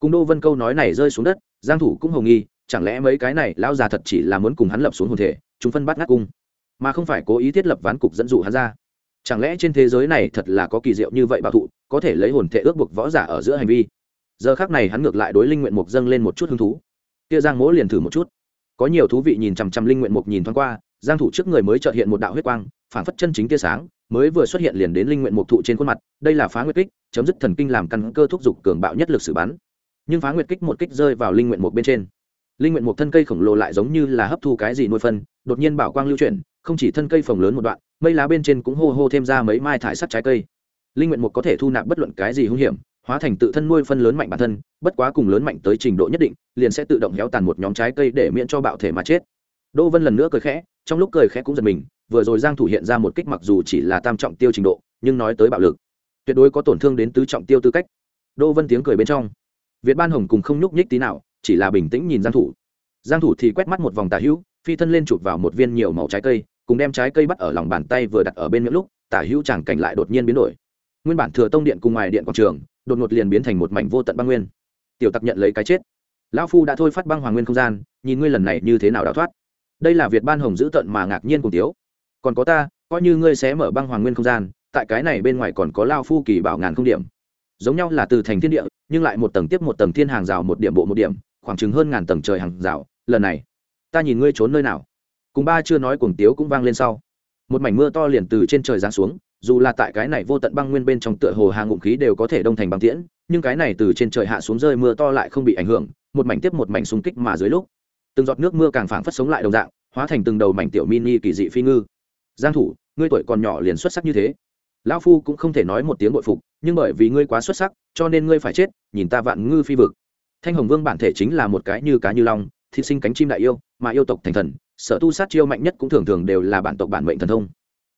cùng đô vân câu nói này rơi xuống đất, giang thủ cũng hồng nghi, chẳng lẽ mấy cái này lão già thật chỉ là muốn cùng hắn lập xuống hồn thể, chúng phân bắt ngắt cung, mà không phải cố ý thiết lập ván cục dẫn dụ hắn ra? Chẳng lẽ trên thế giới này thật là có kỳ diệu như vậy bảo thụ, có thể lấy hồn thể ước buộc võ giả ở giữa hành vi? Giờ khác này hắn ngược lại đối linh nguyện mục dâng lên một chút hứng thú. Kia giang mỗ liền thử một chút. Có nhiều thú vị nhìn chằm chằm linh nguyện mục nhìn thoáng qua, giang thủ trước người mới chợt hiện một đạo huyết quang phản phất chân chính tia sáng, mới vừa xuất hiện liền đến linh nguyện mục thụ trên khuôn mặt, đây là phá nguyệt kích, chấm dứt thần kinh làm căn cơ thúc dục cường bạo nhất lực sử bắn nhưng phá nguyệt kích một kích rơi vào linh nguyện một bên trên. Linh nguyện một thân cây khổng lồ lại giống như là hấp thu cái gì nuôi phân, đột nhiên bảo quang lưu chuyển, không chỉ thân cây phồng lớn một đoạn, mây lá bên trên cũng hô hô thêm ra mấy mai thải sắt trái cây. Linh nguyện một có thể thu nạp bất luận cái gì hung hiểm, hóa thành tự thân nuôi phân lớn mạnh bản thân, bất quá cùng lớn mạnh tới trình độ nhất định, liền sẽ tự động héo tàn một nhóm trái cây để miễn cho bạo thể mà chết. Đỗ vân lần nữa cười khẽ, trong lúc cười khẽ cũng giật mình, vừa rồi giang thủ hiện ra một kích mặc dù chỉ là tam trọng tiêu trình độ, nhưng nói tới bạo lực, tuyệt đối có tổn thương đến tứ trọng tiêu tư cách. Đỗ vân tiếng cười bên trong việt ban hồng cùng không nhúc nhích tí nào, chỉ là bình tĩnh nhìn giang thủ. Giang thủ thì quét mắt một vòng tả hữu, phi thân lên chụp vào một viên nhiều màu trái cây, cùng đem trái cây bắt ở lòng bàn tay vừa đặt ở bên miệng lúc, tả hữu chẳng cảnh lại đột nhiên biến đổi. Nguyên bản thừa tông điện cùng ngoài điện quảng trường, đột ngột liền biến thành một mảnh vô tận băng nguyên. Tiểu tặc nhận lấy cái chết. Lão phu đã thôi phát băng hoàng nguyên không gian, nhìn ngươi lần này như thế nào đào thoát. Đây là việt ban hồng giữ tận mà ngạc nhiên cùng tiếu còn có ta, coi như ngươi sẽ mở băng hoàng nguyên không gian, tại cái này bên ngoài còn có lao phu kỳ bảo ngàn không điểm giống nhau là từ thành thiên địa, nhưng lại một tầng tiếp một tầng thiên hàng rào một điểm bộ một điểm, khoảng chừng hơn ngàn tầng trời hàng rào, lần này, ta nhìn ngươi trốn nơi nào. Cùng ba chưa nói cuồng tiếu cũng vang lên sau. Một mảnh mưa to liền từ trên trời giáng xuống, dù là tại cái này vô tận băng nguyên bên trong tựa hồ hàng ngụm khí đều có thể đông thành băng tiễn, nhưng cái này từ trên trời hạ xuống rơi mưa to lại không bị ảnh hưởng, một mảnh tiếp một mảnh xung kích mà dưới lúc, từng giọt nước mưa càng phảng phất sống lại đồng dạng, hóa thành từng đầu mảnh tiểu mini kỳ dị phi ngư. Giang thủ, ngươi tuổi còn nhỏ liền xuất sắc như thế lão phu cũng không thể nói một tiếng bội phục, nhưng bởi vì ngươi quá xuất sắc, cho nên ngươi phải chết, nhìn ta vạn ngư phi vực. Thanh hồng vương bản thể chính là một cái như cá như long, thịt sinh cánh chim đại yêu, mà yêu tộc thành thần, sở tu sát chiêu mạnh nhất cũng thường thường đều là bản tộc bản mệnh thần thông.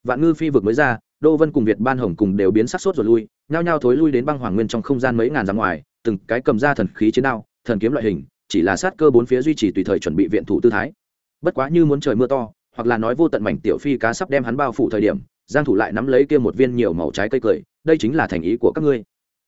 Vạn ngư phi vực mới ra, đô vân cùng việt ban hồng cùng đều biến sắc sốt rồi lui, nhao nhao thối lui đến băng hoàng nguyên trong không gian mấy ngàn ra ngoài, từng cái cầm ra thần khí chiến đao, thần kiếm loại hình, chỉ là sát cơ bốn phía duy trì tùy thời chuẩn bị viện thủ tư thái. Bất quá như muốn trời mưa to, hoặc là nói vô tận mảnh tiểu phi cá sắp đem hắn bao phủ thời điểm giang thủ lại nắm lấy kia một viên nhiều màu trái cây cười, đây chính là thành ý của các ngươi.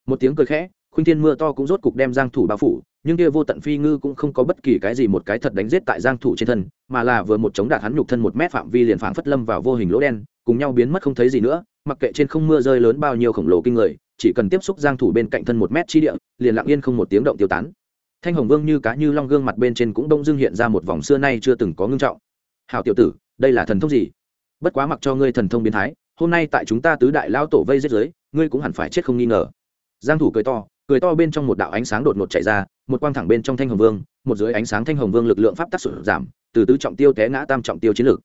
Một tiếng cười khẽ, khuynh thiên mưa to cũng rốt cục đem giang thủ bao phủ, nhưng kia vô tận phi ngư cũng không có bất kỳ cái gì một cái thật đánh giết tại giang thủ trên thân, mà là vừa một chống đạt hắn nhục thân một mét phạm vi liền phảng phất lâm vào vô hình lỗ đen, cùng nhau biến mất không thấy gì nữa, mặc kệ trên không mưa rơi lớn bao nhiêu khổng lồ kinh người, chỉ cần tiếp xúc giang thủ bên cạnh thân một mét chi địa, liền lặng yên không một tiếng động tiêu tán. Thanh hồng vương như cá như long gương mặt bên trên cũng đông dương hiện ra một vòng xưa nay chưa từng có ngưng trọng. Hảo tiểu tử, đây là thần thông gì? Bất quá mặc cho ngươi thần thông biến thái, hôm nay tại chúng ta tứ đại lao tổ vây giết giới, ngươi cũng hẳn phải chết không nghi ngờ. Giang thủ cười to cười to bên trong một đạo ánh sáng đột ngột chạy ra, một quang thẳng bên trong thanh hồng vương, một dưới ánh sáng thanh hồng vương lực lượng pháp tắc sụt giảm, từ tứ trọng tiêu té ngã tam trọng tiêu chiến lược.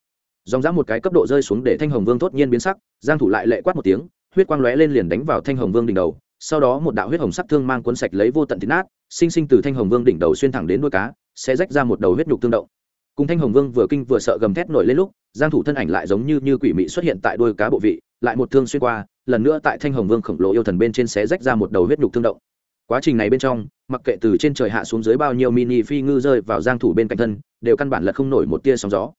Dòng dã một cái cấp độ rơi xuống để thanh hồng vương thốt nhiên biến sắc, giang thủ lại lệ quát một tiếng, huyết quang lóe lên liền đánh vào thanh hồng vương đỉnh đầu, sau đó một đạo huyết hồng sắc thương mang cuốn sạch lấy vô tận thịt nát, sinh sinh từ thanh hồng vương đỉnh đầu xuyên thẳng đến đuôi cá, sẽ rách ra một đầu huyết nhục tương động. Cùng thanh hồng vương vừa kinh vừa sợ gầm thét nổi lên lúc giang thủ thân ảnh lại giống như như quỷ mị xuất hiện tại đuôi cá bộ vị, lại một thương xuyên qua, lần nữa tại thanh hồng vương khổng lồ yêu thần bên trên xé rách ra một đầu huyết nhục tương động. Quá trình này bên trong, mặc kệ từ trên trời hạ xuống dưới bao nhiêu mini phi ngư rơi vào giang thủ bên cạnh thân, đều căn bản là không nổi một tia sóng gió.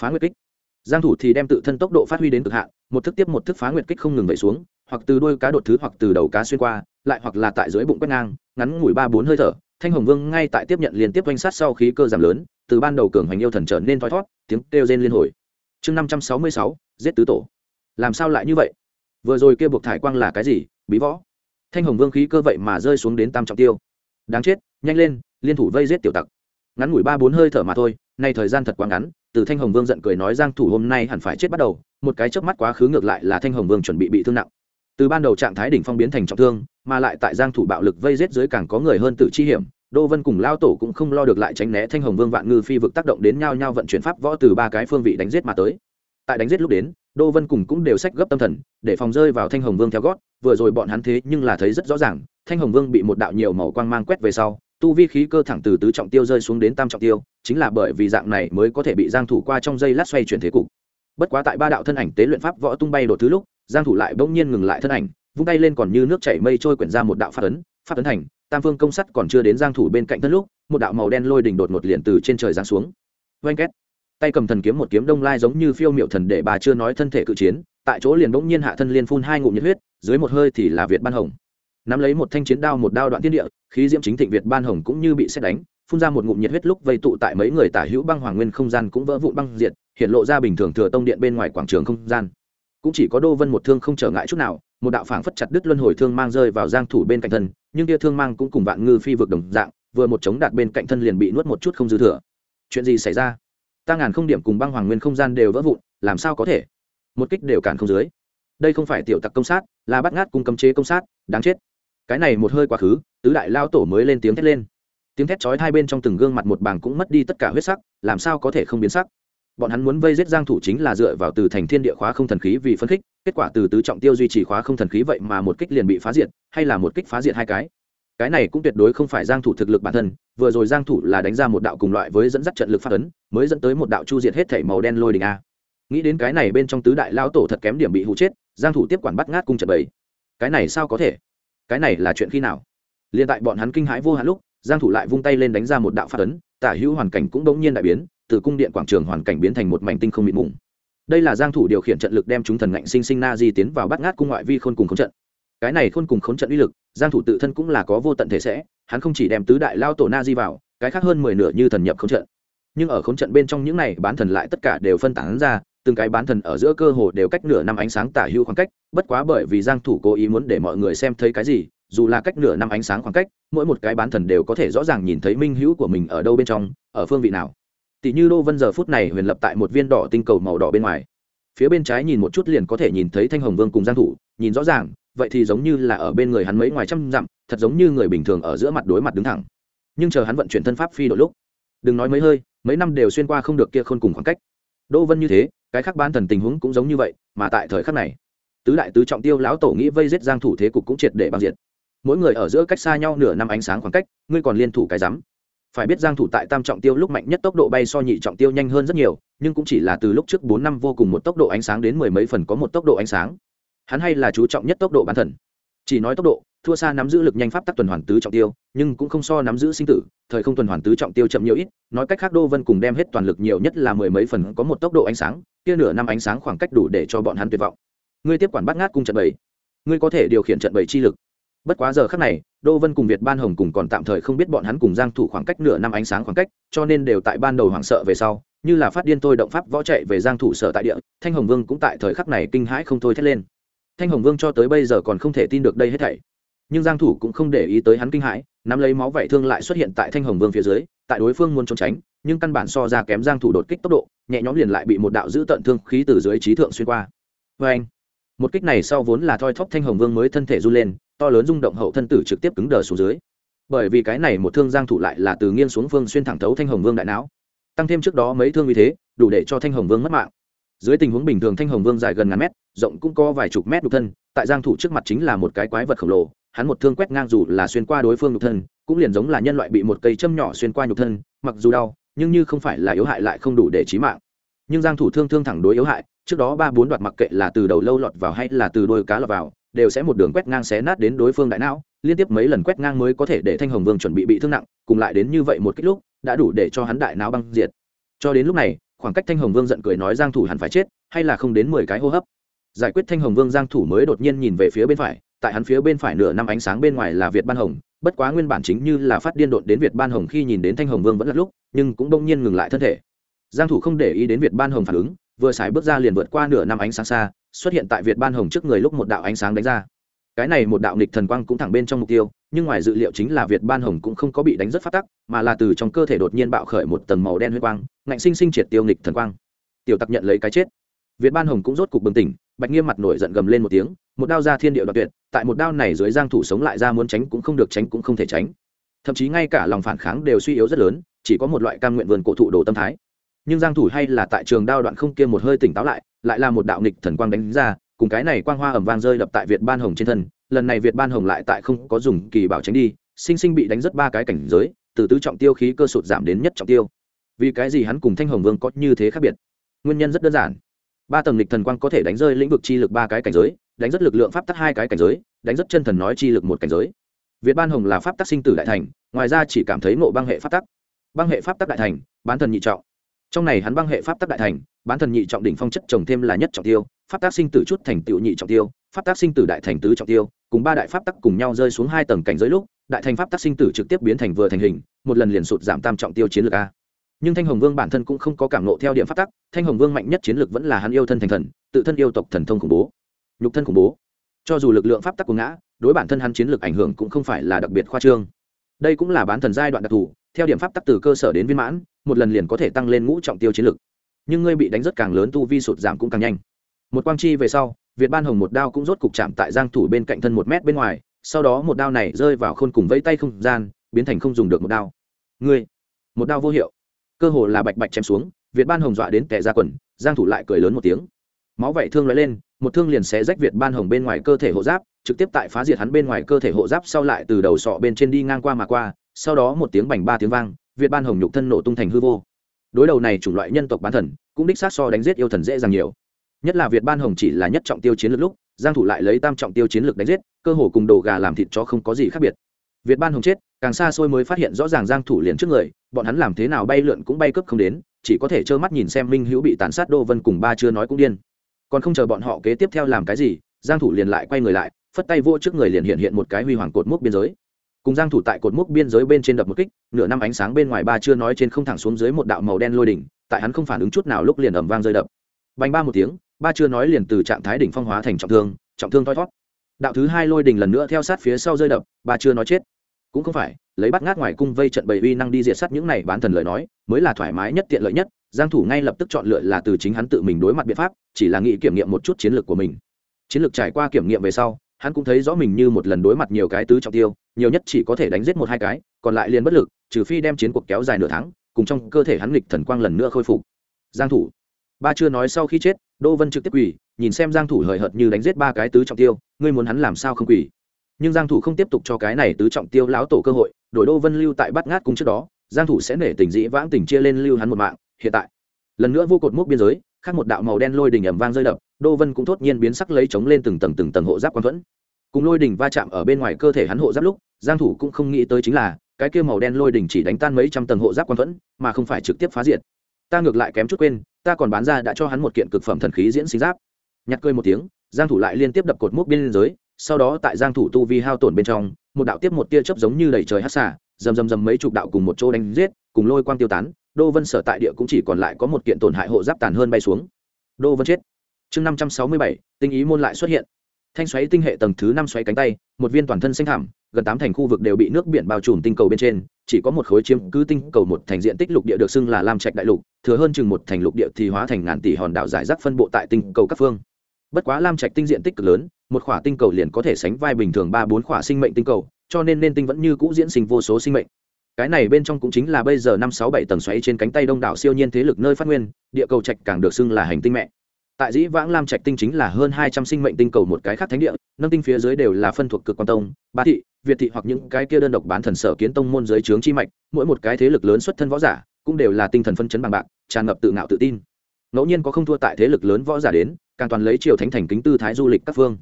Phá nguyệt kích. Giang thủ thì đem tự thân tốc độ phát huy đến cực hạn, một thức tiếp một thức phá nguyệt kích không ngừng vẩy xuống, hoặc từ đuôi cá đột thứ hoặc từ đầu cá xuyên qua, lại hoặc là tại dưới bụng quét ngang, ngắn ngủi ba bốn hơi thở, thanh hồng vương ngay tại tiếp nhận liên tiếp quanh sát sau khí cơ giảm lớn, từ ban đầu cường hành yêu thần trở nên thoi thoát tiếng kêu rên liên hồi chương năm trăm sáu mươi sáu, giết tứ tổ. Làm sao lại như vậy? Vừa rồi kia buộc thải quang là cái gì? Bí võ. Thanh hồng vương khí cơ vậy mà rơi xuống đến tam trọng tiêu. Đáng chết, nhanh lên, liên thủ vây giết tiểu tặc. Ngắn ngủi ba bốn hơi thở mà thôi, nay thời gian thật quá ngắn, từ thanh hồng vương giận cười nói giang thủ hôm nay hẳn phải chết bắt đầu, một cái chớp mắt quá khứ ngược lại là thanh hồng vương chuẩn bị bị thương nặng. Từ ban đầu trạng thái đỉnh phong biến thành trọng thương, mà lại tại giang thủ bạo lực vây giết dưới càng có người hơn tự chi hiểm đô vân cùng lao tổ cũng không lo được lại tránh né thanh hồng vương vạn ngư phi vực tác động đến nhau nhau vận chuyển pháp võ từ ba cái phương vị đánh giết mà tới. Tại đánh giết lúc đến, đô vân cùng cũng đều sách gấp tâm thần, để phòng rơi vào thanh hồng vương theo gót. Vừa rồi bọn hắn thế nhưng là thấy rất rõ ràng, thanh hồng vương bị một đạo nhiều màu quang mang quét về sau, tu vi khí cơ thẳng từ tứ trọng tiêu rơi xuống đến tam trọng tiêu, chính là bởi vì dạng này mới có thể bị giang thủ qua trong dây lát xoay chuyển thế cục. Bất quá tại ba đạo thân ảnh tế luyện pháp võ tung bay đột thứ lúc, giang thủ lại bỗng nhiên ngừng lại thân ảnh, vung tay lên còn như nước chảy mây trôi quyển ra một đạo pháp ấn pháp tấn thành, tam phương công sắt còn chưa đến giang thủ bên cạnh thân lúc, một đạo màu đen lôi đỉnh đột ngột liền từ trên trời giáng xuống. Vang két. Tay cầm thần kiếm một kiếm đông lai giống như phiêu miệu thần để bà chưa nói thân thể cự chiến, tại chỗ liền bỗng nhiên hạ thân liên phun hai ngụm nhiệt huyết, dưới một hơi thì là việt ban hồng. Nắm lấy một thanh chiến đao một đao đoạn thiên địa, khí diễm chính thịnh việt ban hồng cũng như bị xét đánh, phun ra một ngụm nhiệt huyết lúc vây tụ tại mấy người tả hữu băng hoàng nguyên không gian cũng vỡ vụn băng diệt, hiện lộ ra bình thường thừa tông điện bên ngoài quảng trường không gian. Cũng chỉ có đô vân một thương không trở ngại chút nào, một đạo phảng phất chặt đứt luân hồi thương mang rơi vào giang thủ bên cạnh thân nhưng kia thương mang cũng cùng vạn ngư phi vực đồng dạng, vừa một chống đạt bên cạnh thân liền bị nuốt một chút không dư thừa. Chuyện gì xảy ra? Ta ngàn không điểm cùng băng hoàng nguyên không gian đều vỡ vụn, làm sao có thể? Một kích đều cản không dưới. Đây không phải tiểu tặc công sát, là bắt ngát cùng cấm chế công sát, đáng chết. Cái này một hơi quá khứ, tứ đại lao tổ mới lên tiếng thét lên. Tiếng thét chói hai bên trong từng gương mặt một bảng cũng mất đi tất cả huyết sắc, làm sao có thể không biến sắc? Bọn hắn muốn vây giết giang thủ chính là dựa vào từ thành thiên địa khóa không thần khí vì phân khích, kết quả từ tứ trọng tiêu duy trì khóa không thần khí vậy mà một kích liền bị phá diệt, hay là một kích phá diệt hai cái? Cái này cũng tuyệt đối không phải giang thủ thực lực bản thân, vừa rồi giang thủ là đánh ra một đạo cùng loại với dẫn dắt trận lực phát ấn, mới dẫn tới một đạo chu diệt hết thảy màu đen lôi đình a. Nghĩ đến cái này bên trong tứ đại lao tổ thật kém điểm bị hụ chết, giang thủ tiếp quản bắt ngát cung trận bảy cái này sao có thể? Cái này là chuyện khi nào? Liên tại bọn hắn kinh hãi vô hạn lúc, giang thủ lại vung tay lên đánh ra một đạo phát ấn, tả hữu hoàn cảnh cũng đống nhiên đại biến từ cung điện quảng trường hoàn cảnh biến thành một mảnh tinh không mịt mùng. Đây là giang thủ điều khiển trận lực đem chúng thần ngạnh sinh sinh na di tiến vào bắt ngát cung ngoại vi khôn cùng khốn trận. Cái này khôn cùng khốn trận uy lực, giang thủ tự thân cũng là có vô tận thể sẽ, hắn không chỉ đem tứ đại lao tổ na di vào, cái khác hơn mười nửa như thần nhập khốn trận. Nhưng ở khốn trận bên trong những này bán thần lại tất cả đều phân tán ra, từng cái bán thần ở giữa cơ hồ đều cách nửa năm ánh sáng tả hữu khoảng cách, bất quá bởi vì giang thủ cố ý muốn để mọi người xem thấy cái gì, dù là cách nửa năm ánh sáng khoảng cách, mỗi một cái bán thần đều có thể rõ ràng nhìn thấy minh hữu của mình ở đâu bên trong, ở phương vị nào tỷ như đô vân giờ phút này huyền lập tại một viên đỏ tinh cầu màu đỏ bên ngoài. Phía bên trái nhìn một chút liền có thể nhìn thấy thanh hồng vương cùng giang thủ, nhìn rõ ràng, vậy thì giống như là ở bên người hắn mấy ngoài trăm dặm, thật giống như người bình thường ở giữa mặt đối mặt đứng thẳng. Nhưng chờ hắn vận chuyển thân pháp phi đội lúc. Đừng nói mấy hơi, mấy năm đều xuyên qua không được kia khôn cùng khoảng cách. Đô vân như thế, cái khác bán thần tình huống cũng giống như vậy, mà tại thời khắc này, tứ đại tứ trọng tiêu lão tổ nghĩ vây giết giang thủ thế cục cũng triệt để băng diệt. Mỗi người ở giữa cách xa nhau nửa năm ánh sáng khoảng cách, ngươi còn liên thủ cái rắm phải biết giang thủ tại tam trọng tiêu lúc mạnh nhất tốc độ bay so nhị trọng tiêu nhanh hơn rất nhiều, nhưng cũng chỉ là từ lúc trước 4 năm vô cùng một tốc độ ánh sáng đến mười mấy phần có một tốc độ ánh sáng. Hắn hay là chú trọng nhất tốc độ bản thần chỉ nói tốc độ, thua xa nắm giữ lực nhanh pháp tắc tuần hoàn tứ trọng tiêu, nhưng cũng không so nắm giữ sinh tử, thời không tuần hoàn tứ trọng tiêu chậm nhiều ít, nói cách khác đô vân cùng đem hết toàn lực nhiều nhất là mười mấy phần có một tốc độ ánh sáng, kia nửa năm ánh sáng khoảng cách đủ để cho bọn hắn tuyệt vọng. Ngươi tiếp quản bắt ngát cung trận bảy. Ngươi có thể điều khiển trận bảy chi lực bất quá giờ khác này, đô vân cùng việt ban hồng cùng còn tạm thời không biết bọn hắn cùng giang thủ khoảng cách nửa năm ánh sáng khoảng cách, cho nên đều tại ban đầu hoảng sợ về sau, như là phát điên tôi động pháp võ chạy về giang thủ sở tại địa, thanh hồng vương cũng tại thời khắc này kinh hãi không thôi thét lên. Thanh hồng vương cho tới bây giờ còn không thể tin được đây hết thảy. Nhưng giang thủ cũng không để ý tới hắn kinh hãi, nắm lấy máu vảy thương lại xuất hiện tại thanh hồng vương phía dưới, tại đối phương muốn trốn tránh, nhưng căn bản so ra kém giang thủ đột kích tốc độ, nhẹ nhõm liền lại bị một đạo giữ tận thương khí từ dưới trí thượng xuyên qua. Với anh một kích này sau vốn là thoi thóp thanh hồng vương mới thân thể du lên to lớn rung động hậu thân tử trực tiếp cứng đờ xuống dưới. Bởi vì cái này một thương giang thủ lại là từ nghiêng xuống phương xuyên thẳng thấu thanh hồng vương đại não. Tăng thêm trước đó mấy thương như thế, đủ để cho thanh hồng vương mất mạng. Dưới tình huống bình thường thanh hồng vương dài gần ngàn mét, rộng cũng có vài chục mét đục thân, tại giang thủ trước mặt chính là một cái quái vật khổng lồ, hắn một thương quét ngang dù là xuyên qua đối phương nhục thân, cũng liền giống là nhân loại bị một cây châm nhỏ xuyên qua nhục thân, mặc dù đau, nhưng như không phải là yếu hại lại không đủ để chí mạng. Nhưng giang thủ thương thương thẳng đối yếu hại, trước đó ba bốn đoạt mặc kệ là từ đầu lâu lọt vào hay là từ đuôi cá lọt vào đều sẽ một đường quét ngang xé nát đến đối phương đại não, liên tiếp mấy lần quét ngang mới có thể để thanh hồng vương chuẩn bị bị thương nặng, cùng lại đến như vậy một kích lúc, đã đủ để cho hắn đại não băng diệt. Cho đến lúc này, khoảng cách thanh hồng vương giận cười nói giang thủ hẳn phải chết, hay là không đến mười cái hô hấp. Giải quyết thanh hồng vương giang thủ mới đột nhiên nhìn về phía bên phải, tại hắn phía bên phải nửa năm ánh sáng bên ngoài là việt ban hồng, bất quá nguyên bản chính như là phát điên đột đến việt ban hồng khi nhìn đến thanh hồng vương vẫn là lúc, nhưng cũng đông nhiên ngừng lại thân thể. Giang thủ không để ý đến việt ban hồng phản ứng vừa xài bước ra liền vượt qua nửa năm ánh sáng xa, xuất hiện tại việt ban hồng trước người lúc một đạo ánh sáng đánh ra. Cái này một đạo nghịch thần quang cũng thẳng bên trong mục tiêu, nhưng ngoài dự liệu chính là việt ban hồng cũng không có bị đánh rất phát tắc, mà là từ trong cơ thể đột nhiên bạo khởi một tầng màu đen huyết quang, ngạnh sinh sinh triệt tiêu nghịch thần quang. Tiểu tặc nhận lấy cái chết. Việt ban hồng cũng rốt cục bừng tỉnh, bạch nghiêm mặt nổi giận gầm lên một tiếng, một đao ra thiên địa đoạt tuyệt, tại một đao này dưới giang thủ sống lại ra muốn tránh cũng không được tránh cũng không thể tránh. Thậm chí ngay cả lòng phản kháng đều suy yếu rất lớn, chỉ có một loại cam nguyện vườn cổ thụ đồ tâm thái nhưng giang thủ hay là tại trường đao đoạn không kia một hơi tỉnh táo lại lại là một đạo nghịch thần quang đánh ra, cùng cái này quang hoa ẩm vang rơi đập tại việt ban hồng trên thân, lần này việt ban hồng lại tại không có dùng kỳ bảo tránh đi, sinh sinh bị đánh rất ba cái cảnh giới, từ tứ trọng tiêu khí cơ sụt giảm đến nhất trọng tiêu. Vì cái gì hắn cùng thanh hồng vương có như thế khác biệt? Nguyên nhân rất đơn giản. Ba tầng lịch thần quang có thể đánh rơi lĩnh vực chi lực ba cái cảnh giới, đánh rất lực lượng pháp tắc hai cái cảnh giới, đánh rất chân thần nói chi lực một cảnh giới. Việt ban hồng là pháp tắc sinh tử đại thành, ngoài ra chỉ cảm thấy ngộ băng hệ pháp tắc. Băng hệ pháp tắc đại thành, bán thần nhị trọng trong này hắn băng hệ pháp tắc đại thành, bán thần nhị trọng đỉnh phong chất trồng thêm là nhất trọng tiêu, pháp tác sinh tử chút thành tựu nhị trọng tiêu, pháp tác sinh tử đại thành tứ trọng tiêu, cùng ba đại pháp tắc cùng nhau rơi xuống hai tầng cảnh giới lúc, đại thành pháp tác sinh tử trực tiếp biến thành vừa thành hình, một lần liền sụt giảm tam trọng tiêu chiến lược a. Nhưng thanh hồng vương bản thân cũng không có cảm nộ theo điểm pháp tắc, thanh hồng vương mạnh nhất chiến lược vẫn là hắn yêu thân thành thần, tự thân yêu tộc thần thông khủng bố. Nhục thân khủng bố. Cho dù lực lượng pháp tắc của ngã, đối bản thân hắn chiến lược ảnh hưởng cũng không phải là đặc biệt khoa trương. Đây cũng là bán thần giai đoạn đặc thù, theo điểm pháp tắc từ cơ sở đến viên mãn một lần liền có thể tăng lên ngũ trọng tiêu chiến lược nhưng ngươi bị đánh rất càng lớn tu vi sụt giảm cũng càng nhanh. Một quang chi về sau, việt ban hồng một đao cũng rốt cục chạm tại giang thủ bên cạnh thân một mét bên ngoài, sau đó một đao này rơi vào khôn cùng vẫy tay không gian, biến thành không dùng được một đao. Ngươi, một đao vô hiệu. Cơ hồ là bạch bạch chém xuống, việt ban hồng dọa đến tè ra quần, giang thủ lại cười lớn một tiếng. Máu vảy thương lóe lên, một thương liền xé rách việt ban hồng bên ngoài cơ thể hộ giáp, trực tiếp tại phá diệt hắn bên ngoài cơ thể hộ giáp sau lại từ đầu sọ bên trên đi ngang qua mà qua, sau đó một tiếng bành ba tiếng vang việt ban hồng nhục thân nổ tung thành hư vô. Đối đầu này chủng loại nhân tộc bán thần, cũng đích sát so đánh giết yêu thần dễ dàng nhiều. Nhất là việt ban hồng chỉ là nhất trọng tiêu chiến lược lúc, giang thủ lại lấy tam trọng tiêu chiến lược đánh giết, cơ hồ cùng đồ gà làm thịt chó không có gì khác biệt. Việt ban hồng chết, càng xa xôi mới phát hiện rõ ràng giang thủ liền trước người, bọn hắn làm thế nào bay lượn cũng bay cướp không đến, chỉ có thể trơ mắt nhìn xem minh hữu bị tàn sát đô vân cùng ba chưa nói cũng điên. Còn không chờ bọn họ kế tiếp theo làm cái gì, giang thủ liền lại quay người lại, phất tay vô trước người liền hiện hiện một cái huy hoàng cột mốc biên giới cùng giang thủ tại cột mốc biên giới bên trên đập một kích, nửa năm ánh sáng bên ngoài ba chưa nói trên không thẳng xuống dưới một đạo màu đen lôi đỉnh, tại hắn không phản ứng chút nào lúc liền ầm vang rơi đập. Bành ba một tiếng, ba chưa nói liền từ trạng thái đỉnh phong hóa thành trọng thương trọng thương thoi thoát đạo thứ hai lôi đỉnh lần nữa theo sát phía sau rơi đập, ba chưa nói chết. Cũng không phải, lấy bắt ngát ngoài cung vây trận bầy uy năng đi diệt sát những này bán thần lời nói, mới là thoải mái nhất tiện lợi nhất, giang thủ ngay lập tức chọn lựa là từ chính hắn tự mình đối mặt biện pháp, chỉ là nghĩ kiểm nghiệm một chút chiến lược của mình. Chiến lược trải qua kiểm nghiệm về sau hắn cũng thấy rõ mình như một lần đối mặt nhiều cái tứ trọng tiêu, nhiều nhất chỉ có thể đánh giết một hai cái, còn lại liền bất lực, trừ phi đem chiến cuộc kéo dài nửa tháng, cùng trong cơ thể hắn nghịch thần quang lần nữa khôi phục. Giang thủ. Ba chưa nói sau khi chết, đô vân trực tiếp quỳ, nhìn xem giang thủ hời hợt như đánh giết ba cái tứ trọng tiêu, ngươi muốn hắn làm sao không quỳ? Nhưng giang thủ không tiếp tục cho cái này tứ trọng tiêu lão tổ cơ hội, đổi đô vân lưu tại bát ngát cung trước đó, giang thủ sẽ nể tình dĩ vãng tình chia lên lưu hắn một mạng, hiện tại. Lần nữa vô cột mốc biên giới khác một đạo màu đen lôi đỉnh ầm vang rơi đập, đô vân cũng thốt nhiên biến sắc lấy chống lên từng tầng từng tầng hộ giáp quan thuẫn. Cùng lôi đỉnh va chạm ở bên ngoài cơ thể hắn hộ giáp lúc, giang thủ cũng không nghĩ tới chính là, cái kia màu đen lôi đỉnh chỉ đánh tan mấy trăm tầng hộ giáp quan thuẫn, mà không phải trực tiếp phá diệt. Ta ngược lại kém chút quên, ta còn bán ra đã cho hắn một kiện cực phẩm thần khí diễn sinh giáp. Nhặt cười một tiếng, giang thủ lại liên tiếp đập cột mốc biên giới sau đó tại giang thủ tu vi hao tổn bên trong, một đạo tiếp một tia chớp giống như đầy trời hắc xả dầm dầm dầm mấy chục đạo cùng một chỗ đánh giết, cùng lôi quang tiêu tán đô vân sở tại địa cũng chỉ còn lại có một kiện tổn hại hộ giáp tàn hơn bay xuống. Đô vân chết. Chương 567, tinh ý môn lại xuất hiện. Thanh xoáy tinh hệ tầng thứ năm xoáy cánh tay một viên toàn thân xanh thảm gần tám thành khu vực đều bị nước biển bao trùm tinh cầu bên trên chỉ có một khối chiếm cứ tinh cầu một thành diện tích lục địa được xưng là lam trạch đại lục thừa hơn chừng một thành lục địa thì hóa thành ngàn tỷ hòn đảo giải rác phân bộ tại tinh cầu các phương. Bất quá lam trạch tinh diện tích cực lớn một khỏa tinh cầu liền có thể sánh vai bình thường ba bốn khỏa sinh mệnh tinh cầu cho nên nên tinh vẫn như cũ diễn sinh vô số sinh mệnh cái này bên trong cũng chính là bây giờ năm sáu bảy tầng xoáy trên cánh tay đông đảo siêu nhiên thế lực nơi phát nguyên, địa cầu trạch càng được xưng là hành tinh mẹ. Tại dĩ vãng lam trạch tinh chính là hơn hai trăm sinh mệnh tinh cầu một cái khác thánh địa, nâng tinh phía dưới đều là phân thuộc cực quan tông, ba thị, việt thị hoặc những cái kia đơn độc bán thần sở kiến tông môn giới trướng chi mạch, mỗi một cái thế lực lớn xuất thân võ giả, cũng đều là tinh thần phân chấn bằng bạc, tràn ngập tự ngạo tự tin. Ngẫu nhiên có không thua tại thế lực lớn võ giả đến, càng toàn lấy triều thánh thành kính tư thái du lịch các phương.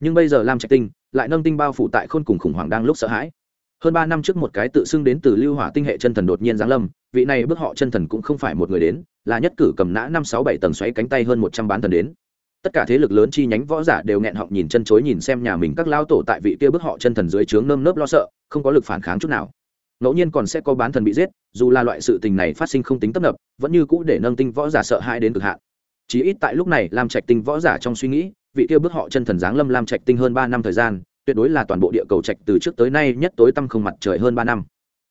Nhưng bây giờ lam trạch tinh lại nâng tinh bao phủ tại khôn cùng khủng hoảng đang lúc sợ hãi hơn ba năm trước một cái tự xưng đến từ lưu hỏa tinh hệ chân thần đột nhiên giáng lâm, vị này bước họ chân thần cũng không phải một người đến, là nhất cử cầm nã năm sáu bảy tầng xoáy cánh tay hơn một trăm bán thần đến. Tất cả thế lực lớn chi nhánh võ giả đều nghẹn họng nhìn chân chối nhìn xem nhà mình các lao tổ tại vị kia bước họ chân thần dưới trướng nơm nớp lo sợ, không có lực phản kháng chút nào. Ngẫu nhiên còn sẽ có bán thần bị giết, dù là loại sự tình này phát sinh không tính tấp nập, vẫn như cũ để nâng tinh võ giả sợ hãi đến cực hạn. Chí ít tại lúc này làm trạch tinh võ giả trong suy nghĩ, vị kia bước họ chân thần giáng lâm làm trạch tinh hơn ba năm thời gian tuyệt đối là toàn bộ địa cầu trạch từ trước tới nay nhất tối tăm không mặt trời hơn ba năm.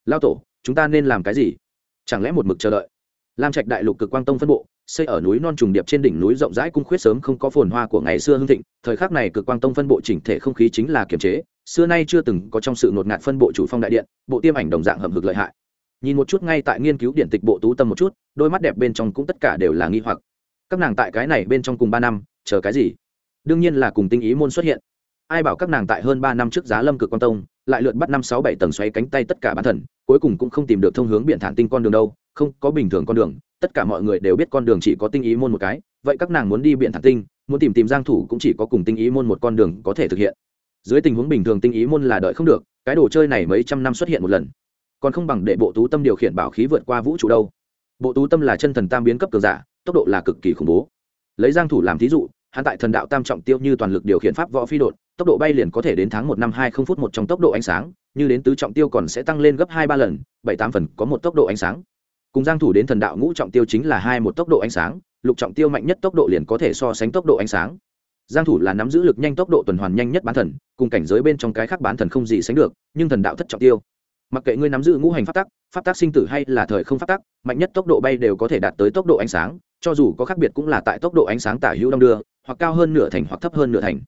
Lao tổ, chúng ta nên làm cái gì? Chẳng lẽ một mực chờ đợi? Lam trạch đại lục cực quang tông phân bộ, xây ở núi non trùng điệp trên đỉnh núi rộng rãi cung khuyết sớm không có phồn hoa của ngày xưa hưng thịnh, thời khắc này cực quang tông phân bộ chỉnh thể không khí chính là kiềm chế, xưa nay chưa từng có trong sự ngột ngạt phân bộ chủ phong đại điện, bộ tiêm ảnh đồng dạng hầm hực lợi hại. Nhìn một chút ngay tại nghiên cứu điện tịch bộ tú tâm một chút, đôi mắt đẹp bên trong cũng tất cả đều là nghi hoặc. Các nàng tại cái này bên trong cùng ba năm, chờ cái gì? Đương nhiên là cùng tinh ý môn xuất hiện ai bảo các nàng tại hơn ba năm trước giá lâm cực quan tông, lại lượt bắt năm sáu bảy tầng xoáy cánh tay tất cả bán thần, cuối cùng cũng không tìm được thông hướng biển thản tinh con đường đâu, không có bình thường con đường, tất cả mọi người đều biết con đường chỉ có tinh ý môn một cái, vậy các nàng muốn đi biển thản tinh, muốn tìm tìm giang thủ cũng chỉ có cùng tinh ý môn một con đường có thể thực hiện. Dưới tình huống bình thường tinh ý môn là đợi không được, cái đồ chơi này mấy trăm năm xuất hiện một lần. Còn không bằng để bộ tú tâm điều khiển bảo khí vượt qua vũ trụ đâu. Bộ tú tâm là chân thần tam biến cấp cường giả, tốc độ là cực kỳ khủng bố. Lấy giang thủ làm thí dụ, hắn tại thần đạo tam trọng tiêu như toàn lực điều khiển pháp võ phi đột tốc độ bay liền có thể đến tháng một năm hai không phút một trong tốc độ ánh sáng như đến tứ trọng tiêu còn sẽ tăng lên gấp hai ba lần bảy tám phần có một tốc độ ánh sáng cùng giang thủ đến thần đạo ngũ trọng tiêu chính là hai một tốc độ ánh sáng lục trọng tiêu mạnh nhất tốc độ liền có thể so sánh tốc độ ánh sáng giang thủ là nắm giữ lực nhanh tốc độ tuần hoàn nhanh nhất bán thần cùng cảnh giới bên trong cái khác bán thần không gì sánh được nhưng thần đạo thất trọng tiêu mặc kệ ngươi nắm giữ ngũ hành pháp tắc pháp tắc sinh tử hay là thời không pháp tắc mạnh nhất tốc độ bay đều có thể đạt tới tốc độ ánh sáng cho dù có khác biệt cũng là tại tốc độ ánh sáng tả hữu đông đưa hoặc cao hơn nửa thành hoặc thấp hơn nửa thành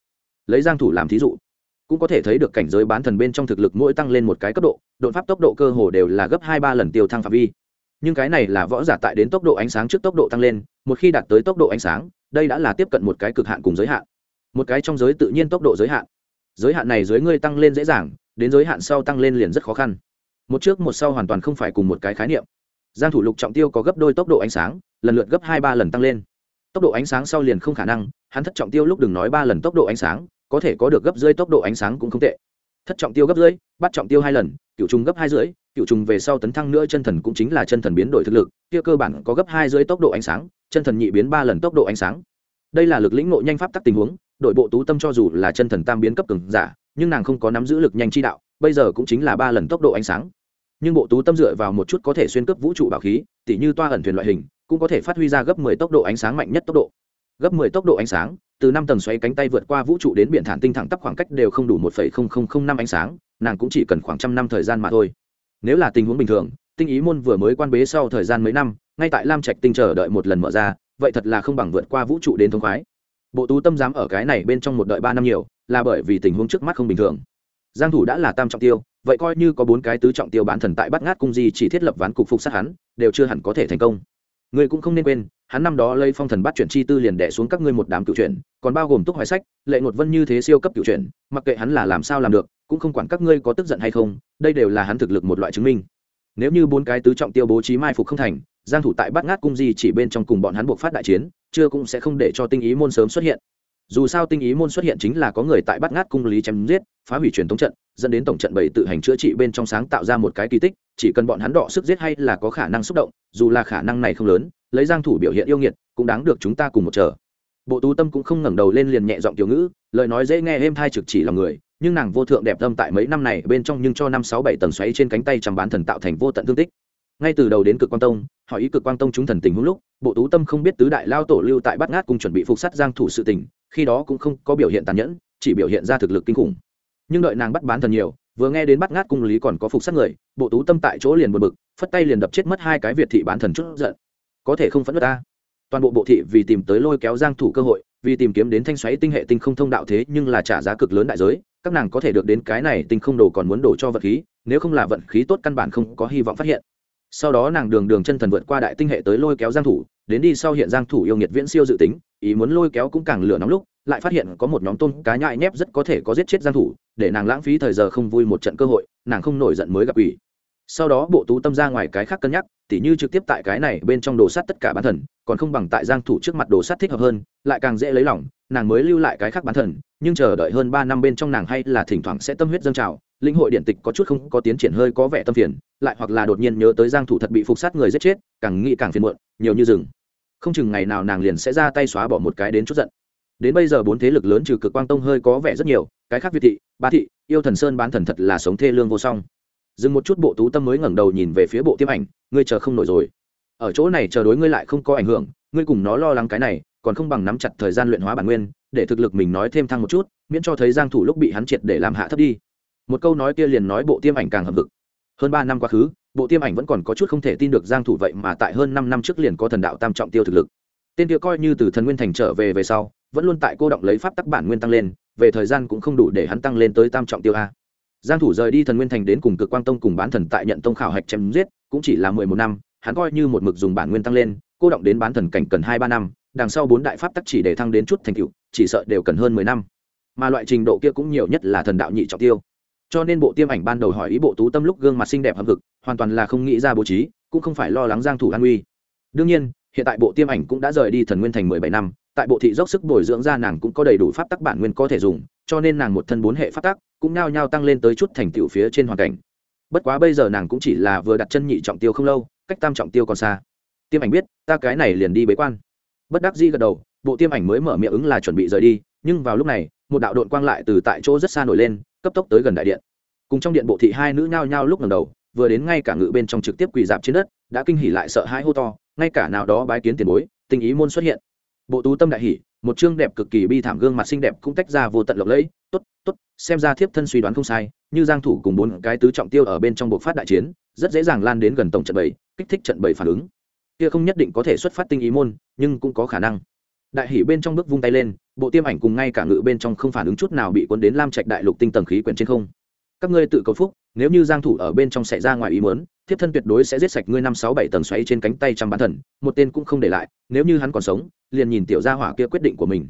lấy giang thủ làm thí dụ, cũng có thể thấy được cảnh giới bán thần bên trong thực lực mỗi tăng lên một cái cấp độ, đột pháp tốc độ cơ hồ đều là gấp hai ba lần tiêu thăng phạm vi. Nhưng cái này là võ giả tại đến tốc độ ánh sáng trước tốc độ tăng lên, một khi đạt tới tốc độ ánh sáng, đây đã là tiếp cận một cái cực hạn cùng giới hạn. Một cái trong giới tự nhiên tốc độ giới hạn. Giới hạn này dưới ngươi tăng lên dễ dàng, đến giới hạn sau tăng lên liền rất khó khăn. Một trước một sau hoàn toàn không phải cùng một cái khái niệm. Giang thủ lục trọng tiêu có gấp đôi tốc độ ánh sáng, lần lượt gấp hai ba lần tăng lên. Tốc độ ánh sáng sau liền không khả năng, hắn thất trọng tiêu lúc đừng nói ba lần tốc độ ánh sáng có thể có được gấp rưỡi tốc độ ánh sáng cũng không tệ. Thất trọng tiêu gấp rưỡi, bắt trọng tiêu hai lần, cựu trùng gấp hai rưỡi, cựu trùng về sau tấn thăng nữa chân thần cũng chính là chân thần biến đổi thực lực, kia cơ bản có gấp hai rưỡi tốc độ ánh sáng, chân thần nhị biến ba lần tốc độ ánh sáng. Đây là lực lĩnh ngộ nhanh pháp tắc tình huống, đội bộ tú tâm cho dù là chân thần tam biến cấp cường giả, nhưng nàng không có nắm giữ lực nhanh chi đạo, bây giờ cũng chính là ba lần tốc độ ánh sáng. Nhưng bộ tú tâm dựa vào một chút có thể xuyên cấp vũ trụ bảo khí, tỉ như toa ẩn thuyền loại hình, cũng có thể phát huy ra gấp 10 tốc độ ánh sáng mạnh nhất tốc độ gấp 10 tốc độ ánh sáng từ năm tầng xoay cánh tay vượt qua vũ trụ đến biển thản tinh thẳng tắp khoảng cách đều không đủ 1,0005 ánh sáng nàng cũng chỉ cần khoảng trăm năm thời gian mà thôi. Nếu là tình huống bình thường tinh ý môn vừa mới quan bế sau thời gian mấy năm ngay tại lam trạch tinh chờ đợi một lần mở ra vậy thật là không bằng vượt qua vũ trụ đến thông khoái. Bộ tú tâm dám ở cái này bên trong một đợi ba năm nhiều là bởi vì tình huống trước mắt không bình thường. Giang thủ đã là tam trọng tiêu vậy coi như có bốn cái tứ trọng tiêu bán thần tại bắt ngát cung di chỉ thiết lập ván cục phục sát hắn đều chưa hẳn có thể thành công. Người cũng không nên quên hắn năm đó lấy phong thần bắt chuyển chi tư liền đẻ xuống các ngươi một đám cựu chuyển, còn bao gồm túc hoài sách, lệ ngột vân như thế siêu cấp cựu chuyển, mặc kệ hắn là làm sao làm được, cũng không quản các ngươi có tức giận hay không, đây đều là hắn thực lực một loại chứng minh. Nếu như bốn cái tứ trọng tiêu bố trí mai phục không thành, giang thủ tại bắt ngát cung di chỉ bên trong cùng bọn hắn buộc phát đại chiến, chưa cũng sẽ không để cho tinh ý môn sớm xuất hiện. Dù sao tinh ý môn xuất hiện chính là có người tại bắt ngát cung lý chém giết, phá hủy truyền thống trận, dẫn đến tổng trận bảy tự hành chữa trị bên trong sáng tạo ra một cái kỳ tích, chỉ cần bọn hắn đọ sức giết hay là có khả năng xúc động, dù là khả năng này không lớn lấy giang thủ biểu hiện yêu nghiệt, cũng đáng được chúng ta cùng một chờ. Bộ tú tâm cũng không ngẩng đầu lên liền nhẹ giọng tiểu ngữ, lời nói dễ nghe êm thai trực chỉ lòng người, nhưng nàng vô thượng đẹp tâm tại mấy năm này bên trong nhưng cho năm sáu bảy tầng xoáy trên cánh tay chằm bán thần tạo thành vô tận thương tích. Ngay từ đầu đến cực quan tông, hỏi ý cực quang tông chúng thần tình huống lúc, bộ tú tâm không biết tứ đại lao tổ lưu tại bát ngát cùng chuẩn bị phục sát giang thủ sự tình, khi đó cũng không có biểu hiện tàn nhẫn, chỉ biểu hiện ra thực lực kinh khủng. Nhưng đợi nàng bắt bán thần nhiều, vừa nghe đến bắt ngát cung lý còn có phục sát người, bộ tú tâm tại chỗ liền buồn bực, phất tay liền đập chết mất hai cái việt thị bán thần chút giận có thể không phẫn nộ ta. Toàn bộ bộ thị vì tìm tới lôi kéo giang thủ cơ hội, vì tìm kiếm đến thanh xoáy tinh hệ tinh không thông đạo thế nhưng là trả giá cực lớn đại giới, các nàng có thể được đến cái này tinh không đồ còn muốn đổ cho vật khí, nếu không là vận khí tốt căn bản không có hy vọng phát hiện. Sau đó nàng đường đường chân thần vượt qua đại tinh hệ tới lôi kéo giang thủ, đến đi sau hiện giang thủ yêu nghiệt viễn siêu dự tính, ý muốn lôi kéo cũng càng lửa nóng lúc, lại phát hiện có một nhóm tôn cá nhại nhép rất có thể có giết chết giang thủ, để nàng lãng phí thời giờ không vui một trận cơ hội, nàng không nổi giận mới gặp ủy sau đó bộ tú tâm ra ngoài cái khác cân nhắc, tỉ như trực tiếp tại cái này bên trong đồ sắt tất cả bán thần, còn không bằng tại giang thủ trước mặt đồ sắt thích hợp hơn, lại càng dễ lấy lòng, nàng mới lưu lại cái khác bán thần, nhưng chờ đợi hơn 3 năm bên trong nàng hay là thỉnh thoảng sẽ tâm huyết dâng trào linh hội điện tịch có chút không có tiến triển hơi có vẻ tâm phiền, lại hoặc là đột nhiên nhớ tới giang thủ thật bị phục sát người giết chết, càng nghĩ càng phiền muộn, nhiều như rừng. Không chừng ngày nào nàng liền sẽ ra tay xóa bỏ một cái đến chút giận. Đến bây giờ bốn thế lực lớn trừ cực quang tông hơi có vẻ rất nhiều, cái khác việt thị, ba thị, yêu thần sơn bán thần thật là sống thê lương vô song dừng một chút bộ tú tâm mới ngẩng đầu nhìn về phía bộ tiêm ảnh, ngươi chờ không nổi rồi. Ở chỗ này chờ đối ngươi lại không có ảnh hưởng, ngươi cùng nó lo lắng cái này, còn không bằng nắm chặt thời gian luyện hóa bản nguyên, để thực lực mình nói thêm thăng một chút, miễn cho thấy giang thủ lúc bị hắn triệt để làm hạ thấp đi. Một câu nói kia liền nói bộ tiêm ảnh càng hợp vực hơn ba năm quá khứ, bộ tiêm ảnh vẫn còn có chút không thể tin được giang thủ vậy mà tại hơn năm năm trước liền có thần đạo tam trọng tiêu thực lực. Tên kia coi như từ thần nguyên thành trở về về sau, vẫn luôn tại cô động lấy pháp tắc bản nguyên tăng lên, về thời gian cũng không đủ để hắn tăng lên tới tam trọng tiêu a giang thủ rời đi thần nguyên thành đến cùng cực quang tông cùng bán thần tại nhận tông khảo hạch chém giết, cũng chỉ là mười một năm, hắn coi như một mực dùng bản nguyên tăng lên, cô động đến bán thần cảnh cần hai ba năm, đằng sau bốn đại pháp tắc chỉ để thăng đến chút thành tựu, chỉ sợ đều cần hơn mười năm mà loại trình độ kia cũng nhiều nhất là thần đạo nhị trọng tiêu cho nên bộ tiêm ảnh ban đầu hỏi ý bộ tú tâm lúc gương mặt xinh đẹp hâm hực, hoàn toàn là không nghĩ ra bố trí, cũng không phải lo lắng giang thủ an nguy. đương nhiên, hiện tại bộ tiêm ảnh cũng đã rời đi thần nguyên thành mười bảy năm, tại bộ thị dốc sức bồi dưỡng ra nàng cũng có đầy đủ pháp tắc bản nguyên có thể dùng, cho nên nàng một thân bốn hệ pháp tắc cũng nao nhao tăng lên tới chút thành tựu phía trên hoàn cảnh. Bất quá bây giờ nàng cũng chỉ là vừa đặt chân nhị trọng tiêu không lâu, cách tam trọng tiêu còn xa. Tiêm ảnh biết, ta cái này liền đi bế quan. Bất đắc di gật đầu, bộ tiêm ảnh mới mở miệng ứng là chuẩn bị rời đi, nhưng vào lúc này, một đạo đội quang lại từ tại chỗ rất xa nổi lên, cấp tốc tới gần đại điện. Cùng trong điện bộ thị hai nữ nhao nhao lúc lần đầu, vừa đến ngay cả ngự bên trong trực tiếp quỳ dạp trên đất, đã kinh hỉ lại sợ hãi hô to, ngay cả nào đó bái kiến tiền bối, tình ý môn xuất hiện. Bộ tú tâm đại hỉ, một chương đẹp cực kỳ bi thảm gương mặt xinh đẹp cũng tách ra vô tận lộng lẫy, tốt tốt xem ra thiếp thân suy đoán không sai, như giang thủ cùng bốn cái tứ trọng tiêu ở bên trong bộ phát đại chiến, rất dễ dàng lan đến gần tổng trận bảy, kích thích trận bảy phản ứng. Kia không nhất định có thể xuất phát tinh ý môn, nhưng cũng có khả năng. Đại hỉ bên trong bước vung tay lên, bộ tiêm ảnh cùng ngay cả ngự bên trong không phản ứng chút nào bị cuốn đến lam trạch đại lục tinh tầng khí quyển trên không. Các ngươi tự cầu phúc, nếu như giang thủ ở bên trong xảy ra ngoài ý muốn, thiếp thân tuyệt đối sẽ giết sạch ngươi năm sáu bảy tầng xoáy trên cánh tay trăm bán thần, một tên cũng không để lại, nếu như hắn còn sống, liền nhìn tiểu gia hỏa kia quyết định của mình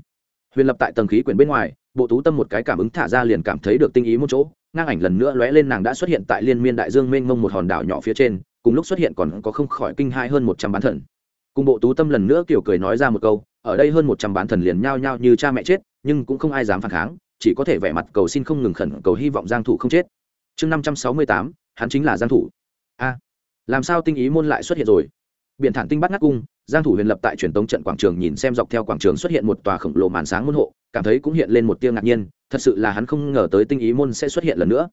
huyền lập tại tầng khí quyển bên ngoài, bộ tú tâm một cái cảm ứng thả ra liền cảm thấy được tinh ý một chỗ, ngang ảnh lần nữa lóe lên nàng đã xuất hiện tại liên miên đại dương mênh mông một hòn đảo nhỏ phía trên, cùng lúc xuất hiện còn có không khỏi kinh hai hơn một trăm bán thần. Cùng bộ tú tâm lần nữa kiểu cười nói ra một câu, ở đây hơn một trăm bán thần liền nhao nhao như cha mẹ chết, nhưng cũng không ai dám phản kháng, chỉ có thể vẻ mặt cầu xin không ngừng khẩn cầu hy vọng giang thủ không chết. Chương năm trăm sáu mươi tám, hắn chính là giang thủ. A, làm sao tinh ý môn lại xuất hiện rồi? Biển thản tinh bắt ngắt cung giang thủ huyền lập tại truyền tống trận quảng trường nhìn xem dọc theo quảng trường xuất hiện một tòa khổng lồ màn sáng môn hộ, cảm thấy cũng hiện lên một tia ngạc nhiên, thật sự là hắn không ngờ tới tinh ý môn sẽ xuất hiện lần nữa.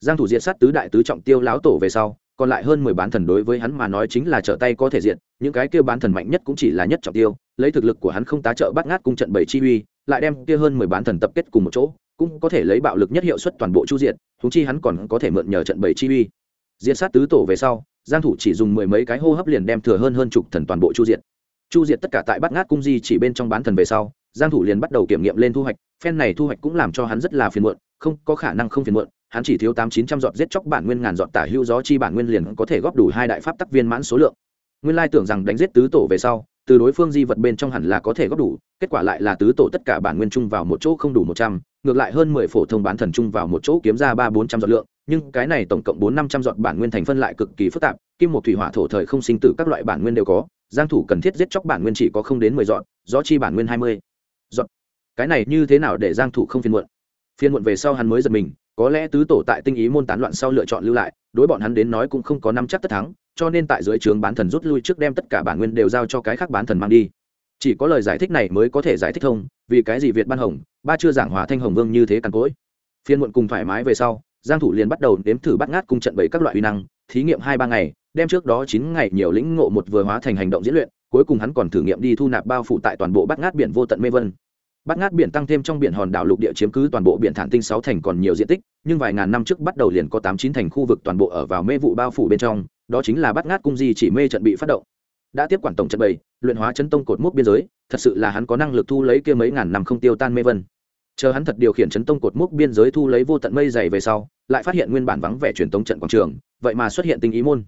Giang thủ diệt sát tứ đại tứ trọng tiêu láo tổ về sau, còn lại hơn mười bán thần đối với hắn mà nói chính là trợ tay có thể diện những cái kia bán thần mạnh nhất cũng chỉ là nhất trọng tiêu, lấy thực lực của hắn không tá trợ bắt ngát cung trận bảy chi uy, lại đem kia hơn mười bán thần tập kết cùng một chỗ, cũng có thể lấy bạo lực nhất hiệu suất toàn bộ chu diện thúng chi hắn còn có thể mượn nhờ trận bảy chi uy. Diệt sát tứ tổ về sau giang thủ chỉ dùng mười mấy cái hô hấp liền đem thừa hơn hơn chục thần toàn bộ chu diệt. Chu diệt tất cả tại bát ngát cung di chỉ bên trong bán thần về sau, giang thủ liền bắt đầu kiểm nghiệm lên thu hoạch, phen này thu hoạch cũng làm cho hắn rất là phiền muộn, không có khả năng không phiền muộn, hắn chỉ thiếu tám chín trăm giọt giết chóc bản nguyên ngàn giọt tả hưu gió chi bản nguyên liền có thể góp đủ hai đại pháp tắc viên mãn số lượng. Nguyên lai tưởng rằng đánh giết tứ tổ về sau, từ đối phương di vật bên trong hẳn là có thể góp đủ, kết quả lại là tứ tổ tất cả bản nguyên chung vào một chỗ không đủ một trăm, ngược lại hơn mười phổ thông bán thần chung vào một chỗ kiếm ra ba bốn trăm giọt lượng nhưng cái này tổng cộng bốn năm trăm giọt bản nguyên thành phân lại cực kỳ phức tạp, kim một thủy hỏa thổ thời không sinh tử các loại bản nguyên đều có, giang thủ cần thiết giết chóc bản nguyên chỉ có không đến mười dọn gió chi bản nguyên hai mươi dọn cái này như thế nào để giang thủ không phiền muộn? Phiền muộn về sau hắn mới giật mình, có lẽ tứ tổ tại tinh ý môn tán loạn sau lựa chọn lưu lại, đối bọn hắn đến nói cũng không có năm chắc tất thắng, cho nên tại dưới trường bán thần rút lui trước đem tất cả bản nguyên đều giao cho cái khác bán thần mang đi. Chỉ có lời giải thích này mới có thể giải thích thông, vì cái gì việt ban hồng, ba chưa giảng hòa thanh hồng vương như thế càn cỗi. Phiên muộn cùng thoải mái về sau giang thủ liền bắt đầu nếm thử bắt ngát cung trận bảy các loại uy năng, thí nghiệm hai ba ngày, đem trước đó chín ngày nhiều lĩnh ngộ một vừa hóa thành hành động diễn luyện, cuối cùng hắn còn thử nghiệm đi thu nạp bao phủ tại toàn bộ bắt ngát biển vô tận mê vân. Bắt ngát biển tăng thêm trong biển hòn đảo lục địa chiếm cứ toàn bộ biển thản tinh sáu thành còn nhiều diện tích, nhưng vài ngàn năm trước bắt đầu liền có tám chín thành khu vực toàn bộ ở vào mê vụ bao phủ bên trong, đó chính là bắt ngát cung di chỉ mê trận bị phát động. Đã tiếp quản tổng trận bảy, luyện hóa chấn tông cột mốc biên giới, thật sự là hắn có năng lực thu lấy kia mấy ngàn năm không tiêu tan mê vân. Chờ hắn thật điều khiển chấn tông cột mốc biên giới thu lấy vô tận mây dày về sau lại phát hiện nguyên bản vắng vẻ truyền tống trận quảng trường, vậy mà xuất hiện tinh ý môn.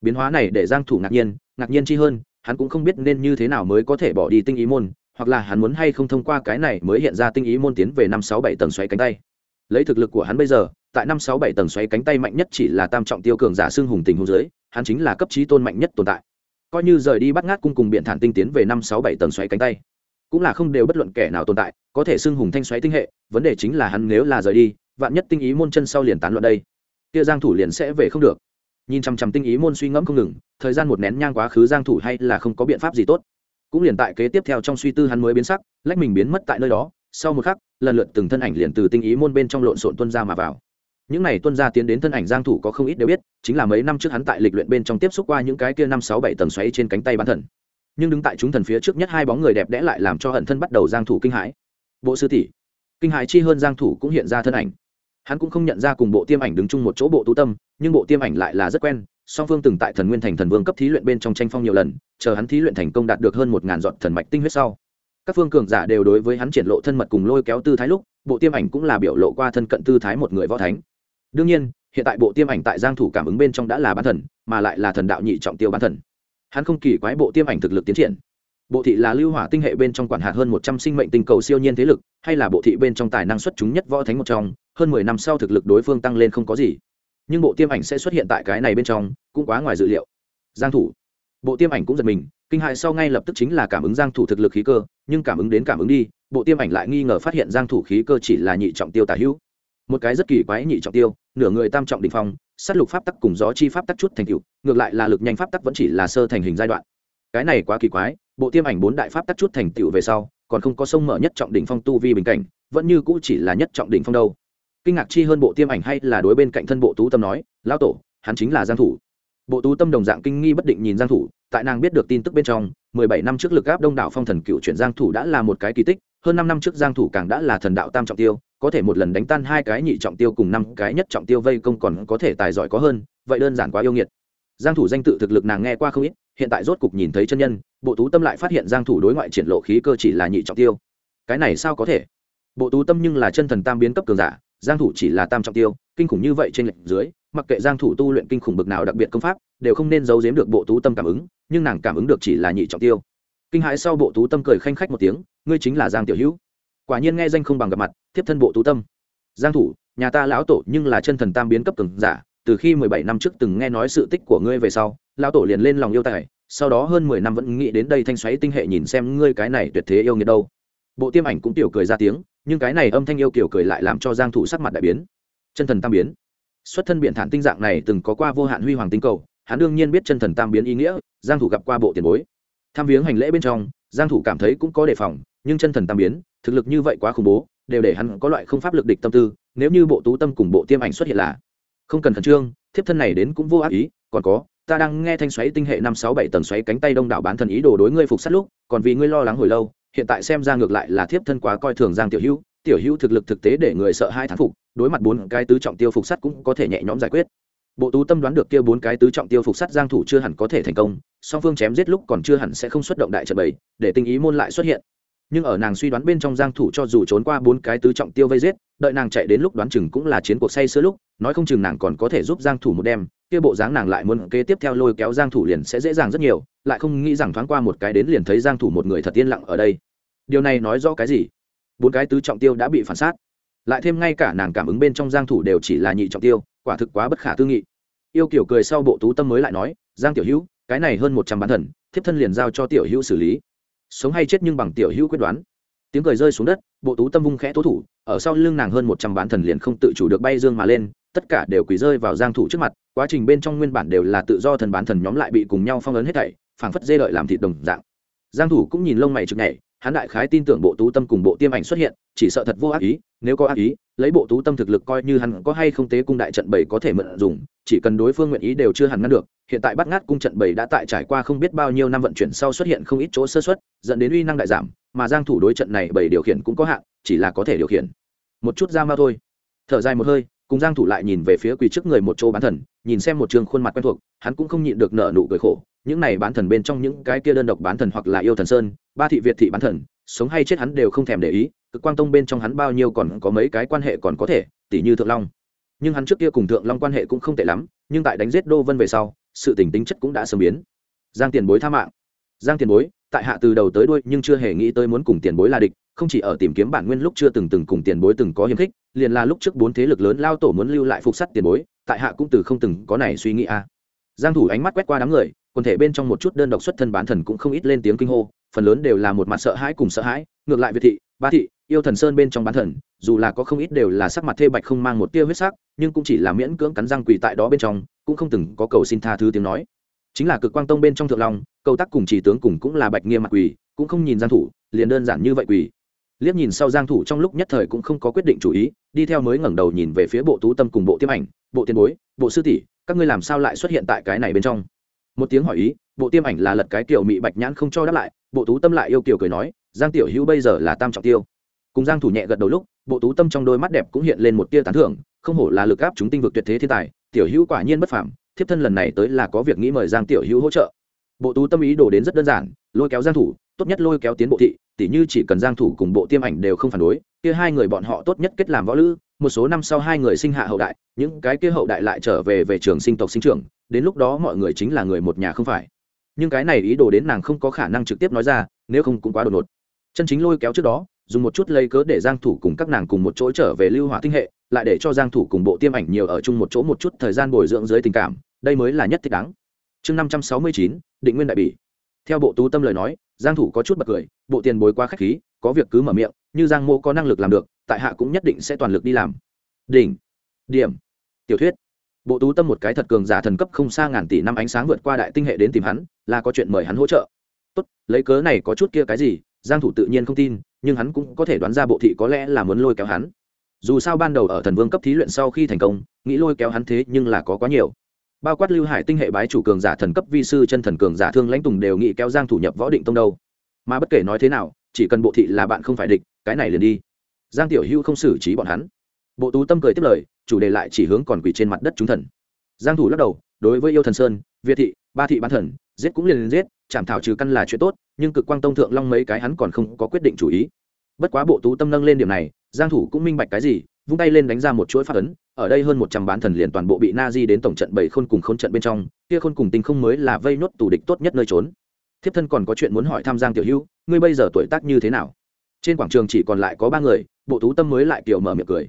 Biến hóa này để giang thủ ngạc nhiên ngạc nhiên chi hơn, hắn cũng không biết nên như thế nào mới có thể bỏ đi tinh ý môn, hoặc là hắn muốn hay không thông qua cái này mới hiện ra tinh ý môn tiến về năm sáu bảy tầng xoáy cánh tay. Lấy thực lực của hắn bây giờ, tại năm sáu bảy tầng xoáy cánh tay mạnh nhất chỉ là tam trọng tiêu cường giả xương hùng tình hùng dưới, hắn chính là cấp trí tôn mạnh nhất tồn tại. Coi như rời đi bắt ngát cung cùng biện thản tinh tiến về năm sáu bảy tầng xoáy cánh tay, cũng là không đều bất luận kẻ nào tồn tại, có thể xưng hùng thanh xoáy tinh hệ, vấn đề chính là hắn nếu là rời đi vạn nhất tinh ý môn chân sau liền tán loạn đây, kia giang thủ liền sẽ về không được. Nhìn chằm chằm tinh ý môn suy ngẫm không ngừng, thời gian một nén nhang quá khứ giang thủ hay là không có biện pháp gì tốt. Cũng liền tại kế tiếp theo trong suy tư hắn mới biến sắc, lách mình biến mất tại nơi đó, sau một khắc, lần lượt từng thân ảnh liền từ tinh ý môn bên trong lộn xộn tuân ra mà vào. Những này tuân ra tiến đến thân ảnh giang thủ có không ít đều biết, chính là mấy năm trước hắn tại lịch luyện bên trong tiếp xúc qua những cái kia năm sáu bảy tầng xoáy trên cánh tay bán thần. Nhưng đứng tại chúng thần phía trước nhất hai bóng người đẹp đẽ lại làm cho hận thân bắt đầu giang thủ kinh hãi. Bộ sư tỷ, kinh hãi chi hơn giang thủ cũng hiện ra thân ảnh hắn cũng không nhận ra cùng bộ tiêm ảnh đứng chung một chỗ bộ tú tâm, nhưng bộ tiêm ảnh lại là rất quen, song phương từng tại thần nguyên thành thần vương cấp thí luyện bên trong tranh phong nhiều lần, chờ hắn thí luyện thành công đạt được hơn một ngàn giọt thần mạch tinh huyết sau. Các phương cường giả đều đối với hắn triển lộ thân mật cùng lôi kéo tư thái lúc, bộ tiêm ảnh cũng là biểu lộ qua thân cận tư thái một người võ thánh. Đương nhiên, hiện tại bộ tiêm ảnh tại giang thủ cảm ứng bên trong đã là bán thần, mà lại là thần đạo nhị trọng tiêu bán thần. Hắn không kỳ quái bộ tiêm ảnh thực lực tiến triển. Bộ thị là lưu hỏa tinh hệ bên trong quản hạt hơn một trăm sinh mệnh tinh cầu siêu nhiên thế lực, hay là bộ thị bên trong tài năng xuất chúng nhất võ thánh một trong hơn mười năm sau thực lực đối phương tăng lên không có gì. Nhưng bộ tiêm ảnh sẽ xuất hiện tại cái này bên trong, cũng quá ngoài dự liệu. Giang thủ. Bộ tiêm ảnh cũng giật mình, kinh hại sau ngay lập tức chính là cảm ứng giang thủ thực lực khí cơ, nhưng cảm ứng đến cảm ứng đi, bộ tiêm ảnh lại nghi ngờ phát hiện giang thủ khí cơ chỉ là nhị trọng tiêu tả hữu. Một cái rất kỳ quái nhị trọng tiêu, nửa người tam trọng đỉnh phong, sát lục pháp tắc cùng gió chi pháp tắc chút thành tựu, ngược lại là lực nhanh pháp tắc vẫn chỉ là sơ thành hình giai đoạn. Cái này quá kỳ quái, bộ tiêm ảnh bốn đại pháp tắc chút thành tựu về sau, còn không có sông mở nhất trọng đỉnh phong tu vi bình cảnh, vẫn như cũ chỉ là nhất trọng đỉnh phong đâu kinh ngạc chi hơn bộ tiêm ảnh hay là đối bên cạnh thân bộ tú tâm nói, lão tổ, hắn chính là giang thủ. Bộ tú tâm đồng dạng kinh nghi bất định nhìn giang thủ, tại nàng biết được tin tức bên trong 17 năm trước lực áp đông đảo phong thần cựu chuyển giang thủ đã là một cái kỳ tích, hơn 5 năm trước giang thủ càng đã là thần đạo tam trọng tiêu, có thể một lần đánh tan hai cái nhị trọng tiêu cùng năm cái nhất trọng tiêu vây công còn có thể tài giỏi có hơn, vậy đơn giản quá yêu nghiệt. Giang thủ danh tự thực lực nàng nghe qua không ít, hiện tại rốt cục nhìn thấy chân nhân, bộ tú tâm lại phát hiện giang thủ đối ngoại triển lộ khí cơ chỉ là nhị trọng tiêu. Cái này sao có thể? Bộ tú tâm nhưng là chân thần tam biến cấp cường giả giang thủ chỉ là tam trọng tiêu, kinh khủng như vậy trên lệnh dưới, mặc kệ giang thủ tu luyện kinh khủng bực nào đặc biệt công pháp, đều không nên giấu giếm được bộ tú tâm cảm ứng, nhưng nàng cảm ứng được chỉ là nhị trọng tiêu. Kinh hãi sau bộ tú tâm cười khanh khách một tiếng, ngươi chính là giang tiểu hữu. Quả nhiên nghe danh không bằng gặp mặt tiếp thân bộ tú tâm. Giang thủ, nhà ta lão tổ nhưng là chân thần tam biến cấp cường giả, từ khi 17 năm trước từng nghe nói sự tích của ngươi về sau, lão tổ liền lên lòng yêu tài, sau đó hơn 10 năm vẫn nghĩ đến đây thanh xoáy tinh hệ nhìn xem ngươi cái này tuyệt thế yêu nghiệt đâu. Bộ tiêm ảnh cũng tiểu cười ra tiếng nhưng cái này âm thanh yêu kiểu cười lại làm cho giang thủ sắc mặt đại biến. Chân thần tam biến. Xuất thân biện thản tinh dạng này từng có qua vô hạn huy hoàng tinh cầu, hắn đương nhiên biết chân thần tam biến ý nghĩa, giang thủ gặp qua bộ tiền bối. Tham viếng hành lễ bên trong, giang thủ cảm thấy cũng có đề phòng, nhưng chân thần tam biến, thực lực như vậy quá khủng bố, đều để hắn có loại không pháp lực địch tâm tư, nếu như bộ tú tâm cùng bộ tiêm ảnh xuất hiện là không cần khẩn trương, thiếp thân này đến cũng vô ác ý, còn có, ta đang nghe thanh xoáy tinh hệ năm sáu bảy tầng xoáy cánh tay đông đảo bán thần ý đồ đối ngươi phục sát lúc, còn vì ngươi lo lắng hồi lâu hiện tại xem ra ngược lại là thiếp thân quá coi thường giang tiểu hữu tiểu hữu thực lực thực tế để người sợ hai thán phục, đối mặt bốn cái tứ trọng tiêu phục sắt cũng có thể nhẹ nhõm giải quyết. Bộ tú tâm đoán được kia bốn cái tứ trọng tiêu phục sắt giang thủ chưa hẳn có thể thành công, song phương chém giết lúc còn chưa hẳn sẽ không xuất động đại trận bảy, để tình ý môn lại xuất hiện. Nhưng ở nàng suy đoán bên trong giang thủ cho dù trốn qua bốn cái tứ trọng tiêu vây giết, đợi nàng chạy đến lúc đoán chừng cũng là chiến cuộc say sưa lúc nói không chừng nàng còn có thể giúp giang thủ một đêm, kia bộ dáng nàng lại muốn kế tiếp theo lôi kéo giang thủ liền sẽ dễ dàng rất nhiều, lại không nghĩ rằng thoáng qua một cái đến liền thấy giang thủ một người thật yên lặng ở đây. Điều này nói rõ cái gì? Bốn cái tứ trọng tiêu đã bị phản sát. Lại thêm ngay cả nàng cảm ứng bên trong giang thủ đều chỉ là nhị trọng tiêu, quả thực quá bất khả tư nghị. Yêu kiểu cười sau bộ tú tâm mới lại nói, giang tiểu hữu, cái này hơn một trăm bán thần, thiếp thân liền giao cho tiểu hữu xử lý. Sống hay chết nhưng bằng tiểu hữu quyết đoán. Tiếng cười rơi xuống đất, bộ tú tâm vung khẽ tố thủ, ở sau lưng nàng hơn một trăm bán thần liền không tự chủ được bay dương mà lên tất cả đều quỳ rơi vào giang thủ trước mặt, quá trình bên trong nguyên bản đều là tự do thần bán thần nhóm lại bị cùng nhau phong ấn hết thảy, phảng phất dê lợi làm thịt đồng dạng. Giang thủ cũng nhìn lông mày trực nhảy, hắn đại khái tin tưởng bộ tú tâm cùng bộ tiêm ảnh xuất hiện, chỉ sợ thật vô ác ý, nếu có ác ý, lấy bộ tú tâm thực lực coi như hắn có hay không tế cung đại trận bảy có thể mượn dùng, chỉ cần đối phương nguyện ý đều chưa hẳn ngăn được, hiện tại bắt ngát cung trận bảy đã tại trải qua không biết bao nhiêu năm vận chuyển sau xuất hiện không ít chỗ sơ xuất dẫn đến uy năng đại giảm, mà giang thủ đối trận này bảy điều khiển cũng có hạn, chỉ là có thể điều khiển. Một chút ra ma thôi. Thở dài một hơi cùng giang thủ lại nhìn về phía quỳ trước người một chỗ bán thần, nhìn xem một trường khuôn mặt quen thuộc, hắn cũng không nhịn được nở nụ cười khổ. Những này bán thần bên trong những cái kia đơn độc bán thần hoặc là yêu thần sơn, ba thị việt thị bán thần, sống hay chết hắn đều không thèm để ý, cực quang tông bên trong hắn bao nhiêu còn có mấy cái quan hệ còn có thể tỷ như thượng long. Nhưng hắn trước kia cùng thượng long quan hệ cũng không tệ lắm, nhưng tại đánh giết đô vân về sau, sự tình tính chất cũng đã sớm biến. Giang tiền bối tha mạng. Giang tiền bối, tại hạ từ đầu tới đuôi nhưng chưa hề nghĩ tới muốn cùng tiền bối là địch không chỉ ở tìm kiếm bản nguyên lúc chưa từng từng cùng tiền bối từng có hiềm khích, liền là lúc trước bốn thế lực lớn lao tổ muốn lưu lại phục sắt tiền bối, tại hạ cũng từ không từng có này suy nghĩ a. Giang thủ ánh mắt quét qua đám người, quần thể bên trong một chút đơn độc xuất thân bán thần cũng không ít lên tiếng kinh hô, phần lớn đều là một mặt sợ hãi cùng sợ hãi, ngược lại việt thị, ba thị, yêu thần sơn bên trong bán thần, dù là có không ít đều là sắc mặt thê bạch không mang một tia huyết sắc, nhưng cũng chỉ là miễn cưỡng cắn răng quỳ tại đó bên trong, cũng không từng có cầu xin tha thứ tiếng nói. Chính là cực quang tông bên trong thượng long, cầu tắc cùng chỉ tướng cùng cũng là bạch nghiêm mặt quỳ, cũng không nhìn giang thủ, liền đơn giản như vậy quỳ liếc nhìn sau giang thủ trong lúc nhất thời cũng không có quyết định chủ ý, đi theo mới ngẩng đầu nhìn về phía bộ tú tâm cùng bộ tiêm ảnh, bộ tiên bối, bộ sư tỷ, các ngươi làm sao lại xuất hiện tại cái này bên trong? Một tiếng hỏi ý, bộ tiêm ảnh là lật cái tiểu mị bạch nhãn không cho đáp lại, bộ tú tâm lại yêu kiều cười nói, giang tiểu hữu bây giờ là tam trọng tiêu. Cùng giang thủ nhẹ gật đầu lúc, bộ tú tâm trong đôi mắt đẹp cũng hiện lên một tia tán thưởng, không hổ là lực áp chúng tinh vực tuyệt thế thiên tài, tiểu hữu quả nhiên bất phàm, thiếp thân lần này tới là có việc nghĩ mời giang tiểu hữu hỗ trợ. Bộ tú tâm ý đồ đến rất đơn giản, lôi kéo giang thủ, tốt nhất lôi kéo tiến bộ thị tỉ như chỉ cần giang thủ cùng bộ tiêm ảnh đều không phản đối kia hai người bọn họ tốt nhất kết làm võ lữ một số năm sau hai người sinh hạ hậu đại những cái kia hậu đại lại trở về về trường sinh tộc sinh trưởng đến lúc đó mọi người chính là người một nhà không phải. Nhưng cái này ý đồ đến nàng không có khả năng trực tiếp nói ra nếu không cũng quá đột ngột. Chân chính lôi kéo trước đó dùng một chút lấy cớ để giang thủ cùng các nàng cùng một chỗ trở về lưu hỏa tinh hệ lại để cho giang thủ cùng bộ tiêm ảnh nhiều ở chung một chỗ một chút thời gian bồi dưỡng dưới tình cảm đây mới là nhất thích đáng. Chương 569, định nguyên đại bỉ theo bộ tú tâm lời nói, giang thủ có chút bật cười, bộ tiền bối quá khách khí, có việc cứ mở miệng, như giang mô có năng lực làm được, tại hạ cũng nhất định sẽ toàn lực đi làm. Đỉnh. Điểm. Tiểu thuyết. Bộ tú tâm một cái thật cường giả thần cấp không xa ngàn tỷ năm ánh sáng vượt qua đại tinh hệ đến tìm hắn, là có chuyện mời hắn hỗ trợ. Tốt, lấy cớ này có chút kia cái gì, giang thủ tự nhiên không tin, nhưng hắn cũng có thể đoán ra bộ thị có lẽ là muốn lôi kéo hắn. Dù sao ban đầu ở thần vương cấp thí luyện sau khi thành công, nghĩ lôi kéo hắn thế nhưng là có quá nhiều bao quát lưu hải tinh hệ bái chủ cường giả thần cấp vi sư chân thần cường giả thương lãnh tùng đều nghĩ kéo giang thủ nhập võ định tông đâu. Mà bất kể nói thế nào, chỉ cần bộ thị là bạn không phải địch, cái này liền đi. Giang tiểu hưu không xử trí bọn hắn. Bộ tú tâm cười tiếp lời, chủ đề lại chỉ hướng còn quỳ trên mặt đất chúng thần. Giang thủ lắc đầu, đối với yêu thần sơn, việt thị, ba thị bán thần, giết cũng liền liền giết Chạm thảo trừ căn là chuyện tốt, nhưng cực quang tông thượng long mấy cái hắn còn không có quyết định chủ ý. Bất quá bộ tú tâm nâng lên điểm này, giang thủ cũng minh bạch cái gì, vung tay lên đánh ra một chuỗi phát ấn ở đây hơn 100 bán thần liền toàn bộ bị na di đến tổng trận bảy khôn cùng khôn trận bên trong, kia khôn cùng tinh không mới là vây nốt tù địch tốt nhất nơi trốn. Thiếp thân còn có chuyện muốn hỏi tham giang tiểu hữu, ngươi bây giờ tuổi tác như thế nào? Trên quảng trường chỉ còn lại có ba người, bộ tú tâm mới lại kiểu mở miệng cười.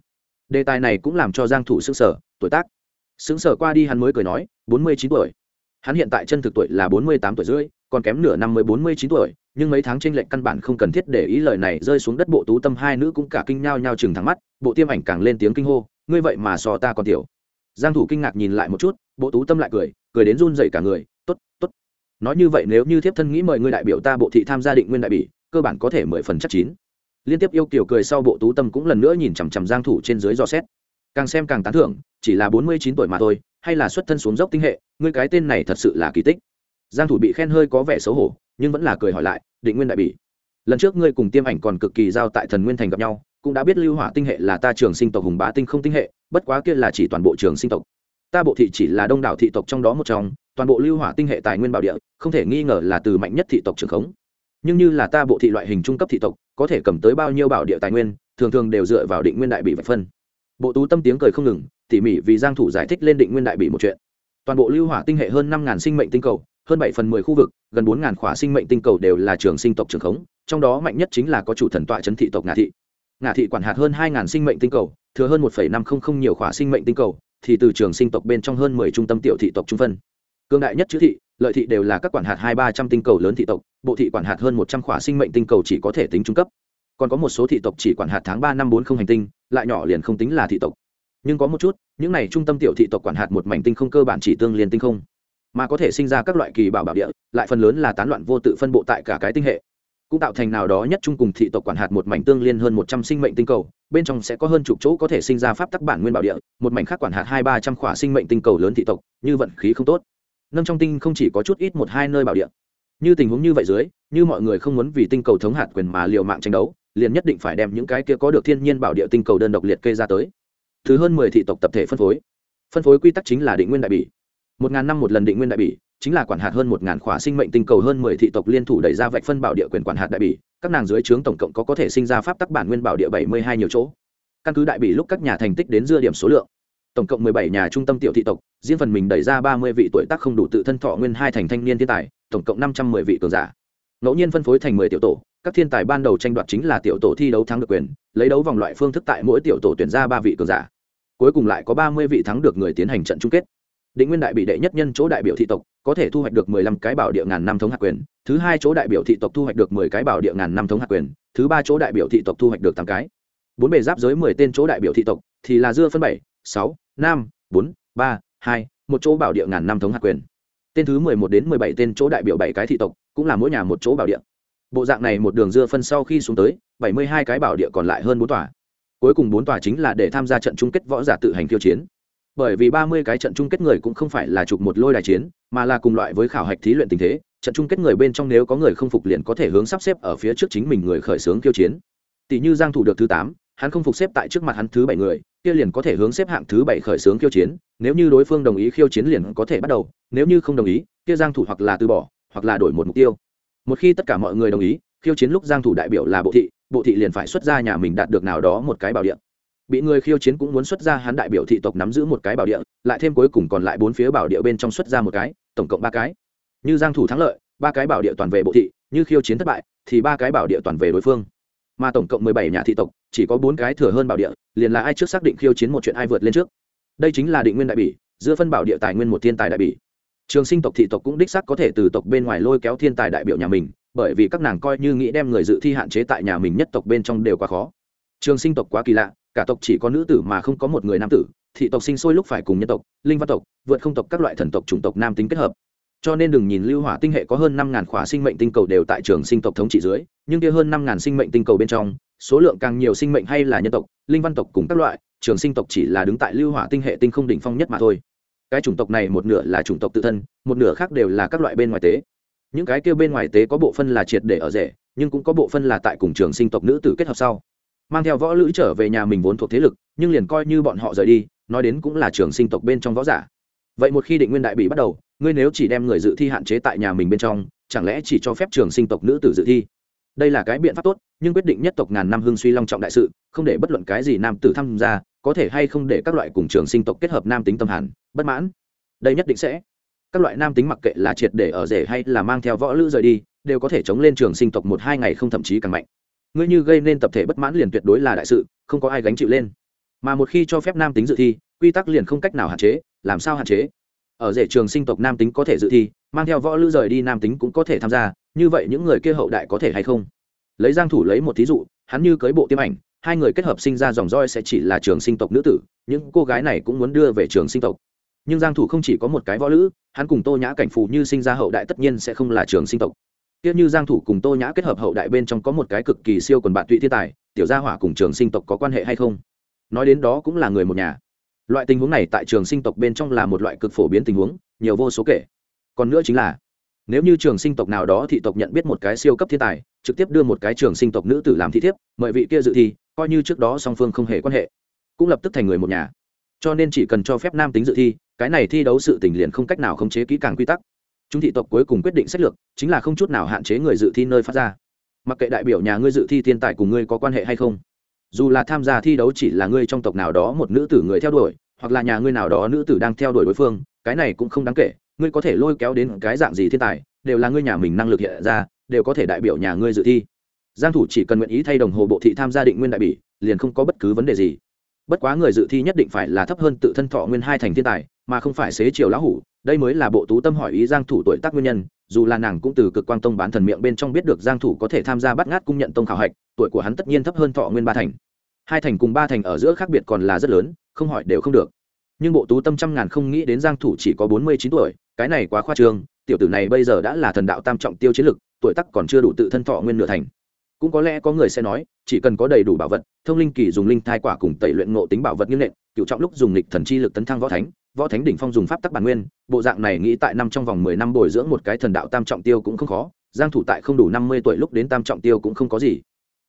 Đề tài này cũng làm cho giang thủ sững sờ, tuổi tác. Sững sờ qua đi hắn mới cười nói 49 tuổi. Hắn hiện tại chân thực tuổi là 48 tuổi rưỡi, còn kém nửa năm mới 49 tuổi nhưng mấy tháng tranh lệch căn bản không cần thiết để ý lời này, rơi xuống đất bộ tú tâm hai nữ cũng cả kinh nhao nhao chừng thẳng mắt, bộ tiêm ảnh càng lên tiếng kinh hô, ngươi vậy mà so ta còn tiểu. Giang thủ kinh ngạc nhìn lại một chút, bộ tú tâm lại cười cười đến run rẩy cả người, tốt tốt. Nói như vậy nếu như thiếp thân nghĩ mời ngươi đại biểu ta bộ thị tham gia định nguyên đại bỉ, cơ bản có thể mười phần chắc chín. Liên tiếp yêu kiều cười sau bộ tú tâm cũng lần nữa nhìn chằm chằm giang thủ trên dưới dò xét. Càng xem càng tán thưởng, chỉ là 49 tuổi mà thôi, hay là xuất thân xuống dốc tinh hệ, ngươi cái tên này thật sự là kỳ tích. Giang thủ bị khen hơi có vẻ xấu hổ nhưng vẫn là cười hỏi lại, định nguyên đại bỉ, lần trước ngươi cùng tiêm ảnh còn cực kỳ giao tại thần nguyên thành gặp nhau, cũng đã biết lưu hỏa tinh hệ là ta trường sinh tộc hùng bá tinh không tinh hệ, bất quá kia là chỉ toàn bộ trường sinh tộc. Ta bộ thị chỉ là đông đảo thị tộc trong đó một trong, toàn bộ lưu hỏa tinh hệ tài nguyên bảo địa, không thể nghi ngờ là từ mạnh nhất thị tộc trường khống. Nhưng như là ta bộ thị loại hình trung cấp thị tộc, có thể cầm tới bao nhiêu bảo địa tài nguyên, thường thường đều dựa vào định nguyên đại bị vạch phân. Bộ tú tâm tiếng cười không ngừng, tỉ mỉ vì giang thủ giải thích lên định nguyên đại bị một chuyện. Toàn bộ lưu hỏa tinh hệ hơn năm sinh mệnh tinh cầu hơn bảy phần mười khu vực, gần bốn khỏa sinh mệnh tinh cầu đều là trường sinh tộc trường khống, trong đó mạnh nhất chính là có chủ thần tọa chấn thị tộc ngạ thị. Ngạ thị quản hạt hơn hai sinh mệnh tinh cầu, thừa hơn một năm không không nhiều khỏa sinh mệnh tinh cầu, thì từ trường sinh tộc bên trong hơn mười trung tâm tiểu thị tộc trung phân. Cương đại nhất chữ thị, lợi thị đều là các quản hạt hai ba trăm tinh cầu lớn thị tộc, bộ thị quản hạt hơn một trăm khỏa sinh mệnh tinh cầu chỉ có thể tính trung cấp. Còn có một số thị tộc chỉ quản hạt tháng ba năm bốn không hành tinh, lại nhỏ liền không tính là thị tộc. Nhưng có một chút, những này trung tâm tiểu thị tộc quản hạt một mảnh tinh không cơ bản chỉ tương liên tinh không mà có thể sinh ra các loại kỳ bảo bảo địa, lại phần lớn là tán loạn vô tự phân bộ tại cả cái tinh hệ. Cũng tạo thành nào đó nhất chung cùng thị tộc quản hạt một mảnh tương liên hơn một trăm sinh mệnh tinh cầu, bên trong sẽ có hơn chục chỗ có thể sinh ra pháp tắc bản nguyên bảo địa, một mảnh khác quản hạt hai ba trăm khỏa sinh mệnh tinh cầu lớn thị tộc, như vận khí không tốt. Nâng trong tinh không chỉ có chút ít một hai nơi bảo địa. Như tình huống như vậy dưới, như mọi người không muốn vì tinh cầu thống hạt quyền mà liều mạng tranh đấu, liền nhất định phải đem những cái kia có được thiên nhiên bảo địa tinh cầu đơn độc liệt kê ra tới. Thứ hơn mười thị tộc tập thể phân phối. Phân phối quy tắc chính là định nguyên đại bỉ một ngàn năm một lần định nguyên đại bỉ, chính là quản hạt hơn một ngàn khỏa sinh mệnh tinh cầu hơn mười thị tộc liên thủ đẩy ra vạch phân bảo địa quyền quản hạt đại bỉ, các nàng dưới trướng tổng cộng có có thể sinh ra pháp tắc bản nguyên bảo địa bảy mươi hai nhiều chỗ. Căn cứ đại bỉ lúc các nhà thành tích đến dưa điểm số lượng, tổng cộng mười bảy nhà trung tâm tiểu thị tộc, riêng phần mình đẩy ra ba mươi vị tuổi tác không đủ tự thân thọ nguyên hai thành thanh niên thiên tài, tổng cộng năm trăm mười vị cường giả. Ngẫu nhiên phân phối thành mười tiểu tổ, các thiên tài ban đầu tranh đoạt chính là tiểu tổ thi đấu thắng được quyền, lấy đấu vòng loại phương thức tại mỗi tiểu tổ tuyển ra ba vị cường giả. Cuối cùng lại có ba mươi vị thắng được người tiến hành trận chung kết định nguyên đại bị đệ nhất nhân chỗ đại biểu thị tộc, có thể thu hoạch được mười lăm cái bảo địa ngàn năm thống hạt quyền. Thứ hai chỗ đại biểu thị tộc thu hoạch được mười cái bảo địa ngàn năm thống hạt quyền. Thứ ba chỗ đại biểu thị tộc thu hoạch được tám cái. Bốn bề giáp giới mười tên chỗ đại biểu thị tộc, thì là dưa phân bảy, sáu, năm, bốn, ba, hai, một chỗ bảo địa ngàn năm thống hạt quyền. Tên thứ mười một đến mười bảy tên chỗ đại biểu bảy cái thị tộc, cũng là mỗi nhà một chỗ bảo địa. Bộ dạng này một đường dưa phân sau khi xuống tới, bảy mươi hai cái bảo địa còn lại hơn bốn tòa. Cuối cùng bốn tòa chính là để tham gia trận chung kết võ giả tự hành khiêu chiến bởi vì ba mươi cái trận chung kết người cũng không phải là chụp một lôi đài chiến, mà là cùng loại với khảo hạch thí luyện tình thế, trận chung kết người bên trong nếu có người không phục liền có thể hướng sắp xếp ở phía trước chính mình người khởi xướng khiêu chiến. Tỷ như giang thủ được thứ tám, hắn không phục xếp tại trước mặt hắn thứ bảy người, kia liền có thể hướng xếp hạng thứ bảy khởi xướng khiêu chiến, nếu như đối phương đồng ý khiêu chiến liền có thể bắt đầu, nếu như không đồng ý, kia giang thủ hoặc là từ bỏ, hoặc là đổi một mục tiêu. Một khi tất cả mọi người đồng ý, khiêu chiến lúc giang thủ đại biểu là bộ thị bộ thị liền phải xuất ra nhà mình đạt được nào đó một cái bảo địa bị người khiêu chiến cũng muốn xuất ra hắn đại biểu thị tộc nắm giữ một cái bảo địa, lại thêm cuối cùng còn lại bốn phía bảo địa bên trong xuất ra một cái, tổng cộng ba cái. Như giang thủ thắng lợi, ba cái bảo địa toàn về bộ thị, như khiêu chiến thất bại, thì ba cái bảo địa toàn về đối phương. Mà tổng cộng 17 nhà thị tộc, chỉ có bốn cái thừa hơn bảo địa, liền là ai trước xác định khiêu chiến một chuyện ai vượt lên trước. Đây chính là định nguyên đại bỉ, giữa phân bảo địa tài nguyên một thiên tài đại bỉ. Trường sinh tộc thị tộc cũng đích xác có thể từ tộc bên ngoài lôi kéo thiên tài đại biểu nhà mình, bởi vì các nàng coi như nghĩ đem người dự thi hạn chế tại nhà mình nhất tộc bên trong đều quá khó. Trường sinh tộc quá kỳ lạ cả tộc chỉ có nữ tử mà không có một người nam tử, thị tộc sinh sôi lúc phải cùng nhân tộc, linh văn tộc, vượt không tộc các loại thần tộc chủng tộc nam tính kết hợp. Cho nên đừng nhìn lưu hỏa tinh hệ có hơn năm ngàn khỏa sinh mệnh tinh cầu đều tại trường sinh tộc thống trị dưới, nhưng kia hơn năm ngàn sinh mệnh tinh cầu bên trong, số lượng càng nhiều sinh mệnh hay là nhân tộc, linh văn tộc cùng các loại, trường sinh tộc chỉ là đứng tại lưu hỏa tinh hệ tinh không đỉnh phong nhất mà thôi. Cái chủng tộc này một nửa là chủng tộc tự thân, một nửa khác đều là các loại bên ngoài tế. Những cái kia bên ngoài tế có bộ phân là triệt để ở rể, nhưng cũng có bộ phân là tại cùng trường sinh tộc nữ tử kết hợp sau mang theo võ lữ trở về nhà mình vốn thuộc thế lực, nhưng liền coi như bọn họ rời đi, nói đến cũng là trường sinh tộc bên trong võ giả. Vậy một khi định nguyên đại bị bắt đầu, ngươi nếu chỉ đem người dự thi hạn chế tại nhà mình bên trong, chẳng lẽ chỉ cho phép trường sinh tộc nữ tử dự thi? Đây là cái biện pháp tốt, nhưng quyết định nhất tộc ngàn năm hương suy long trọng đại sự, không để bất luận cái gì nam tử tham gia, có thể hay không để các loại cùng trường sinh tộc kết hợp nam tính tâm hẳn, bất mãn. Đây nhất định sẽ. Các loại nam tính mặc kệ là triệt để ở rể hay là mang theo võ lữ rời đi, đều có thể chống lên trường sinh tộc một hai ngày không thậm chí càng mạnh ngươi như gây nên tập thể bất mãn liền tuyệt đối là đại sự, không có ai gánh chịu lên. Mà một khi cho phép nam tính dự thi, quy tắc liền không cách nào hạn chế, làm sao hạn chế? Ở rể trường sinh tộc nam tính có thể dự thi, mang theo võ lữ rời đi nam tính cũng có thể tham gia, như vậy những người kia hậu đại có thể hay không? Lấy giang thủ lấy một thí dụ, hắn như cưới bộ tiêm ảnh, hai người kết hợp sinh ra dòng roi sẽ chỉ là trường sinh tộc nữ tử, những cô gái này cũng muốn đưa về trường sinh tộc. Nhưng giang thủ không chỉ có một cái võ lữ hắn cùng tô nhã cảnh phù như sinh ra hậu đại tất nhiên sẽ không là trường sinh tộc. Tiếp như giang thủ cùng tô nhã kết hợp hậu đại bên trong có một cái cực kỳ siêu quần bạn tụy thiên tài, tiểu gia hỏa cùng trường sinh tộc có quan hệ hay không? Nói đến đó cũng là người một nhà. Loại tình huống này tại trường sinh tộc bên trong là một loại cực phổ biến tình huống, nhiều vô số kể. Còn nữa chính là, nếu như trường sinh tộc nào đó thị tộc nhận biết một cái siêu cấp thiên tài, trực tiếp đưa một cái trường sinh tộc nữ tử làm thị thiếp, mời vị kia dự thi, coi như trước đó song phương không hề quan hệ, cũng lập tức thành người một nhà. Cho nên chỉ cần cho phép nam tính dự thi, cái này thi đấu sự tình liền không cách nào khống chế kỹ càng quy tắc chúng thị tộc cuối cùng quyết định sách lược, chính là không chút nào hạn chế người dự thi nơi phát ra. Mặc kệ đại biểu nhà ngươi dự thi thiên tài cùng ngươi có quan hệ hay không, dù là tham gia thi đấu chỉ là ngươi trong tộc nào đó một nữ tử người theo đuổi, hoặc là nhà ngươi nào đó nữ tử đang theo đuổi đối phương, cái này cũng không đáng kể, ngươi có thể lôi kéo đến cái dạng gì thiên tài, đều là ngươi nhà mình năng lực hiện ra, đều có thể đại biểu nhà ngươi dự thi. Giang thủ chỉ cần nguyện ý thay đồng hồ bộ thị tham gia định nguyên đại bỉ, liền không có bất cứ vấn đề gì. Bất quá người dự thi nhất định phải là thấp hơn tự thân thọ nguyên hai thành thiên tài, mà không phải xế chiều lão hủ đây mới là bộ tú tâm hỏi ý giang thủ tuổi tác nguyên nhân, dù là nàng cũng từ cực quang tông bán thần miệng bên trong biết được giang thủ có thể tham gia bắt ngát cung nhận tông khảo hạch, tuổi của hắn tất nhiên thấp hơn thọ nguyên ba thành. Hai thành cùng ba thành ở giữa khác biệt còn là rất lớn, không hỏi đều không được. Nhưng bộ tú tâm trăm ngàn không nghĩ đến giang thủ chỉ có 49 tuổi, cái này quá khoa trương, tiểu tử này bây giờ đã là thần đạo tam trọng tiêu chiến lực, tuổi tác còn chưa đủ tự thân thọ nguyên nửa thành. Cũng có lẽ có người sẽ nói, chỉ cần có đầy đủ bảo vật, thông linh kỳ dùng linh thai quả cùng tẩy luyện ngộ tính bảo vật như nện, cựu trọng lúc dùng lịch thần chi lực tấn thăng võ thánh võ thánh đỉnh phong dùng pháp tắc bản nguyên, bộ dạng này nghĩ tại năm trong vòng mười năm bồi dưỡng một cái thần đạo tam trọng tiêu cũng không khó, giang thủ tại không đủ năm mươi tuổi lúc đến tam trọng tiêu cũng không có gì.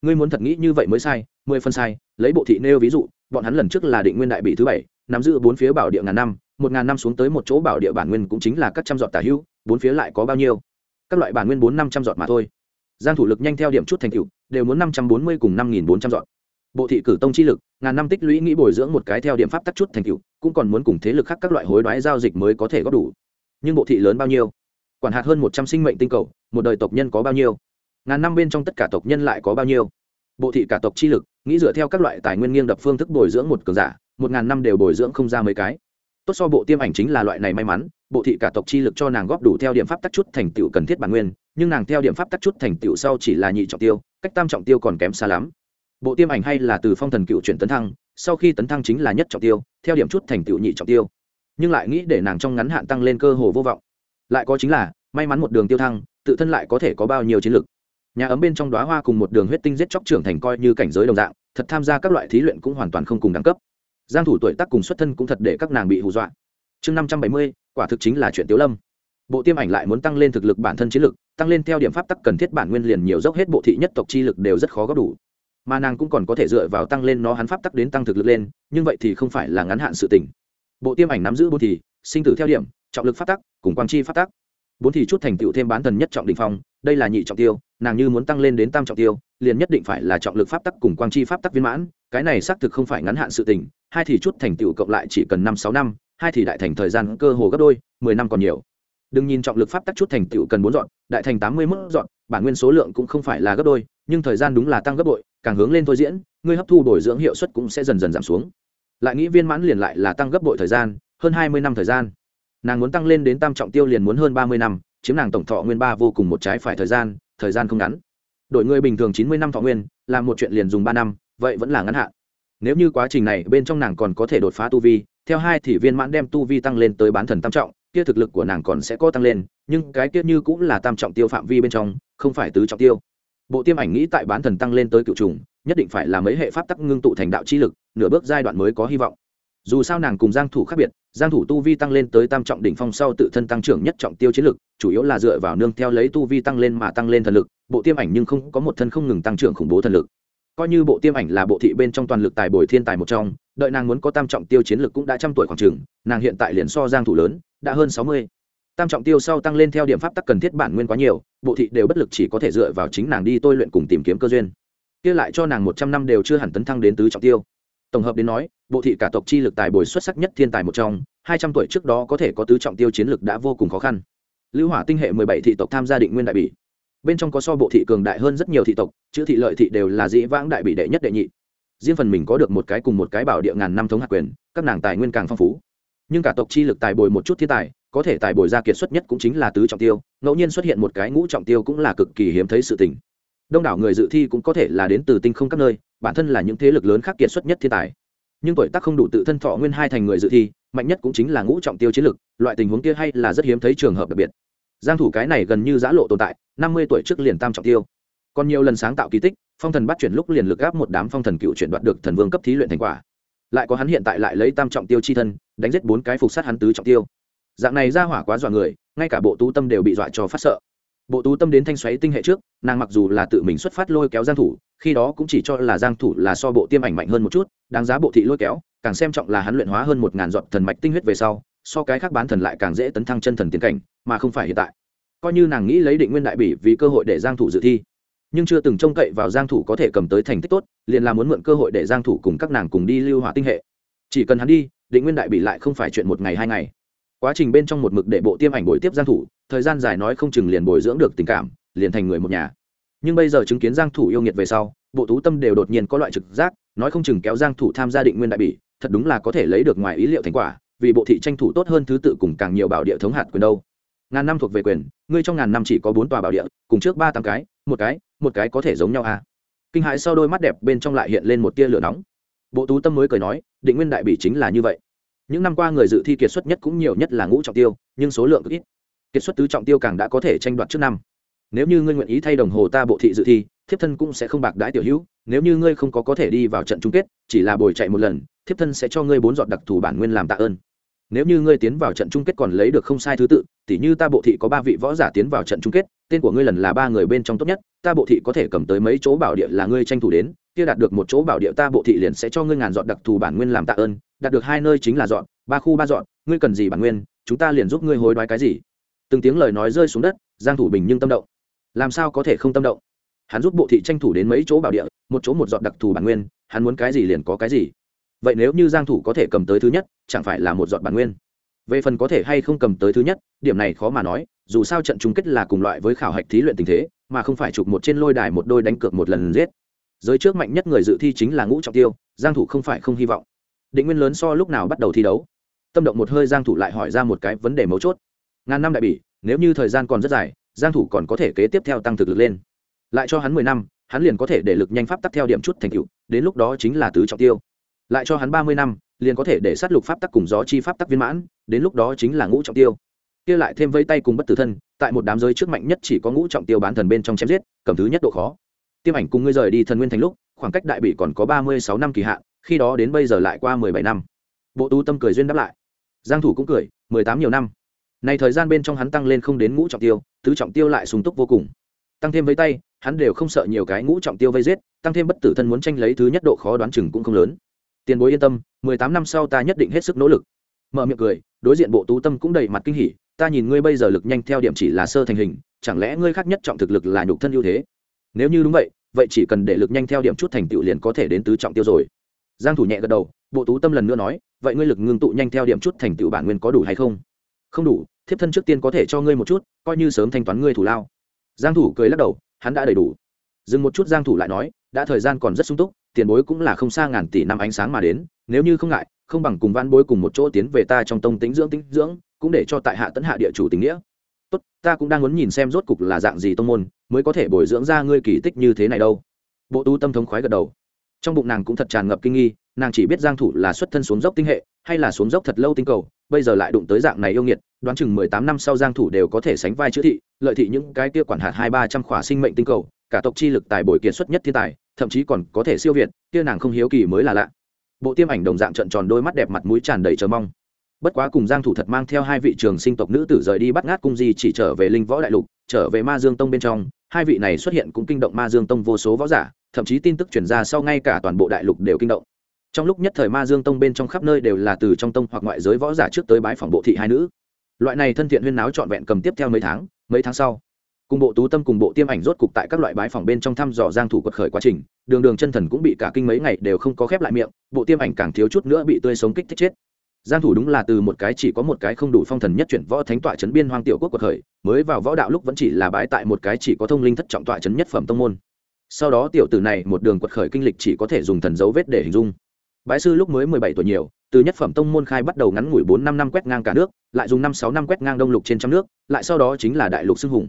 Ngươi muốn thật nghĩ như vậy mới sai, mười phân sai, lấy bộ thị nêu ví dụ, bọn hắn lần trước là định nguyên đại bị thứ bảy, nắm giữ bốn phía bảo địa ngàn năm, một ngàn năm xuống tới một chỗ bảo địa bản nguyên cũng chính là các trăm giọt tả hữu, bốn phía lại có bao nhiêu? Các loại bản nguyên bốn năm trăm giọt mà thôi. Giang thủ lực nhanh theo điểm chút thành tựu, đều muốn năm trăm bốn mươi cùng năm nghìn bốn trăm giọt bộ thị cử tông chi lực, ngàn năm tích lũy nghĩ bồi dưỡng một cái theo điểm pháp tắc chút thành tựu, cũng còn muốn cùng thế lực khác các loại hối đoái giao dịch mới có thể góp đủ. Nhưng bộ thị lớn bao nhiêu? Quản hạt hơn một trăm sinh mệnh tinh cầu, một đời tộc nhân có bao nhiêu? Ngàn năm bên trong tất cả tộc nhân lại có bao nhiêu? Bộ thị cả tộc chi lực, nghĩ dựa theo các loại tài nguyên nghiêng đập phương thức bồi dưỡng một cường giả, một ngàn năm đều bồi dưỡng không ra mấy cái. Tốt so bộ tiêm ảnh chính là loại này may mắn, bộ thị cả tộc chi lực cho nàng góp đủ theo điểm pháp tắc chút thành tựu cần thiết bản nguyên, nhưng nàng theo điểm pháp tắc chút thành tựu sau chỉ là nhị trọng tiêu, cách tam trọng tiêu còn kém xa lắm bộ tiêm ảnh hay là từ phong thần cựu chuyển tấn thăng, sau khi tấn thăng chính là nhất trọng tiêu, theo điểm chút thành tựu nhị trọng tiêu. Nhưng lại nghĩ để nàng trong ngắn hạn tăng lên cơ hồ vô vọng. Lại có chính là, may mắn một đường tiêu thăng, tự thân lại có thể có bao nhiêu chiến lực. Nhà ấm bên trong đóa hoa cùng một đường huyết tinh giết chóc trưởng thành coi như cảnh giới đồng dạng, thật tham gia các loại thí luyện cũng hoàn toàn không cùng đẳng cấp. Giang thủ tuổi tác cùng xuất thân cũng thật để các nàng bị hù dọa. Chương năm trăm bảy mươi, quả thực chính là chuyện tiểu lâm. Bộ tiêm ảnh lại muốn tăng lên thực lực bản thân chiến lực, tăng lên theo điểm pháp tắc cần thiết bản nguyên liền nhiều dốc hết bộ thị nhất tộc chi lực đều rất khó góp đủ mà nàng cũng còn có thể dựa vào tăng lên nó hắn pháp tắc đến tăng thực lực lên, nhưng vậy thì không phải là ngắn hạn sự tình. Bộ tiêm ảnh nắm giữ bốn thì, sinh tử theo điểm, trọng lực pháp tắc, cùng quang chi pháp tắc. Bốn thì chút thành tựu thêm bán thần nhất trọng đỉnh phong, đây là nhị trọng tiêu, nàng như muốn tăng lên đến tam trọng tiêu, liền nhất định phải là trọng lực pháp tắc cùng quang chi pháp tắc viên mãn, cái này xác thực không phải ngắn hạn sự tình, hai thì chút thành tựu cộng lại chỉ cần năm sáu năm, hai thì đại thành thời gian cơ hồ gấp đôi, mười năm còn nhiều. Đừng nhìn trọng lực pháp tắc chút thành tựu cần bốn dọn, đại thành tám mươi mức dọn, bản nguyên số lượng cũng không phải là gấp đôi, nhưng thời gian đúng là tăng gấp bội càng hướng lên thôi diễn, ngươi hấp thu bồi dưỡng hiệu suất cũng sẽ dần dần giảm xuống. Lại nghĩ viên mãn liền lại là tăng gấp bội thời gian, hơn hai mươi năm thời gian. Nàng muốn tăng lên đến tam trọng tiêu liền muốn hơn ba mươi năm, chiếm nàng tổng thọ nguyên ba vô cùng một trái phải thời gian thời gian không ngắn. Đội người bình thường chín mươi năm thọ nguyên, làm một chuyện liền dùng ba năm, vậy vẫn là ngắn hạn. Nếu như quá trình này bên trong nàng còn có thể đột phá tu vi, theo hai thì viên mãn đem tu vi tăng lên tới bán thần tam trọng, kia thực lực của nàng còn sẽ có tăng lên, nhưng cái kia như cũng là tam trọng tiêu phạm vi bên trong, không phải tứ trọng tiêu bộ tiêm ảnh nghĩ tại bán thần tăng lên tới cựu trùng, nhất định phải là mấy hệ pháp tắc ngưng tụ thành đạo chi lực, nửa bước giai đoạn mới có hy vọng dù sao nàng cùng giang thủ khác biệt, giang thủ tu vi tăng lên tới tam trọng đỉnh phong sau tự thân tăng trưởng nhất trọng tiêu chiến lực, chủ yếu là dựa vào nương theo lấy tu vi tăng lên mà tăng lên thần lực, bộ tiêm ảnh nhưng không có một thân không ngừng tăng trưởng khủng bố thần lực coi như bộ tiêm ảnh là bộ thị bên trong toàn lực tài bồi thiên tài một trong, đợi nàng muốn có tam trọng tiêu chiến lực cũng đã trăm tuổi khoảng trường nàng hiện tại liền so giang thủ lớn, đã hơn 60. tam trọng tiêu sau tăng lên theo điểm pháp tắc cần thiết bản nguyên quá nhiều bộ thị đều bất lực chỉ có thể dựa vào chính nàng đi tôi luyện cùng tìm kiếm cơ duyên. Kia lại cho nàng một trăm năm đều chưa hẳn tấn thăng đến tứ trọng tiêu. Tổng hợp đến nói, bộ thị cả tộc chi lực tài bồi xuất sắc nhất thiên tài một trong, hai trăm tuổi trước đó có thể có tứ trọng tiêu chiến lực đã vô cùng khó khăn. Lưu hỏa tinh hệ mười bảy thị tộc tham gia định nguyên đại bỉ. Bên trong có so bộ thị cường đại hơn rất nhiều thị tộc, chữ thị lợi thị đều là dĩ vãng đại bị đệ nhất đệ nhị. Riêng phần mình có được một cái cùng một cái bảo địa ngàn năm thống hạt quyền, các nàng tài nguyên càng phong phú. Nhưng cả tộc chi lực tài bồi một chút thiên tài có thể tài bồi ra kiệt xuất nhất cũng chính là tứ trọng tiêu, ngẫu nhiên xuất hiện một cái ngũ trọng tiêu cũng là cực kỳ hiếm thấy sự tình. Đông đảo người dự thi cũng có thể là đến từ tinh không các nơi, bản thân là những thế lực lớn khác kiệt xuất nhất thiên tài. Nhưng tuổi tác không đủ tự thân thọ nguyên hai thành người dự thi, mạnh nhất cũng chính là ngũ trọng tiêu chiến lực, loại tình huống kia hay là rất hiếm thấy trường hợp đặc biệt. Giang thủ cái này gần như giã lộ tồn tại, năm mươi tuổi trước liền tam trọng tiêu. Còn nhiều lần sáng tạo kỳ tích, phong thần bắt chuyển lúc liền lực áp một đám phong thần cựu chuyển đoạt được thần vương cấp thí luyện thành quả. Lại có hắn hiện tại lại lấy tam trọng tiêu chi thân, đánh giết bốn cái phục sát hắn tứ trọng tiêu dạng này ra hỏa quá dọa người, ngay cả bộ tú tâm đều bị dọa cho phát sợ. Bộ tú tâm đến thanh xoáy tinh hệ trước, nàng mặc dù là tự mình xuất phát lôi kéo giang thủ, khi đó cũng chỉ cho là giang thủ là so bộ tiêm ảnh mạnh hơn một chút, đáng giá bộ thị lôi kéo, càng xem trọng là hắn luyện hóa hơn một ngàn giọt thần mạch tinh huyết về sau, so cái khác bán thần lại càng dễ tấn thăng chân thần tiến cảnh, mà không phải hiện tại. Coi như nàng nghĩ lấy định nguyên đại bỉ vì cơ hội để giang thủ dự thi, nhưng chưa từng trông cậy vào giang thủ có thể cầm tới thành tích tốt, liền là muốn mượn cơ hội để giang thủ cùng các nàng cùng đi lưu hỏa tinh hệ. Chỉ cần hắn đi, định nguyên đại bỉ lại không phải chuyện một ngày hai ngày quá trình bên trong một mực để bộ tiêm ảnh bồi tiếp giang thủ, thời gian dài nói không chừng liền bồi dưỡng được tình cảm, liền thành người một nhà. Nhưng bây giờ chứng kiến giang thủ yêu nghiệt về sau, bộ tú tâm đều đột nhiên có loại trực giác, nói không chừng kéo giang thủ tham gia định nguyên đại bỉ, thật đúng là có thể lấy được ngoài ý liệu thành quả, vì bộ thị tranh thủ tốt hơn thứ tự cùng càng nhiều bảo địa thống hạt quyền đâu. Ngàn năm thuộc về quyền, ngươi trong ngàn năm chỉ có bốn tòa bảo địa, cùng trước ba tám cái, một cái một cái có thể giống nhau à? Kinh hãi sau đôi mắt đẹp bên trong lại hiện lên một tia lửa nóng. Bộ tú tâm mới cười nói, định nguyên đại bỉ chính là như vậy những năm qua người dự thi kiệt xuất nhất cũng nhiều nhất là ngũ trọng tiêu, nhưng số lượng ít. Kiệt xuất tứ trọng tiêu càng đã có thể tranh đoạt trước năm. Nếu như ngươi nguyện ý thay đồng hồ ta bộ thị dự thi, thiếp thân cũng sẽ không bạc đãi tiểu hữu. Nếu như ngươi không có có thể đi vào trận chung kết, chỉ là bồi chạy một lần, thiếp thân sẽ cho ngươi bốn giọt đặc thù bản nguyên làm tạ ơn. Nếu như ngươi tiến vào trận chung kết còn lấy được không sai thứ tự, tỉ như ta bộ thị có ba vị võ giả tiến vào trận chung kết, tên của ngươi lần là ba người bên trong tốt nhất, ta bộ thị có thể cầm tới mấy chỗ bảo địa là ngươi tranh thủ đến kia đạt được một chỗ bảo địa ta bộ thị liền sẽ cho ngươi ngàn dọn đặc thù bản nguyên làm tạ ơn, đạt được hai nơi chính là dọn, ba khu ba dọn, ngươi cần gì bản nguyên, chúng ta liền giúp ngươi hối đoái cái gì. Từng tiếng lời nói rơi xuống đất, giang thủ bình nhưng tâm động. Làm sao có thể không tâm động? Hắn giúp bộ thị tranh thủ đến mấy chỗ bảo địa, một chỗ một dọn đặc thù bản nguyên, hắn muốn cái gì liền có cái gì. Vậy nếu như giang thủ có thể cầm tới thứ nhất, chẳng phải là một dọn bản nguyên? Về phần có thể hay không cầm tới thứ nhất, điểm này khó mà nói, dù sao trận chung kết là cùng loại với khảo hạch thí luyện tình thế, mà không phải chụp một trên lôi đài một đôi đánh cược một lần giết giới trước mạnh nhất người dự thi chính là ngũ trọng tiêu, giang thủ không phải không hy vọng. Định nguyên lớn so lúc nào bắt đầu thi đấu? Tâm động một hơi giang thủ lại hỏi ra một cái vấn đề mấu chốt. Ngàn năm đại bỉ, nếu như thời gian còn rất dài, giang thủ còn có thể kế tiếp theo tăng thực lực lên. Lại cho hắn 10 năm, hắn liền có thể để lực nhanh pháp tắc theo điểm chút thành tựu, đến lúc đó chính là tứ trọng tiêu. Lại cho hắn 30 năm, liền có thể để sát lục pháp tắc cùng gió chi pháp tắc viên mãn, đến lúc đó chính là ngũ trọng tiêu. Kia lại thêm vây tay cùng bất tử thân, tại một đám giới trước mạnh nhất chỉ có ngũ trọng tiêu bán thần bên trong chém giết, cầm thứ nhất độ khó tiêm ảnh cùng ngươi rời đi thần nguyên thành lúc, khoảng cách đại bị còn có 36 năm kỳ hạn, khi đó đến bây giờ lại qua 17 năm. Bộ tu tâm cười duyên đáp lại. Giang thủ cũng cười 18 nhiều năm. Này thời gian bên trong hắn tăng lên không đến ngũ trọng tiêu, tứ trọng tiêu lại sung túc vô cùng. Tăng thêm với tay, hắn đều không sợ nhiều cái ngũ trọng tiêu vây giết, tăng thêm bất tử thân muốn tranh lấy thứ nhất độ khó đoán chừng cũng không lớn. Tiền bối yên tâm, mười tám năm sau ta nhất định hết sức nỗ lực. Mở miệng cười, đối diện bộ tú tâm cũng đầy mặt kinh hỉ, ta nhìn ngươi bây giờ lực nhanh theo điểm chỉ là sơ thành hình, chẳng lẽ ngươi khác nhất trọng thực lực là nhục thân ưu thế? Nếu như đúng vậy vậy chỉ cần để lực nhanh theo điểm chút thành tựu liền có thể đến tứ trọng tiêu rồi. Giang thủ nhẹ gật đầu, bộ tú tâm lần nữa nói, vậy ngươi lực ngưng tụ nhanh theo điểm chút thành tựu bản nguyên có đủ hay không? Không đủ, thiếp thân trước tiên có thể cho ngươi một chút, coi như sớm thanh toán ngươi thủ lao. Giang thủ cười lắc đầu, hắn đã đầy đủ. Dừng một chút giang thủ lại nói, đã thời gian còn rất sung túc, tiền bối cũng là không xa ngàn tỷ năm ánh sáng mà đến, nếu như không ngại, không bằng cùng văn bối cùng một chỗ tiến về ta trong tông tính dưỡng tĩnh dưỡng, cũng để cho tại hạ tấn hạ địa chủ tình nghĩa tốt, ta cũng đang muốn nhìn xem rốt cục là dạng gì tông môn, mới có thể bồi dưỡng ra ngươi kỳ tích như thế này đâu. Bộ tu tâm thống khoái gật đầu. Trong bụng nàng cũng thật tràn ngập kinh nghi, nàng chỉ biết giang thủ là xuất thân xuống dốc tinh hệ, hay là xuống dốc thật lâu tinh cầu, bây giờ lại đụng tới dạng này yêu nghiệt, đoán chừng mười tám năm sau giang thủ đều có thể sánh vai chữ thị, lợi thị những cái kia quản hạt hai ba trăm khỏa sinh mệnh tinh cầu, cả tộc chi lực tài bồi kiệt xuất nhất thiên tài, thậm chí còn có thể siêu việt, kia nàng không hiếu kỳ mới là lạ. Bộ tiêm ảnh đồng dạng trợn tròn đôi mắt đẹp mặt mũi tràn đầy chờ mong bất quá cùng giang thủ thật mang theo hai vị trường sinh tộc nữ tử rời đi bắt ngát cung di chỉ trở về linh võ đại lục, trở về ma dương tông bên trong, hai vị này xuất hiện cũng kinh động ma dương tông vô số võ giả, thậm chí tin tức truyền ra sau ngay cả toàn bộ đại lục đều kinh động. Trong lúc nhất thời ma dương tông bên trong khắp nơi đều là từ trong tông hoặc ngoại giới võ giả trước tới bái phỏng bộ thị hai nữ. Loại này thân thiện huyên náo trọn vẹn cầm tiếp theo mấy tháng mấy tháng sau, cùng bộ tú tâm cùng bộ tiêm ảnh rốt cục tại các loại bái phòng bên trong thăm dò giang thủ quật khởi quá trình, đường đường chân thần cũng bị cả kinh mấy ngày đều không có khép lại miệng, bộ tiêm ảnh càng thiếu chút nữa bị tươi sống kích thích chết giang thủ đúng là từ một cái chỉ có một cái không đủ phong thần nhất chuyển võ thánh tọa chấn biên hoang tiểu quốc quật khởi mới vào võ đạo lúc vẫn chỉ là bái tại một cái chỉ có thông linh thất trọng tọa chấn nhất phẩm tông môn. Sau đó tiểu tử này một đường quật khởi kinh lịch chỉ có thể dùng thần dấu vết để hình dung. Bái sư lúc mới 17 tuổi nhiều, từ nhất phẩm tông môn khai bắt đầu ngắn ngủi 4 năm năm quét ngang cả nước, lại dùng năm sáu năm quét ngang đông lục trên trăm nước, lại sau đó chính là đại lục xưng hùng.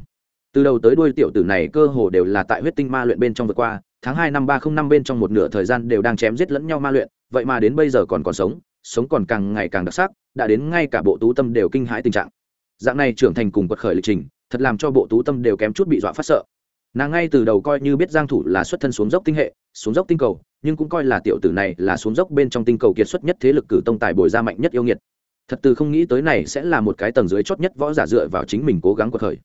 Từ đầu tới đuôi tiểu tử này cơ hồ đều là tại huyết tinh ma luyện bên trong vượt qua, tháng hai năm ba không năm bên trong một nửa thời gian đều đang chém giết lẫn nhau ma luyện, vậy mà đến bây giờ còn còn sống sống còn càng ngày càng đặc sắc, đã đến ngay cả bộ tú tâm đều kinh hãi tình trạng. Dạng này trưởng thành cùng quật khởi lịch trình, thật làm cho bộ tú tâm đều kém chút bị dọa phát sợ. Nàng ngay từ đầu coi như biết giang thủ là xuất thân xuống dốc tinh hệ, xuống dốc tinh cầu, nhưng cũng coi là tiểu tử này là xuống dốc bên trong tinh cầu kiệt xuất nhất thế lực cử tông tài bồi ra mạnh nhất yêu nghiệt. Thật từ không nghĩ tới này sẽ là một cái tầng dưới chót nhất võ giả dựa vào chính mình cố gắng quật khởi.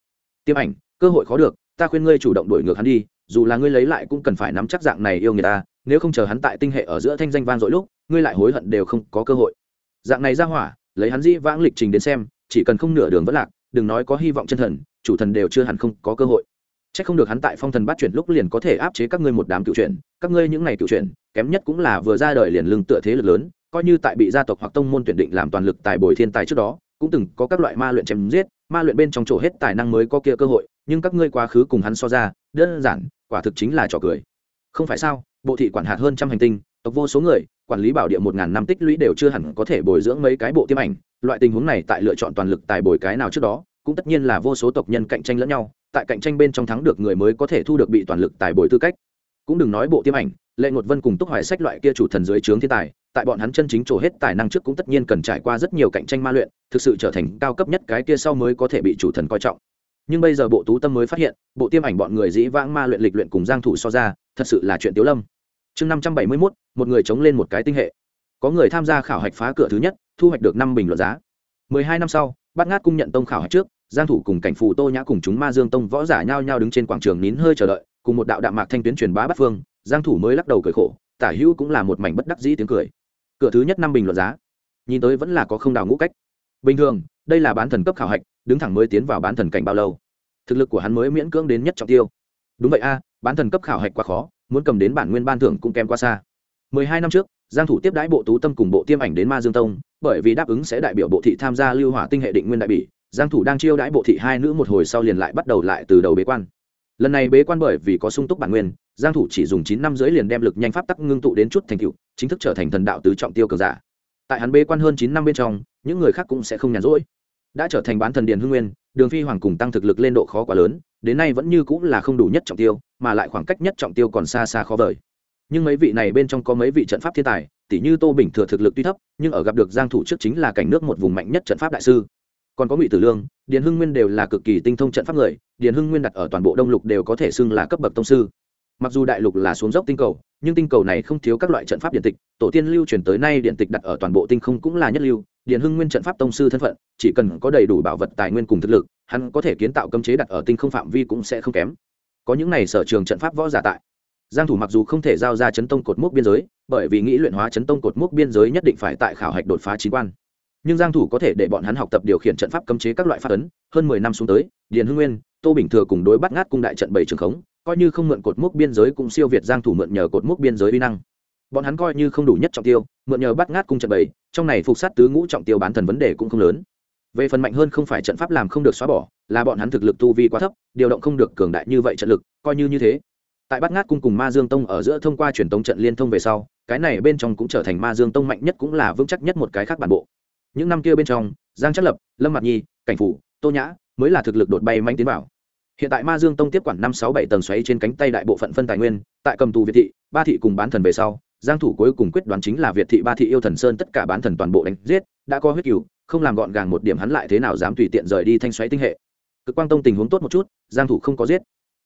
Tiêm ảnh, cơ hội khó được, ta khuyên ngươi chủ động đuổi ngược hắn đi, dù là ngươi lấy lại cũng cần phải nắm chắc dạng này yêu người ta, nếu không chờ hắn tại tinh hệ ở giữa thanh danh vang dội lúc ngươi lại hối hận đều không có cơ hội dạng này ra hỏa lấy hắn dĩ vãng lịch trình đến xem chỉ cần không nửa đường vẫn lạc đừng nói có hy vọng chân thần chủ thần đều chưa hẳn không có cơ hội Chắc không được hắn tại phong thần bắt chuyển lúc liền có thể áp chế các ngươi một đám cựu chuyển, các ngươi những ngày cựu chuyển, kém nhất cũng là vừa ra đời liền lưng tựa thế lực lớn, coi như tại bị gia tộc hoặc tông môn tuyển định làm toàn lực tài bồi thiên tài trước đó, cũng từng có các loại ma luyện chém giết, ma luyện bên trong chỗ hết tài năng mới có kia cơ hội, nhưng các ngươi quá khứ cùng hắn so ra, đơn giản, quả thực chính là trò cười. Không phải sao? Bộ thị quản hạt hơn trăm hành tinh, tộc vô số người, quản lý bảo địa một ngàn năm tích lũy đều chưa hẳn có thể bồi dưỡng mấy cái bộ tiêm ảnh, loại tình huống này tại lựa chọn toàn lực tài bồi cái nào trước đó, cũng tất nhiên là vô số tộc nhân cạnh tranh lẫn nhau, tại cạnh tranh bên trong thắng được người mới có thể thu được bị toàn lực tài bồi tư cách. Cũng đừng nói bộ tiêm ảnh lệ ngột vân cùng túc hoài sách loại kia chủ thần dưới trướng thiên tài tại bọn hắn chân chính trổ hết tài năng trước cũng tất nhiên cần trải qua rất nhiều cạnh tranh ma luyện thực sự trở thành cao cấp nhất cái kia sau mới có thể bị chủ thần coi trọng. Nhưng bây giờ bộ tú tâm mới phát hiện bộ tiêm ảnh bọn người dĩ vãng ma luyện lịch luyện cùng giang thủ so ra thật sự là chuyện tiếu lâm chương 571, một người chống lên một cái tinh hệ. Có người tham gia khảo hạch phá cửa thứ nhất thu hoạch được năm bình luận giá. 12 năm sau bát ngát cung nhận tông khảo hạch trước giang thủ cùng cảnh phù tô nhã cùng chúng ma dương tông võ giả nhao nhao đứng trên quảng trường nín hơi chờ đợi cùng một đạo đạm mạc thanh tuyến truyền bá bát phương giang thủ mới lắc đầu cười khổ tả hữu cũng là một mảnh bất đắc dĩ tiếng cười. Cửa thứ nhất năm bình luận giá. Nhìn tới vẫn là có không đào ngũ cách. Bình thường đây là bán thần cấp khảo hạch đứng thẳng mới tiến vào bán thần cảnh bao lâu. Thực lực của hắn mới miễn cưỡng đến nhất trọng tiêu. Đúng vậy a bán thần cấp khảo hạch quá khó muốn cầm đến bản nguyên ban thưởng cũng kém quá xa. 12 năm trước, giang thủ tiếp đãi bộ tú tâm cùng bộ tiêm ảnh đến ma dương tông, bởi vì đáp ứng sẽ đại biểu bộ thị tham gia lưu hỏa tinh hệ định nguyên đại bỉ, giang thủ đang chiêu đãi bộ thị hai nữ một hồi sau liền lại bắt đầu lại từ đầu bế quan. Lần này bế quan bởi vì có sung túc bản nguyên, giang thủ chỉ dùng 9 năm dưới liền đem lực nhanh pháp tắc ngưng tụ đến chút thành tựu, chính thức trở thành thần đạo tứ trọng tiêu cường giả. Tại hắn bế quan hơn 9 năm bên trong, những người khác cũng sẽ không nhàn rỗi. Đã trở thành bán thần điền hưng nguyên, đường phi hoàng cùng tăng thực lực lên độ khó quá lớn đến nay vẫn như cũng là không đủ nhất trọng tiêu, mà lại khoảng cách nhất trọng tiêu còn xa xa khó vời. Nhưng mấy vị này bên trong có mấy vị trận pháp thiên tài tỷ như tô bình thừa thực lực tuy thấp, nhưng ở gặp được giang thủ trước chính là cảnh nước một vùng mạnh nhất trận pháp đại sư. Còn có ngụy tử lương, điền hưng nguyên đều là cực kỳ tinh thông trận pháp người, điền hưng nguyên đặt ở toàn bộ đông lục đều có thể xưng là cấp bậc tông sư. Mặc dù đại lục là xuống dốc tinh cầu, nhưng tinh cầu này không thiếu các loại trận pháp điện tịch, tổ tiên lưu truyền tới nay điện tịch đặt ở toàn bộ tinh không cũng là nhất lưu, điền hưng nguyên trận pháp tông sư thân phận, chỉ cần có đầy đủ bảo vật tài nguyên cùng thực lực hắn có thể kiến tạo cấm chế đặt ở tinh không phạm vi cũng sẽ không kém. Có những này sở trường trận pháp võ giả tại. Giang thủ mặc dù không thể giao ra chấn tông cột mốc biên giới, bởi vì nghĩ luyện hóa chấn tông cột mốc biên giới nhất định phải tại khảo hạch đột phá chín quan. Nhưng giang thủ có thể để bọn hắn học tập điều khiển trận pháp cấm chế các loại pháp ấn, hơn 10 năm xuống tới, điền hưng nguyên, tô bình thừa cùng đối bắt ngát cung đại trận bảy trường khống, coi như không mượn cột mốc biên giới cũng siêu việt giang thủ mượn nhờ cột mốc biên giới uy năng. Bọn hắn coi như không đủ nhất trọng tiêu, mượn nhờ bắt ngát cung trận bảy, trong này phục sát tứ ngũ trọng tiêu bán thần vấn đề cũng không lớn về phần mạnh hơn không phải trận pháp làm không được xóa bỏ, là bọn hắn thực lực tu vi quá thấp, điều động không được cường đại như vậy trận lực, coi như như thế. Tại bát ngát cung cùng ma dương tông ở giữa thông qua truyền tống trận liên thông về sau, cái này bên trong cũng trở thành ma dương tông mạnh nhất cũng là vững chắc nhất một cái khác bản bộ. Những năm kia bên trong, giang chất lập, lâm mặt nhi, cảnh phủ, tô nhã mới là thực lực đột bay manh tiến vào. Hiện tại ma dương tông tiếp quản năm sáu bảy tầng xoáy trên cánh tay đại bộ phận phân tài nguyên, tại cầm tù việt thị, ba thị cùng bán thần về sau, giang thủ cuối cùng quyết đoán chính là việt thị ba thị yêu thần sơn tất cả bán thần toàn bộ đánh giết, đã có huyết cửu không làm gọn gàng một điểm hắn lại thế nào dám tùy tiện rời đi thanh xoáy tinh hệ. Cực quang tông tình huống tốt một chút, giang thủ không có giết.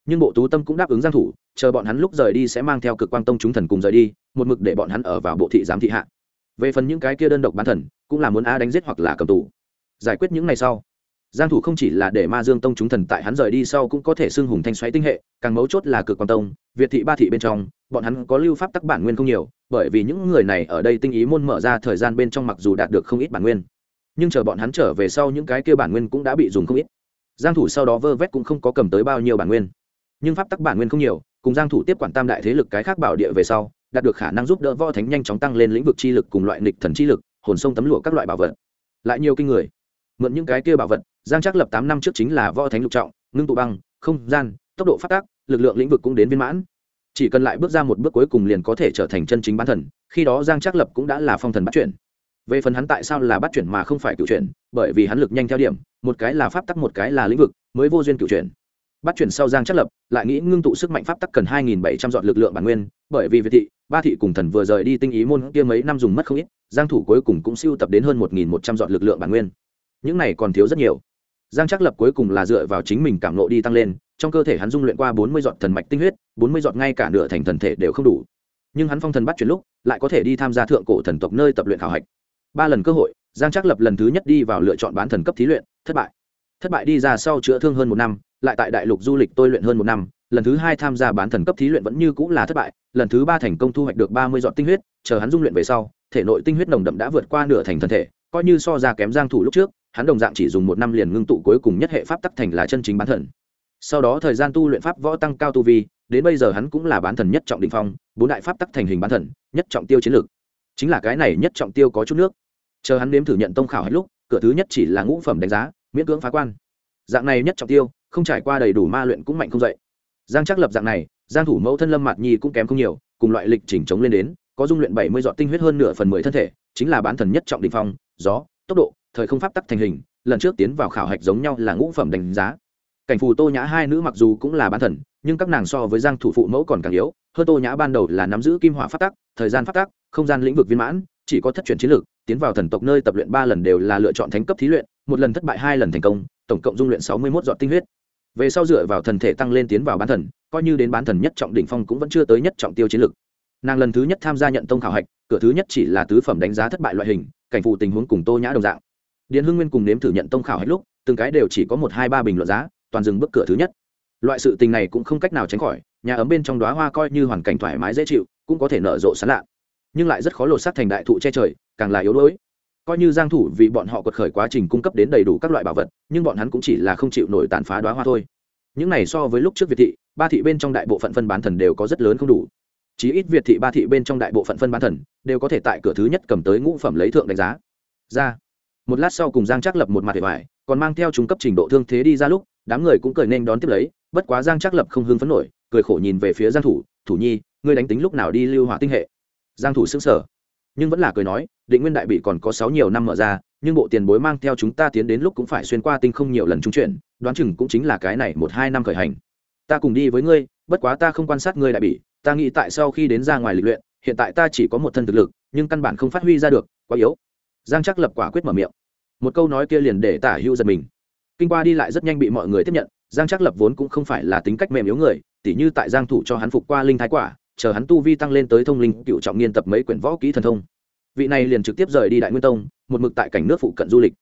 Nhưng bộ tú tâm cũng đáp ứng giang thủ, chờ bọn hắn lúc rời đi sẽ mang theo cực quang tông chúng thần cùng rời đi, một mực để bọn hắn ở vào bộ thị giám thị hạ. Về phần những cái kia đơn độc bán thần, cũng là muốn a đánh giết hoặc là cầm tù. Giải quyết những ngày sau. Giang thủ không chỉ là để ma dương tông chúng thần tại hắn rời đi sau cũng có thể xưng hùng thanh xoáy tinh hệ, càng mấu chốt là cực quang tông, việt thị ba thị bên trong, bọn hắn có lưu pháp tắc bản nguyên không nhiều, bởi vì những người này ở đây tinh ý môn mở ra thời gian bên trong mặc dù đạt được không ít bản nguyên nhưng chờ bọn hắn trở về sau những cái kia bản nguyên cũng đã bị dùng không ít. Giang thủ sau đó vơ vét cũng không có cầm tới bao nhiêu bản nguyên. Nhưng pháp tắc bản nguyên không nhiều, cùng giang thủ tiếp quản tam đại thế lực cái khác bảo địa về sau, đạt được khả năng giúp đỡ võ thánh nhanh chóng tăng lên lĩnh vực chi lực cùng loại nghịch thần chi lực, hồn sông tấm lụa các loại bảo vật. Lại nhiều kinh người. Mượn những cái kia bảo vật, giang chắc lập tám năm trước chính là võ thánh lục trọng, ngưng tụ băng, không gian, tốc độ phát tác, lực lượng lĩnh vực cũng đến viên mãn. Chỉ cần lại bước ra một bước cuối cùng liền có thể trở thành chân chính bán thần, khi đó giang chắc lập cũng đã là phong thần bắt chuyển về phần hắn tại sao là bắt chuyển mà không phải cựu chuyển, bởi vì hắn lực nhanh theo điểm, một cái là pháp tắc, một cái là lĩnh vực, mới vô duyên cựu chuyển. Bắt chuyển sau giang chắc lập, lại nghĩ ngưng tụ sức mạnh pháp tắc cần hai nghìn bảy trăm dọn lực lượng bản nguyên, bởi vì việt thị, ba thị cùng thần vừa rời đi tinh ý môn kia mấy năm dùng mất không ít, giang thủ cuối cùng cũng siêu tập đến hơn một nghìn một trăm dọn lực lượng bản nguyên. Những này còn thiếu rất nhiều. Giang chắc lập cuối cùng là dựa vào chính mình cảm nộ đi tăng lên, trong cơ thể hắn dung luyện qua bốn mươi giọt thần mạch tinh huyết, bốn mươi giọt ngay cả nửa thành thần thể đều không đủ. Nhưng hắn phong thần bắt chuyển lúc, lại có thể đi tham gia thượng cổ thần tộc nơi tập luyện khảo hạch ba lần cơ hội, giang Trác lập lần thứ nhất đi vào lựa chọn bán thần cấp thí luyện, thất bại. Thất bại đi ra sau chữa thương hơn một năm, lại tại đại lục du lịch tôi luyện hơn một năm, lần thứ hai tham gia bán thần cấp thí luyện vẫn như cũng là thất bại, lần thứ ba thành công thu hoạch được ba mươi giọt tinh huyết, chờ hắn dung luyện về sau, thể nội tinh huyết nồng đậm đã vượt qua nửa thành thần thể, coi như so ra kém giang thủ lúc trước, hắn đồng dạng chỉ dùng một năm liền ngưng tụ cuối cùng nhất hệ pháp tắc thành là chân chính bán thần. Sau đó thời gian tu luyện pháp võ tăng cao tu vi, đến bây giờ hắn cũng là bán thần nhất trọng đỉnh phong, bốn đại pháp tắc thành hình bán thần, nhất trọng tiêu chiến lược. Chính là cái này nhất trọng tiêu có chút nước chờ hắn nếm thử nhận tông khảo hết lúc, cửa thứ nhất chỉ là ngũ phẩm đánh giá, miễn cưỡng phá quan. Dạng này nhất trọng tiêu, không trải qua đầy đủ ma luyện cũng mạnh không dậy. Giang chắc lập dạng này, giang thủ mẫu thân lâm mạt nhi cũng kém không nhiều, cùng loại lịch chỉnh chống lên đến, có dung luyện bảy mươi giọt tinh huyết hơn nửa phần mười thân thể, chính là bán thần nhất trọng đỉnh phong, gió, tốc độ, thời không pháp tắc thành hình, lần trước tiến vào khảo hạch giống nhau là ngũ phẩm đánh giá. Cảnh phù tô nhã hai nữ mặc dù cũng là bán thần, nhưng các nàng so với giang thủ phụ mẫu còn càng yếu hơn tô nhã ban đầu là nắm giữ kim hỏa pháp tắc, thời gian pháp tắc, không gian lĩnh vực viên mãn chỉ có thất truyền chiến lược, tiến vào thần tộc nơi tập luyện ba lần đều là lựa chọn thánh cấp thí luyện, một lần thất bại, hai lần thành công, tổng cộng dung luyện sáu mươi 61 giọt tinh huyết. Về sau dựa vào thần thể tăng lên tiến vào bán thần, coi như đến bán thần nhất trọng đỉnh phong cũng vẫn chưa tới nhất trọng tiêu chiến lược. Nàng lần thứ nhất tham gia nhận tông khảo hạch, cửa thứ nhất chỉ là tứ phẩm đánh giá thất bại loại hình, cảnh phụ tình huống cùng tô nhã đồng dạng. Điền hưng nguyên cùng nếm thử nhận tông khảo hạch lúc, từng cái đều chỉ có một, hai, ba bình luận giá, toàn dừng bước cửa thứ nhất. Loại sự tình này cũng không cách nào tránh khỏi, nhà ấm bên trong đoá hoa coi như hoàn cảnh thoải mái dễ chịu, cũng có thể nở rộ sán lạ nhưng lại rất khó lột xác thành đại thụ che trời, càng là yếu đuối. Coi như giang thủ vì bọn họ quật khởi quá trình cung cấp đến đầy đủ các loại bảo vật, nhưng bọn hắn cũng chỉ là không chịu nổi tàn phá đoá hoa thôi. Những này so với lúc trước việt thị, ba thị bên trong đại bộ phận phân bán thần đều có rất lớn không đủ. Chí ít việt thị ba thị bên trong đại bộ phận phân bán thần đều có thể tại cửa thứ nhất cầm tới ngũ phẩm lấy thượng đánh giá. Ra. Một lát sau cùng giang Trác lập một mặt hệ vải còn mang theo trung cấp trình độ thương thế đi ra lúc, đám người cũng cười nên đón tiếp lấy, bất quá giang Trác lập không hưng phấn nổi, cười khổ nhìn về phía giang thủ thủ nhi, ngươi đánh tính lúc nào đi lưu hỏa tinh hệ? Giang thủ sững sờ. Nhưng vẫn là cười nói, định nguyên đại bị còn có sáu nhiều năm mở ra, nhưng bộ tiền bối mang theo chúng ta tiến đến lúc cũng phải xuyên qua tinh không nhiều lần trung chuyển, đoán chừng cũng chính là cái này một hai năm khởi hành. Ta cùng đi với ngươi, bất quá ta không quan sát ngươi đại bị, ta nghĩ tại sau khi đến ra ngoài lịch luyện, hiện tại ta chỉ có một thân thực lực, nhưng căn bản không phát huy ra được, quá yếu. Giang chắc lập quả quyết mở miệng. Một câu nói kia liền để tả hữu giật mình. Kinh qua đi lại rất nhanh bị mọi người tiếp nhận, giang chắc lập vốn cũng không phải là tính cách mềm yếu người, tỉ như tại giang thủ cho hắn phục qua linh thái quả chờ hắn tu vi tăng lên tới thông linh cựu trọng nghiên tập mấy quyển võ kỹ thần thông. Vị này liền trực tiếp rời đi đại nguyên tông, một mực tại cảnh nước phụ cận du lịch.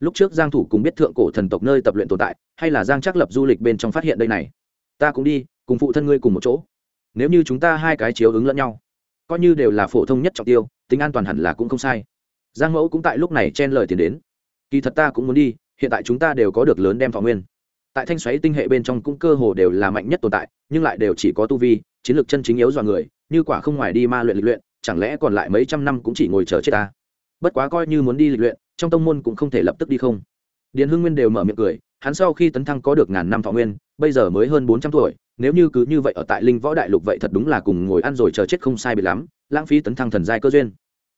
Lúc trước giang thủ cùng biết thượng cổ thần tộc nơi tập luyện tồn tại, hay là giang chắc lập du lịch bên trong phát hiện đây này. Ta cũng đi, cùng phụ thân ngươi cùng một chỗ. Nếu như chúng ta hai cái chiếu ứng lẫn nhau, coi như đều là phổ thông nhất trọng tiêu, tính an toàn hẳn là cũng không sai. Giang mẫu cũng tại lúc này chen lời tiền đến. Kỳ thật ta cũng muốn đi, hiện tại chúng ta đều có được lớn đem thọ nguyên. Tại thanh xoáy tinh hệ bên trong cũng cơ hồ đều là mạnh nhất tồn tại, nhưng lại đều chỉ có tu vi chiến lược chân chính yếu dọa người, như quả không ngoài đi ma luyện lịch luyện, chẳng lẽ còn lại mấy trăm năm cũng chỉ ngồi chờ chết ta? Bất quá coi như muốn đi lịch luyện, trong tông môn cũng không thể lập tức đi không. Điền hưng nguyên đều mở miệng cười, hắn sau khi tấn thăng có được ngàn năm thọ nguyên, bây giờ mới hơn bốn trăm tuổi, nếu như cứ như vậy ở tại linh võ đại lục vậy thật đúng là cùng ngồi ăn rồi chờ chết không sai bị lắm, lãng phí tấn thăng thần giai cơ duyên.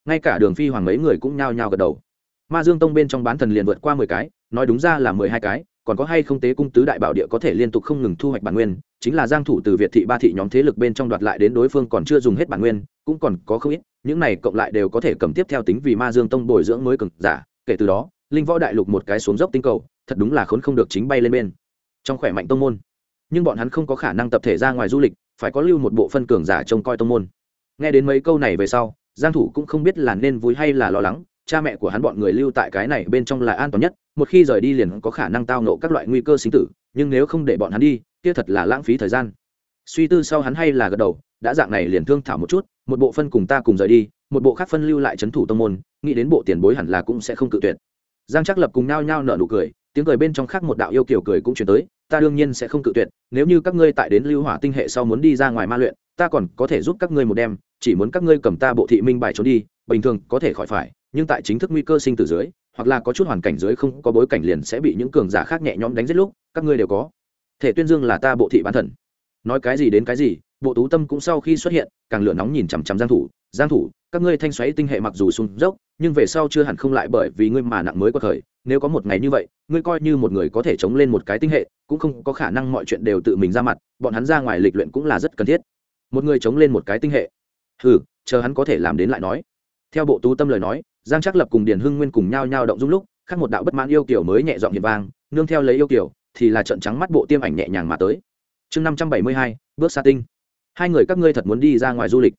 Ngay cả đường phi hoàng mấy người cũng nhao nhao gật đầu. Ma dương tông bên trong bán thần liền vượt qua mười cái, nói đúng ra là mười hai cái, còn có hay không tế cung tứ đại bảo địa có thể liên tục không ngừng thu hoạch bản nguyên chính là giang thủ từ việt thị ba thị nhóm thế lực bên trong đoạt lại đến đối phương còn chưa dùng hết bản nguyên, cũng còn có không ít, những này cộng lại đều có thể cầm tiếp theo tính vì ma dương tông bồi dưỡng mới cường giả, kể từ đó, linh võ đại lục một cái xuống dốc tinh cầu, thật đúng là khốn không được chính bay lên bên. Trong khỏe mạnh tông môn. Nhưng bọn hắn không có khả năng tập thể ra ngoài du lịch, phải có lưu một bộ phân cường giả trông coi tông môn. Nghe đến mấy câu này về sau, giang thủ cũng không biết là nên vui hay là lo lắng, cha mẹ của hắn bọn người lưu tại cái này bên trong là an toàn nhất, một khi rời đi liền có khả năng tao nộ các loại nguy cơ sinh tử, nhưng nếu không để bọn hắn đi kia thật là lãng phí thời gian. Suy tư sau hắn hay là gật đầu, đã dạng này liền thương thảo một chút, một bộ phân cùng ta cùng rời đi, một bộ khác phân lưu lại c h ấ n thủ tông môn, nghĩ đến bộ tiền bối hẳn là cũng sẽ không cự tuyệt. Giang trác lập cùng nhao nhao nở nụ cười, tiếng cười bên trong khác một đạo yêu kiểu cười cũng chuyển tới, ta đương nhiên sẽ không cự tuyệt, nếu như các ngươi tại đến lưu hỏa tinh hệ sau muốn đi ra ngoài ma luyện, ta còn có thể giúp các ngươi một đêm, chỉ muốn các ngươi cầm ta bộ thị minh bài trốn đi, bình thường có thể khỏi phải, nhưng tại chính thức nguy cơ sinh tử dưới, hoặc là có chút hoàn cảnh dưới không có bối cảnh liền sẽ bị những cường giả khác nhẹ nhõm đánh giết lúc, các ngươi đều có thể tuyên dương là ta bộ thị bán thần. Nói cái gì đến cái gì, bộ tú tâm cũng sau khi xuất hiện, càng lửa nóng nhìn chằm chằm giang thủ. Giang thủ, các ngươi thanh xoáy tinh hệ mặc dù sung dốc, nhưng về sau chưa hẳn không lại bởi vì ngươi mà nặng mới quật thời nếu có một ngày như vậy, ngươi coi như một người có thể chống lên một cái tinh hệ, cũng không có khả năng mọi chuyện đều tự mình ra mặt, bọn hắn ra ngoài lịch luyện cũng là rất cần thiết. Một người chống lên một cái tinh hệ. Hừ, chờ hắn có thể làm đến lại nói. Theo bộ tú tâm lời nói, giang trác lập cùng điền hưng nguyên cùng nhau nhau động dung lúc, khác một đạo bất mãn yêu kiểu mới nhẹ giọng hiện vang, nương theo lấy yêu kiểu thì là trận trắng mắt bộ tiêm ảnh nhẹ nhàng mà tới. Chương năm trăm bảy mươi hai, bước xa tinh. Hai người các ngươi thật muốn đi ra ngoài du lịch.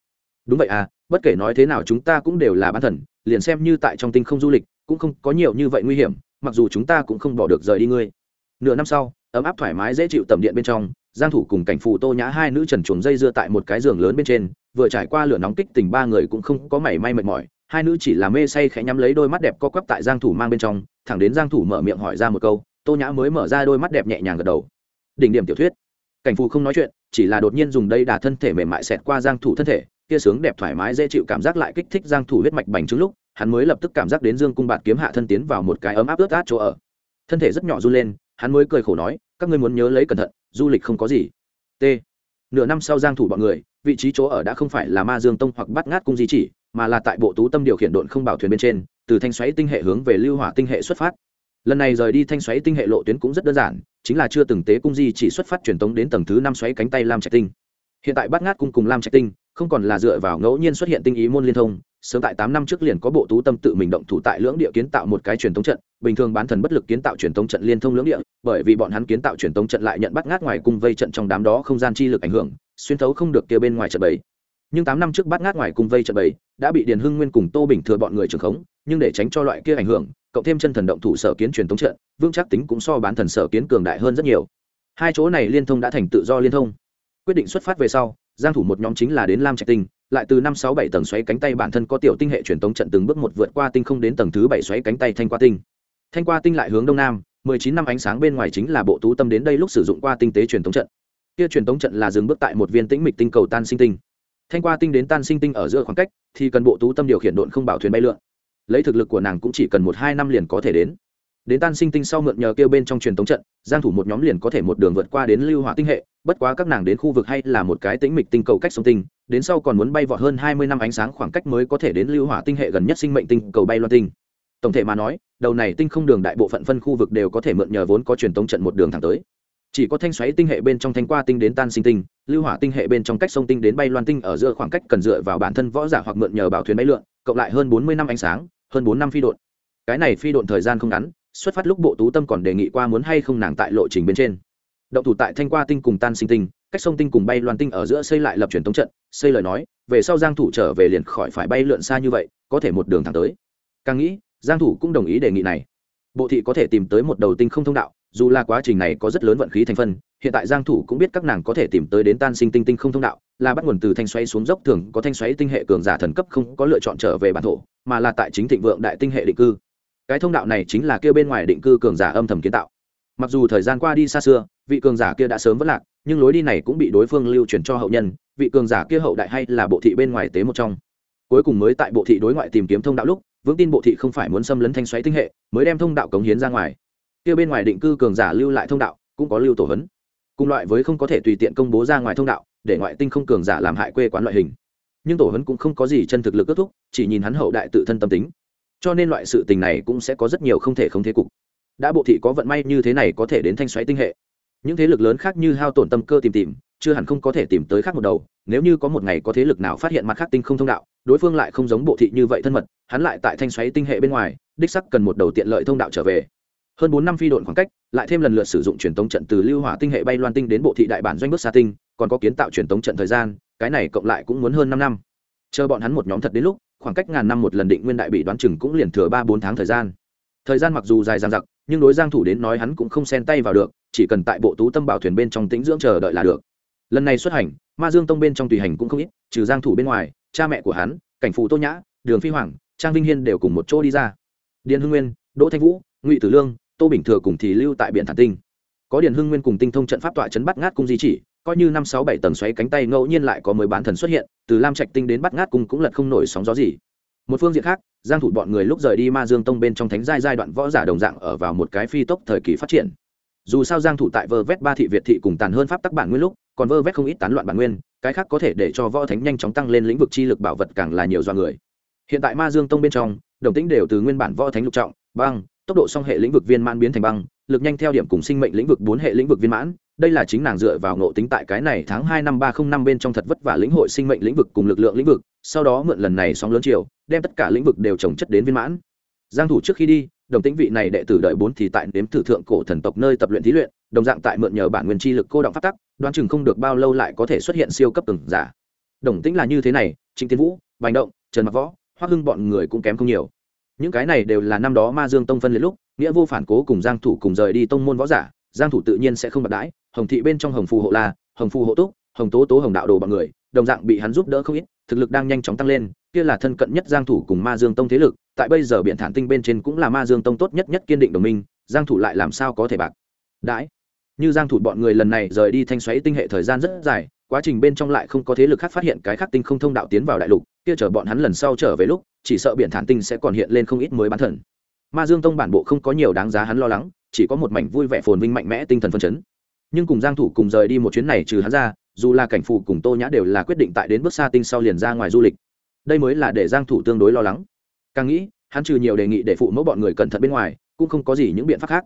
Đúng vậy à bất kể nói thế nào chúng ta cũng đều là bán thần, liền xem như tại trong tinh không du lịch, cũng không có nhiều như vậy nguy hiểm, mặc dù chúng ta cũng không bỏ được rời đi ngươi. Nửa năm sau, ấm áp thoải mái dễ chịu tầm điện bên trong, giang thủ cùng cảnh phù tô nhã hai nữ trần chuồng dây dưa tại một cái giường lớn bên trên, vừa trải qua lửa nóng kích tình ba người cũng không có mảy may mệt mỏi, hai nữ chỉ là mê say khẽ nhắm lấy đôi mắt đẹp co quắp tại giang thủ mang bên trong, thẳng đến giang thủ mở miệng hỏi ra một câu tô nhã mới mở ra đôi mắt đẹp nhẹ nhàng gật đầu. Đỉnh điểm tiểu thuyết. Cảnh phù không nói chuyện, chỉ là đột nhiên dùng đây đà thân thể mềm mại xẹt qua giang thủ thân thể, kia sướng đẹp thoải mái dễ chịu cảm giác lại kích thích giang thủ huyết mạch bành trướng lúc, hắn mới lập tức cảm giác đến dương cung bạt kiếm hạ thân tiến vào một cái ấm áp ướt át chỗ ở. Thân thể rất nhỏ du lên, hắn mới cười khổ nói, các ngươi muốn nhớ lấy cẩn thận, du lịch không có gì. T. Nửa năm sau giang thủ bọn người, vị trí chỗ ở đã không phải là ma dương tông hoặc bắt ngát cung di chỉ, mà là tại bộ tú tâm điều khiển độn không bảo thuyền bên trên, từ thanh xoáy tinh hệ hướng về lưu hỏa tinh hệ xuất phát lần này rời đi thanh xoáy tinh hệ lộ tuyến cũng rất đơn giản, chính là chưa từng tế cung di chỉ xuất phát truyền tống đến tầng thứ năm xoáy cánh tay lam trạch tinh. Hiện tại bát ngát cung cùng lam trạch tinh, không còn là dựa vào ngẫu nhiên xuất hiện tinh ý môn liên thông, sớm tại tám năm trước liền có bộ tú tâm tự mình động thủ tại lưỡng địa kiến tạo một cái truyền thống trận, bình thường bán thần bất lực kiến tạo truyền thống trận liên thông lưỡng địa, bởi vì bọn hắn kiến tạo truyền thống trận lại nhận bắt ngát ngoài cung vây trận trong đám đó không gian chi lực ảnh hưởng, xuyên thấu không được kia bên ngoài trận bảy nhưng tám năm trước bắt ngát ngoài cung vây trận bảy đã bị điền hưng nguyên cùng tô bình thừa bọn người trưởng khống, nhưng để tránh cho loại kia ảnh hưởng cộng thêm chân thần động thủ sở kiến truyền thống trận, vững chắc tính cũng so bán thần sở kiến cường đại hơn rất nhiều. Hai chỗ này liên thông đã thành tự do liên thông. Quyết định xuất phát về sau, giang thủ một nhóm chính là đến lam trạch tinh, lại từ năm sáu bảy tầng xoáy cánh tay bản thân có tiểu tinh hệ truyền tống trận từng bước một vượt qua tinh không đến tầng thứ bảy xoáy cánh tay thanh qua tinh. Thanh qua tinh lại hướng đông nam 19 năm ánh sáng bên ngoài chính là bộ tú tâm đến đây lúc sử dụng qua tinh tế truyền tống trận. Kia truyền tống trận là dừng bước tại một viên tĩnh mịch tinh cầu tan sinh tinh. Thanh qua tinh đến tan sinh tinh ở giữa khoảng cách, thì cần bộ tú tâm điều khiển độn không bảo thuyền bay lượn lấy thực lực của nàng cũng chỉ cần một hai năm liền có thể đến. Đến tan sinh tinh sau mượn nhờ kêu bên trong truyền tống trận, giang thủ một nhóm liền có thể một đường vượt qua đến lưu hỏa tinh hệ, bất quá các nàng đến khu vực hay là một cái tĩnh mịch tinh cầu cách sông tinh, đến sau còn muốn bay vọt hơn 20 năm ánh sáng khoảng cách mới có thể đến lưu hỏa tinh hệ gần nhất sinh mệnh tinh cầu bay loan tinh. Tổng thể mà nói, đầu này tinh không đường đại bộ phận phân khu vực đều có thể mượn nhờ vốn có truyền tống trận một đường thẳng tới. Chỉ có thanh xoáy tinh hệ bên trong thanh qua tinh đến tan sinh tinh, lưu hỏa tinh hệ bên trong cách sông tinh đến bay loan tinh ở giữa khoảng cách cần dựa vào bản thân võ giả hoặc mượn nhờ bảo thuyền bay lượn cộng lại hơn 40 năm ánh sáng, hơn bốn năm phi độn. Cái này phi độn thời gian không ngắn, xuất phát lúc bộ tú tâm còn đề nghị qua muốn hay không nàng tại lộ trình bên trên. Động thủ tại thanh qua tinh cùng tan sinh tinh, cách sông tinh cùng bay loan tinh ở giữa xây lại lập truyền tống trận, xây lời nói, về sau giang thủ trở về liền khỏi phải bay lượn xa như vậy, có thể một đường thẳng tới. Càng nghĩ, giang thủ cũng đồng ý đề nghị này. Bộ thị có thể tìm tới một đầu tinh không thông đạo dù là quá trình này có rất lớn vận khí thành phần hiện tại giang thủ cũng biết các nàng có thể tìm tới đến tan sinh tinh tinh không thông đạo, là bắt nguồn từ thanh xoáy xuống dốc thường, có thanh xoáy tinh hệ cường giả thần cấp không có lựa chọn trở về bản thổ, mà là tại chính thịnh vượng đại tinh hệ định cư. Cái thông đạo này chính là kia bên ngoài định cư cường giả âm thầm kiến tạo. Mặc dù thời gian qua đi xa xưa, vị cường giả kia đã sớm vất lạc, nhưng lối đi này cũng bị đối phương lưu truyền cho hậu nhân, vị cường giả kia hậu đại hay là bộ thị bên ngoài tế một trong. Cuối cùng mới tại bộ thị đối ngoại tìm kiếm thông đạo lúc, vững tin bộ thị không phải muốn xâm lấn thanh xoáy tinh hệ, mới đem thông đạo cống hiến ra ngoài kia bên ngoài định cư cường giả lưu lại thông đạo, cũng có lưu tổ hấn cùng loại với không có thể tùy tiện công bố ra ngoài thông đạo, để ngoại tinh không cường giả làm hại quê quán loại hình. Nhưng tổ hấn cũng không có gì chân thực lực kết thúc, chỉ nhìn hắn hậu đại tự thân tâm tính. Cho nên loại sự tình này cũng sẽ có rất nhiều không thể không thế cục. Đã bộ thị có vận may như thế này có thể đến thanh xoáy tinh hệ. Những thế lực lớn khác như hao tổn tâm cơ tìm tìm, chưa hẳn không có thể tìm tới khác một đầu, nếu như có một ngày có thế lực nào phát hiện mặt khác tinh không thông đạo, đối phương lại không giống bộ thị như vậy thân mật, hắn lại tại thanh xoáy tinh hệ bên ngoài, đích sắc cần một đầu tiện lợi thông đạo trở về hơn bốn năm phi độn khoảng cách, lại thêm lần lượt sử dụng truyền tống trận từ lưu hỏa tinh hệ bay loan tinh đến bộ thị đại bản doanh bước xa tinh, còn có kiến tạo truyền tống trận thời gian, cái này cộng lại cũng muốn hơn năm năm. Chờ bọn hắn một nhóm thật đến lúc, khoảng cách ngàn năm một lần định nguyên đại bị đoán chừng cũng liền thừa ba bốn tháng thời gian. Thời gian mặc dù dài dằng dặc, nhưng đối giang thủ đến nói hắn cũng không xen tay vào được, chỉ cần tại bộ tú tâm bảo thuyền bên trong tĩnh dưỡng chờ đợi là được. Lần này xuất hành, ma dương tông bên trong tùy hành cũng không ít, trừ giang thủ bên ngoài, cha mẹ của hắn, cảnh phụ tô nhã, đường phi hoàng, trang vinh hiên đều cùng một chỗ đi ra. Điền hưng nguyên, đỗ thanh vũ, ngụy tử lương tô bình thừa cùng thì lưu tại biển thản tinh. Có điền hưng nguyên cùng tinh thông trận pháp tọa chấn bắt ngát cung di chỉ, coi như năm sáu bảy tầng xoáy cánh tay ngẫu nhiên lại có mới bán thần xuất hiện, từ lam trạch tinh đến bắt ngát cung cũng lật không nổi sóng gió gì. Một phương diện khác, giang thủ bọn người lúc rời đi ma dương tông bên trong thánh giai giai đoạn võ giả đồng dạng ở vào một cái phi tốc thời kỳ phát triển. Dù sao giang thủ tại vơ vét ba thị việt thị cùng tàn hơn pháp tắc bản nguyên lúc, còn vơ vét không ít tán loạn bản nguyên, cái khác có thể để cho võ thánh nhanh chóng tăng lên lĩnh vực chi lực bảo vật càng là nhiều do người. Hiện tại ma dương tông bên trong, đồng tĩnh đều từ nguyên bản võ thánh lục trọng, băng tốc độ song hệ lĩnh vực viên mãn biến thành băng, lực nhanh theo điểm cùng sinh mệnh lĩnh vực bốn hệ lĩnh vực viên mãn. Đây là chính nàng dựa vào ngộ tính tại cái này tháng hai năm ba không năm bên trong thật vất vả lĩnh hội sinh mệnh lĩnh vực cùng lực lượng lĩnh vực, sau đó mượn lần này sóng lớn chiều, đem tất cả lĩnh vực đều trồng chất đến viên mãn. Giang thủ trước khi đi, đồng tĩnh vị này đệ tử đợi bốn thì tại đếm thử thượng cổ thần tộc nơi tập luyện thí luyện, đồng dạng tại mượn nhờ bản nguyên chi lực cô động phát tắc, đoán chừng không được bao lâu lại có thể xuất hiện siêu cấp từng giả. Đồng tĩnh là như thế này, trịnh tiến vũ, bành động, trần mặc võ, hoắc hưng bọn người cũng kém không nhiều những cái này đều là năm đó ma dương tông phân liệt lúc, nghĩa vô phản cố cùng giang thủ cùng rời đi tông môn võ giả, giang thủ tự nhiên sẽ không bạc đãi, hồng thị bên trong hồng phù hộ la, hồng phù hộ túc, hồng tố tố hồng đạo đồ bọn người, đồng dạng bị hắn giúp đỡ không ít, thực lực đang nhanh chóng tăng lên, kia là thân cận nhất giang thủ cùng ma dương tông thế lực, tại bây giờ biện thản tinh bên trên cũng là ma dương tông tốt nhất nhất kiên định đồng minh, giang thủ lại làm sao có thể bạc đãi? Như giang thủ bọn người lần này rời đi thanh xoáy tinh hệ thời gian rất dài, quá trình bên trong lại không có thế lực khác phát hiện cái khác tinh không thông đạo tiến vào đại lục kia chờ bọn hắn lần sau trở về lúc, chỉ sợ biển thản tinh sẽ còn hiện lên không ít mới bán thần. Ma dương tông bản bộ không có nhiều đáng giá hắn lo lắng, chỉ có một mảnh vui vẻ phồn vinh mạnh mẽ tinh thần phân chấn. Nhưng cùng giang thủ cùng rời đi một chuyến này trừ hắn ra, dù là cảnh phụ cùng tô nhã đều là quyết định tại đến bước xa tinh sau liền ra ngoài du lịch. Đây mới là để giang thủ tương đối lo lắng. Càng nghĩ, hắn trừ nhiều đề nghị để phụ mẫu bọn người cẩn thận bên ngoài, cũng không có gì những biện pháp khác.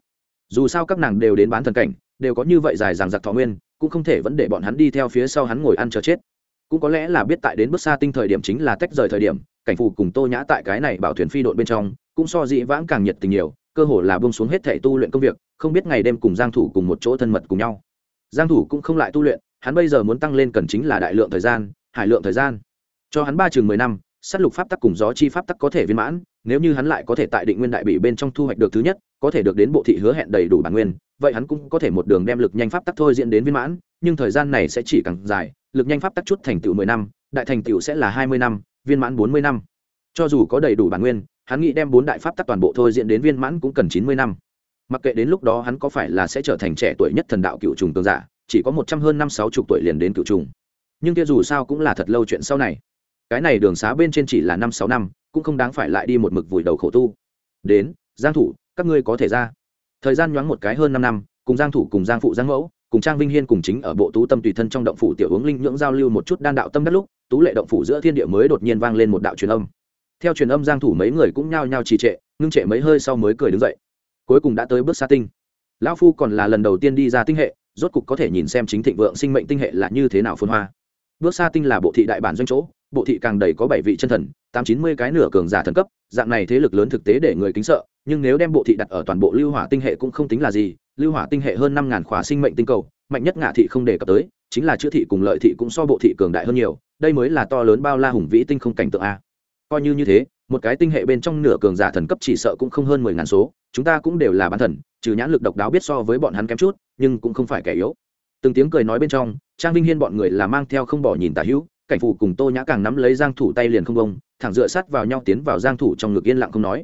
Dù sao các nàng đều đến bán thần cảnh, đều có như vậy dài dằng dặc thọ nguyên, cũng không thể vẫn để bọn hắn đi theo phía sau hắn ngồi ăn chờ chết cũng có lẽ là biết tại đến bước xa tinh thời điểm chính là tách rời thời điểm, cảnh phù cùng tô nhã tại cái này bảo thuyền phi đội bên trong, cũng so dị vãng càng nhiệt tình nhiều, cơ hồ là buông xuống hết thể tu luyện công việc, không biết ngày đêm cùng giang thủ cùng một chỗ thân mật cùng nhau. Giang thủ cũng không lại tu luyện, hắn bây giờ muốn tăng lên cần chính là đại lượng thời gian, hải lượng thời gian. Cho hắn ba chừng mười năm, sát lục pháp tắc cùng gió chi pháp tắc có thể viên mãn, nếu như hắn lại có thể tại định nguyên đại bị bên trong thu hoạch được thứ nhất, có thể được đến bộ thị hứa hẹn đầy đủ bản nguyên, vậy hắn cũng có thể một đường đem lực nhanh pháp tắc thôi diễn đến viên mãn, nhưng thời gian này sẽ chỉ càng dài lực nhanh pháp tắc chút thành tựu mười năm, đại thành tựu sẽ là hai mươi năm, viên mãn bốn mươi năm. Cho dù có đầy đủ bản nguyên, hắn nghĩ đem bốn đại pháp tắc toàn bộ thôi diễn đến viên mãn cũng cần chín mươi năm. Mặc kệ đến lúc đó hắn có phải là sẽ trở thành trẻ tuổi nhất thần đạo cựu trùng tương giả, chỉ có một trăm hơn năm sáu chục tuổi liền đến cựu trùng. Nhưng kia dù sao cũng là thật lâu chuyện sau này. Cái này đường xá bên trên chỉ là năm sáu năm, cũng không đáng phải lại đi một mực vùi đầu khổ tu. Đến, giang thủ, các ngươi có thể ra. Thời gian nhoáng một cái hơn năm năm, cùng giang thủ cùng giang phụ giang mẫu cùng trang vinh hiên cùng chính ở bộ tú tâm tùy thân trong động phủ tiểu hướng linh nhưỡng giao lưu một chút đan đạo tâm đất lúc, tú lệ động phủ giữa thiên địa mới đột nhiên vang lên một đạo truyền âm. Theo truyền âm giang thủ mấy người cũng nhao nhao trì trệ, ngưng trệ mấy hơi sau mới cười đứng dậy. Cuối cùng đã tới bước xa tinh. Lão phu còn là lần đầu tiên đi ra tinh hệ, rốt cục có thể nhìn xem chính thịnh vượng sinh mệnh tinh hệ là như thế nào phun hoa. Bước xa tinh là bộ thị đại bản doanh chỗ, bộ thị càng đầy có bảy vị chân thần, tám chín mươi cái nửa cường giả thần cấp, dạng này thế lực lớn thực tế để người kính sợ, nhưng nếu đem bộ thị đặt ở toàn bộ lưu hỏa tinh hệ cũng không tính là gì lưu hỏa tinh hệ hơn năm ngàn khóa sinh mệnh tinh cầu, mạnh nhất ngạ thị không đề cập tới, chính là chữa thị cùng lợi thị cũng so bộ thị cường đại hơn nhiều, đây mới là to lớn bao la hùng vĩ tinh không cảnh tượng a. Coi như như thế, một cái tinh hệ bên trong nửa cường giả thần cấp chỉ sợ cũng không hơn mười ngàn số, chúng ta cũng đều là bán thần, trừ nhãn lực độc đáo biết so với bọn hắn kém chút, nhưng cũng không phải kẻ yếu. Từng tiếng cười nói bên trong, trang vinh hiên bọn người là mang theo không bỏ nhìn tả hữu, cảnh phụ cùng tô nhã càng nắm lấy giang thủ tay liền không bông, thẳng dựa sát vào nhau tiến vào giang thủ trong ngực yên lặng không nói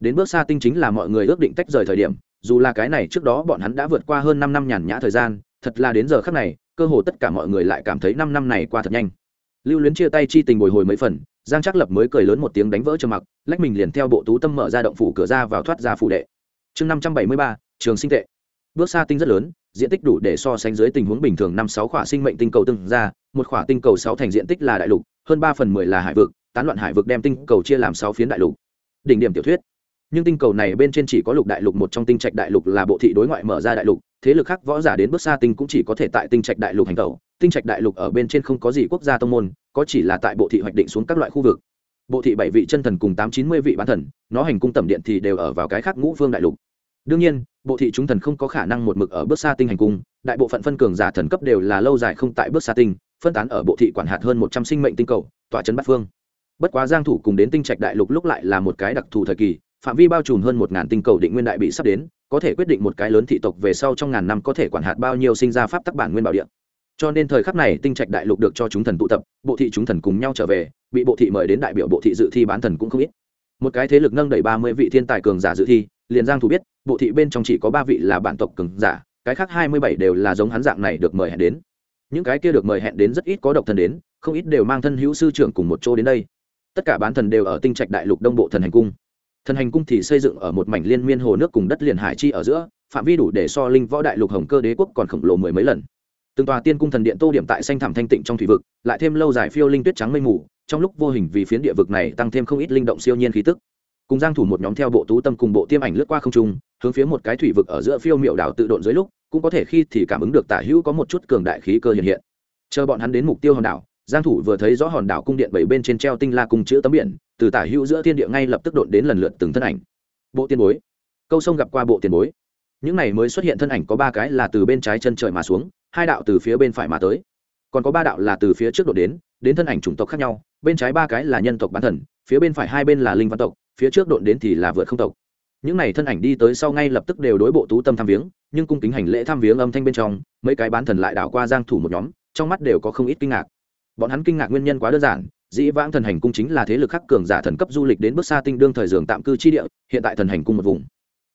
đến bước xa tinh chính là mọi người ước định tách rời thời điểm dù là cái này trước đó bọn hắn đã vượt qua hơn năm năm nhàn nhã thời gian thật là đến giờ khắc này cơ hồ tất cả mọi người lại cảm thấy năm năm này qua thật nhanh. Lưu luyến chia tay chi tình bồi hồi mấy phần giang trắc lập mới cười lớn một tiếng đánh vỡ trầm mặc lách mình liền theo bộ tú tâm mở ra động phủ cửa ra vào thoát ra phủ đệ. Chương 573, trường sinh tệ. Bước xa tinh rất lớn diện tích đủ để so sánh dưới tình huống bình thường năm sáu khỏa sinh mệnh tinh cầu từng ra một khỏa tinh cầu sáu thành diện tích là đại lục hơn ba phần mười là hải vực tán loạn hải vực đem tinh cầu chia làm sáu phiến đại lục. Đỉnh điểm tiểu thuyết nhưng tinh cầu này bên trên chỉ có lục đại lục một trong tinh trạch đại lục là bộ thị đối ngoại mở ra đại lục, thế lực khác võ giả đến bước xa tinh cũng chỉ có thể tại tinh trạch đại lục hành tẩu. Tinh trạch đại lục ở bên trên không có gì quốc gia tông môn, có chỉ là tại bộ thị hoạch định xuống các loại khu vực. Bộ thị bảy vị chân thần cùng tám chín mươi vị bán thần, nó hành cung tẩm điện thì đều ở vào cái khác ngũ phương đại lục. Đương nhiên, bộ thị chúng thần không có khả năng một mực ở bước xa tinh hành cung, đại bộ phận phân cường giả thần cấp đều là lâu dài không tại bước xa tinh, phân tán ở bộ thị quản hạt hơn một trăm sinh mệnh tinh cầu tòa trấn bát phương. Bất quá giang thủ cùng đến tinh trạch đại lục lúc lại là một cái đặc thù thời kỳ phạm vi bao trùm hơn một ngàn tinh cầu định nguyên đại bị sắp đến, có thể quyết định một cái lớn thị tộc về sau trong ngàn năm có thể quản hạt bao nhiêu sinh ra pháp tắc bản nguyên bảo địa cho nên thời khắc này, tinh trạch đại lục được cho chúng thần tụ tập, bộ thị chúng thần cùng nhau trở về, bị bộ thị mời đến đại biểu bộ thị dự thi bán thần cũng không ít. Một cái thế lực nâng đẩy ba mươi vị thiên tài cường giả dự thi, liền giang thủ biết, bộ thị bên trong chỉ có ba vị là bản tộc cường giả, cái khác hai mươi bảy đều là giống hắn dạng này được mời hẹn đến. Những cái kia được mời hẹn đến rất ít có độc thần đến, không ít đều mang thân hữu sư trưởng cùng một chỗ đến đây. Tất cả bán thần đều ở tinh trạch đại lục đông bộ thần hành cung thần hành cung thì xây dựng ở một mảnh liên miên hồ nước cùng đất liền hải chi ở giữa, phạm vi đủ để so linh võ đại lục hồng cơ đế quốc còn khổng lồ mười mấy lần. Từng tòa tiên cung thần điện tô điểm tại xanh thảm thanh tịnh trong thủy vực, lại thêm lâu dài phiêu linh tuyết trắng mây mù, trong lúc vô hình vì phiến địa vực này tăng thêm không ít linh động siêu nhiên khí tức. Cùng giang thủ một nhóm theo bộ tú tâm cùng bộ tiêm ảnh lướt qua không trung, hướng phía một cái thủy vực ở giữa phiêu miệu đảo tự độn dưới lúc, cũng có thể khi thì cảm ứng được tả hữu có một chút cường đại khí cơ hiện hiện. Chờ bọn hắn đến mục tiêu hòn đảo giang thủ vừa thấy rõ hòn đảo cung điện bảy bên trên treo tinh la cung chữ tấm biển, từ tả hữu giữa thiên địa ngay lập tức đột đến lần lượt từng thân ảnh. Bộ tiên bối. Câu sông gặp qua bộ tiền bối. Những này mới xuất hiện thân ảnh có ba cái là từ bên trái chân trời mà xuống, hai đạo từ phía bên phải mà tới. Còn có ba đạo là từ phía trước đột đến đến thân ảnh chủng tộc khác nhau, bên trái ba cái là nhân tộc bán thần, phía bên phải hai bên là linh văn tộc, phía trước đột đến thì là vượt không tộc. Những này thân ảnh đi tới sau ngay lập tức đều đối bộ tú tâm tham viếng, nhưng cung kính hành lễ tham viếng âm thanh bên trong, mấy cái bán thần lại đảo qua giang thủ một nhóm, trong mắt đều có không ít kinh ngạc bọn hắn kinh ngạc nguyên nhân quá đơn giản, dĩ vãng thần hành cung chính là thế lực khắc cường giả thần cấp du lịch đến bước xa tinh đương thời dường tạm cư chi địa, hiện tại thần hành cung một vùng.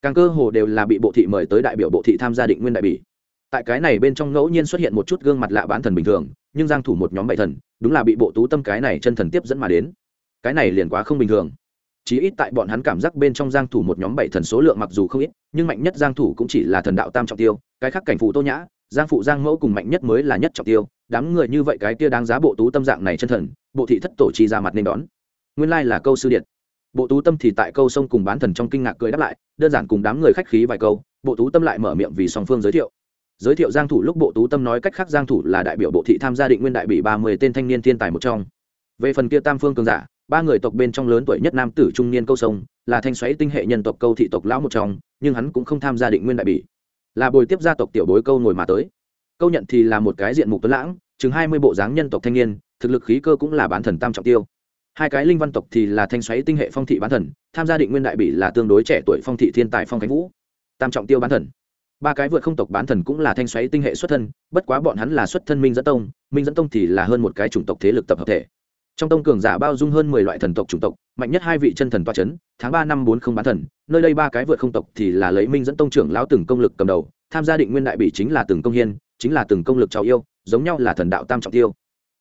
Càng cơ hồ đều là bị bộ thị mời tới đại biểu bộ thị tham gia định nguyên đại bỉ. Tại cái này bên trong ngẫu nhiên xuất hiện một chút gương mặt lạ bán thần bình thường, nhưng giang thủ một nhóm bảy thần, đúng là bị bộ tú tâm cái này chân thần tiếp dẫn mà đến. Cái này liền quá không bình thường. Chí ít tại bọn hắn cảm giác bên trong giang thủ một nhóm bảy thần số lượng mặc dù không ít, nhưng mạnh nhất giang thủ cũng chỉ là thần đạo tam trọng tiêu, cái khác cảnh phụ tô nhã, giang phụ giang mẫu cùng mạnh nhất mới là nhất trọng tiêu đám người như vậy cái kia đáng giá bộ tú tâm dạng này chân thần, bộ thị thất tổ chi ra mặt nên đón. Nguyên lai like là câu sư điện. Bộ tú tâm thì tại câu sông cùng bán thần trong kinh ngạc cười đáp lại, đơn giản cùng đám người khách khí vài câu, bộ tú tâm lại mở miệng vì song phương giới thiệu. Giới thiệu giang thủ lúc bộ tú tâm nói cách khác giang thủ là đại biểu bộ thị tham gia định nguyên đại bị ba mươi tên thanh niên thiên tài một trong. Về phần kia tam phương cường giả, ba người tộc bên trong lớn tuổi nhất nam tử trung niên câu sông, là thanh xoáy tinh hệ nhân tộc câu thị tộc lão một trong, nhưng hắn cũng không tham gia định nguyên đại bị là bồi tiếp gia tộc tiểu bối câu ngồi mà tới câu nhận thì là một cái diện mục tuấn lãng, chừng hai mươi bộ dáng nhân tộc thanh niên, thực lực khí cơ cũng là bán thần tam trọng tiêu. Hai cái linh văn tộc thì là thanh xoáy tinh hệ phong thị bán thần, tham gia định nguyên đại bị là tương đối trẻ tuổi phong thị thiên tài phong khánh vũ. Tam trọng tiêu bán thần. Ba cái vượt không tộc bán thần cũng là thanh xoáy tinh hệ xuất thân, bất quá bọn hắn là xuất thân minh dẫn tông, minh dẫn tông thì là hơn một cái chủng tộc thế lực tập hợp thể. Trong tông cường giả bao dung hơn mười loại thần tộc chủng tộc, mạnh nhất hai vị chân thần toa c h ấ n tháng ba năm bốn không bán thần, nơi đây ba cái vượt không tộc thì là lấy minh dẫn tông trưởng lão từng công lực cầm đầu, tham gia định nguyên đại bị chính là từng công hiên chính là từng công lực trào yêu, giống nhau là thần đạo tam trọng tiêu.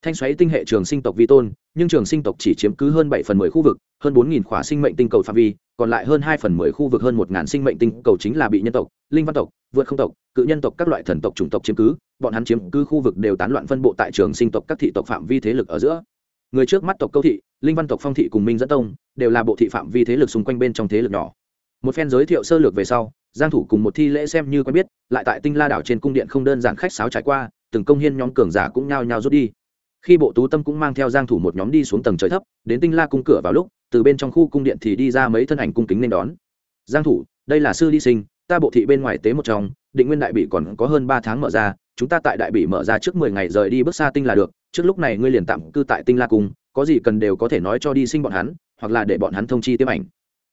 Thanh xoáy tinh hệ trường sinh tộc vi tôn, nhưng trường sinh tộc chỉ chiếm cứ hơn bảy phần mười khu vực, hơn bốn nghìn khỏa sinh mệnh tinh cầu phạm vi, còn lại hơn hai phần mười khu vực hơn một ngàn sinh mệnh tinh cầu chính là bị nhân tộc, linh văn tộc, vượt không tộc, cự nhân tộc các loại thần tộc chủng tộc chiếm cứ, bọn hắn chiếm cứ khu vực đều tán loạn phân bộ tại trường sinh tộc các thị tộc phạm vi thế lực ở giữa. Người trước mắt tộc câu thị, linh văn tộc phong thị cùng minh dẫn tông, đều là bộ thị phạm vi thế lực xung quanh bên trong thế lực nhỏ. Một phen giới thiệu sơ lược về sau giang thủ cùng một thi lễ xem như quen biết, lại tại tinh la đảo trên cung điện không đơn giản khách sáo trải qua, từng công hiên nhóm cường giả cũng nhao nhao rút đi. Khi bộ tú tâm cũng mang theo giang thủ một nhóm đi xuống tầng trời thấp, đến tinh la cung cửa vào lúc, từ bên trong khu cung điện thì đi ra mấy thân ảnh cung kính nên đón. Giang thủ, đây là sư đi sinh, ta bộ thị bên ngoài tế một trong, định nguyên đại bị còn có hơn 3 tháng mở ra, chúng ta tại đại bị mở ra trước 10 ngày rời đi bước xa tinh là được, trước lúc này ngươi liền tạm cư tại tinh la cung, có gì cần đều có thể nói cho đi sinh bọn hắn, hoặc là để bọn hắn thông chi tiếp ảnh.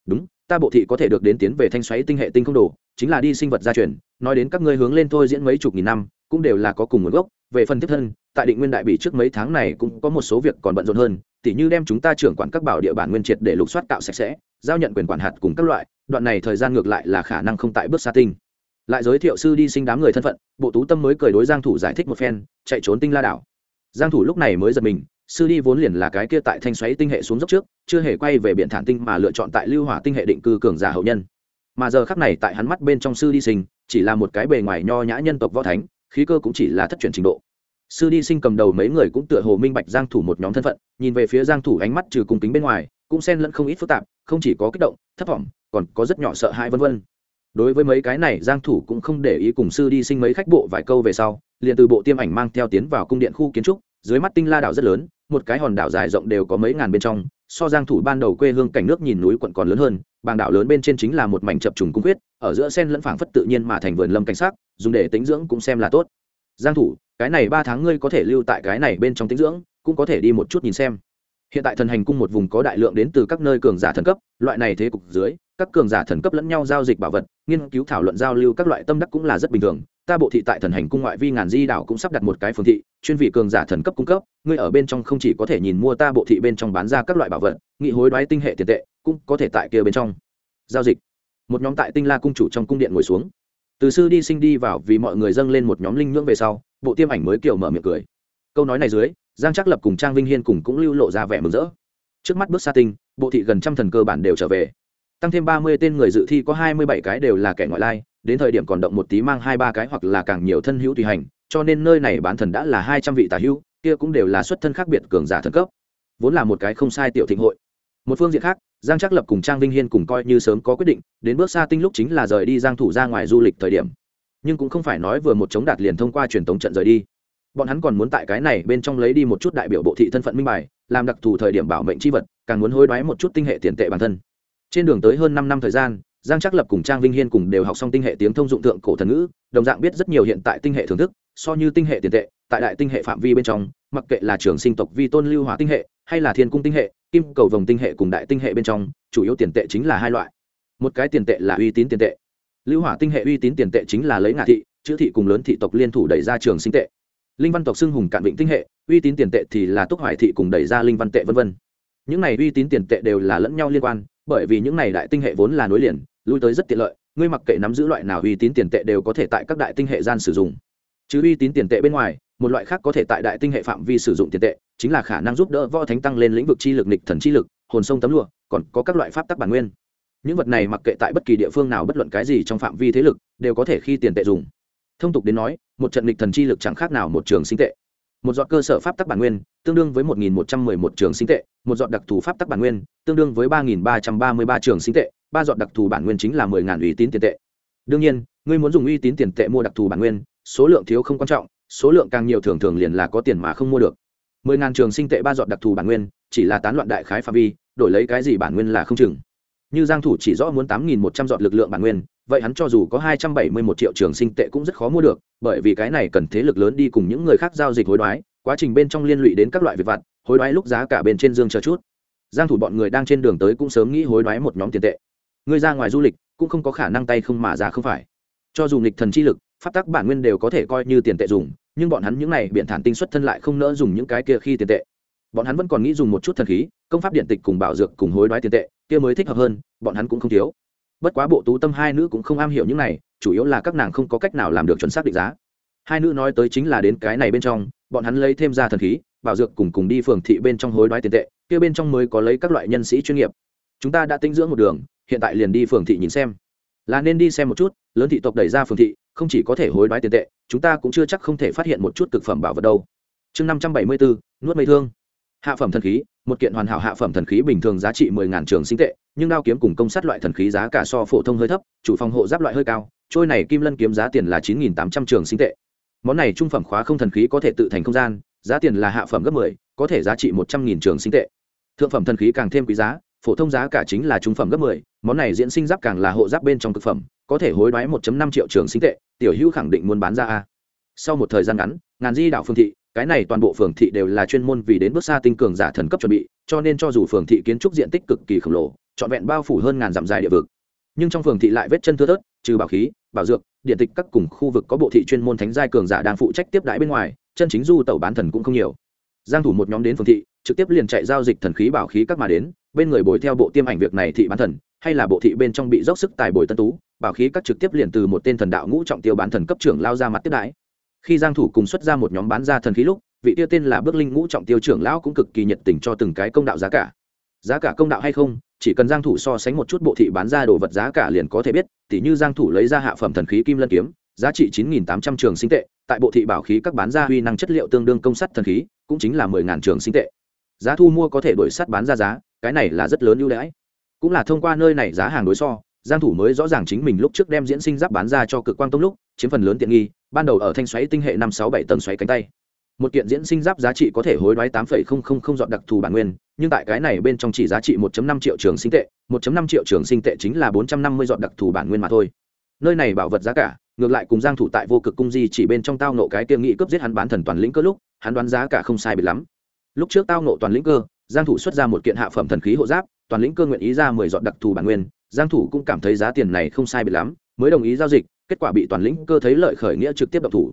Đúng ta bộ thị có thể được đến tiến về thanh xoáy tinh hệ tinh không đồ, chính là đi sinh vật gia truyền, nói đến các ngươi hướng lên thôi diễn mấy chục nghìn năm, cũng đều là có cùng nguồn gốc. Về phần tiếp thân, tại định nguyên đại bị trước mấy tháng này cũng có một số việc còn bận rộn hơn, tỉ như đem chúng ta trưởng quản các bảo địa bản nguyên triệt để lục soát cạo sạch sẽ, giao nhận quyền quản hạt cùng các loại, đoạn này thời gian ngược lại là khả năng không tại bước xa tinh. Lại giới thiệu sư đi sinh đám người thân phận, bộ tú tâm mới cười đối giang thủ giải thích một phen, chạy trốn tinh la đảo. Giang thủ lúc này mới giật mình sư đi vốn liền là cái kia tại thanh xoáy tinh hệ xuống dốc trước, chưa hề quay về biển thản tinh mà lựa chọn tại lưu hỏa tinh hệ định cư cường giả hậu nhân. Mà giờ khắc này tại hắn mắt bên trong sư đi sinh, chỉ là một cái bề ngoài nho nhã nhân tộc võ thánh, khí cơ cũng chỉ là thất truyền trình độ. Sư đi sinh cầm đầu mấy người cũng tựa hồ minh bạch giang thủ một nhóm thân phận, nhìn về phía giang thủ ánh mắt trừ cung kính bên ngoài, cũng xen lẫn không ít phức tạp, không chỉ có kích động thấp vọng, còn có rất nhỏ sợ hãi vân vân. Đối với mấy cái này, giang thủ cũng không để ý cùng sư đi sinh mấy khách bộ vài câu về sau, liền từ bộ tiêm ảnh mang theo tiến vào cung điện khu kiến trúc, dưới mắt tinh la đảo rất lớn một cái hòn đảo dài rộng đều có mấy ngàn bên trong, so giang thủ ban đầu quê hương cảnh nước nhìn núi quận còn lớn hơn, bàng đảo lớn bên trên chính là một mảnh chập trùng cung quyết ở giữa sen lẫn phảng phất tự nhiên mà thành vườn lâm cảnh sắc, dùng để tĩnh dưỡng cũng xem là tốt. Giang thủ, cái này ba tháng ngươi có thể lưu tại cái này bên trong tĩnh dưỡng, cũng có thể đi một chút nhìn xem. Hiện tại thần hành cung một vùng có đại lượng đến từ các nơi cường giả thần cấp, loại này thế cục dưới, các cường giả thần cấp lẫn nhau giao dịch bảo vật, nghiên cứu thảo luận giao lưu các loại tâm đắc cũng là rất bình thường ta bộ thị tại thần hành cung ngoại vi ngàn di đảo cũng sắp đặt một cái phương thị, chuyên vị cường giả thần cấp cung cấp, ngươi ở bên trong không chỉ có thể nhìn mua ta bộ thị bên trong bán ra các loại bảo vật, nghị hối đoái tinh hệ tiền tệ, cũng có thể tại kia bên trong. Giao dịch. Một nhóm tại tinh la cung chủ trong cung điện ngồi xuống. Từ sư đi sinh đi vào vì mọi người dâng lên một nhóm linh nhưỡng về sau, bộ tiêm ảnh mới kiểu mở miệng cười. Câu nói này dưới, giang trắc lập cùng trang vinh hiên cùng cũng lưu lộ ra vẻ mừng rỡ. Trước mắt bước xa tinh, bộ thị gần trăm thần cơ bản đều trở về. Tăng thêm ba mươi tên người dự thi có hai mươi bảy cái đều là kẻ ngoại lai đến thời điểm còn động một tí mang hai ba cái hoặc là càng nhiều thân hữu tùy hành, cho nên nơi này bán thần đã là hai trăm vị tà hữu, kia cũng đều là xuất thân khác biệt cường giả thần cấp. Vốn là một cái không sai tiểu thịnh hội. Một phương diện khác, giang trắc lập cùng trang vinh hiên cùng coi như sớm có quyết định, đến bước xa tinh lúc chính là rời đi giang thủ ra ngoài du lịch thời điểm. Nhưng cũng không phải nói vừa một chống đạt liền thông qua truyền thống trận rời đi. Bọn hắn còn muốn tại cái này bên trong lấy đi một chút đại biểu bộ thị thân phận minh bài, làm đặc thù thời điểm bảo mệnh c h i vật, càng muốn hối đoái một chút tinh hệ tiền tệ bản thân. Trên đường tới hơn năm năm thời gian giang trắc lập cùng trang vinh hiên cùng đều học xong tinh hệ tiếng thông dụng tượng cổ thần ngữ, đồng dạng biết rất nhiều hiện tại tinh hệ thưởng thức, so như tinh hệ tiền tệ, tại đại tinh hệ phạm vi bên trong, mặc kệ là trường sinh tộc vi tôn lưu hỏa tinh hệ, hay là thiên cung tinh hệ, kim cầu vòng tinh hệ cùng đại tinh hệ bên trong, chủ yếu tiền tệ chính là hai loại. Một cái tiền tệ là uy tín tiền tệ, lưu hỏa tinh hệ uy tín tiền tệ chính là lấy ngạ thị, chữ thị cùng lớn thị tộc liên thủ đẩy ra trường sinh tệ. Linh văn tộc xưng hùng cạn vịnh tinh hệ, uy tín tiền tệ thì là túc hoài thị cùng đẩy ra linh văn tệ v v những này uy tín tiền tệ đều là lẫn nhau liên quan, bởi vì những này đại tinh hệ vốn là nối liền lui tới rất tiện lợi, ngươi mặc kệ nắm giữ loại nào uy tín tiền tệ đều có thể tại các đại tinh hệ gian sử dụng. Chứ uy tín tiền tệ bên ngoài, một loại khác có thể tại đại tinh hệ phạm vi sử dụng tiền tệ, chính là khả năng giúp đỡ võ thánh tăng lên lĩnh vực chi lực nịch thần chi lực, hồn sông tấm lụa, còn có các loại pháp tắc bản nguyên. Những vật này mặc kệ tại bất kỳ địa phương nào bất luận cái gì trong phạm vi thế lực, đều có thể khi tiền tệ dùng. Thông tục đến nói, một trận nịch thần chi lực chẳng khác nào một trường sinh tệ một dọn cơ sở pháp tắc bản nguyên, tương đương với một nghìn một trăm mười một trường sinh tệ. Một dọn đặc thù pháp tắc bản nguyên, tương đương với ba nghìn ba trăm ba mươi ba trường sinh tệ. Ba dọn đặc thù bản nguyên chính là mười ngàn uy tín tiền tệ. Đương nhiên, ngươi muốn dùng uy tín tiền tệ mua đặc thù bản nguyên, số lượng thiếu không quan trọng, số lượng càng nhiều thường thường liền là có tiền mà không mua được. mười ngàn trường sinh tệ ba dọn đặc thù bản nguyên, chỉ là tán loạn đại khái phạm vi, đổi lấy cái gì bản nguyên là không chừng. Như giang thủ chỉ rõ muốn tám nghìn một trăm dọn lực lượng bản nguyên vậy hắn cho dù có hai trăm bảy mươi một triệu trường sinh tệ cũng rất khó mua được, bởi vì cái này cần thế lực lớn đi cùng những người khác giao dịch hối đoái, quá trình bên trong liên lụy đến các loại việc vặt, hối đoái lúc giá cả bên trên dương chờ chút. Giang thủ bọn người đang trên đường tới cũng sớm nghĩ hối đoái một nhóm tiền tệ. Người ra ngoài du lịch cũng không có khả năng tay không mà ra không phải. Cho dù nghịch thần chi lực, pháp tắc bản nguyên đều có thể coi như tiền tệ dùng, nhưng bọn hắn những này biện thản tinh xuất thân lại không nỡ dùng những cái kia khi tiền tệ. Bọn hắn vẫn còn nghĩ dùng một chút thần khí, công pháp điện tịch cùng bảo dược cùng hối đoái tiền tệ, kia mới thích hợp hơn, bọn hắn cũng không thiếu bất quá bộ tú tâm hai nữ cũng không am hiểu những này, chủ yếu là các nàng không có cách nào làm được chuẩn xác định giá. Hai nữ nói tới chính là đến cái này bên trong, bọn hắn lấy thêm ra thần khí, bảo dược cùng cùng đi phường thị bên trong hối đoái tiền tệ, kia bên trong mới có lấy các loại nhân sĩ chuyên nghiệp. Chúng ta đã tinh dưỡng một đường, hiện tại liền đi phường thị nhìn xem. Là nên đi xem một chút, lớn thị tộc đẩy ra phường thị, không chỉ có thể hối đoái tiền tệ, chúng ta cũng chưa chắc không thể phát hiện một chút thực phẩm bảo vật đâu. Chương năm trăm bảy mươi bốn nuốt mây thương hạ phẩm thần khí, một kiện hoàn hảo hạ phẩm thần khí bình thường giá trị mười ngàn trường sinh tệ, nhưng đao kiếm cùng công sát loại thần khí giá cả so phổ thông hơi thấp, chủ phòng hộ giáp loại hơi cao, trôi này kim lân kiếm giá tiền là chín nghìn tám trăm trường sinh tệ. Món này trung phẩm khóa không thần khí có thể tự thành không gian, giá tiền là hạ phẩm gấp mười, có thể giá trị một trăm nghìn trường sinh tệ. Thượng phẩm thần khí càng thêm quý giá, phổ thông giá cả chính là trung phẩm gấp mười, món này diễn sinh giáp càng là hộ giáp bên trong thực phẩm, có thể hối đoái một năm triệu trường sinh tệ, tiểu hữu khẳng định muốn bán ra a. Sau một thời gian ngắn, ngàn di đảo phương thị cái này toàn bộ phường thị đều là chuyên môn vì đến bước xa tinh cường giả thần cấp chuẩn bị, cho nên cho dù phường thị kiến trúc diện tích cực kỳ khổng lồ, trọn vẹn bao phủ hơn ngàn dặm dài địa vực. Nhưng trong phường thị lại vết chân thưa thớt, trừ bảo khí, bảo dược, điện tịch các cùng khu vực có bộ thị chuyên môn thánh giai cường giả đang phụ trách tiếp đãi bên ngoài, chân chính du tẩu bán thần cũng không nhiều. Giang thủ một nhóm đến phường thị, trực tiếp liền chạy giao dịch thần khí bảo khí các mà đến, bên người bồi theo bộ tiêm ảnh việc này thị bán thần, hay là bộ thị bên trong bị dốc sức tài bồi tân tú, bảo khí các trực tiếp liền từ một tên thần đạo ngũ trọng tiêu bán thần cấp trưởng lao ra mặt tiếp đãi khi giang thủ cùng xuất ra một nhóm bán ra thần khí lúc, vị tiêu tên là bước linh ngũ trọng tiêu trưởng lão cũng cực kỳ nhiệt tình cho từng cái công đạo giá cả. Giá cả công đạo hay không, chỉ cần giang thủ so sánh một chút bộ thị bán ra đồ vật giá cả liền có thể biết Tỷ như giang thủ lấy ra hạ phẩm thần khí kim lân kiếm, giá trị 9.800 trường sinh tệ, tại bộ thị bảo khí các bán ra huy năng chất liệu tương đương công sắt thần khí, cũng chính là 10.000 trường sinh tệ. Giá thu mua có thể đổi sắt bán ra giá, cái này là rất lớn ưu đãi. Cũng là thông qua nơi này giá hàng đối so, giang thủ mới rõ ràng chính mình lúc trước đem diễn sinh giáp bán ra cho cực quang tông lúc, chiếm phần lớn tiện nghi ban đầu ở thanh xoáy tinh hệ năm sáu bảy tầng xoáy cánh tay. Một kiện diễn sinh giáp giá trị có thể hối đoái tám phẩy không không không dọn đặc thù bản nguyên, nhưng tại cái này bên trong chỉ giá trị 1 năm triệu trường sinh tệ 1 năm triệu trường sinh tệ chính là bốn trăm năm mươi dọn đặc thù bản nguyên mà thôi. Nơi này bảo vật giá cả, ngược lại cùng giang thủ tại vô cực cung di chỉ bên trong tao nộ cái tiêm nghị cướp giết hắn bán thần toàn lĩnh cơ lúc, hắn đoán giá cả không sai biệt lắm. Lúc trước tao nộ toàn lĩnh cơ, giang thủ xuất ra một kiện hạ phẩm thần khí hộ giáp, toàn lĩnh cơ nguyện ý ra mười dọn đặc thù bản nguyên, giang thủ cũng cảm thấy giá tiền này không sai biệt lắm, mới đồng ý giao dịch kết quả bị toàn lĩnh cơ thấy lợi khởi nghĩa trực tiếp động thủ,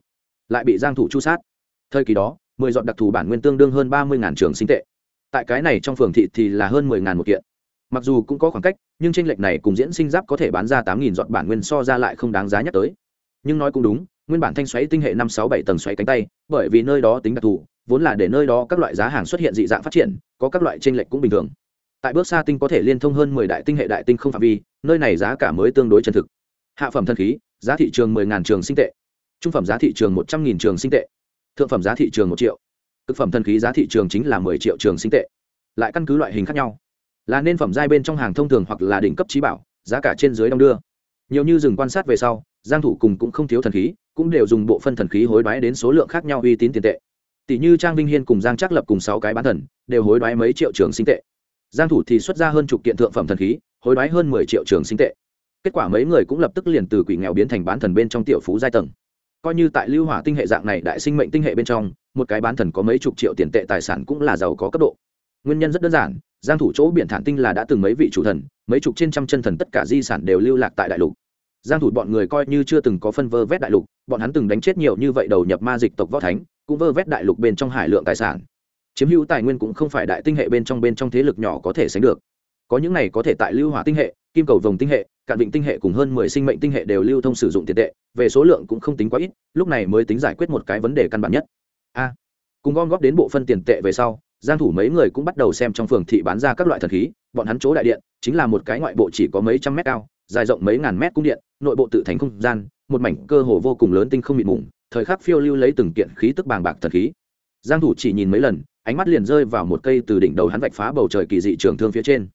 lại bị giang thủ chu sát. Thời kỳ đó, mười dọn đặc thù bản nguyên tương đương hơn ba mươi ngàn trường sinh tệ. Tại cái này trong phường thị thì là hơn mười ngàn một kiện. Mặc dù cũng có khoảng cách, nhưng tranh lệch này cùng diễn sinh giáp có thể bán ra tám nghìn dọn bản nguyên so ra lại không đáng giá nhắc tới. Nhưng nói cũng đúng, nguyên bản thanh xoáy tinh hệ năm sáu bảy tầng xoáy cánh tay, bởi vì nơi đó tính đặc thù, vốn là để nơi đó các loại giá hàng xuất hiện dị dạng phát triển, có các loại tranh lệch cũng bình thường. Tại bước xa tinh có thể liên thông hơn mười đại tinh hệ đại tinh không phạm vi, nơi này giá cả mới tương đối chân thực. Hạ phẩm thần khí giá thị trường mười ngàn trường sinh tệ. Trung phẩm giá thị trường một trăm nghìn trường sinh tệ. Thượng phẩm giá thị trường một triệu. Thực phẩm thần khí giá thị trường chính là mười triệu trường sinh tệ. Lại căn cứ loại hình khác nhau. Là nên phẩm giai bên trong hàng thông thường hoặc là đỉnh cấp trí bảo, giá cả trên dưới đông đưa. Nhiều như dừng quan sát về sau, giang thủ cùng cũng không thiếu thần khí, cũng đều dùng bộ phân thần khí hối đoái đến số lượng khác nhau uy tín tiền tệ. Tỷ như trang vinh hiên cùng giang trác lập cùng sáu cái bán thần, đều hối đoái mấy triệu trường sinh tệ. Giang thủ thì xuất ra hơn chục kiện thượng phẩm thần khí, hối đoái hơn 10 triệu trường sinh tệ kết quả mấy người cũng lập tức liền từ quỷ nghèo biến thành bán thần bên trong tiểu phú giai tầng. Coi như tại lưu hỏa tinh hệ dạng này đại sinh mệnh tinh hệ bên trong, một cái bán thần có mấy chục triệu tiền tệ tài sản cũng là giàu có cấp độ. Nguyên nhân rất đơn giản, giang thủ chỗ biển thản tinh là đã từng mấy vị chủ thần, mấy chục trên trăm chân thần tất cả di sản đều lưu lạc tại đại lục. Giang thủ bọn người coi như chưa từng có phân vơ vét đại lục, bọn hắn từng đánh chết nhiều như vậy đầu nhập ma dịch tộc võ thánh, cũng vơ vét đại lục bên trong hải lượng tài sản. Chiếm hữu tài nguyên cũng không phải đại tinh hệ bên trong bên trong thế lực nhỏ có thể sánh được. Có những này có thể tại lưu hỏa tinh hệ, kim cầu vòng tinh hệ cạn vịnh tinh hệ cùng hơn mười sinh mệnh tinh hệ đều lưu thông sử dụng tiền tệ, về số lượng cũng không tính quá ít, lúc này mới tính giải quyết một cái vấn đề căn bản nhất. A. Cùng gom góp đến bộ phân tiền tệ về sau, giang thủ mấy người cũng bắt đầu xem trong phường thị bán ra các loại thần khí, bọn hắn chỗ đại điện chính là một cái ngoại bộ chỉ có mấy trăm mét cao, dài rộng mấy ngàn mét cung điện, nội bộ tự thành không gian, một mảnh cơ hồ vô cùng lớn tinh không mịt mùng, thời khắc phiêu lưu lấy từng kiện khí tức bàng bạc thần khí. Giang thủ chỉ nhìn mấy lần, ánh mắt liền rơi vào một cây từ đỉnh đầu hắn vạch phá bầu trời kỳ dị trường thương phía trên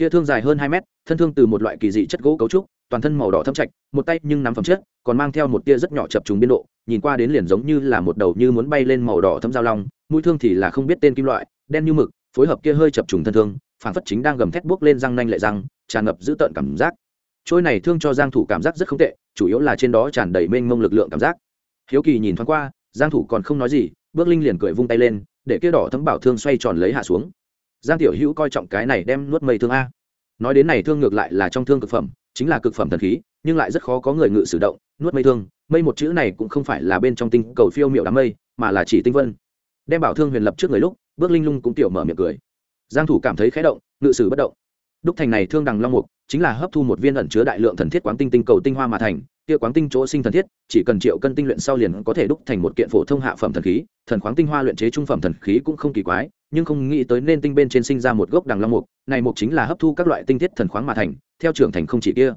kia thương dài hơn hai mét, thân thương từ một loại kỳ dị chất gỗ cấu trúc, toàn thân màu đỏ thâm trạch, một tay nhưng nắm phẩm chất, còn mang theo một tia rất nhỏ chập trùng biên độ, nhìn qua đến liền giống như là một đầu như muốn bay lên màu đỏ thâm dao long, mũi thương thì là không biết tên kim loại, đen như mực, phối hợp kia hơi chập trùng thân thương phản phất chính đang gầm thét buốc lên răng nanh lệ răng, tràn ngập giữ tợn cảm giác. Trôi này thương cho giang thủ cảm giác rất không tệ, chủ yếu là trên đó tràn đầy mênh mông lực lượng cảm giác. Hiếu kỳ nhìn thoáng qua, giang thủ còn không nói gì, bước linh liền cười vung tay lên, để kia đỏ thấm bảo thương xoay tròn lấy hạ xuống giang tiểu hữu coi trọng cái này đem nuốt mây thương a. Nói đến này thương ngược lại là trong thương cực phẩm, chính là cực phẩm thần khí, nhưng lại rất khó có người ngự sử động, nuốt mây thương, mây một chữ này cũng không phải là bên trong tinh cầu phiêu miệu đám mây, mà là chỉ tinh vân. Đem bảo thương huyền lập trước người lúc, bước linh lung cũng tiểu mở miệng cười. Giang thủ cảm thấy khẽ động, ngự sử bất động. Đúc thành này thương đằng long mục, chính là hấp thu một viên ẩn chứa đại lượng thần thiết quáng tinh tinh cầu tinh hoa mà thành, kia quáng tinh chỗ sinh thần thiết, chỉ cần triệu cân tinh luyện sau liền có thể đúc thành một kiện phổ thông hạ phẩm thần khí, thần khoáng tinh hoa luyện chế trung phẩm thần khí cũng không kỳ quái nhưng không nghĩ tới nên tinh bên trên sinh ra một gốc đằng long mục, này mục chính là hấp thu các loại tinh thiết thần khoáng mà thành, theo trưởng thành không chỉ kia.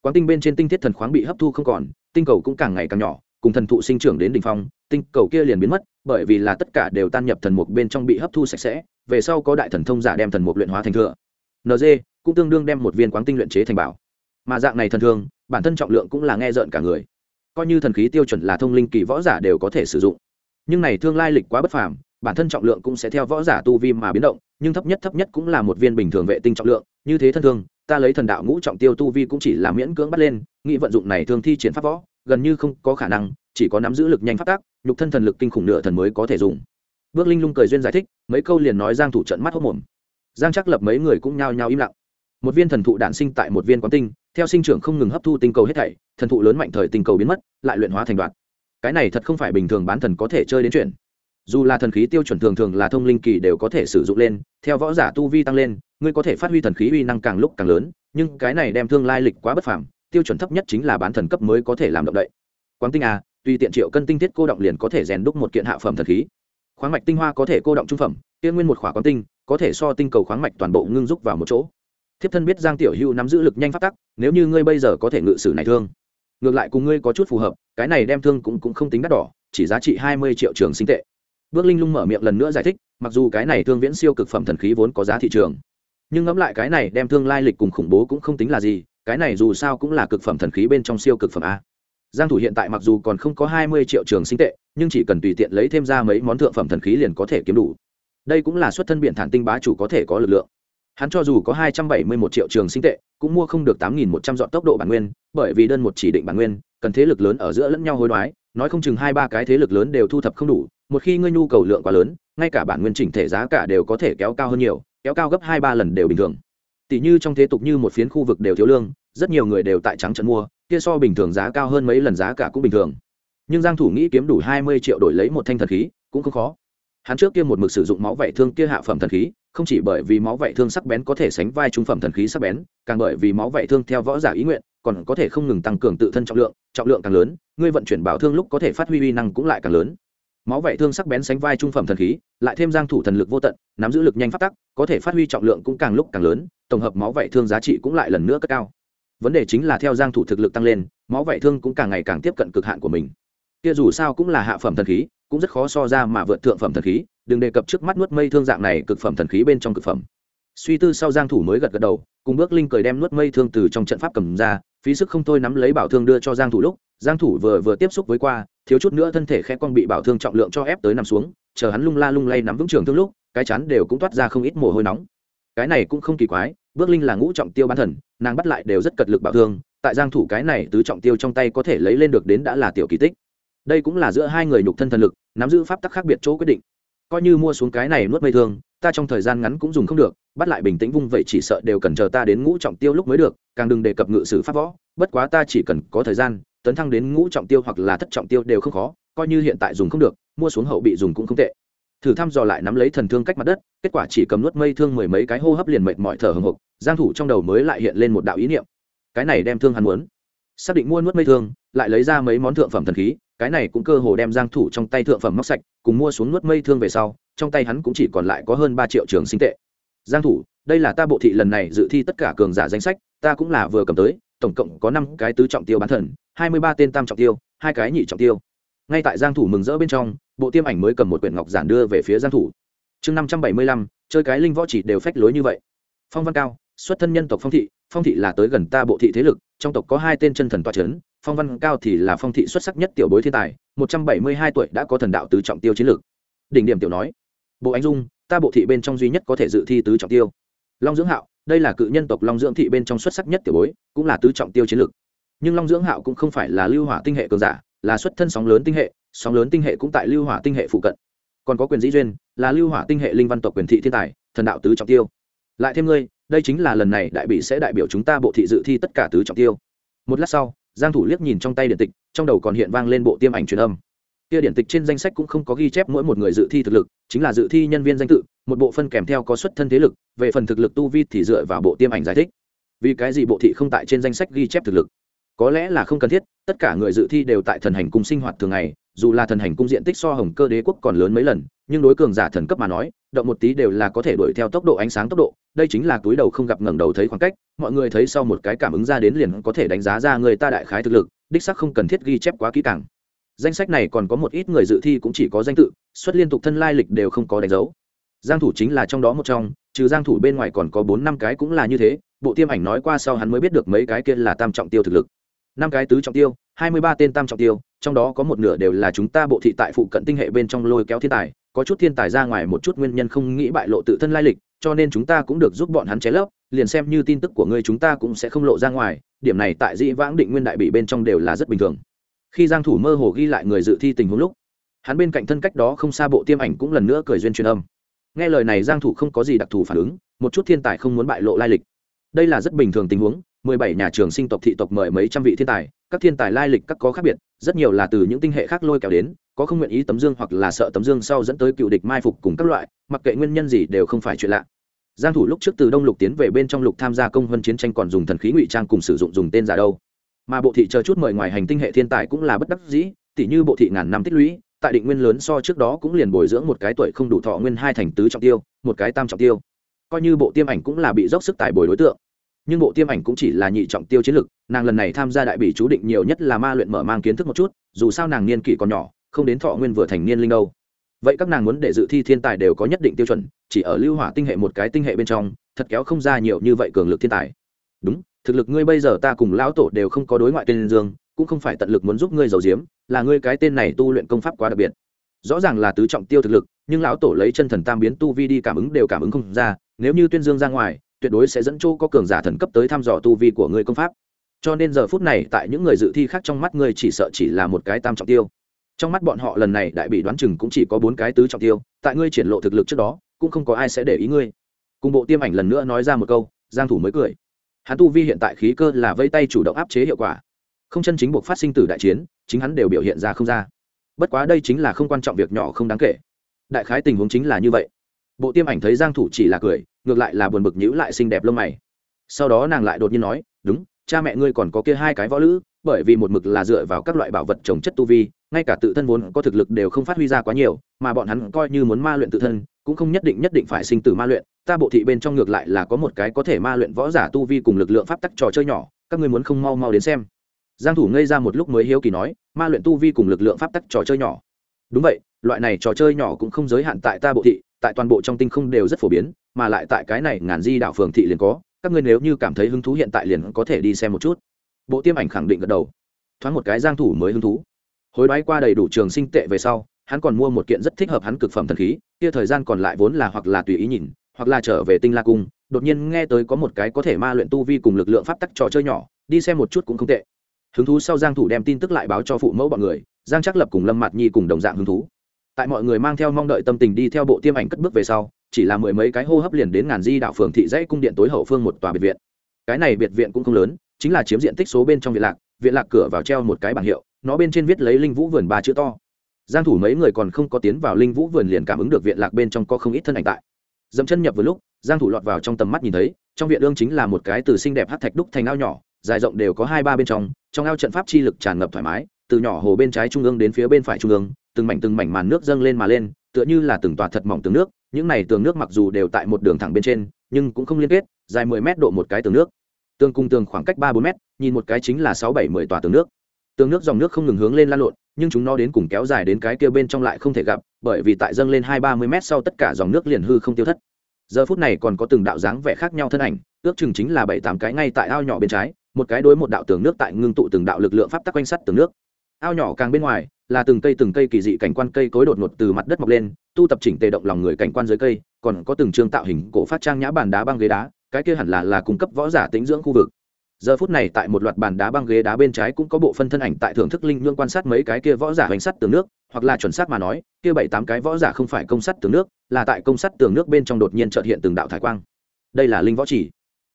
Quán tinh bên trên tinh thiết thần khoáng bị hấp thu không còn, tinh cầu cũng càng ngày càng nhỏ, cùng thần thụ sinh trưởng đến đỉnh phong, tinh cầu kia liền biến mất, bởi vì là tất cả đều tan nhập thần mục bên trong bị hấp thu sạch sẽ, về sau có đại thần thông giả đem thần mục luyện hóa thành thừa. Nd cũng tương đương đem một viên quán tinh luyện chế thành bảo. Mà dạng này thần thương bản thân trọng lượng cũng là nghe rợn cả người. Coi như thần khí tiêu chuẩn là thông linh kỳ võ giả đều có thể sử dụng. Nhưng này thương lai lịch quá bất phàm bản thân trọng lượng cũng sẽ theo võ giả tu vi mà biến động, nhưng thấp nhất thấp nhất cũng là một viên bình thường vệ tinh trọng lượng, như thế thân thương ta lấy thần đạo ngũ trọng tiêu tu vi cũng chỉ là miễn cưỡng bắt lên, nghĩ vận dụng này thường thi triển pháp võ, gần như không có khả năng, chỉ có nắm giữ lực nhanh phát tác, nhục thân thần lực kinh khủng nửa thần mới có thể dùng. Bước linh lung cười duyên giải thích, mấy câu liền nói giang thủ trận mắt hốc mồm. Giang chắc lập mấy người cũng nhao nhao im lặng. Một viên thần thụ đản sinh tại một viên quán tinh, theo sinh trưởng không ngừng hấp thu tinh cầu hết thảy, thần thụ lớn mạnh thời tinh cầu biến mất, lại luyện hóa thành đoạn. Cái này thật không phải bình thường bán thần có thể chơi đến chuyện dù là thần khí tiêu chuẩn thường thường là thông linh kỳ đều có thể sử dụng lên theo võ giả tu vi tăng lên ngươi có thể phát huy thần khí uy năng càng lúc càng lớn nhưng cái này đem thương lai lịch quá bất phàm tiêu chuẩn thấp nhất chính là bán thần cấp mới có thể làm động đậy. Quán tinh à tùy tiện triệu cân tinh thiết cô động liền có thể rèn đúc một kiện hạ phẩm thần khí. Khoáng mạch tinh hoa có thể cô động trung phẩm tiên nguyên một khỏa quán tinh có thể so tinh cầu khoáng mạch toàn bộ ngưng rúc vào một chỗ. Thiếp thân biết giang tiểu hưu nắm giữ lực nhanh phát tắc nếu như ngươi bây giờ có thể ngự sử này thương ngược lại cùng ngươi có chút phù hợp cái này đem thương cũng, cũng không tính đắt đỏ chỉ giá trị hai mươi triệu trường sinh tệ bước linh lung mở miệng lần nữa giải thích, mặc dù cái này thương viễn siêu cực phẩm thần khí vốn có giá thị trường, nhưng ngẫm lại cái này đem thương lai lịch cùng khủng bố cũng không tính là gì, cái này dù sao cũng là cực phẩm thần khí bên trong siêu cực phẩm a. Giang thủ hiện tại mặc dù còn không có hai mươi triệu trường sinh tệ, nhưng chỉ cần tùy tiện lấy thêm ra mấy món thượng phẩm thần khí liền có thể kiếm đủ. Đây cũng là xuất thân biển thản tinh bá chủ có thể có lực lượng. Hắn cho dù có hai trăm bảy mươi một triệu trường sinh tệ, cũng mua không được tám nghìn một trăm dọn tốc độ bản nguyên, bởi vì đơn một chỉ định bản nguyên, cần thế lực lớn ở giữa lẫn nhau hối đoái, nói không chừng hai ba cái thế lực lớn đều thu thập không đủ một khi ngươi nhu cầu lượng quá lớn, ngay cả bản nguyên chỉnh thể giá cả đều có thể kéo cao hơn nhiều, kéo cao gấp hai ba lần đều bình thường. Tỷ như trong thế tục như một phiến khu vực đều thiếu lương, rất nhiều người đều tại trắng trận mua, kia so bình thường giá cao hơn mấy lần giá cả cũng bình thường. Nhưng giang thủ nghĩ kiếm đủ hai mươi triệu đổi lấy một thanh thần khí, cũng không khó. Hắn trước kia một mực sử dụng máu vảy thương kia hạ phẩm thần khí, không chỉ bởi vì máu vảy thương sắc bén có thể sánh vai trung phẩm thần khí sắc bén, càng bởi vì máu vảy thương theo võ giả ý nguyện, còn có thể không ngừng tăng cường tự thân trọng lượng trọng lượng càng lớn, ngươi vận chuyển bảo thương lúc có thể phát huy uy năng cũng lại càng lớn máu vảy thương sắc bén sánh vai trung phẩm thần khí, lại thêm giang thủ thần lực vô tận, nắm giữ lực nhanh phát tắc, có thể phát huy trọng lượng cũng càng lúc càng lớn, tổng hợp máu vảy thương giá trị cũng lại lần nữa cất cao. Vấn đề chính là theo giang thủ thực lực tăng lên, máu vảy thương cũng càng ngày càng tiếp cận cực hạn của mình. Kia dù sao cũng là hạ phẩm thần khí, cũng rất khó so ra mà vượt thượng phẩm thần khí, đừng đề cập trước mắt nuốt mây thương dạng này cực phẩm thần khí bên trong cực phẩm suy tư sau giang thủ mới gật gật đầu, cùng bước linh cười đem nuốt mây thương từ trong trận pháp cầm ra, phí sức không thôi nắm lấy bảo thương đưa cho giang thủ lúc, giang thủ vừa vừa tiếp xúc với qua, thiếu chút nữa thân thể khẽ con bị bảo thương trọng lượng cho ép tới nằm xuống, chờ hắn lung la lung lay nắm vững trường thương lúc, cái chán đều cũng toát ra không ít mồ hôi nóng. Cái này cũng không kỳ quái, bước linh là ngũ trọng tiêu bán thần, nàng bắt lại đều rất cật lực bảo thương, tại giang thủ cái này tứ trọng tiêu trong tay có thể lấy lên được đến đã là tiểu kỳ tích. Đây cũng là giữa hai người nhục thân thần lực, nắm giữ pháp tắc khác biệt chỗ quyết định. Coi như mua xuống cái này nuốt mây thương ta trong thời gian ngắn cũng dùng không được, bắt lại bình tĩnh vung vậy chỉ sợ đều cần chờ ta đến ngũ trọng tiêu lúc mới được, càng đừng đề cập ngự sử pháp võ, bất quá ta chỉ cần có thời gian, tấn thăng đến ngũ trọng tiêu hoặc là thất trọng tiêu đều không khó, coi như hiện tại dùng không được, mua xuống hậu bị dùng cũng không tệ. Thử thăm dò lại nắm lấy thần thương cách mặt đất, kết quả chỉ cầm nuốt mây thương mười mấy cái hô hấp liền mệt mỏi thở hồng hộc, giang thủ trong đầu mới lại hiện lên một đạo ý niệm. Cái này đem thương hắn muốn. Xác định mua nuốt mây thương, lại lấy ra mấy món thượng phẩm thần khí cái này cũng cơ hồ đem giang thủ trong tay thượng phẩm móc sạch, cùng mua xuống nuốt mây thương về sau, trong tay hắn cũng chỉ còn lại có hơn ba triệu trường sinh tệ. Giang thủ, đây là ta bộ thị lần này dự thi tất cả cường giả danh sách, ta cũng là vừa cầm tới, tổng cộng có năm cái tứ trọng tiêu bán thần, hai mươi ba tên tam trọng tiêu, hai cái nhị trọng tiêu. Ngay tại giang thủ mừng rỡ bên trong, bộ tiêm ảnh mới cầm một quyển ngọc giản đưa về phía giang thủ. Chương năm trăm bảy mươi lăm, chơi cái linh võ chỉ đều phách lối như vậy. Phong văn cao, xuất thân nhân tộc phong thị phong thị là tới gần ta bộ thị thế lực, trong tộc có hai tên chân thần toa chấn phong văn cao thì là phong thị xuất sắc nhất tiểu bối thiên tài, một trăm bảy mươi hai tuổi đã có thần đạo tứ trọng tiêu chiến lược. Đỉnh điểm tiểu nói, bộ ánh dung, ta bộ thị bên trong duy nhất có thể dự thi tứ trọng tiêu. Long dưỡng hạo, đây là cự nhân tộc long dưỡng thị bên trong xuất sắc nhất tiểu bối, cũng là tứ trọng tiêu chiến lược. Nhưng long dưỡng hạo cũng không phải là lưu hỏa tinh hệ cường giả, là xuất thân sóng lớn tinh hệ, sóng lớn tinh hệ cũng tại lưu hỏa tinh hệ phụ cận. Còn có quyền dĩ duyên, là lưu hỏa tinh hệ linh văn tộc quyền thị thiên tài, thần đạo tứ trọng tiêu. Lại thêm ngươi, đây chính là lần này đại bị sẽ đại biểu chúng ta bộ thị dự thi tất cả tứ trọng tiêu. Một lát sau giang thủ liếc nhìn trong tay điện tịch, trong đầu còn hiện vang lên bộ tiêm ảnh truyền âm. Kia điện tịch trên danh sách cũng không có ghi chép mỗi một người dự thi thực lực, chính là dự thi nhân viên danh tự, một bộ phân kèm theo có xuất thân thế lực, về phần thực lực tu vi thì dựa vào bộ tiêm ảnh giải thích. Vì cái gì bộ thị không tại trên danh sách ghi chép thực lực? Có lẽ là không cần thiết, tất cả người dự thi đều tại thần hành cung sinh hoạt thường ngày, dù là thần hành cung diện tích so hồng cơ đế quốc còn lớn mấy lần, nhưng đối cường giả thần cấp mà nói, động một tí đều là có thể đuổi theo tốc độ ánh sáng tốc độ, đây chính là túi đầu không gặp ngẩng đầu thấy khoảng cách, mọi người thấy sau một cái cảm ứng ra đến liền có thể đánh giá ra người ta đại khái thực lực, đích sắc không cần thiết ghi chép quá kỹ càng. Danh sách này còn có một ít người dự thi cũng chỉ có danh tự, xuất liên tục thân lai lịch đều không có đánh dấu. Giang thủ chính là trong đó một trong, trừ giang thủ bên ngoài còn có bốn năm cái cũng là như thế, bộ tiêm ảnh nói qua sau hắn mới biết được mấy cái kia là tam trọng tiêu thực lực năm cái tứ trọng tiêu, hai mươi ba tên tam trọng tiêu, trong đó có một nửa đều là chúng ta bộ thị tại phụ cận tinh hệ bên trong lôi kéo thiên tài, có chút thiên tài ra ngoài một chút nguyên nhân không nghĩ bại lộ tự thân lai lịch, cho nên chúng ta cũng được giúp bọn hắn chế lớp liền xem như tin tức của ngươi chúng ta cũng sẽ không lộ ra ngoài, điểm này tại dĩ vãng định nguyên đại bị bên trong đều là rất bình thường. Khi giang thủ mơ hồ ghi lại người dự thi tình huống lúc, hắn bên cạnh thân cách đó không xa bộ tiêm ảnh cũng lần nữa cười duyên truyền âm. Nghe lời này giang thủ không có gì đặc thù phản ứng, một chút thiên tài không muốn bại lộ lai lịch. Đây là rất bình thường tình huống 17 nhà trường sinh tộc, thị tộc mời mấy trăm vị thiên tài, các thiên tài lai lịch các có khác biệt, rất nhiều là từ những tinh hệ khác lôi kéo đến, có không nguyện ý tấm dương hoặc là sợ tấm dương sau dẫn tới cựu địch mai phục cùng các loại, mặc kệ nguyên nhân gì đều không phải chuyện lạ. Giang thủ lúc trước từ đông lục tiến về bên trong lục tham gia công vân chiến tranh còn dùng thần khí ngụy trang cùng sử dụng dùng tên giả đâu. Mà bộ thị chờ chút mời ngoài hành tinh hệ thiên tài cũng là bất đắc dĩ tỷ như bộ thị ngàn năm tích lũy, tại định nguyên lớn so trước đó cũng liền bồi dưỡng một cái tuổi không đủ thọ nguyên hai thành tứ trọng tiêu, một cái tam trọng tiêu. Coi như bộ tiêm ảnh cũng là bị dốc sức tài bồi đối tượng nhưng bộ tiêm ảnh cũng chỉ là nhị trọng tiêu chiến lực nàng lần này tham gia đại bỉ chú định nhiều nhất là ma luyện mở mang kiến thức một chút, dù sao nàng niên kỷ còn nhỏ, không đến thọ nguyên vừa thành niên linh đâu. Vậy các nàng muốn để dự thi thiên tài đều có nhất định tiêu chuẩn, chỉ ở lưu hỏa tinh hệ một cái tinh hệ bên trong, thật kéo không ra nhiều như vậy cường lực thiên tài. Đúng, thực lực ngươi bây giờ ta cùng lão tổ đều không có đối ngoại tên dương, cũng không phải tận lực muốn giúp ngươi giàu diếm là ngươi cái tên này tu luyện công pháp quá đặc biệt. Rõ ràng là tứ trọng tiêu thực lực, nhưng lão tổ lấy chân thần tam biến tu vi đi cảm ứng đều cảm ứng không ra, nếu như tuyên dương ra ngoài tuyệt đối sẽ dẫn chỗ có cường giả thần cấp tới thăm dò tu vi của ngươi công pháp. Cho nên giờ phút này, tại những người dự thi khác trong mắt ngươi chỉ sợ chỉ là một cái tam trọng tiêu. Trong mắt bọn họ lần này đại bị đoán chừng cũng chỉ có bốn cái tứ trọng tiêu, tại ngươi triển lộ thực lực trước đó, cũng không có ai sẽ để ý ngươi. Cùng bộ tiêm ảnh lần nữa nói ra một câu, giang thủ mới cười. Hắn tu vi hiện tại khí cơ là vây tay chủ động áp chế hiệu quả. Không chân chính buộc phát sinh tử đại chiến, chính hắn đều biểu hiện ra không ra. Bất quá đây chính là không quan trọng việc nhỏ không đáng kể. Đại khái tình huống chính là như vậy bộ tiêm ảnh thấy giang thủ chỉ là cười, ngược lại là buồn bực nhíu lại xinh đẹp lông mày. Sau đó nàng lại đột nhiên nói, đúng, cha mẹ ngươi còn có kia hai cái võ lữ, bởi vì một mực là dựa vào các loại bảo vật trồng chất tu vi, ngay cả tự thân vốn có thực lực đều không phát huy ra quá nhiều, mà bọn hắn coi như muốn ma luyện tự thân, cũng không nhất định nhất định phải sinh tử ma luyện. Ta bộ thị bên trong ngược lại là có một cái có thể ma luyện võ giả tu vi cùng lực lượng pháp tắc trò chơi nhỏ, các ngươi muốn không mau mau đến xem. Giang thủ ngây ra một lúc mới hiếu kỳ nói, ma luyện tu vi cùng lực lượng pháp tắc trò chơi nhỏ. Đúng vậy, loại này trò chơi nhỏ cũng không giới hạn tại ta bộ thị tại toàn bộ trong tinh không đều rất phổ biến, mà lại tại cái này ngàn di đạo phường thị liền có, các ngươi nếu như cảm thấy hứng thú hiện tại liền có thể đi xem một chút. Bộ tiêm ảnh khẳng định gật đầu. Thoáng một cái giang thủ mới hứng thú. Hối đoái qua đầy đủ trường sinh tệ về sau, hắn còn mua một kiện rất thích hợp hắn cực phẩm thần khí, kia thời gian còn lại vốn là hoặc là tùy ý nhìn, hoặc là trở về tinh la cung, đột nhiên nghe tới có một cái có thể ma luyện tu vi cùng lực lượng pháp tắc trò chơi nhỏ, đi xem một chút cũng không tệ. Hứng thú sau giang thủ đem tin tức lại báo cho phụ mẫu bọn người, giang chắc lập cùng lâm mạt nhi cùng đồng dạng hứng thú tại mọi người mang theo mong đợi tâm tình đi theo bộ tiêm ảnh cất bước về sau, chỉ là mười mấy cái hô hấp liền đến ngàn di đạo phường thị dãy cung điện tối hậu phương một tòa biệt viện. Cái này biệt viện cũng không lớn, chính là chiếm diện tích số bên trong viện lạc viện lạc cửa vào treo một cái bảng hiệu, nó bên trên viết lấy linh vũ vườn ba chữ to. Giang thủ mấy người còn không có tiến vào linh vũ vườn liền cảm ứng được viện lạc bên trong có không ít thân ảnh tại. Dẫm chân nhập vừa lúc, giang thủ lọt vào trong tầm mắt nhìn thấy, trong viện ương chính là một cái từ xinh đẹp hắc thạch đúc thành ao nhỏ, dài rộng đều có hai ba bên trong trong ao trận pháp chi lực tràn ngập thoải mái, từ nhỏ hồ bên trái trung ương đến phía bên phải trung ương từng mảnh từng mảnh màn nước dâng lên mà lên, tựa như là từng tòa thật mỏng tường nước, những này tường nước mặc dù đều tại một đường thẳng bên trên, nhưng cũng không liên kết, dài 10 mét độ một cái tường nước. Tường cùng tường khoảng cách ba bốn mét, nhìn một cái chính là sáu bảy mười tòa tường nước. Tường nước dòng nước không ngừng hướng lên lan lộn, nhưng chúng nó đến cùng kéo dài đến cái kia bên trong lại không thể gặp, bởi vì tại dâng lên hai ba mươi mét sau tất cả dòng nước liền hư không tiêu thất. Giờ phút này còn có từng đạo dáng vẻ khác nhau thân ảnh, ước chừng chính là bảy tám cái ngay tại ao nhỏ bên trái, một cái đối một đạo tường nước tại ngưng tụ từng đạo lực lượng pháp tắc quanh sắt tường nước ao nhỏ càng bên ngoài, là từng cây từng cây kỳ dị cảnh quan cây cối đột ngột từ mặt đất mọc lên, tu tập chỉnh tề động lòng người cảnh quan dưới cây, còn có từng trường tạo hình cổ phát trang nhã bàn đá băng ghế đá, cái kia hẳn là là cung cấp võ giả tính dưỡng khu vực. Giờ phút này tại một loạt bàn đá băng ghế đá bên trái cũng có bộ phân thân ảnh tại thưởng thức linh nhưỡng quan sát mấy cái kia võ giả hành sắt tường nước, hoặc là chuẩn xác mà nói, kia bảy tám cái võ giả không phải công sắt tường nước, là tại công sắt tường nước bên trong đột nhiên trợt hiện từng đạo thải quang. Đây là linh võ chỉ.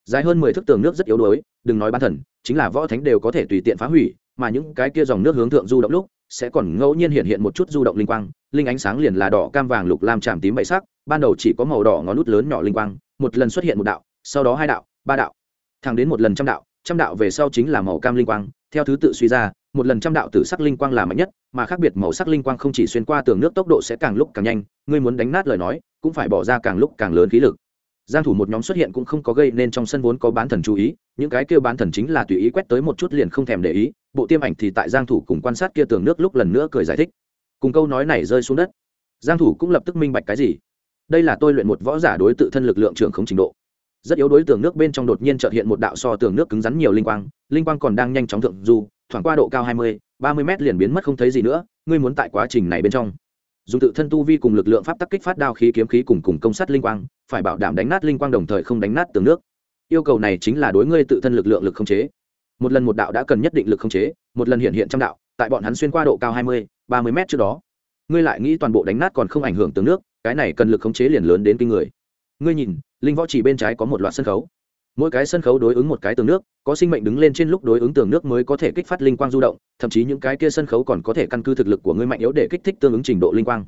Dài hơn mười thước tường nước rất yếu đuối, đừng nói ban thần, chính là võ thánh đều có thể tùy tiện phá hủy mà những cái kia dòng nước hướng thượng du động lúc, sẽ còn ngẫu nhiên hiện hiện một chút du động linh quang, linh ánh sáng liền là đỏ, cam, vàng, lục, lam chạm tím, bảy sắc, ban đầu chỉ có màu đỏ ngón nút lớn nhỏ linh quang, một lần xuất hiện một đạo, sau đó hai đạo, ba đạo, thẳng đến một lần trăm đạo trăm đạo về sau chính là màu cam linh quang, theo thứ tự suy ra, một lần trăm đạo tử sắc linh quang là mạnh nhất, mà khác biệt màu sắc linh quang không chỉ xuyên qua tường nước tốc độ sẽ càng lúc càng nhanh, ngươi muốn đánh nát lời nói, cũng phải bỏ ra càng lúc càng lớn khí lực giang thủ một nhóm xuất hiện cũng không có gây nên trong sân vốn có bán thần chú ý, những cái kia bán thần chính là tùy ý quét tới một chút liền không thèm để ý, bộ tiêm ảnh thì tại giang thủ cùng quan sát kia tường nước lúc lần nữa cười giải thích. Cùng câu nói này rơi xuống đất, giang thủ cũng lập tức minh bạch cái gì. Đây là tôi luyện một võ giả đối tự thân lực lượng trưởng không trình độ. Rất yếu đối tường nước bên trong đột nhiên chợt hiện một đạo so tường nước cứng rắn nhiều linh quang linh quang còn đang nhanh chóng thượng du, thoảng qua độ cao hai mươi, ba mươi liền biến mất không thấy gì nữa, ngươi muốn tại quá trình này bên trong dùng tự thân tu vi cùng lực lượng pháp tắc kích phát đao khí kiếm khí cùng cùng công sát linh quang, phải bảo đảm đánh nát linh quang đồng thời không đánh nát tường nước. Yêu cầu này chính là đối ngươi tự thân lực lượng lực không chế. Một lần một đạo đã cần nhất định lực không chế, một lần hiện hiện trăm đạo, tại bọn hắn xuyên qua độ cao hai mươi, ba mươi m trước đó. Ngươi lại nghĩ toàn bộ đánh nát còn không ảnh hưởng tường nước, cái này cần lực khống chế liền lớn đến kinh người. Ngươi nhìn, linh võ chỉ bên trái có một loạt sân khấu mỗi cái sân khấu đối ứng một cái tường nước, có sinh mệnh đứng lên trên lúc đối ứng tường nước mới có thể kích phát linh quang du động, thậm chí những cái kia sân khấu còn có thể căn cứ thực lực của người mạnh yếu để kích thích tương ứng trình độ linh quang.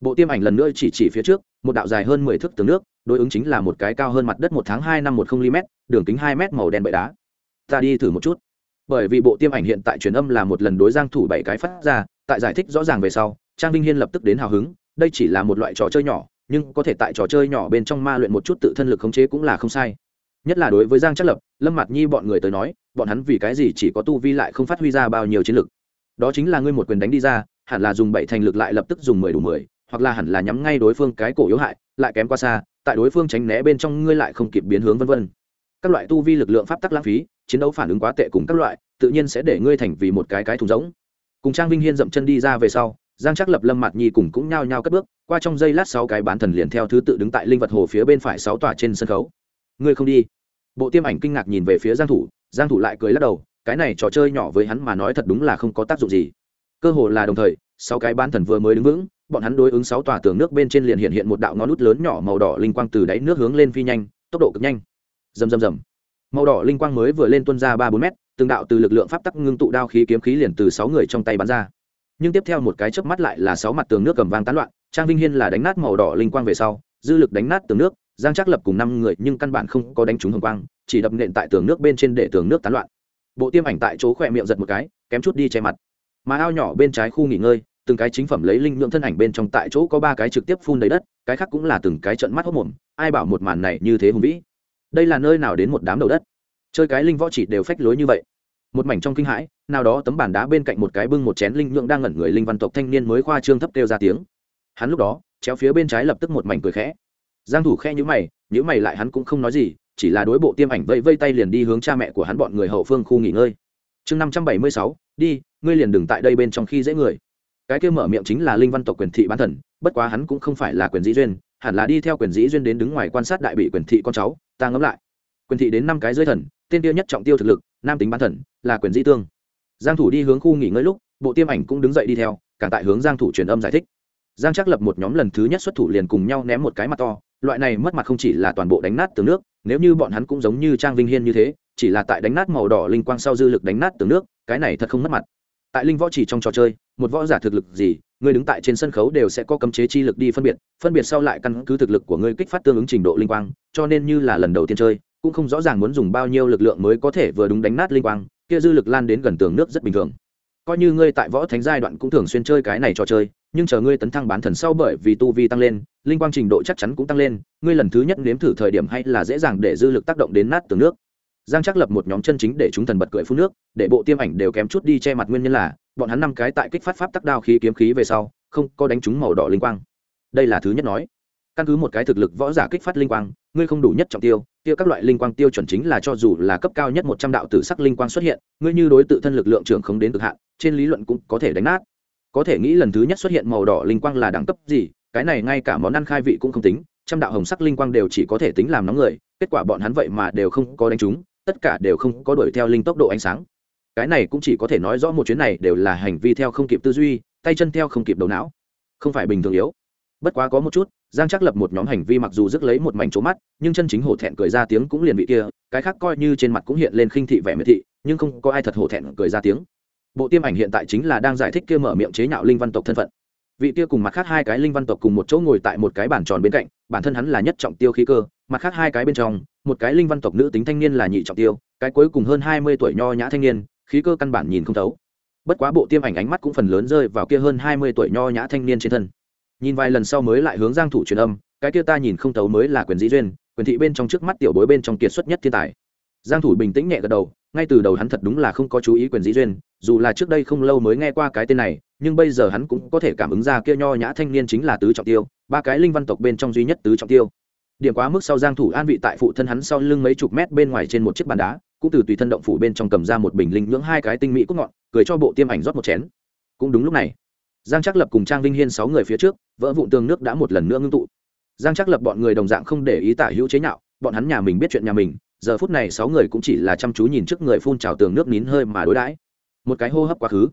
Bộ tiêm ảnh lần nữa chỉ chỉ phía trước, một đạo dài hơn mười thước tường nước, đối ứng chính là một cái cao hơn mặt đất một tháng hai năm một không lim đường kính hai m màu đen bậy đá. Ta đi thử một chút. Bởi vì bộ tiêm ảnh hiện tại truyền âm là một lần đối giang thủ bảy cái phát ra, tại giải thích rõ ràng về sau, trang vinh hiên lập tức đến hào hứng, đây chỉ là một loại trò chơi nhỏ, nhưng có thể tại trò chơi nhỏ bên trong ma luyện một chút tự thân lực khống chế cũng là không sai nhất là đối với giang chắc lập, lâm mặt nhi bọn người tới nói, bọn hắn vì cái gì chỉ có tu vi lại không phát huy ra bao nhiêu chiến lực? Đó chính là ngươi một quyền đánh đi ra, hẳn là dùng bảy thành lực lại lập tức dùng mười đủ mười, hoặc là hẳn là nhắm ngay đối phương cái cổ yếu hại, lại kém qua xa, tại đối phương tránh né bên trong ngươi lại không kịp biến hướng vân vân. Các loại tu vi lực lượng pháp tắc lãng phí, chiến đấu phản ứng quá tệ cùng các loại, tự nhiên sẽ để ngươi thành vì một cái cái thùng rỗng. Cùng trang vinh hiên dậm chân đi ra về sau, giang trắc lập, lâm mặt nhi cùng cũng nhao nhao cất bước, qua trong giây lát sáu cái bán thần liền theo thứ tự đứng tại linh vật hồ phía bên phải sáu tòa trên sân khấu ngươi không đi. Bộ tiêm ảnh kinh ngạc nhìn về phía giang thủ giang thủ lại cười lắc đầu, cái này trò chơi nhỏ với hắn mà nói thật đúng là không có tác dụng gì. Cơ hồ là đồng thời, sáu cái bán thần vừa mới đứng vững, bọn hắn đối ứng sáu tòa tường nước bên trên liền hiện hiện một đạo ngón nút lớn nhỏ màu đỏ linh quang từ đáy nước hướng lên phi nhanh, tốc độ cực nhanh. Rầm rầm rầm. Màu đỏ linh quang mới vừa lên tuôn ra ba bốn mét, từng đạo từ lực lượng pháp tắc ngưng tụ đao khí kiếm khí liền từ sáu người trong tay bắn ra. Nhưng tiếp theo một cái chớp mắt lại là sáu mặt tường nước cầm vang tán loạn, trang vinh hiên là đánh nát màu đỏ linh quang về sau, dư lực đánh nát tường nước giang Trác lập cùng năm người nhưng căn bản không có đánh trúng hồng quang, chỉ đập nện tại tường nước bên trên để tường nước tán loạn. Bộ tiêm ảnh tại chỗ khỏe miệng giật một cái, kém chút đi che mặt. Mà ao nhỏ bên trái khu nghỉ ngơi, từng cái chính phẩm lấy linh lượng thân ảnh bên trong tại chỗ có ba cái trực tiếp phun đầy đất, cái khác cũng là từng cái trận mắt hốc mồm, ai bảo một màn này như thế hùng vĩ. Đây là nơi nào đến một đám đầu đất? Chơi cái linh võ chỉ đều phách lối như vậy. Một mảnh trong kinh hãi, nào đó tấm bàn đá bên cạnh một cái bưng một chén linh nhượng đang ngẩn người linh văn tộc thanh niên mới khoa trương thấp kêu ra tiếng. Hắn lúc đó, chéo phía bên trái lập tức một mảnh cười khẽ giang thủ khe nhíu mày nhíu mày lại hắn cũng không nói gì chỉ là đối bộ tiêm ảnh vây vây tay liền đi hướng cha mẹ của hắn bọn người hậu phương khu nghỉ ngơi. Chương 576, đi ngươi liền đừng tại đây bên trong khi dễ người. Cái kia mở miệng chính là linh văn tộc quyền thị bán thần bất quá hắn cũng không phải là quyền dĩ duyên hẳn là đi theo quyền dĩ duyên đến đứng ngoài quan sát đại bị quyền thị con cháu ta ngẫm lại. Quyền thị đến năm cái dưới thần tên kia nhất trọng tiêu thực lực nam tính bán thần là quyền dĩ tương. Giang thủ đi hướng khu nghỉ ngơi lúc bộ tiêm ảnh cũng đứng dậy đi theo cả tại hướng giang thủ truyền âm giải thích. Giang Trác lập một nhóm lần thứ nhất xuất thủ liền cùng nhau ném một cái mặt to loại này mất mặt không chỉ là toàn bộ đánh nát tường nước, nếu như bọn hắn cũng giống như trang vinh hiên như thế, chỉ là tại đánh nát màu đỏ linh quang sau dư lực đánh nát tường nước, cái này thật không mất mặt. Tại linh võ chỉ trong trò chơi, một võ giả thực lực gì, người đứng tại trên sân khấu đều sẽ có cấm chế chi lực đi phân biệt phân biệt sau lại căn cứ thực lực của ngươi kích phát tương ứng trình độ linh quang, cho nên như là lần đầu tiên chơi, cũng không rõ ràng muốn dùng bao nhiêu lực lượng mới có thể vừa đúng đánh nát linh quang, kia dư lực lan đến gần tường nước rất bình thường. Coi như ngươi tại võ thánh giai đoạn cũng thường xuyên chơi cái này trò chơi nhưng chờ ngươi tấn thăng bán thần sau bởi vì tu vi tăng lên, linh quang trình độ chắc chắn cũng tăng lên, ngươi lần thứ nhất nếm thử thời điểm hay là dễ dàng để dư lực tác động đến nát tường nước. Giang chắc lập một nhóm chân chính để chúng thần bật cười phun nước, để bộ tiêm ảnh đều kém chút đi che mặt nguyên nhân là, bọn hắn năm cái tại kích phát pháp tắc đao khí kiếm khí về sau, không có đánh trúng màu đỏ linh quang. Đây là thứ nhất nói. Căn cứ một cái thực lực võ giả kích phát linh quang, ngươi không đủ nhất trọng tiêu tiêu các loại linh quang tiêu chuẩn chính là cho dù là cấp cao nhất một trăm đạo tử sắc linh quang xuất hiện, ngươi như đối tự thân lực lượng trưởng không đến cực hạn, trên lý luận cũng có thể đánh nát có thể nghĩ lần thứ nhất xuất hiện màu đỏ linh quang là đẳng cấp gì, cái này ngay cả món ăn khai vị cũng không tính, trăm đạo hồng sắc linh quang đều chỉ có thể tính làm nóng người, kết quả bọn hắn vậy mà đều không có đánh trúng tất cả đều không có đuổi theo linh tốc độ ánh sáng. Cái này cũng chỉ có thể nói rõ một chuyến này đều là hành vi theo không kịp tư duy, tay chân theo không kịp đầu não. Không phải bình thường yếu. Bất quá có một chút, giang chắc lập một nhóm hành vi mặc dù rước lấy một mảnh trố mắt, nhưng chân chính hổ thẹn cười ra tiếng cũng liền vị kia, cái khác coi như trên mặt cũng hiện lên khinh thị vẻ miệt thị, nhưng không có ai thật hổ thẹn cười ra tiếng bộ tiêm ảnh hiện tại chính là đang giải thích kia mở miệng chế nhạo linh văn tộc thân phận. Vị kia cùng mặt khác hai cái linh văn tộc cùng một chỗ ngồi tại một cái bàn tròn bên cạnh, bản thân hắn là nhất trọng tiêu khí cơ, mặt khác hai cái bên trong, một cái linh văn tộc nữ tính thanh niên là nhị trọng tiêu, cái cuối cùng hơn hai mươi tuổi nho nhã thanh niên, khí cơ căn bản nhìn không thấu. Bất quá bộ tiêm ảnh ánh mắt cũng phần lớn rơi vào kia hơn hai mươi tuổi nho nhã thanh niên trên thân. Nhìn vài lần sau mới lại hướng giang thủ truyền âm, cái kia ta nhìn không thấu mới là quyền dĩ duyên, quyền thị bên trong trước mắt tiểu bối bên trong kiệt xuất nhất thiên tài. Giang thủ bình tĩnh nhẹ gật đầu ngay từ đầu hắn thật đúng là không có chú ý quyền dĩ duyên, dù là trước đây không lâu mới nghe qua cái tên này, nhưng bây giờ hắn cũng có thể cảm ứng ra kia nho nhã thanh niên chính là tứ trọng tiêu, ba cái linh văn tộc bên trong duy nhất tứ trọng tiêu. Điểm quá mức sau giang thủ an vị tại phụ thân hắn sau lưng mấy chục mét bên ngoài trên một chiếc bàn đá, cũng từ tùy thân động phủ bên trong cầm ra một bình linh nhưỡng hai cái tinh mỹ cốt ngọn, cười cho bộ tiêm ảnh rót một chén. Cũng đúng lúc này, giang trác lập cùng trang vinh hiên sáu người phía trước, vỡ vụn tường nước đã một lần nữa ngưng tụ. Giang trác lập bọn người đồng dạng không để ý tả hữu chế nhạo, bọn hắn nhà mình biết chuyện nhà mình giờ phút này sáu người cũng chỉ là chăm chú nhìn trước người phun trào tường nước nín hơi mà đối đãi. Một cái hô hấp quá khứ.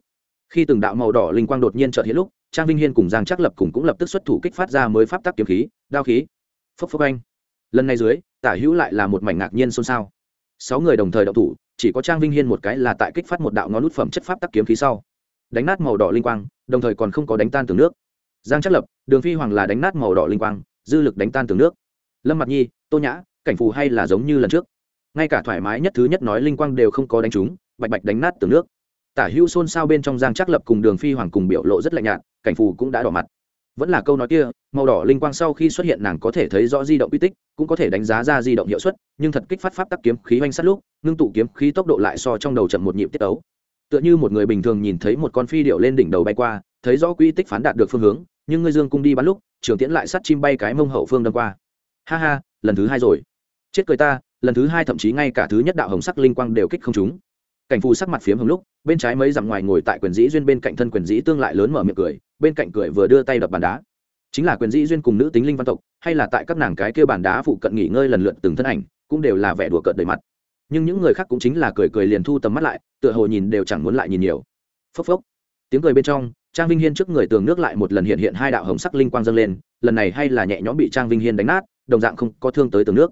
Khi từng đạo màu đỏ linh quang đột nhiên chợt hiện lúc, trang vinh hiên cùng giang chắc lập cùng cũng lập tức xuất thủ kích phát ra mới pháp tắc kiếm khí, đao khí. Phốc phốc anh lần này dưới, tả hữu lại là một mảnh ngạc nhiên xôn xao. Sáu người đồng thời động thủ, chỉ có trang vinh hiên một cái là tại kích phát một đạo ngón lút phẩm chất pháp tắc kiếm khí sau. Đánh nát màu đỏ linh quang, đồng thời còn không có đánh tan tường nước. Giang chắc lập, đường phi hoàng là đánh nát màu đỏ linh quang, dư lực đánh tan tường nước. Lâm mặt nhi, tô nhã cảnh phù hay là giống như lần trước. Ngay cả thoải mái nhất thứ nhất nói linh quang đều không có đánh trúng, bạch bạch đánh nát từ nước. Tả hữu xôn xao bên trong giang chắc lập cùng đường phi hoàng cùng biểu lộ rất lạnh nhạt, cảnh phù cũng đã đỏ mặt. Vẫn là câu nói kia, màu đỏ linh quang sau khi xuất hiện nàng có thể thấy rõ di động uy tích, cũng có thể đánh giá ra di động hiệu suất, nhưng thật kích phát pháp tắc kiếm khí oanh sát lúc, ngưng tụ kiếm khí tốc độ lại so trong đầu chậm một nhịp tiết ấu tựa như một người bình thường nhìn thấy một con phi điệu lên đỉnh đầu bay qua, thấy rõ quy tích phán đạt được phương hướng, nhưng ngươi dương cung đi bắn lúc, trường tiễn lại sắt chim bay cái mông hậu phương đâm qua. Ha ha, lần thứ hai rồi chết cười ta, lần thứ hai thậm chí ngay cả thứ nhất đạo hồng sắc linh quang đều kích không chúng cảnh phù sắc mặt phiếm hồng lúc, bên trái mấy dặm ngoài ngồi tại quyền dĩ duyên bên cạnh thân quyền dĩ tương lại lớn mở miệng cười, bên cạnh cười vừa đưa tay đập bàn đá. Chính là quyền dĩ duyên cùng nữ tính linh văn tộc, hay là tại các nàng cái kia bàn đá phụ cận nghỉ ngơi lần lượt từng thân ảnh, cũng đều là vẻ đùa cợt đầy mặt. Nhưng những người khác cũng chính là cười cười liền thu tầm mắt lại, tựa hồ nhìn đều chẳng muốn lại nhìn nhiều. Phốc phốc. Tiếng cười bên trong, trang vinh hiên trước người tường nước lại một lần hiện hiện hai đạo hồng sắc linh quang dâng lên, lần này hay là nhẹ nhõm bị trang vinh hiên đánh nát, đồng dạng không có thương tới tường nước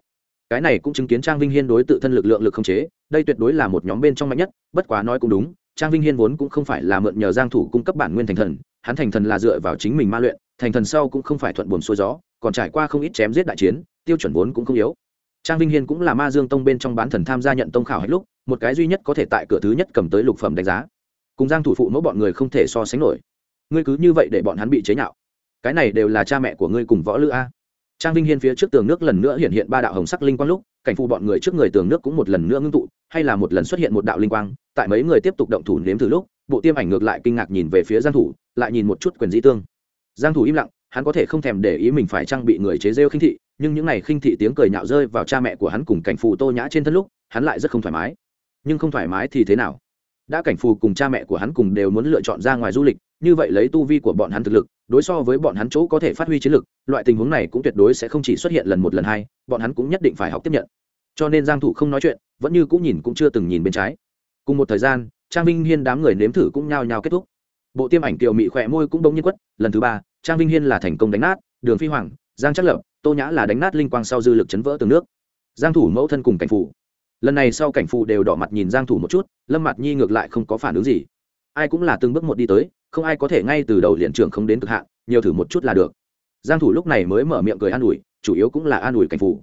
cái này cũng chứng kiến trang vinh hiên đối tự thân lực lượng lực không chế, đây tuyệt đối là một nhóm bên trong mạnh nhất, bất quá nói cũng đúng, trang vinh hiên vốn cũng không phải là mượn nhờ giang thủ cung cấp bản nguyên thành thần, hắn thành thần là dựa vào chính mình ma luyện, thành thần sau cũng không phải thuận buồm xuôi gió, còn trải qua không ít chém giết đại chiến, tiêu chuẩn vốn cũng không yếu. Trang vinh hiên cũng là ma dương tông bên trong bán thần tham gia nhận tông khảo hết lúc, một cái duy nhất có thể tại cửa thứ nhất cầm tới lục phẩm đánh giá. Cùng giang thủ phụ mẫu bọn người không thể so sánh nổi. Ngươi cứ như vậy để bọn hắn bị chế nhạo. Cái này đều là cha mẹ của ngươi cùng võ lữ a trang vinh hiên phía trước tường nước lần nữa hiện hiện ba đạo hồng sắc linh quang lúc, cảnh phu bọn người trước người tường nước cũng một lần nữa ngưng tụ, hay là một lần xuất hiện một đạo linh quang, tại mấy người tiếp tục động thủ nếm thử lúc, bộ tiêm ảnh ngược lại kinh ngạc nhìn về phía giang thủ, lại nhìn một chút quyền di tương. Giang thủ im lặng, hắn có thể không thèm để ý mình phải trang bị người chế rêu khinh thị, nhưng những này khinh thị tiếng cười nhạo rơi vào cha mẹ của hắn cùng cảnh phù tô nhã trên thân lúc, hắn lại rất không thoải mái. Nhưng không thoải mái thì thế nào? Đã cảnh phù cùng cha mẹ của hắn cùng đều muốn lựa chọn ra ngoài du lịch, như vậy lấy tu vi của bọn hắn thực lực đối so với bọn hắn chỗ có thể phát huy chiến lực, loại tình huống này cũng tuyệt đối sẽ không chỉ xuất hiện lần một lần hai, bọn hắn cũng nhất định phải học tiếp nhận. Cho nên giang thủ không nói chuyện, vẫn như cũng nhìn cũng chưa từng nhìn bên trái. Cùng một thời gian, trang vinh hiên đám người nếm thử cũng nhao nhao kết thúc. Bộ tiêm ảnh kiều mỹ khỏe môi cũng bỗng nhiên quất, lần thứ ba, trang vinh hiên là thành công đánh nát, đường phi hoàng, giang trác lập, tô nhã là đánh nát linh quang sau dư lực chấn vỡ tường nước. Giang thủ mẫu thân cùng cảnh phụ. Lần này sau cảnh phụ đều đỏ mặt nhìn giang thủ một chút, lâm Mạt nhi ngược lại không có phản ứng gì. Ai cũng là từng bước một đi tới không ai có thể ngay từ đầu liền trưởng không đến cực hạn, nhiều thử một chút là được. Giang thủ lúc này mới mở miệng cười an ủi, chủ yếu cũng là an ủi cảnh phụ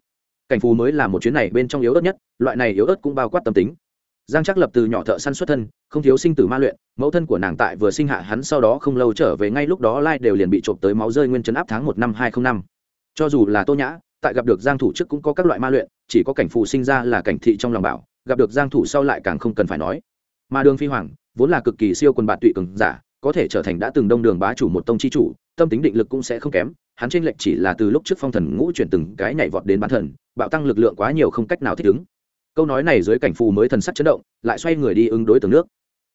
cảnh phù mới là một chuyến này bên trong yếu ớt nhất, loại này yếu ớt cũng bao quát tâm tính. Giang chắc lập từ nhỏ thợ săn xuất thân, không thiếu sinh tử ma luyện, mẫu thân của nàng tại vừa sinh hạ hắn sau đó không lâu trở về ngay lúc đó lai đều liền bị trộm tới máu rơi nguyên chấn áp tháng một năm hai không năm. Cho dù là tô nhã, tại gặp được giang thủ trước cũng có các loại ma luyện, chỉ có cảnh phụ sinh ra là cảnh thị trong lòng bảo, gặp được giang thủ sau lại càng không cần phải nói. Mà đường phi hoàng, vốn là cực kỳ siêu quần bạn tụy cường giả có thể trở thành đã từng đông đường bá chủ một tông chi chủ, tâm tính định lực cũng sẽ không kém, hắn trên lệnh chỉ là từ lúc trước phong thần ngũ chuyển từng cái nhảy vọt đến bán thần, bạo tăng lực lượng quá nhiều không cách nào thích ứng. Câu nói này dưới cảnh phù mới thần sắc chấn động, lại xoay người đi ứng đối từng nước.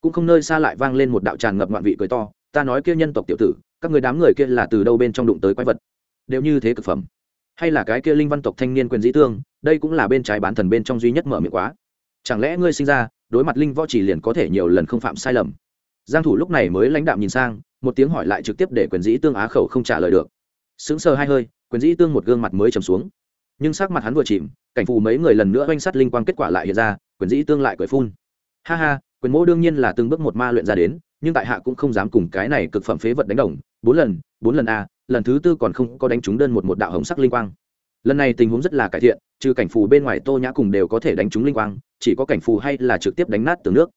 Cũng không nơi xa lại vang lên một đạo tràn ngập ngoạn vị cười to, ta nói kia nhân tộc tiểu tử, các người đám người kia là từ đâu bên trong đụng tới quái vật? Đều như thế cực phẩm. Hay là cái kia linh văn tộc thanh niên quyền dĩ tương, đây cũng là bên trái bán thần bên trong duy nhất mở miệng quá. Chẳng lẽ ngươi sinh ra, đối mặt linh võ chỉ liền có thể nhiều lần không phạm sai lầm? Giang thủ lúc này mới lãnh đạm nhìn sang, một tiếng hỏi lại trực tiếp để quyền dĩ tương á khẩu không trả lời được. Sững sờ hai hơi, quyền dĩ tương một gương mặt mới trầm xuống. Nhưng sắc mặt hắn vừa chìm, cảnh phù mấy người lần nữa oanh sát linh quang kết quả lại hiện ra, quyền dĩ tương lại cười phun. Ha ha, quyền mỗ đương nhiên là từng bước một ma luyện ra đến, nhưng tại hạ cũng không dám cùng cái này cực phẩm phế vật đánh đồng. Bốn lần bốn lần a, lần thứ tư còn không có đánh trúng đơn một một đạo hồng sắc linh quang. Lần này tình huống rất là cải thiện, trừ cảnh phù bên ngoài tô nhã cùng đều có thể đánh trúng linh quang, chỉ có cảnh phù hay là trực tiếp đánh nát tường nước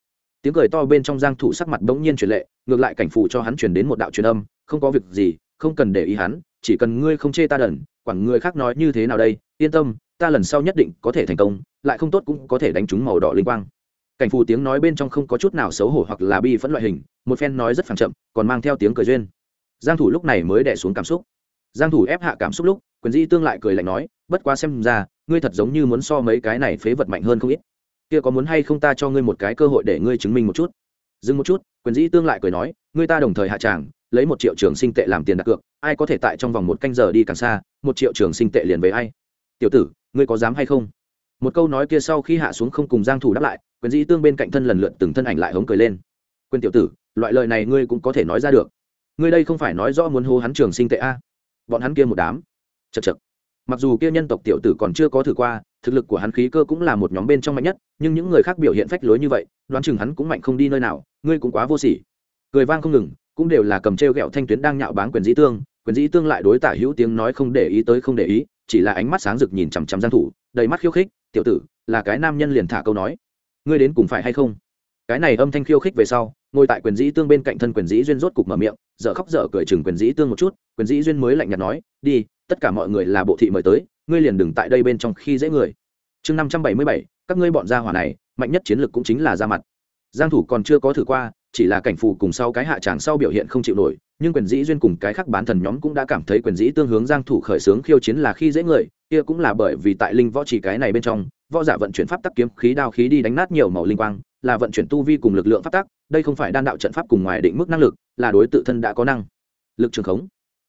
tiếng cười to bên trong giang thủ sắc mặt bỗng nhiên chuyển lệ, ngược lại cảnh phù cho hắn truyền đến một đạo truyền âm, không có việc gì, không cần để ý hắn, chỉ cần ngươi không chê ta đần, quản người khác nói như thế nào đây, yên tâm, ta lần sau nhất định có thể thành công, lại không tốt cũng có thể đánh trúng màu đỏ linh quang. Cảnh phù tiếng nói bên trong không có chút nào xấu hổ hoặc là bi phẫn loại hình, một phen nói rất phẳng chậm, còn mang theo tiếng cười duyên. Giang thủ lúc này mới đè xuống cảm xúc. Giang thủ ép hạ cảm xúc lúc, quyền di tương lại cười lạnh nói, bất quá xem ra, ngươi thật giống như muốn so mấy cái này phế vật mạnh hơn không ít kia có muốn hay không ta cho ngươi một cái cơ hội để ngươi chứng minh một chút? Dừng một chút, quyền Dĩ tương lại cười nói, ngươi ta đồng thời hạ tràng, lấy một triệu trường sinh tệ làm tiền đặt cược, ai có thể tại trong vòng một canh giờ đi càng xa, một triệu trường sinh tệ liền với ai? Tiểu tử, ngươi có dám hay không? Một câu nói kia sau khi hạ xuống không cùng giang thủ đáp lại, quyền Dĩ tương bên cạnh thân lần lượt từng thân ảnh lại hống cười lên. Quyền tiểu tử, loại lời này ngươi cũng có thể nói ra được. Ngươi đây không phải nói rõ muốn hô hắn trường sinh tệ a? Bọn hắn kia một đám. Chật chật mặc dù kia nhân tộc tiểu tử còn chưa có thử qua, thực lực của hắn khí cơ cũng là một nhóm bên trong mạnh nhất, nhưng những người khác biểu hiện phách lối như vậy, đoán chừng hắn cũng mạnh không đi nơi nào, ngươi cũng quá vô sỉ. Cười vang không ngừng, cũng đều là cầm t r e o g ẹ o thanh tuyến đang nhạo báng quyền dĩ tương, quyền dĩ tương lại đối tả hữu tiếng nói không để ý tới không để ý, chỉ là ánh mắt sáng rực nhìn chằm chằm giang thủ, đầy mắt khiêu khích, tiểu tử, là cái nam nhân liền thả câu nói. Ngươi đến cùng phải hay không? Cái này âm thanh khiêu khích về sau, ngồi tại quyền dĩ tương bên cạnh thân quyền dĩ duyên rốt cục mở miệng, dở khóc dở cười chừng quyền dĩ tương một chút quyền dĩ duyên mới lạnh nhạt nói, đi, tất cả mọi người là bộ thị mời tới, ngươi liền đừng tại đây bên trong khi dễ người. Chương năm trăm bảy mươi bảy, các ngươi bọn gia hỏa này, mạnh nhất chiến lược cũng chính là ra mặt. Giang thủ còn chưa có thử qua, chỉ là cảnh phù cùng sau cái hạ tràng sau biểu hiện không chịu nổi, nhưng quyền dĩ duyên cùng cái khác bán thần nhóm cũng đã cảm thấy quyền dĩ tương hướng giang thủ khởi sướng khiêu chiến là khi dễ người, kia cũng là bởi vì tại linh võ chỉ cái này bên trong, võ giả vận chuyển pháp tắc kiếm khí đao khí đi đánh nát nhiều màu linh quang, là vận chuyển tu vi cùng lực lượng pháp tắc, đây không phải đan đạo trận pháp cùng ngoài định mức năng lực, là đối tự thân đã có năng lực trường khống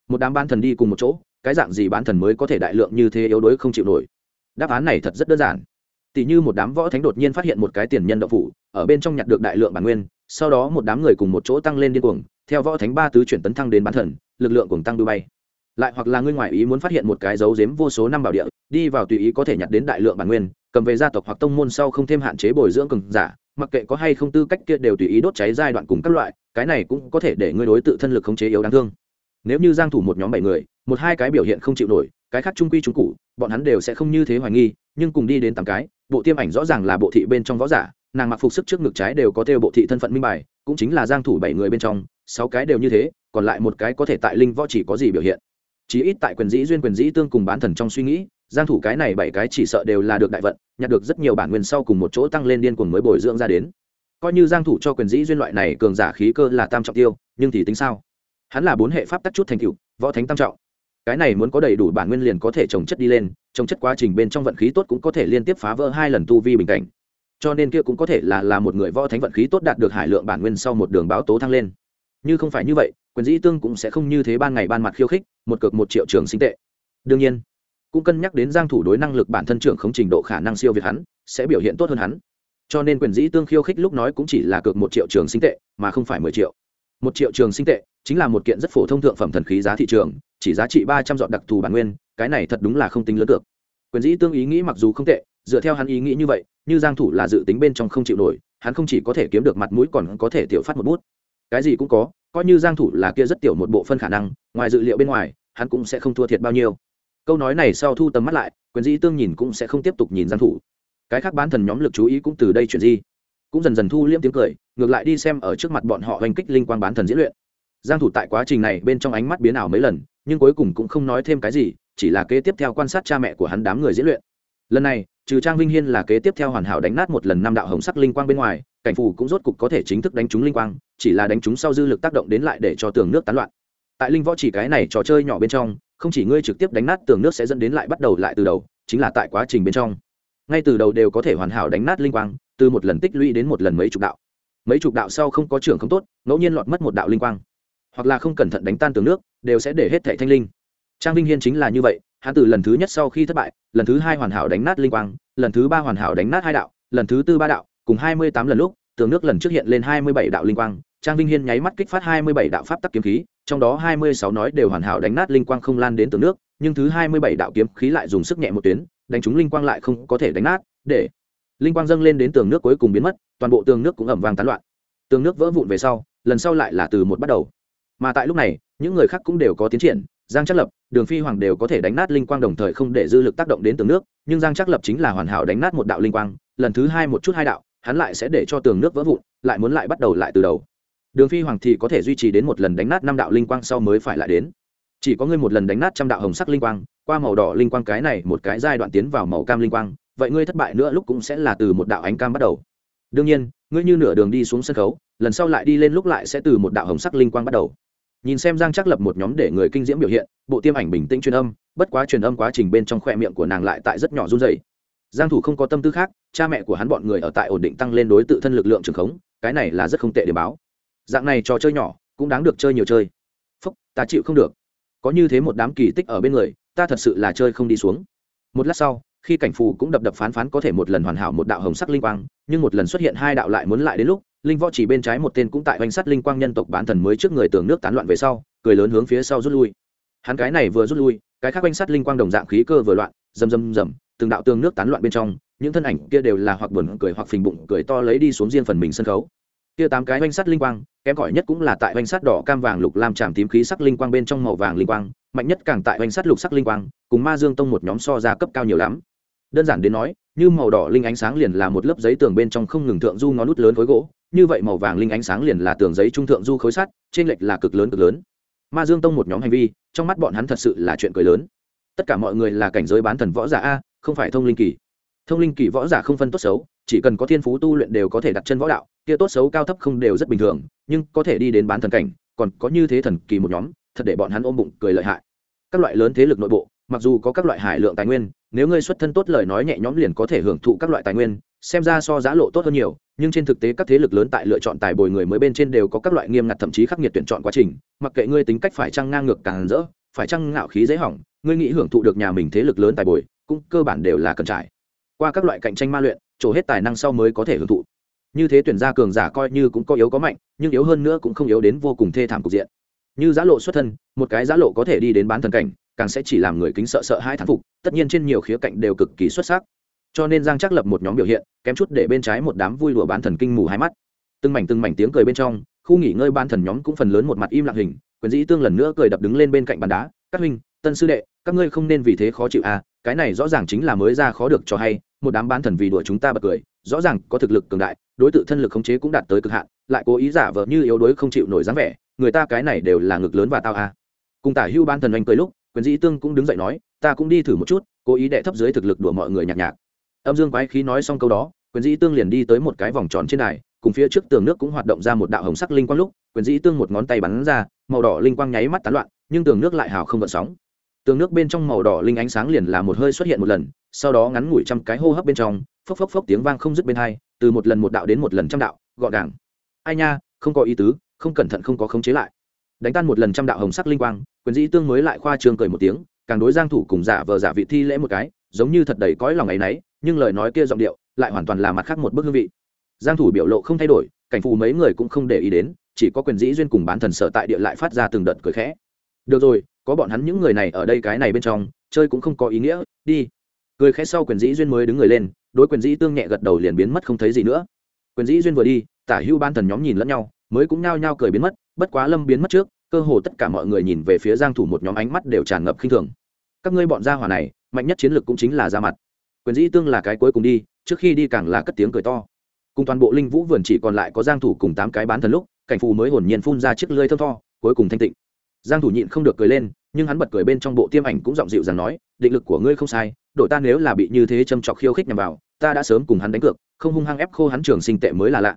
một đám ban thần đi cùng một chỗ, cái dạng gì bán thần mới có thể đại lượng như thế yếu đuối không chịu nổi? Đáp án này thật rất đơn giản. Tỷ như một đám võ thánh đột nhiên phát hiện một cái tiền nhân đậu phủ, ở bên trong nhặt được đại lượng bản nguyên, sau đó một đám người cùng một chỗ tăng lên điên cuồng, theo võ thánh ba tứ chuyển tấn thăng đến bán thần, lực lượng cùng tăng đu bay. Lại hoặc là ngươi ngoại ý muốn phát hiện một cái dấu giếm vô số năm bảo địa, đi vào tùy ý có thể nhặt đến đại lượng bản nguyên, cầm về gia tộc hoặc tông môn sau không thêm hạn chế bồi dưỡng cường giả, mặc kệ có hay không tư cách kia đều tùy ý đốt cháy giai đoạn cùng các loại, cái này cũng có thể để ngươi đối tự thân lực khống chế yếu đáng thương nếu như giang thủ một nhóm bảy người, một hai cái biểu hiện không chịu nổi, cái khác trung quy trung cụ bọn hắn đều sẽ không như thế hoài nghi, nhưng cùng đi đến tám cái, bộ tiêm ảnh rõ ràng là bộ thị bên trong võ giả, nàng mặc phục sức trước ngực trái đều có theo bộ thị thân phận minh bài, cũng chính là giang thủ bảy người bên trong, sáu cái đều như thế, còn lại một cái có thể tại linh võ chỉ có gì biểu hiện. Chỉ ít tại quyền dĩ duyên quyền dĩ tương cùng bán thần trong suy nghĩ, giang thủ cái này bảy cái chỉ sợ đều là được đại vận, nhặt được rất nhiều bản nguyên sau cùng một chỗ tăng lên điên cuồng mới bồi dưỡng ra đến. Coi như giang thủ cho quyền dĩ duyên loại này cường giả khí cơ là tam trọng tiêu, nhưng thì tính sao? Hắn là bốn hệ pháp tắc chút thành cựu võ thánh tam trọng. Cái này muốn có đầy đủ bản nguyên liền có thể trồng chất đi lên, trồng chất quá trình bên trong vận khí tốt cũng có thể liên tiếp phá vỡ hai lần tu vi bình cảnh. Cho nên kia cũng có thể là là một người võ thánh vận khí tốt đạt được hải lượng bản nguyên sau một đường báo tố thăng lên. Như không phải như vậy, quyền dĩ tương cũng sẽ không như thế ban ngày ban mặt khiêu khích, một cực một triệu trường sinh tệ. Đương nhiên, cũng cân nhắc đến giang thủ đối năng lực bản thân trưởng không trình độ khả năng siêu việt hắn, sẽ biểu hiện tốt hơn hắn. Cho nên quyền dĩ tương khiêu khích lúc nói cũng chỉ là cược một triệu trường sinh tệ, mà không phải mười triệu một triệu trường sinh tệ, chính là một kiện rất phổ thông thượng phẩm thần khí giá thị trường, chỉ giá trị ba trăm dọn đặc thù bản nguyên, cái này thật đúng là không tính lớn được. Quyền dĩ tương ý nghĩ mặc dù không tệ, dựa theo hắn ý nghĩ như vậy, như giang thủ là dự tính bên trong không chịu nổi, hắn không chỉ có thể kiếm được mặt mũi còn có thể tiểu phát một bút. Cái gì cũng có, coi như giang thủ là kia rất tiểu một bộ phân khả năng, ngoài dự liệu bên ngoài, hắn cũng sẽ không thua thiệt bao nhiêu. Câu nói này sau thu tầm mắt lại, quyền dĩ tương nhìn cũng sẽ không tiếp tục nhìn giang thủ. Cái khác bán thần nhóm lực chú ý cũng từ đây chuyển di cũng dần dần thu liễm tiếng cười, ngược lại đi xem ở trước mặt bọn họ hành kích linh quang bán thần diễn luyện. Giang thủ tại quá trình này bên trong ánh mắt biến ảo mấy lần, nhưng cuối cùng cũng không nói thêm cái gì, chỉ là kế tiếp theo quan sát cha mẹ của hắn đám người diễn luyện. Lần này, trừ trang vinh hiên là kế tiếp theo hoàn hảo đánh nát một lần năm đạo hồng sắc linh quang bên ngoài, cảnh phù cũng rốt cục có thể chính thức đánh trúng linh quang, chỉ là đánh trúng sau dư lực tác động đến lại để cho tường nước tán loạn. Tại linh võ chỉ cái này trò chơi nhỏ bên trong, không chỉ ngươi trực tiếp đánh nát tường nước sẽ dẫn đến lại bắt đầu lại từ đầu, chính là tại quá trình bên trong. Ngay từ đầu đều có thể hoàn hảo đánh nát linh quang từ một lần tích lũy đến một lần mấy chục đạo. Mấy chục đạo sau không có trưởng không tốt, ngẫu nhiên lọt mất một đạo linh quang. Hoặc là không cẩn thận đánh tan tường nước, đều sẽ để hết thẻ thanh linh. Trang vinh hiên chính là như vậy, hắn từ lần thứ nhất sau khi thất bại, lần thứ hai hoàn hảo đánh nát linh quang, lần thứ ba hoàn hảo đánh nát hai đạo, lần thứ tư ba đạo, cùng hai mươi tám lần lúc, tường nước lần trước hiện lên hai mươi bảy đạo linh quang. Trang vinh hiên nháy mắt kích phát hai mươi bảy đạo pháp tắc kiếm khí, trong đó hai mươi sáu nói đều hoàn hảo đánh nát linh quang không lan đến tường nước, nhưng thứ hai mươi bảy đạo kiếm khí lại dùng sức nhẹ một tuyến, đánh trúng linh quang lại không có thể đánh nát, để linh quang dâng lên đến tường nước cuối cùng biến mất, toàn bộ tường nước cũng ẩm vang tán loạn. Tường nước vỡ vụn về sau, lần sau lại là từ một bắt đầu. Mà tại lúc này, những người khác cũng đều có tiến triển, giang chắc lập, đường phi hoàng đều có thể đánh nát linh quang đồng thời không để dư lực tác động đến tường nước, nhưng giang chắc lập chính là hoàn hảo đánh nát một đạo linh quang, lần thứ hai một chút hai đạo, hắn lại sẽ để cho tường nước vỡ vụn, lại muốn lại bắt đầu lại từ đầu. Đường phi hoàng thì có thể duy trì đến một lần đánh nát năm đạo linh quang sau mới phải lại đến. Chỉ có ngươi một lần đánh nát trăm đạo hồng sắc linh quang, qua màu đỏ linh quang cái này, một cái giai đoạn tiến vào màu cam linh quang vậy ngươi thất bại nữa lúc cũng sẽ là từ một đạo ánh cam bắt đầu. Đương nhiên, ngươi như nửa đường đi xuống sân khấu, lần sau lại đi lên lúc lại sẽ từ một đạo hồng sắc linh quang bắt đầu. Nhìn xem giang chắc lập một nhóm để người kinh diễm biểu hiện, bộ tiêm ảnh bình tĩnh truyền âm, bất quá truyền âm quá trình bên trong khoe miệng của nàng lại tại rất nhỏ run dày giang thủ không có tâm tư khác, cha mẹ của hắn bọn người ở tại ổn định tăng lên đối tự thân lực lượng trường khống, cái này là rất không tệ để báo. Dạng này trò chơi nhỏ, cũng đáng được chơi nhiều chơi. Phúc, ta chịu không được. Có như thế một đám kỳ tích ở bên người, ta thật sự là chơi không đi xuống. Một lát sau khi cảnh phù cũng đập đập phán phán có thể một lần hoàn hảo một đạo hồng sắc linh quang, nhưng một lần xuất hiện hai đạo lại muốn lại đến lúc, linh võ chỉ bên trái một tên cũng tại oanh sắt linh quang nhân tộc bán thần mới trước người tường nước tán loạn về sau, cười lớn hướng phía sau rút lui. Hắn cái này vừa rút lui, cái khác oanh sắt linh quang đồng dạng khí cơ vừa loạn, rầm rầm rầm, từng đạo tường nước tán loạn bên trong, những thân ảnh kia đều là hoặc buồn cười hoặc phình bụng cười to lấy đi xuống riêng phần mình sân khấu. Kia tám cái oanh sắt linh quang, kém cỏi nhất cũng là tại oanh sắt đỏ, cam vàng, lục lam tràm tím khí sắc linh quang bên trong màu vàng linh quang, mạnh nhất càng tại oanh sắt lục sắc linh quang, cùng ma dương tông một nhóm so ra cấp cao nhiều lắm đơn giản đến nói, như màu đỏ linh ánh sáng liền là một lớp giấy tường bên trong không ngừng thượng du ngón nút lớn khối gỗ, như vậy màu vàng linh ánh sáng liền là tường giấy trung thượng du khối sắt trên lệch là cực lớn cực lớn. Ma dương tông một nhóm hành vi, trong mắt bọn hắn thật sự là chuyện cười lớn. Tất cả mọi người là cảnh giới bán thần võ giả a, không phải thông linh kỳ. Thông linh kỳ võ giả không phân tốt xấu, chỉ cần có thiên phú tu luyện đều có thể đặt chân võ đạo, kia tốt xấu cao thấp không đều rất bình thường, nhưng có thể đi đến bán thần cảnh, còn có như thế thần kỳ một nhóm, thật để bọn hắn ôm bụng cười lợi hại. Các loại lớn thế lực nội bộ mặc dù có các loại hải lượng tài nguyên, nếu ngươi xuất thân tốt lời nói nhẹ nhõm liền có thể hưởng thụ các loại tài nguyên, xem ra so giá lộ tốt hơn nhiều, nhưng trên thực tế các thế lực lớn tại lựa chọn tài bồi người mới bên trên đều có các loại nghiêm ngặt thậm chí khắc nghiệt tuyển chọn quá trình, mặc kệ ngươi tính cách phải trăng ngang ngược càng rỡ, phải trăng ngạo khí dễ hỏng, ngươi nghĩ hưởng thụ được nhà mình thế lực lớn tài bồi, cũng cơ bản đều là cần trải. Qua các loại cạnh tranh ma luyện, trổ hết tài năng sau mới có thể hưởng thụ. Như thế tuyển gia cường giả coi như cũng có yếu có mạnh, nhưng yếu hơn nữa cũng không yếu đến vô cùng thê thảm cục diện. Như giá lộ xuất thân, một cái giá lộ có thể đi đến bán thần cảnh càng sẽ chỉ làm người kính sợ sợ hai thán phục, tất nhiên trên nhiều khía cạnh đều cực kỳ xuất sắc. Cho nên giang chắc lập một nhóm biểu hiện, kém chút để bên trái một đám vui đùa bán thần kinh mù hai mắt. Từng mảnh từng mảnh tiếng cười bên trong, khu nghỉ ngơi ban thần nhóm cũng phần lớn một mặt im lặng hình, quyền dĩ tương lần nữa cười đập đứng lên bên cạnh bàn đá, các huynh, tân sư đệ, các ngươi không nên vì thế khó chịu à cái này rõ ràng chính là mới ra khó được cho hay, một đám bán thần vì đùa chúng ta bật cười, rõ ràng có thực lực cường đại, đối tượng thân lực khống chế cũng đạt tới cực hạn, lại cố ý giả vờ như yếu đuối không chịu nổi dáng vẻ, người ta cái này đều là ngực lớn và tao à. Cùng tả hưu ban thần anh cười lúc quyền dĩ tương cũng đứng dậy nói, ta cũng đi thử một chút, cố ý đệ thấp dưới thực lực đùa mọi người nhạc nhạc. Âm dương quái khí nói xong câu đó, quyền dĩ tương liền đi tới một cái vòng tròn trên đài, cùng phía trước tường nước cũng hoạt động ra một đạo hồng sắc linh quang lúc, quyền dĩ tương một ngón tay bắn ra, màu đỏ linh quang nháy mắt tán loạn, nhưng tường nước lại hào không gợn sóng. Tường nước bên trong màu đỏ linh ánh sáng liền là một hơi xuất hiện một lần, sau đó ngắn ngủi trăm cái hô hấp bên trong, phốc phốc phốc tiếng vang không dứt bên hai, từ một lần một đạo đến một lần trăm đạo, gọn gàng. Ai nha, không có ý tứ, không cẩn thận không có khống chế lại đánh tan một lần trăm đạo hồng sắc linh quang, quyền dĩ tương mới lại khoa trương cười một tiếng, càng đối giang thủ cùng giả vờ giả vị thi lễ một cái, giống như thật đầy cõi lòng ấy nấy, nhưng lời nói kia giọng điệu lại hoàn toàn là mặt khác một bức hương vị. Giang thủ biểu lộ không thay đổi, cảnh phù mấy người cũng không để ý đến, chỉ có quyền dĩ duyên cùng bán thần sở tại địa lại phát ra từng đợt cười khẽ. Được rồi, có bọn hắn những người này ở đây cái này bên trong, chơi cũng không có ý nghĩa, đi. Cười khẽ sau quyền dĩ duyên mới đứng người lên, đối quyền dĩ tương nhẹ gật đầu liền biến mất không thấy gì nữa. Quyền dĩ duyên vừa đi, tả hưu ban thần nhóm nhìn lẫn nhau, mới cũng nhao nhao cười biến mất bất quá lâm biến mất trước, cơ hồ tất cả mọi người nhìn về phía giang thủ một nhóm ánh mắt đều tràn ngập khinh thường. Các ngươi bọn gia hỏa này, mạnh nhất chiến lược cũng chính là ra mặt. Quyền dĩ tương là cái cuối cùng đi, trước khi đi càng là cất tiếng cười to. Cùng toàn bộ linh vũ vườn chỉ còn lại có giang thủ cùng tám cái bán thần lúc, cảnh phù mới hồn nhiên phun ra chiếc lưỡi thơm tho, cuối cùng thanh tịnh. Giang thủ nhịn không được cười lên, nhưng hắn bật cười bên trong bộ tiêm ảnh cũng giọng dịu dàng nói, định lực của ngươi không sai, đội ta nếu là bị như thế châm chọc khiêu khích nhằm vào, ta đã sớm cùng hắn đánh cược, không hung hăng ép khô hắn trường sinh tệ mới là lạ.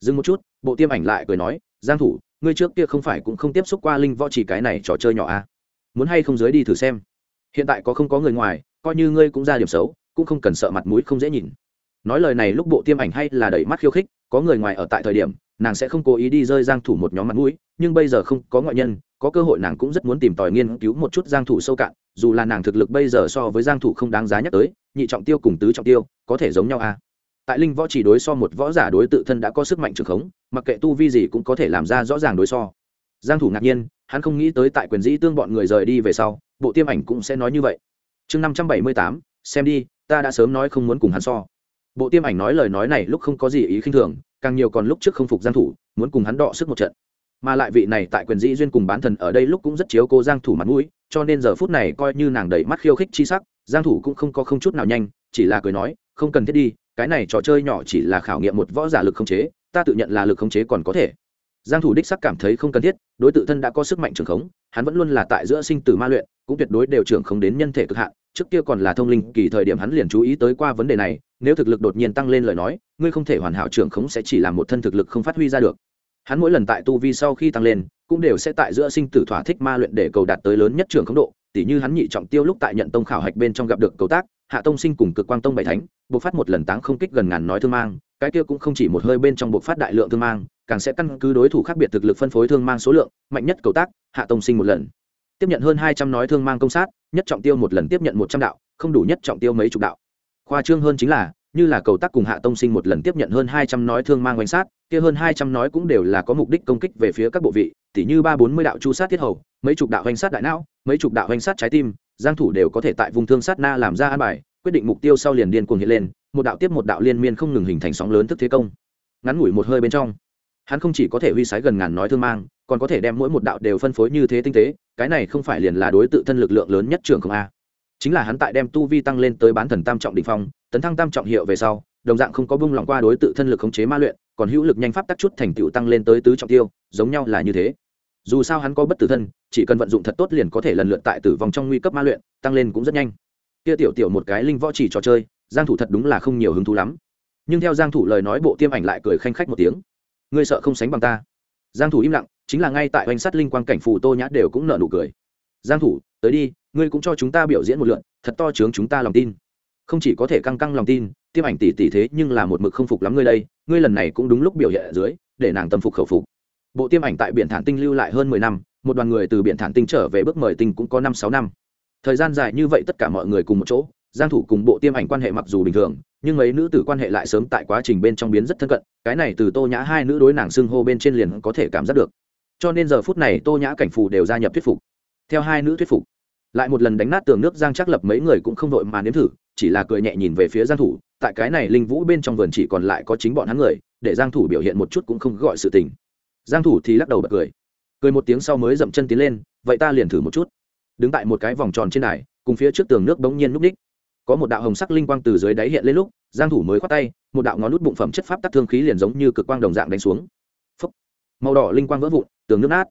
Dừng một chút, bộ tiêm ảnh lại cười nói, giang thủ ngươi trước kia không phải cũng không tiếp xúc qua linh võ chỉ cái này trò chơi nhỏ à? Muốn hay không dưới đi thử xem. Hiện tại có không có người ngoài, coi như ngươi cũng ra điểm xấu, cũng không cần sợ mặt mũi không dễ nhìn. Nói lời này lúc bộ tiêm ảnh hay là đẩy mắt khiêu khích, có người ngoài ở tại thời điểm, nàng sẽ không cố ý đi rơi giang thủ một nhóm mặt mũi, nhưng bây giờ không có ngoại nhân, có cơ hội nàng cũng rất muốn tìm tòi nghiên cứu một chút giang thủ sâu cạn, dù là nàng thực lực bây giờ so với giang thủ không đáng giá nhắc tới, nhị trọng tiêu cùng tứ trọng tiêu, có thể giống nhau à? Tại linh võ chỉ đối so một võ giả đối tự thân đã có sức mạnh trường khống mặc kệ tu vi gì cũng có thể làm ra rõ ràng đối so. Giang thủ ngạc nhiên hắn không nghĩ tới tại quyền dĩ tương bọn người rời đi về sau bộ tiêm ảnh cũng sẽ nói như vậy. Chương 578, xem đi ta đã sớm nói không muốn cùng hắn so. Bộ tiêm ảnh nói lời nói này lúc không có gì ý khinh thường càng nhiều còn lúc trước không phục giang thủ muốn cùng hắn đọ sức một trận. Mà lại vị này tại quyền dĩ duyên cùng bán thần ở đây lúc cũng rất chiếu cô giang thủ mặt mũi cho nên giờ phút này coi như nàng đẩy mắt khiêu khích chi sắc giang thủ cũng không có không chút nào nhanh chỉ là cười nói không cần thiết đi cái này trò chơi nhỏ chỉ là khảo nghiệm một võ giả lực khống chế, ta tự nhận là lực khống chế còn có thể. Giang thủ đích sắc cảm thấy không cần thiết, đối tự thân đã có sức mạnh trường khống, hắn vẫn luôn là tại giữa sinh tử ma luyện, cũng tuyệt đối đều trưởng không đến nhân thể cực hạn, trước kia còn là thông linh, kỳ thời điểm hắn liền chú ý tới qua vấn đề này, nếu thực lực đột nhiên tăng lên lời nói, ngươi không thể hoàn hảo trưởng khống sẽ chỉ làm một thân thực lực không phát huy ra được. Hắn mỗi lần tại tu vi sau khi tăng lên, cũng đều sẽ tại giữa sinh tử thỏa thích ma luyện để cầu đạt tới lớn nhất trưởng khống độ, tỉ như hắn nhị trọng tiêu lúc tại nhận tông khảo hạch bên trong gặp được cầu tác hạ tông sinh cùng cực quang tông bảy thánh buộc phát một lần táng không kích gần ngàn nói thương mang, cái kia cũng không chỉ một hơi bên trong buộc phát đại lượng thương mang, càng sẽ căn cứ đối thủ khác biệt thực lực phân phối thương mang số lượng, mạnh nhất cầu tác, hạ tông sinh một lần. Tiếp nhận hơn hai trăm nói thương mang công sát, nhất trọng tiêu một lần tiếp nhận một trăm đạo, không đủ nhất trọng tiêu mấy chục đạo. Khoa trương hơn chính là, như là cầu tác cùng hạ tông sinh một lần tiếp nhận hơn hai trăm nói thương mang quanh sát, kia hơn hai trăm nói cũng đều là có mục đích công kích về phía các bộ vị, tỉ như ba bốn mươi đạo chu sát thiết hầu, mấy chục đạo quanh sát đại não, mấy chục đạo quanh sát trái tim giang thủ đều có thể tại vùng thương sát na làm ra an bài, quyết định mục tiêu sau liền điên cuồng hiện lên, một đạo tiếp một đạo liên miên không ngừng hình thành sóng lớn thức thế công. Ngắn ngủi một hơi bên trong, hắn không chỉ có thể huy sái gần ngàn nói thương mang, còn có thể đem mỗi một đạo đều phân phối như thế tinh tế, cái này không phải liền là đối tự thân lực lượng lớn nhất trường không a. Chính là hắn tại đem tu vi tăng lên tới bán thần tam trọng đỉnh phong, tấn thăng tam trọng hiệu về sau, đồng dạng không có bung lòng qua đối tự thân lực khống chế ma luyện, còn hữu lực nhanh pháp tắc chút thành tựu tăng lên tới tứ trọng tiêu, giống nhau là như thế. Dù sao hắn có bất tử thân chỉ cần vận dụng thật tốt liền có thể lần lượt tại tử vong trong nguy cấp ma luyện, tăng lên cũng rất nhanh. Kia tiểu tiểu một cái linh võ chỉ trò chơi, giang thủ thật đúng là không nhiều hứng thú lắm. Nhưng theo giang thủ lời nói bộ tiêm ảnh lại cười khanh khách một tiếng. Ngươi sợ không sánh bằng ta. Giang thủ im lặng, chính là ngay tại oanh sắt linh quang cảnh phù tô nhã đều cũng nở nụ cười. Giang thủ, tới đi, ngươi cũng cho chúng ta biểu diễn một lượt, thật to chướng chúng ta lòng tin. Không chỉ có thể căng căng lòng tin, tiêm ảnh tỷ tỷ thế nhưng là một mực không phục lắm ngươi đây, ngươi lần này cũng đúng lúc biểu hiện ở dưới, để nàng tâm phục khẩu phục. Bộ tiêm ảnh tại biển thản tinh lưu lại hơn mười năm một đoàn người từ biển thản tinh trở về bước mời tinh cũng có năm sáu năm. Thời gian dài như vậy tất cả mọi người cùng một chỗ, giang thủ cùng bộ tiêm ảnh quan hệ mặc dù bình thường, nhưng mấy nữ tử quan hệ lại sớm tại quá trình bên trong biến rất thân cận, cái này từ tô nhã hai nữ đối nàng xưng hô bên trên liền có thể cảm giác được. Cho nên giờ phút này tô nhã cảnh phù đều gia nhập thuyết phục. Theo hai nữ thuyết phục, lại một lần đánh nát tường nước giang chắc lập mấy người cũng không đội mà nếm thử, chỉ là cười nhẹ nhìn về phía giang thủ, tại cái này linh vũ bên trong vườn chỉ còn lại có chính bọn hắn người, để giang thủ biểu hiện một chút cũng không gọi sự tình. Giang thủ thì lắc đầu bật cười cười một tiếng sau mới dậm chân tiến lên, vậy ta liền thử một chút. Đứng tại một cái vòng tròn trên đài, cùng phía trước tường nước bỗng nhiên núp ních có một đạo hồng sắc linh quang từ dưới đáy hiện lên lúc, giang thủ mới khoát tay, một đạo ngón nút bụng phẩm chất pháp tắc thương khí liền giống như cực quang đồng dạng đánh xuống. Phúc. màu đỏ linh quang vỡ vụn, tường nước nát.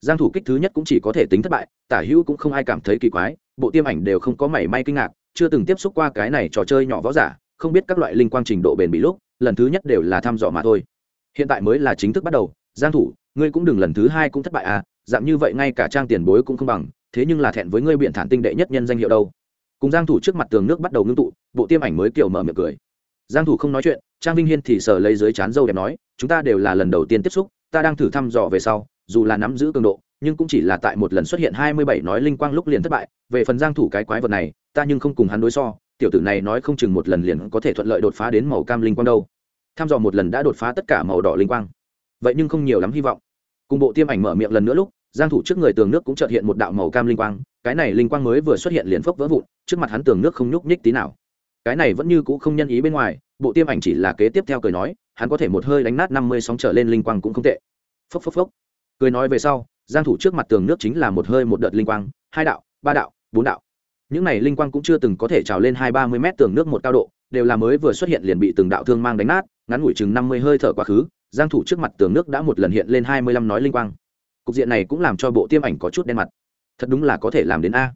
Giang thủ kích thứ nhất cũng chỉ có thể tính thất bại, tả hữu cũng không ai cảm thấy kỳ quái, bộ tiêm ảnh đều không có mảy may kinh ngạc, chưa từng tiếp xúc qua cái này trò chơi nhỏ võ giả, không biết các loại linh quang trình độ bền bỉ lúc, lần thứ nhất đều là thăm dò mà thôi. Hiện tại mới là chính thức bắt đầu, giang thủ ngươi cũng đừng lần thứ hai cũng thất bại à dạng như vậy ngay cả trang tiền bối cũng không bằng, thế nhưng là thẹn với ngươi biện thản tinh đệ nhất nhân danh hiệu đâu. Cùng giang thủ trước mặt tường nước bắt đầu ngưng tụ, bộ tiêm ảnh mới kiểu mở miệng cười. Giang thủ không nói chuyện, trang vinh hiên thì sờ lấy dưới chán dâu đẹp nói, chúng ta đều là lần đầu tiên tiếp xúc, ta đang thử thăm dò về sau, dù là nắm giữ cường độ, nhưng cũng chỉ là tại một lần xuất hiện 27 nói linh quang lúc liền thất bại, về phần giang thủ cái quái vật này, ta nhưng không cùng hắn đối so, tiểu tử này nói không chừng một lần liền có thể thuận lợi đột phá đến màu cam linh quang đâu. Thăm dò một lần đã đột phá tất cả màu đỏ linh quang vậy nhưng không nhiều lắm hy vọng. Cùng bộ tiêm ảnh mở miệng lần nữa lúc, giang thủ trước người tường nước cũng chợt hiện một đạo màu cam linh quang, cái này linh quang mới vừa xuất hiện liền phốc vỡ vụn, trước mặt hắn tường nước không nhúc nhích tí nào. Cái này vẫn như cũ không nhân ý bên ngoài, bộ tiêm ảnh chỉ là kế tiếp theo cười nói, hắn có thể một hơi đánh nát năm mươi sóng trở lên linh quang cũng không tệ. Phốc phốc phốc. Cười nói về sau, giang thủ trước mặt tường nước chính là một hơi một đợt linh quang, hai đạo, ba đạo, bốn đạo. Những này linh quang cũng chưa từng có thể trào lên hai ba mươi mét tường nước một cao độ, đều là mới vừa xuất hiện liền bị từng đạo thương mang đánh nát, ngắn ngủi chừng năm mươi hơi thở quá khứ giang thủ trước mặt tường nước đã một lần hiện lên hai mươi lăm nói linh quang. Cục diện này cũng làm cho bộ tiêm ảnh có chút đen mặt. Thật đúng là có thể làm đến a.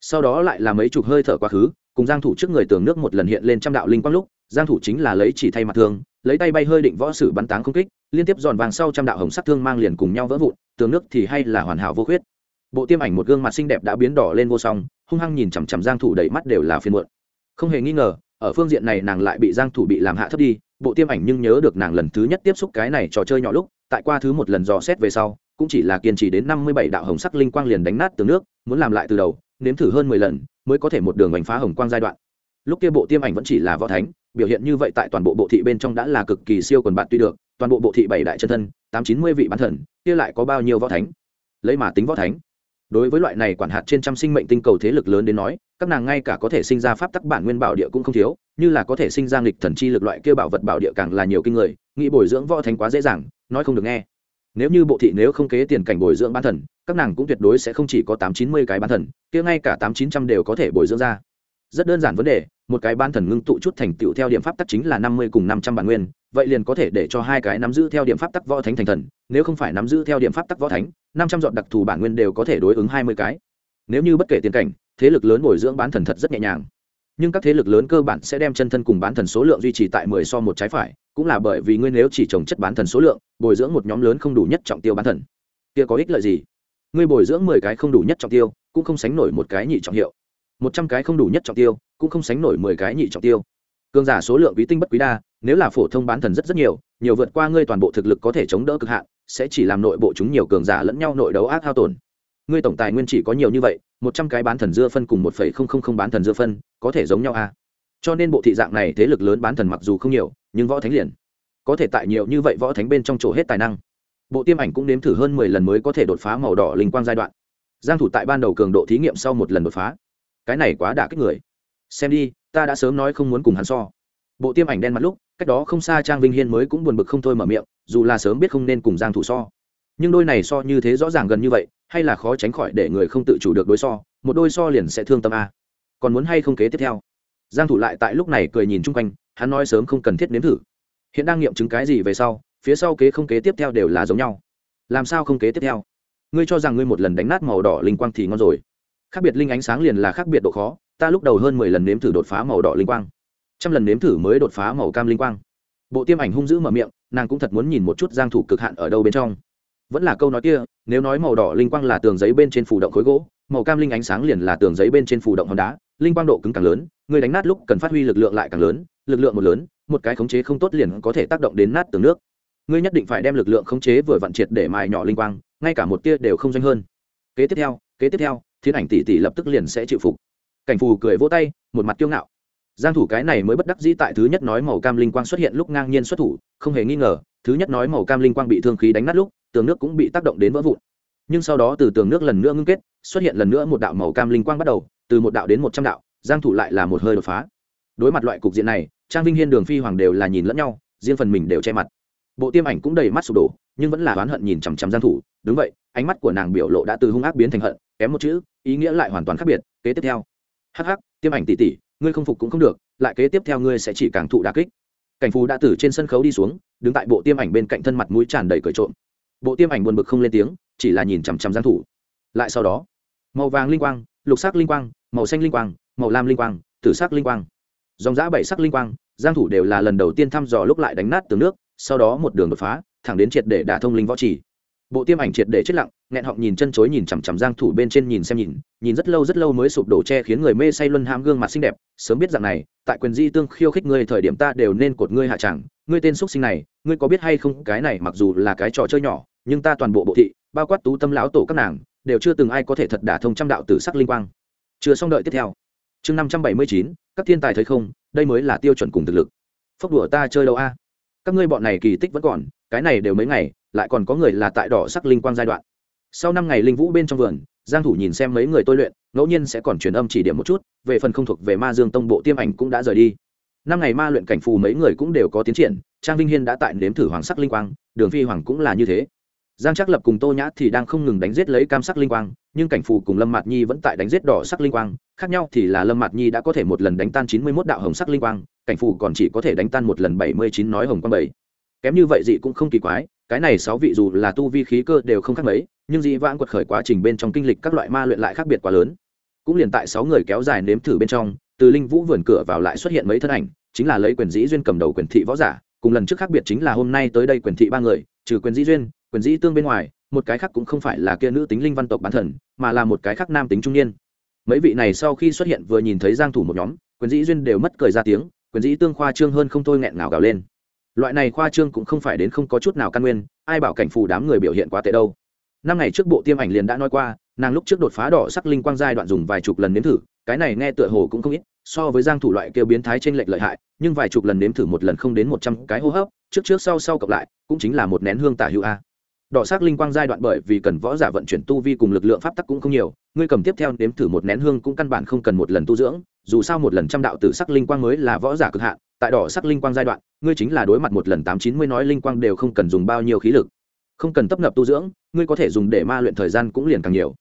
Sau đó lại là mấy chục hơi thở quá khứ, cùng giang thủ trước người tường nước một lần hiện lên trăm đạo linh quang lúc, giang thủ chính là lấy chỉ thay mặt thương, lấy tay bay hơi định võ sử bắn táng không kích, liên tiếp giòn vàng sau trăm đạo hồng sắc thương mang liền cùng nhau vỡ vụn, tường nước thì hay là hoàn hảo vô khuyết. Bộ tiêm ảnh một gương mặt xinh đẹp đã biến đỏ lên vô song, hung hăng nhìn chằm chằm giang thủ đầy mắt đều là phiền muộn. Không hề nghi ngờ ở phương diện này nàng lại bị giang thủ bị làm hạ thấp đi, bộ tiêm ảnh nhưng nhớ được nàng lần thứ nhất tiếp xúc cái này trò chơi nhỏ lúc, tại qua thứ một lần dò xét về sau, cũng chỉ là kiên trì đến 57 đạo hồng sắc linh quang liền đánh nát tường nước, muốn làm lại từ đầu, nếm thử hơn 10 lần, mới có thể một đường ảnh phá hồng quang giai đoạn. Lúc kia bộ tiêm ảnh vẫn chỉ là võ thánh, biểu hiện như vậy tại toàn bộ bộ thị bên trong đã là cực kỳ siêu quần bạn tuy được, toàn bộ bộ thị bảy đại chân thân, tám chín mươi vị bán thần, kia lại có bao nhiêu võ thánh? Lấy mà tính võ thánh đối với loại này quản hạt trên trăm sinh mệnh tinh cầu thế lực lớn đến nói, các nàng ngay cả có thể sinh ra pháp tắc bản nguyên bảo địa cũng không thiếu, như là có thể sinh ra nghịch thần chi lực loại kia bảo vật bảo địa càng là nhiều kinh người, nghĩ bồi dưỡng võ thành quá dễ dàng, nói không được nghe. Nếu như bộ thị nếu không kế tiền cảnh bồi dưỡng bán thần, các nàng cũng tuyệt đối sẽ không chỉ có tám chín mươi cái bán thần, kia ngay cả tám chín trăm đều có thể bồi dưỡng ra. Rất đơn giản vấn đề, một cái bán thần ngưng tụ chút thành tựu theo điểm pháp tắc chính là năm mươi cùng năm trăm bản nguyên vậy liền có thể để cho hai cái nắm giữ theo điểm pháp tắc võ thánh thành thần, nếu không phải nắm giữ theo điểm pháp tắc võ thánh, năm trăm dọn đặc thù bản nguyên đều có thể đối ứng hai mươi cái. Nếu như bất kể tiền cảnh, thế lực lớn bồi dưỡng bán thần thật rất nhẹ nhàng. Nhưng các thế lực lớn cơ bản sẽ đem chân thân cùng bán thần số lượng duy trì tại mười so một trái phải, cũng là bởi vì ngươi nếu chỉ trồng chất bán thần số lượng, bồi dưỡng một nhóm lớn không đủ nhất trọng tiêu bán thần. Kia có ích lợi gì? Ngươi bồi dưỡng mười cái không đủ nhất trọng tiêu, cũng không sánh nổi một cái nhị trọng hiệu. Một trăm cái không đủ nhất trọng tiêu, cũng không sánh nổi mười cái nhị trọng tiêu cường giả số lượng quý tinh bất quý đa, nếu là phổ thông bán thần rất rất nhiều nhiều vượt qua ngươi toàn bộ thực lực có thể chống đỡ cực hạn, sẽ chỉ làm nội bộ chúng nhiều cường giả lẫn nhau nội đấu ác hao tổn. Ngươi tổng tài nguyên chỉ có nhiều như vậy, một trăm cái bán thần dưa phân cùng một phẩy không không không bán thần dưa phân, có thể giống nhau à? Cho nên bộ thị dạng này thế lực lớn bán thần mặc dù không nhiều, nhưng võ thánh liền. Có thể tại nhiều như vậy võ thánh bên trong chỗ hết tài năng. Bộ tiêm ảnh cũng nếm thử hơn mười lần mới có thể đột phá màu đỏ linh quang giai đoạn. Giang thủ tại ban đầu cường độ thí nghiệm sau một lần đột phá. Cái này quá đả kích người. Xem đi ta đã sớm nói không muốn cùng hắn so. Bộ tiêm ảnh đen mặt lúc, cách đó không xa trang vinh hiên mới cũng buồn bực không thôi mở miệng, dù là sớm biết không nên cùng giang thủ so. Nhưng đôi này so như thế rõ ràng gần như vậy, hay là khó tránh khỏi để người không tự chủ được đối so, một đôi so liền sẽ thương tâm a. Còn muốn hay không kế tiếp theo? Giang thủ lại tại lúc này cười nhìn chung quanh, hắn nói sớm không cần thiết nếm thử. Hiện đang nghiệm chứng cái gì về sau, phía sau kế không kế tiếp theo đều là giống nhau. Làm sao không kế tiếp theo? Ngươi cho rằng ngươi một lần đánh nát màu đỏ linh quang thì ngon rồi. Khác biệt linh ánh sáng liền là khác biệt độ khó ta lúc đầu hơn mười lần nếm thử đột phá màu đỏ linh quang. Trăm lần nếm thử mới đột phá màu cam linh quang. Bộ tiêm ảnh hung dữ mở miệng, nàng cũng thật muốn nhìn một chút giang thủ cực hạn ở đâu bên trong. Vẫn là câu nói kia, nếu nói màu đỏ linh quang là tường giấy bên trên phủ động khối gỗ, màu cam linh ánh sáng liền là tường giấy bên trên phủ động hòn đá, linh quang độ cứng càng lớn, người đánh nát lúc cần phát huy lực lượng lại càng lớn, lực lượng một lớn, một cái khống chế không tốt liền có thể tác động đến nát tường nước. Ngươi nhất định phải đem lực lượng khống chế vừa vặn triệt để mài nhỏ linh quang, ngay cả một tia đều không doanh hơn. Kế tiếp theo, kế tiếp theo thiên ảnh tỷ tỷ lập tức liền sẽ chịu phục cảnh phù cười vỗ tay, một mặt kiêu ngạo. Giang thủ cái này mới bất đắc dĩ tại thứ nhất nói màu cam linh quang xuất hiện lúc ngang nhiên xuất thủ, không hề nghi ngờ, thứ nhất nói màu cam linh quang bị thương khí đánh nát lúc, tường nước cũng bị tác động đến vỡ vụn. Nhưng sau đó từ tường nước lần nữa ngưng kết, xuất hiện lần nữa một đạo màu cam linh quang bắt đầu, từ một đạo đến một trăm đạo, giang thủ lại là một hơi đột phá. Đối mặt loại cục diện này, trang vinh hiên, đường phi hoàng đều là nhìn lẫn nhau, riêng phần mình đều che mặt. Bộ tiêm ảnh cũng đầy mắt sụp đổ, nhưng vẫn là oán hận nhìn chằm chằm giang thủ. Đúng vậy, ánh mắt của nàng biểu lộ đã từ hung ác biến thành hận, kém một chữ, ý nghĩa lại hoàn toàn khác biệt. Kế tiếp theo hắc hắc tiêm ảnh tỷ tỷ ngươi không phục cũng không được lại kế tiếp theo ngươi sẽ chỉ càng thụ đả kích. Cảnh phù đã từ trên sân khấu đi xuống đứng tại bộ tiêm ảnh bên cạnh thân mặt mũi tràn đầy cởi trộm. Bộ tiêm ảnh buồn bực không lên tiếng chỉ là nhìn chằm chằm giang thủ. Lại sau đó màu vàng linh quang lục sắc linh quang màu xanh linh quang màu lam linh quang tử sắc linh quang. Dòng giã bảy sắc linh quang giang thủ đều là lần đầu tiên thăm dò lúc lại đánh nát tường nước sau đó một đường đột phá thẳng đến triệt để đả thông linh võ chỉ, bộ tiêm ảnh triệt để chết lặng nghẹn họng nhìn chân chối nhìn chằm chằm giang thủ bên trên nhìn xem nhìn nhìn rất lâu rất lâu mới sụp đổ che khiến người mê say luân ham gương mặt xinh đẹp, sớm biết rằng này, tại quyền di tương khiêu khích ngươi thời điểm ta đều nên cột ngươi hạ chẳng, ngươi tên xuất sinh này, ngươi có biết hay không, cái này mặc dù là cái trò chơi nhỏ, nhưng ta toàn bộ bộ thị, bao quát tú tâm lão tổ các nàng, đều chưa từng ai có thể thật đả thông trăm đạo tử sắc linh quang. Chưa xong đợi tiếp theo. Chương năm trăm bảy mươi chín, các thiên tài thấy không, đây mới là tiêu chuẩn cùng thực lực. Phốc đùa ta chơi đâu a? Các ngươi bọn này kỳ tích vẫn còn, cái này đều mấy ngày, lại còn có người là tại đỏ sắc linh quang giai đoạn sau năm ngày linh vũ bên trong vườn, giang thủ nhìn xem mấy người tôi luyện, ngẫu nhiên sẽ còn truyền âm chỉ điểm một chút, về phần không thuộc về ma dương tông bộ tiêm ảnh cũng đã rời đi. Năm ngày ma luyện cảnh phù mấy người cũng đều có tiến triển, trang vinh hiên đã tại nếm thử hoàng sắc linh quang, đường phi hoàng cũng là như thế. Giang Trác lập cùng tô nhã thì đang không ngừng đánh giết lấy cam sắc linh quang, nhưng cảnh phù cùng lâm mạt nhi vẫn tại đánh giết đỏ sắc linh quang, khác nhau thì là lâm mạt nhi đã có thể một lần đánh tan chín mươi 91 đạo hồng sắc linh quang, cảnh phù còn chỉ có thể đánh tan một lần bảy mươi chín nói hồng quang bảy. Kém như vậy dị cũng không kỳ quái cái này sáu vị dù là tu vi khí cơ đều không khác mấy, nhưng dị vãng quật khởi quá trình bên trong kinh lịch các loại ma luyện lại khác biệt quá lớn. Cũng liền tại sáu người kéo dài nếm thử bên trong, từ linh vũ vườn cửa vào lại xuất hiện mấy thân ảnh, chính là lấy quyền dĩ duyên cầm đầu quyền thị võ giả, cùng lần trước khác biệt chính là hôm nay tới đây quyền thị ba người, trừ quyền dĩ duyên, quyền dĩ tương bên ngoài, một cái khác cũng không phải là kia nữ tính linh văn tộc bán thần, mà là một cái khác nam tính trung niên. Mấy vị này sau khi xuất hiện vừa nhìn thấy giang thủ một nhóm, quyền dĩ duyên đều mất cười ra tiếng, quyền dĩ tương khoa trương hơn không thôi nghẹn ngào gào lên loại này khoa trương cũng không phải đến không có chút nào căn nguyên, ai bảo cảnh phù đám người biểu hiện quá tệ đâu. Năm ngày trước bộ tiêm ảnh liền đã nói qua, nàng lúc trước đột phá đỏ sắc linh quang giai đoạn dùng vài chục lần nếm thử, cái này nghe tựa hồ cũng không ít, so với giang thủ loại kêu biến thái trên lệch lợi hại, nhưng vài chục lần nếm thử một lần không đến một trăm cái hô hấp, trước trước sau sau cộng lại, cũng chính là một nén hương tả hữu a. Đỏ sắc linh quang giai đoạn bởi vì cần võ giả vận chuyển tu vi cùng lực lượng pháp tắc cũng không nhiều, ngươi cầm tiếp theo nếm thử một nén hương cũng căn bản không cần một lần tu dưỡng, dù sao một lần trăm đạo tử sắc linh quang mới là võ giả cực hạn tại đỏ sắc linh quang giai đoạn, ngươi chính là đối mặt một lần tám chín mươi nói linh quang đều không cần dùng bao nhiêu khí lực. Không cần tấp nập tu dưỡng, ngươi có thể dùng để ma luyện thời gian cũng liền càng nhiều.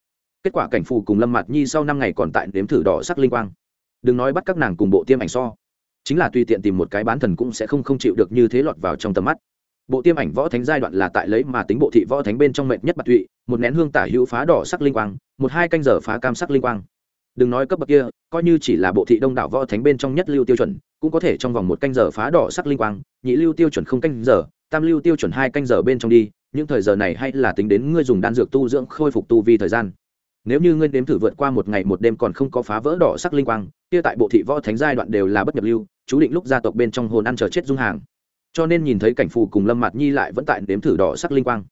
Kết quả cảnh phù cùng lâm mạt nhi sau năm ngày còn tại nếm thử đỏ sắc linh quang. Đừng nói bắt các nàng cùng bộ tiêm ảnh so, chính là tùy tiện tìm một cái bán thần cũng sẽ không không chịu được như thế lọt vào trong tầm mắt. Bộ tiêm ảnh võ thánh giai đoạn là tại lấy mà tính bộ thị võ thánh bên trong mệnh nhất bạc tụy một nén hương tả hữu phá đỏ sắc linh quang, một hai canh giờ phá cam sắc linh quang. Đừng nói cấp bậc kia, coi như chỉ là bộ thị đông đảo võ thánh bên trong nhất lưu tiêu chuẩn cũng có thể trong vòng một canh giờ phá đỏ sắc linh quang, nhị lưu tiêu chuẩn không canh giờ, tam lưu tiêu chuẩn hai canh giờ bên trong đi, những thời giờ này hay là tính đến ngươi dùng đan dược tu dưỡng khôi phục tu vi thời gian. Nếu như ngươi đếm thử vượt qua một ngày một đêm còn không có phá vỡ đỏ sắc linh quang, kia tại bộ thị võ thánh giai đoạn đều là bất nhập lưu, chú định lúc gia tộc bên trong hồn ăn chờ chết dung hàng. Cho nên nhìn thấy cảnh phù cùng lâm mạt nhi lại vẫn tại đếm thử đỏ sắc linh quang.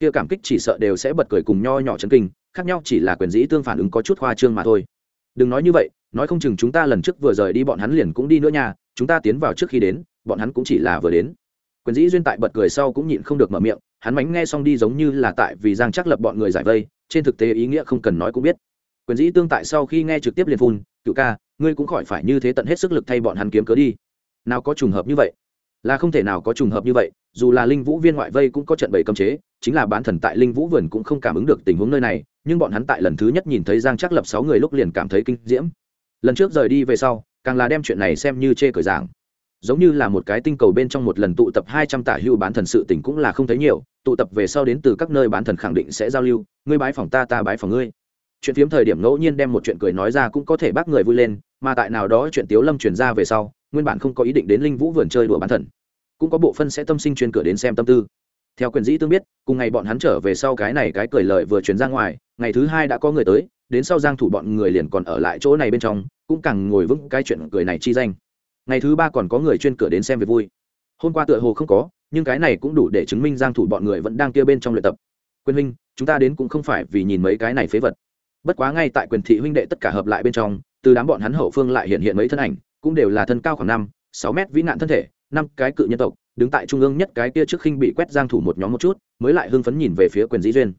Kia cảm kích chỉ sợ đều sẽ bật cười cùng nho nhỏ chấn kinh, khác nhau chỉ là quyền dĩ tương phản ứng có chút hoa trương mà thôi đừng nói như vậy, nói không chừng chúng ta lần trước vừa rời đi bọn hắn liền cũng đi nữa nha, chúng ta tiến vào trước khi đến, bọn hắn cũng chỉ là vừa đến. Quyền dĩ duyên tại bật cười sau cũng nhịn không được mở miệng, hắn mánh nghe xong đi giống như là tại vì giang chắc lập bọn người giải vây, trên thực tế ý nghĩa không cần nói cũng biết. Quyền dĩ tương tại sau khi nghe trực tiếp liền phun, cựu ca, ngươi cũng khỏi phải như thế tận hết sức lực thay bọn hắn kiếm cớ đi. Nào có trùng hợp như vậy? Là không thể nào có trùng hợp như vậy, dù là linh vũ viên ngoại vây cũng có trận bảy cấm chế, chính là bán thần tại linh vũ vườn cũng không cảm ứng được tình huống nơi này nhưng bọn hắn tại lần thứ nhất nhìn thấy giang trác lập sáu người lúc liền cảm thấy kinh diễm. Lần trước rời đi về sau, càng là đem chuyện này xem như chê cởi giảng. Giống như là một cái tinh cầu bên trong một lần tụ tập hai trăm tả hưu bán thần sự tỉnh cũng là không thấy nhiều, tụ tập về sau đến từ các nơi bán thần khẳng định sẽ giao lưu, ngươi bái phòng ta ta bái phòng ngươi. Chuyện phiếm thời điểm ngẫu nhiên đem một chuyện cười nói ra cũng có thể bác người vui lên, mà tại nào đó chuyện tiếu lâm truyền ra về sau, nguyên bản không có ý định đến linh vũ vườn chơi đùa bán thần. Cũng có bộ phân sẽ tâm sinh chuyên cửa đến xem tâm tư theo quyền dĩ tương biết, cùng ngày bọn hắn trở về sau cái này cái cười lợi vừa chuyển ra ngoài, ngày thứ hai đã có người tới, đến sau giang thủ bọn người liền còn ở lại chỗ này bên trong, cũng càng ngồi vững cái chuyện cười này chi danh. Ngày thứ ba còn có người chuyên cửa đến xem việc vui. Hôm qua tựa hồ không có, nhưng cái này cũng đủ để chứng minh giang thủ bọn người vẫn đang kia bên trong luyện tập. Quyền huynh, chúng ta đến cũng không phải vì nhìn mấy cái này phế vật. Bất quá ngay tại quyền thị huynh đệ tất cả hợp lại bên trong, từ đám bọn hắn hậu phương lại hiện hiện mấy thân ảnh, cũng đều là thân cao khoảng năm, sáu mét vĩ nạn thân thể, năm cái cự nhân tộc đứng tại trung ương nhất cái kia trước khinh bị quét giang thủ một nhóm một chút, mới lại hưng phấn nhìn về phía quyền dĩ duyên.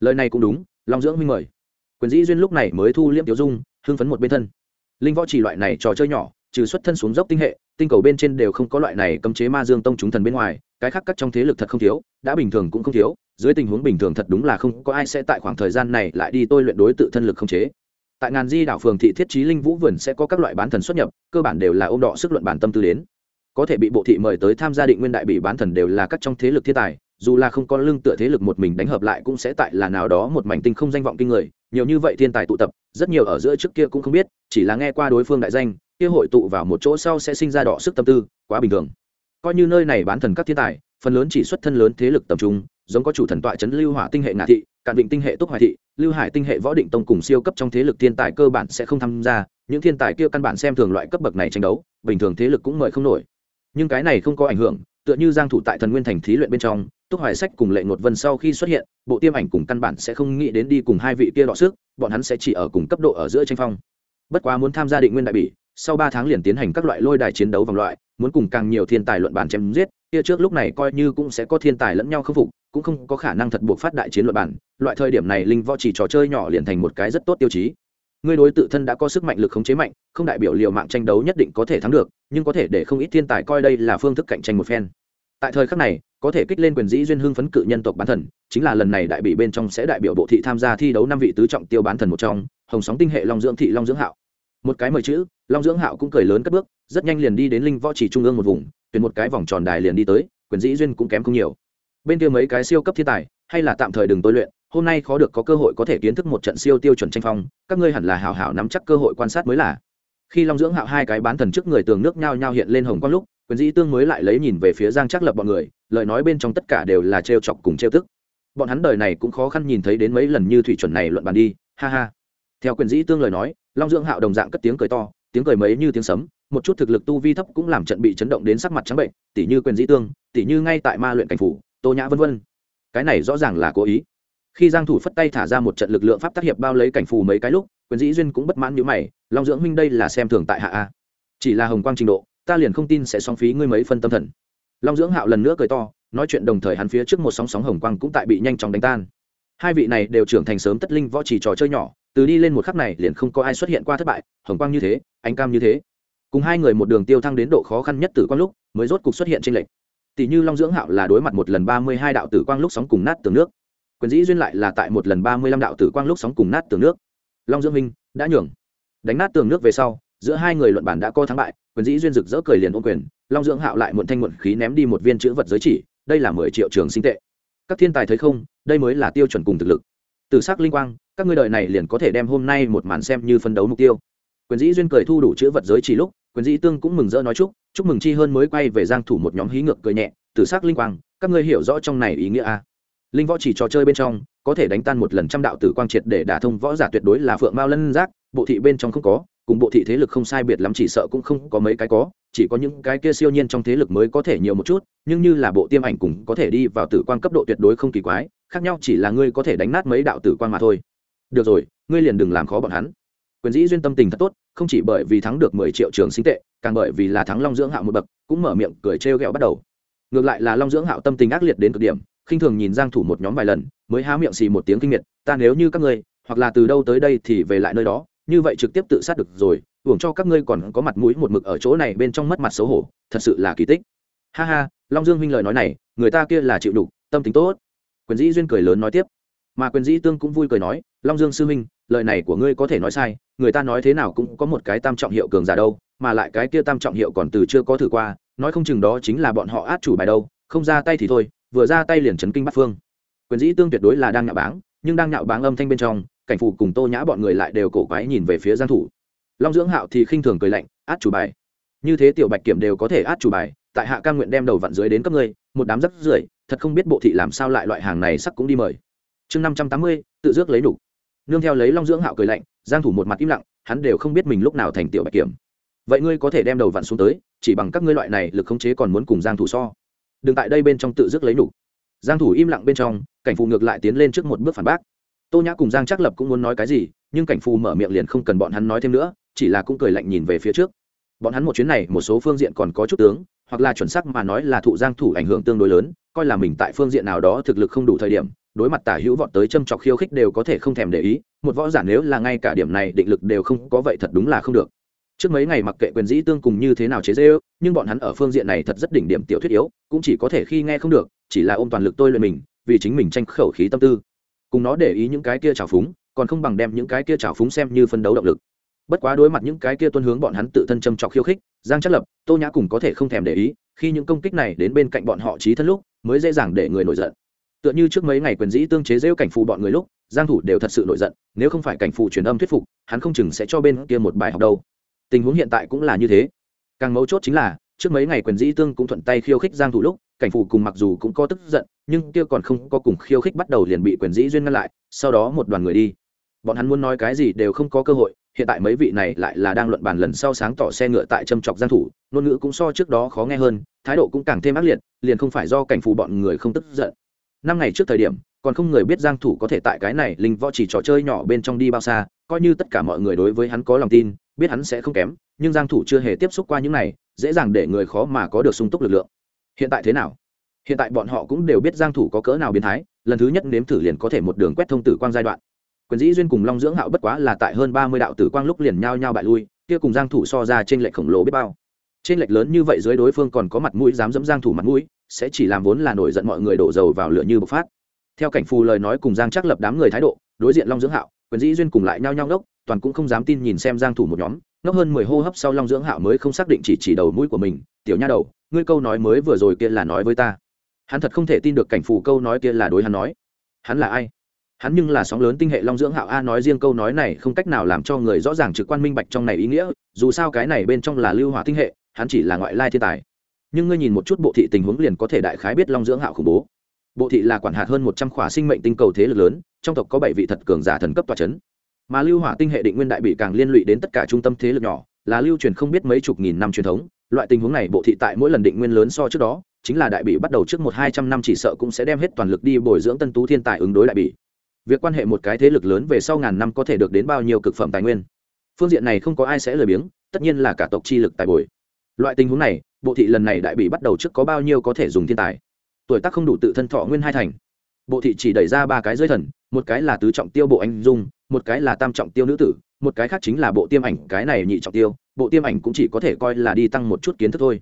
Lời này cũng đúng, long dưỡng huynh mời. Quyền dĩ duyên lúc này mới thu liễm tiểu dung, hưng phấn một bên thân. Linh võ chỉ loại này trò chơi nhỏ, trừ xuất thân xuống dốc tinh hệ, tinh cầu bên trên đều không có loại này cấm chế ma dương tông chúng thần bên ngoài, cái khác các trong thế lực thật không thiếu, đã bình thường cũng không thiếu, dưới tình huống bình thường thật đúng là không có ai sẽ tại khoảng thời gian này lại đi tôi luyện đối tự thân lực không chế. Tại ngàn di đảo phường thị thiết trí linh vũ vườn sẽ có các loại bán thần xuất nhập, cơ bản đều là ôm đọ sức luận bản tâm tư đến có thể bị bộ thị mời tới tham gia định nguyên đại bị bán thần đều là các trong thế lực thiên tài, dù là không có lương tựa thế lực một mình đánh hợp lại cũng sẽ tại là nào đó một mảnh tinh không danh vọng kinh người, nhiều như vậy thiên tài tụ tập, rất nhiều ở giữa trước kia cũng không biết, chỉ là nghe qua đối phương đại danh, kia hội tụ vào một chỗ sau sẽ sinh ra đỏ sức tâm tư, quá bình thường. Coi như nơi này bán thần các thiên tài, phần lớn chỉ xuất thân lớn thế lực tập trung, giống có chủ thần tọa trấn lưu hỏa tinh hệ ngạ thị cạn vịnh tinh hệ túc hoài thị, lưu hải tinh hệ võ định tông cùng siêu cấp trong thế lực thiên tài cơ bản sẽ không tham gia, những thiên tài kia căn bản xem thường loại cấp bậc này tranh đấu, bình thường thế lực cũng mời không nổi nhưng cái này không có ảnh hưởng, tựa như giang thủ tại thần nguyên thành thí luyện bên trong, túc hoài sách cùng lệ ngột vân sau khi xuất hiện, bộ tiêm ảnh cùng căn bản sẽ không nghĩ đến đi cùng hai vị kia đọ sức, bọn hắn sẽ chỉ ở cùng cấp độ ở giữa tranh phong. Bất quá muốn tham gia định nguyên đại bỉ, sau ba tháng liền tiến hành các loại lôi đài chiến đấu vòng loại, muốn cùng càng nhiều thiên tài luận bàn chém giết, kia trước lúc này coi như cũng sẽ có thiên tài lẫn nhau khắc phục, cũng không có khả năng thật buộc phát đại chiến luận bản loại thời điểm này linh võ chỉ trò chơi nhỏ liền thành một cái rất tốt tiêu chí ngươi đối tự thân đã có sức mạnh lực khống chế mạnh, không đại biểu liều mạng tranh đấu nhất định có thể thắng được, nhưng có thể để không ít thiên tài coi đây là phương thức cạnh tranh một phen. Tại thời khắc này, có thể kích lên quyền dĩ duyên hưng phấn cự nhân tộc bán thần, chính là lần này đại bị bên trong sẽ đại biểu bộ thị tham gia thi đấu năm vị tứ trọng tiêu bán thần một trong, hồng sóng tinh hệ long dưỡng thị long dưỡng hạo. Một cái mời chữ, long dưỡng hạo cũng cười lớn cất bước, rất nhanh liền đi đến linh võ chỉ trung ương một vùng, tuyển một cái vòng tròn đài liền đi tới, quyền dĩ duyên cũng kém không nhiều. Bên kia mấy cái siêu cấp thiên tài, hay là tạm thời đừng tôi luyện hôm nay khó được có cơ hội có thể kiến thức một trận siêu tiêu chuẩn tranh phong, các ngươi hẳn là hào hảo nắm chắc cơ hội quan sát mới là. Khi long dưỡng hạo hai cái bán thần trước người tường nước nhao nhao hiện lên hồng quang lúc, quyền dĩ tương mới lại lấy nhìn về phía giang Trác lập bọn người, lời nói bên trong tất cả đều là trêu chọc cùng trêu tức. Bọn hắn đời này cũng khó khăn nhìn thấy đến mấy lần như thủy chuẩn này luận bàn đi, ha ha. Theo quyền dĩ tương lời nói, long dưỡng hạo đồng dạng cất tiếng cười to, tiếng cười mấy như tiếng sấm, một chút thực lực tu vi thấp cũng làm trận bị chấn động đến sắc mặt trắng bệnh, tỉ như quyền dĩ tương, tỉ như ngay tại ma luyện cảnh phủ, tô nhã vân vân. Cái này rõ ràng là cố ý khi giang thủ phất tay thả ra một trận lực lượng pháp tác hiệp bao lấy cảnh phù mấy cái lúc, quyền dĩ duyên cũng bất mãn như mày, long dưỡng huynh đây là xem thường tại hạ a. Chỉ là hồng quang trình độ, ta liền không tin sẽ song phí ngươi mấy phân tâm thần. Long dưỡng hạo lần nữa cười to, nói chuyện đồng thời hắn phía trước một sóng sóng hồng quang cũng tại bị nhanh chóng đánh tan. Hai vị này đều trưởng thành sớm tất linh võ chỉ trò chơi nhỏ, từ đi lên một khắc này liền không có ai xuất hiện qua thất bại, hồng quang như thế anh cam như thế. Cùng hai người một đường tiêu thăng đến độ khó khăn nhất tử quang lúc, mới rốt cục xuất hiện trên lệnh tỷ như long dưỡng hạo là đối mặt một lần ba mươi hai đạo tử quang lúc sóng cùng nát tường nước quyền dĩ duyên lại là tại một lần ba mươi lăm đạo tử quang lúc sóng cùng nát tường nước. Long dưỡng minh, đã nhường. Đánh nát tường nước về sau, giữa hai người luận bản đã co thắng bại, quyền dĩ duyên rực rỡ cười liền ôm quyền, long dưỡng hạo lại muộn thanh muộn khí ném đi một viên chữ vật giới chỉ, đây là mười triệu trường sinh tệ. Các thiên tài thấy không, đây mới là tiêu chuẩn cùng thực lực. Từ s ắ c linh quang, các ngươi đợi này liền có thể đem hôm nay một màn xem như phân đấu mục tiêu. Quyền dĩ duyên cười thu đủ chữ vật giới chỉ lúc, quyền dĩ tương cũng mừng rỡ nói chúc chúc mừng chi hơn mới quay về giang thủ một nhóm hí ngược cười nhẹ từ s ắ c linh quang, các ngươi hiểu rõ trong này ý nghĩa a à? Linh võ chỉ trò chơi bên trong, có thể đánh tan một lần trăm đạo tử quang triệt để đả thông võ giả tuyệt đối là phượng mao lân giác, bộ thị bên trong không có, cùng bộ thị thế lực không sai biệt lắm chỉ sợ cũng không có mấy cái có, chỉ có những cái kia siêu nhiên trong thế lực mới có thể nhiều một chút, nhưng như là bộ tiêm ảnh cùng có thể đi vào tử quang cấp độ tuyệt đối không kỳ quái, khác nhau chỉ là ngươi có thể đánh nát mấy đạo tử quang mà thôi. Được rồi, ngươi liền đừng làm khó bọn hắn. Quyền dĩ duyên tâm tình thật tốt, không chỉ bởi vì thắng được mười triệu trường sinh tệ, càng bởi vì là thắng long dưỡng hạo một bậc, cũng mở miệng cười trêu ghẹo bắt đầu. Ngược lại là long dưỡng hạo tâm tình ác liệt đến cực điểm khinh thường nhìn giang thủ một nhóm vài lần, mới há miệng xì một tiếng kinh miệt, ta nếu như các ngươi, hoặc là từ đâu tới đây thì về lại nơi đó, như vậy trực tiếp tự sát được rồi uổng cho các ngươi còn có mặt mũi một mực ở chỗ này bên trong mất mặt xấu hổ, thật sự là kỳ tích. Ha ha, long dương huynh lời nói này, người ta kia là chịu đủ tâm tính tốt. Quyền dĩ duyên cười lớn nói tiếp. Mà quyền dĩ tương cũng vui cười nói, long dương sư huynh, lời này của ngươi có thể nói sai, người ta nói thế nào cũng có một cái tam trọng hiệu cường giả đâu, mà lại cái kia tam trọng hiệu còn từ chưa có thử qua, nói không chừng đó chính là bọn họ át chủ bài đâu, không ra tay thì thôi vừa ra tay liền chấn kinh bắt phương. Quyền dĩ tương tuyệt đối là đang nhạo báng, nhưng đang nhạo báng âm thanh bên trong, cảnh phủ cùng tô nhã bọn người lại đều cổ quái nhìn về phía giang thủ. Long dưỡng hạo thì khinh thường cười lạnh, át chủ bài. Như thế tiểu bạch kiểm đều có thể át chủ bài, tại hạ cam nguyện đem đầu vặn dưới đến cấp ngươi, một đám rắc rưởi, thật không biết bộ thị làm sao lại loại hàng này sắc cũng đi mời. Chương năm trăm tám mươi, tự dước lấy đủ. Nương theo lấy long dưỡng hạo cười lạnh, giang thủ một mặt im lặng, hắn đều không biết mình lúc nào thành tiểu bạch kiểm. Vậy ngươi có thể đem đầu vặn xuống tới, chỉ bằng các ngươi loại này lực khống chế còn muốn cùng giang thủ so đừng tại đây bên trong tự dứt lấy đủ giang thủ im lặng bên trong, cảnh phù ngược lại tiến lên trước một bước phản bác. Tô nhã cùng giang trác lập cũng muốn nói cái gì, nhưng cảnh phù mở miệng liền không cần bọn hắn nói thêm nữa, chỉ là cũng cười lạnh nhìn về phía trước. Bọn hắn một chuyến này, một số phương diện còn có chút tướng, hoặc là chuẩn xác mà nói là thụ giang thủ ảnh hưởng tương đối lớn, coi là mình tại phương diện nào đó thực lực không đủ thời điểm, đối mặt tả hữu vọt tới châm chọc khiêu khích đều có thể không thèm để ý, một võ giả nếu là ngay cả điểm này định lực đều không có vậy thật đúng là không được trước mấy ngày mặc kệ quyền dĩ tương cùng như thế nào chế dễ ư nhưng bọn hắn ở phương diện này thật rất đỉnh điểm tiểu thuyết yếu, cũng chỉ có thể khi nghe không được, chỉ là ôm toàn lực tôi luyện mình, vì chính mình tranh khẩu khí tâm tư. Cùng nó để ý những cái kia trào phúng, còn không bằng đem những cái kia trào phúng xem như phân đấu động lực. Bất quá đối mặt những cái kia tuân hướng bọn hắn tự thân châm trọc khiêu khích, giang chất lập, tô nhã cùng có thể không thèm để ý, khi những công kích này đến bên cạnh bọn họ trí thân lúc, mới dễ dàng để người nổi giận. Tựa như trước mấy ngày quyền dĩ tương chế rêu cảnh phù bọn người lúc, giang thủ đều thật sự nổi giận, nếu không phải cảnh phù truyền âm thuyết phục, hắn không chừng sẽ cho bên kia một bài học đâu tình huống hiện tại cũng là như thế. Càng mấu chốt chính là, trước mấy ngày quyền dĩ tương cũng thuận tay khiêu khích giang thủ lúc, cảnh Phủ cùng mặc dù cũng có tức giận, nhưng kia còn không có cùng khiêu khích bắt đầu liền bị quyền dĩ duyên ngăn lại, sau đó một đoàn người đi. Bọn hắn muốn nói cái gì đều không có cơ hội, hiện tại mấy vị này lại là đang luận bàn lần sau sáng tỏ xe ngựa tại châm chọc giang thủ, ngôn ngữ cũng so trước đó khó nghe hơn, thái độ cũng càng thêm ác liệt, liền không phải do cảnh Phủ bọn người không tức giận. Năm ngày trước thời điểm còn không người biết giang thủ có thể tại cái này linh võ chỉ trò chơi nhỏ bên trong đi bao xa, coi như tất cả mọi người đối với hắn có lòng tin, biết hắn sẽ không kém, nhưng giang thủ chưa hề tiếp xúc qua những này, dễ dàng để người khó mà có được sung túc lực lượng. Hiện tại thế nào? Hiện tại bọn họ cũng đều biết giang thủ có cỡ nào biến thái, lần thứ nhất nếm thử liền có thể một đường quét thông tử quang giai đoạn. Quyền dĩ duyên cùng long dưỡng hạo bất quá là tại hơn 30 đạo tử quang lúc liền nhao nhao bại lui, kia cùng giang thủ so ra trên lệch khổng lồ biết bao. Trên lệch lớn như vậy dưới đối phương còn có mặt mũi dám dẫm giang thủ mặt mũi, sẽ chỉ làm vốn là nổi giận mọi người đổ dầu vào lửa như bộc phát theo cảnh phù lời nói cùng giang chắc lập đám người thái độ, đối diện long dưỡng hạo, quyền dĩ duyên cùng lại nhao nhao ngốc, toàn cũng không dám tin nhìn xem giang thủ một nhóm, ngốc hơn mười hô hấp sau long dưỡng hạo mới không xác định chỉ chỉ đầu mũi của mình, tiểu nha đầu, ngươi câu nói mới vừa rồi kia là nói với ta. Hắn thật không thể tin được cảnh phù câu nói kia là đối hắn nói. Hắn là ai? Hắn nhưng là sóng lớn tinh hệ long dưỡng hạo a nói riêng câu nói này không cách nào làm cho người rõ ràng trực quan minh bạch trong này ý nghĩa, dù sao cái này bên trong là lưu hỏa tinh hệ, hắn chỉ là ngoại lai thiên tài. Nhưng ngươi nhìn một chút bộ thị tình huống liền có thể đại khái biết long dưỡng hạo khủng bố bộ thị là quản hạt hơn một trăm khỏa sinh mệnh tinh cầu thế lực lớn, trong tộc có bảy vị thật cường giả thần cấp tòa c h ấ n mà lưu hỏa tinh hệ định nguyên đại bị càng liên lụy đến tất cả trung tâm thế lực nhỏ, là lưu truyền không biết mấy chục nghìn năm truyền thống. Loại tình huống này, bộ thị tại mỗi lần định nguyên lớn so trước đó, chính là đại bị bắt đầu trước một hai trăm năm chỉ sợ cũng sẽ đem hết toàn lực đi bồi dưỡng tân tú thiên tài ứng đối đại bị. Việc quan hệ một cái thế lực lớn về sau ngàn năm có thể được đến bao nhiêu cực phẩm tài nguyên? Phương diện này không có ai sẽ lười biếng, tất nhiên là cả tộc chi lực tài bồi. Loại tình huống này, bộ thị lần này đại bị bắt đầu trước có bao nhiêu có thể dùng thiên tài? Tuổi tác không đủ tự thân thọ nguyên hai thành. Bộ thị chỉ đẩy ra ba cái giới thần, một cái là tứ trọng tiêu bộ anh dung, một cái là tam trọng tiêu nữ tử, một cái khác chính là bộ tiêm ảnh, cái này nhị trọng tiêu, bộ tiêm ảnh cũng chỉ có thể coi là đi tăng một chút kiến thức thôi.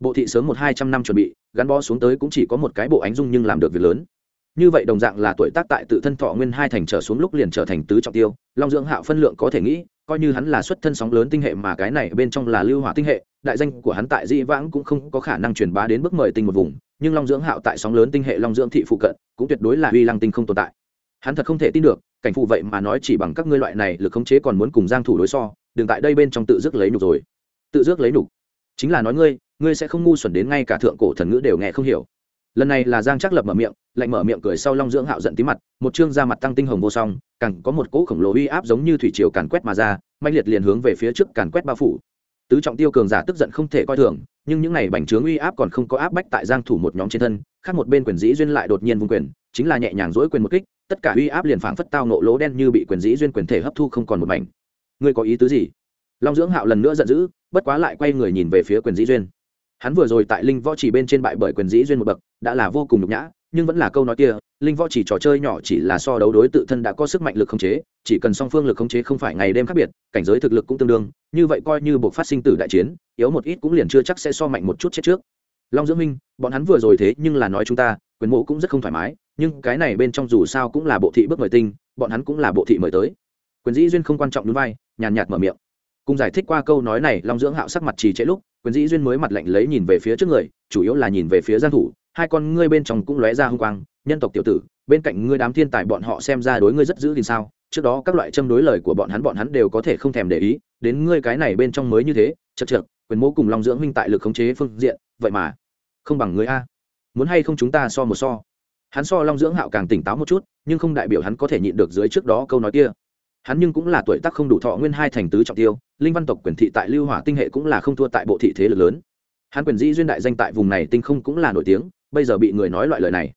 Bộ thị sớm một hai trăm năm chuẩn bị, gắn bó xuống tới cũng chỉ có một cái bộ ánh dung nhưng làm được việc lớn. Như vậy đồng dạng là tuổi tác tại tự thân thọ nguyên hai thành trở xuống lúc liền trở thành tứ trọng tiêu, long dưỡng hạo phân lượng có thể nghĩ, coi như hắn là xuất thân sóng lớn tinh hệ mà cái này bên trong là lưu hỏa tinh hệ, đại danh của hắn tại dĩ vãng cũng không có khả năng truyền bá đến bước mời tinh một vùng nhưng long dưỡng hạo tại sóng lớn tinh hệ long dưỡng thị phụ cận, cũng tuyệt đối là uy lăng tinh không tồn tại. Hắn thật không thể tin được, cảnh phụ vậy mà nói chỉ bằng các ngươi loại này lực khống chế còn muốn cùng giang thủ đối so, đừng tại đây bên trong tự dứt lấy nhục rồi. Tự dứt lấy nhục? Chính là nói ngươi ngươi sẽ không ngu xuẩn đến ngay cả thượng cổ thần ngữ đều nghe không hiểu. Lần này là giang chắc lập mở miệng, lạnh mở miệng cười sau long dưỡng hạo giận tí mặt, một chương da mặt tăng tinh hồng vô song, càng có một cỗ khổng lồ uy áp giống như thủy triều càn quét mà ra mạnh liệt liền hướng về phía trước càn quét bao phủ. Tứ trọng tiêu cường giả tức giận không thể coi thường nhưng những này bành trướng uy áp còn không có áp bách tại giang thủ một nhóm trên thân, khác một bên quyền dĩ duyên lại đột nhiên vung quyền, chính là nhẹ nhàng dỗi quyền một kích, tất cả uy áp liền phảng phất tao nộ lỗ đen như bị quyền dĩ duyên quyền thể hấp thu không còn một mảnh. Ngươi có ý tứ gì? Long dưỡng hạo lần nữa giận dữ, bất quá lại quay người nhìn về phía quyền dĩ duyên. Hắn vừa rồi tại linh võ chỉ bên trên bại bởi quyền dĩ duyên một bậc, đã là vô cùng nhục nhã nhưng vẫn là câu nói kia, linh võ chỉ trò chơi nhỏ chỉ là so đấu đối tự thân đã có sức mạnh lực khống chế, chỉ cần song phương lực khống chế không phải ngày đêm khác biệt, cảnh giới thực lực cũng tương đương, như vậy coi như buộc phát sinh tử đại chiến, yếu một ít cũng liền chưa chắc sẽ so mạnh một chút chết trước. Long dưỡng minh, bọn hắn vừa rồi thế nhưng là nói chúng ta, quyền mộ cũng rất không thoải mái, nhưng cái này bên trong dù sao cũng là bộ thị bước mời tinh, bọn hắn cũng là bộ thị mời tới. Quyền dĩ duyên không quan trọng núi vai, nhàn nhạt mở miệng. Cùng giải thích qua câu nói này, long dưỡng hạo sắc mặt trì trễ lúc, quyền dĩ duyên mới mặt lạnh lấy nhìn về phía trước người, chủ yếu là nhìn về phía giang thủ hai con ngươi bên trong cũng lóe ra hung quang, nhân tộc tiểu tử, bên cạnh ngươi đám thiên tài bọn họ xem ra đối ngươi rất giữ gìn sao? Trước đó các loại châm đối lời của bọn hắn bọn hắn đều có thể không thèm để ý, đến ngươi cái này bên trong mới như thế, chật chật quyền mô cùng long dưỡng huynh tại lực khống chế phương diện, vậy mà không bằng ngươi a. Muốn hay không chúng ta so một so? Hắn so long dưỡng hạo càng tỉnh táo một chút, nhưng không đại biểu hắn có thể nhịn được dưới trước đó câu nói kia. Hắn nhưng cũng là tuổi tác không đủ thọ nguyên hai thành tứ trọng tiêu, linh văn tộc quyền thị tại lưu hỏa tinh hệ cũng là không thua tại bộ thị thế lực lớn. Hắn quyền dĩ duyên đại danh tại vùng này tinh không cũng là nổi tiếng bây giờ bị người nói loại lời này.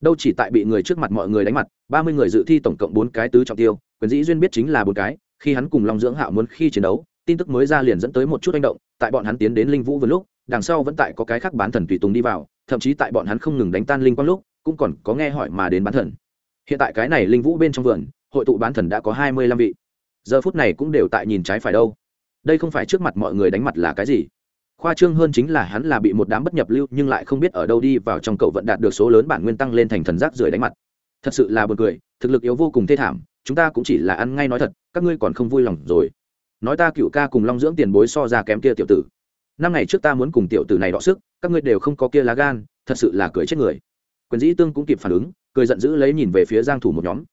Đâu chỉ tại bị người trước mặt mọi người đánh mặt, ba mươi người dự thi tổng cộng bốn cái tứ trọng tiêu, quyền dĩ duyên biết chính là bốn cái, khi hắn cùng long dưỡng hạo muốn khi chiến đấu, tin tức mới ra liền dẫn tới một chút manh động, tại bọn hắn tiến đến linh vũ vừa lúc, đằng sau vẫn tại có cái khác bán thần tùy tùng đi vào, thậm chí tại bọn hắn không ngừng đánh tan linh quang lúc, cũng còn có nghe hỏi mà đến bán thần. Hiện tại cái này linh vũ bên trong vườn, hội tụ bán thần đã có hai mươi lăm vị. Giờ phút này cũng đều tại nhìn trái phải đâu. Đây không phải trước mặt mọi người đánh mặt là cái gì? Khoa trương hơn chính là hắn là bị một đám bất nhập lưu nhưng lại không biết ở đâu đi vào trong cậu vận đạt được số lớn bản nguyên tăng lên thành thần giác rưởi đánh mặt. Thật sự là buồn cười, thực lực yếu vô cùng thê thảm, chúng ta cũng chỉ là ăn ngay nói thật, các ngươi còn không vui lòng rồi. Nói ta cựu ca cùng long dưỡng tiền bối so ra kém kia tiểu tử. Năm ngày trước ta muốn cùng tiểu tử này đọ sức, các ngươi đều không có kia lá gan, thật sự là cười chết người. Quyền dĩ tương cũng kịp phản ứng, cười giận dữ lấy nhìn về phía giang thủ một nhóm.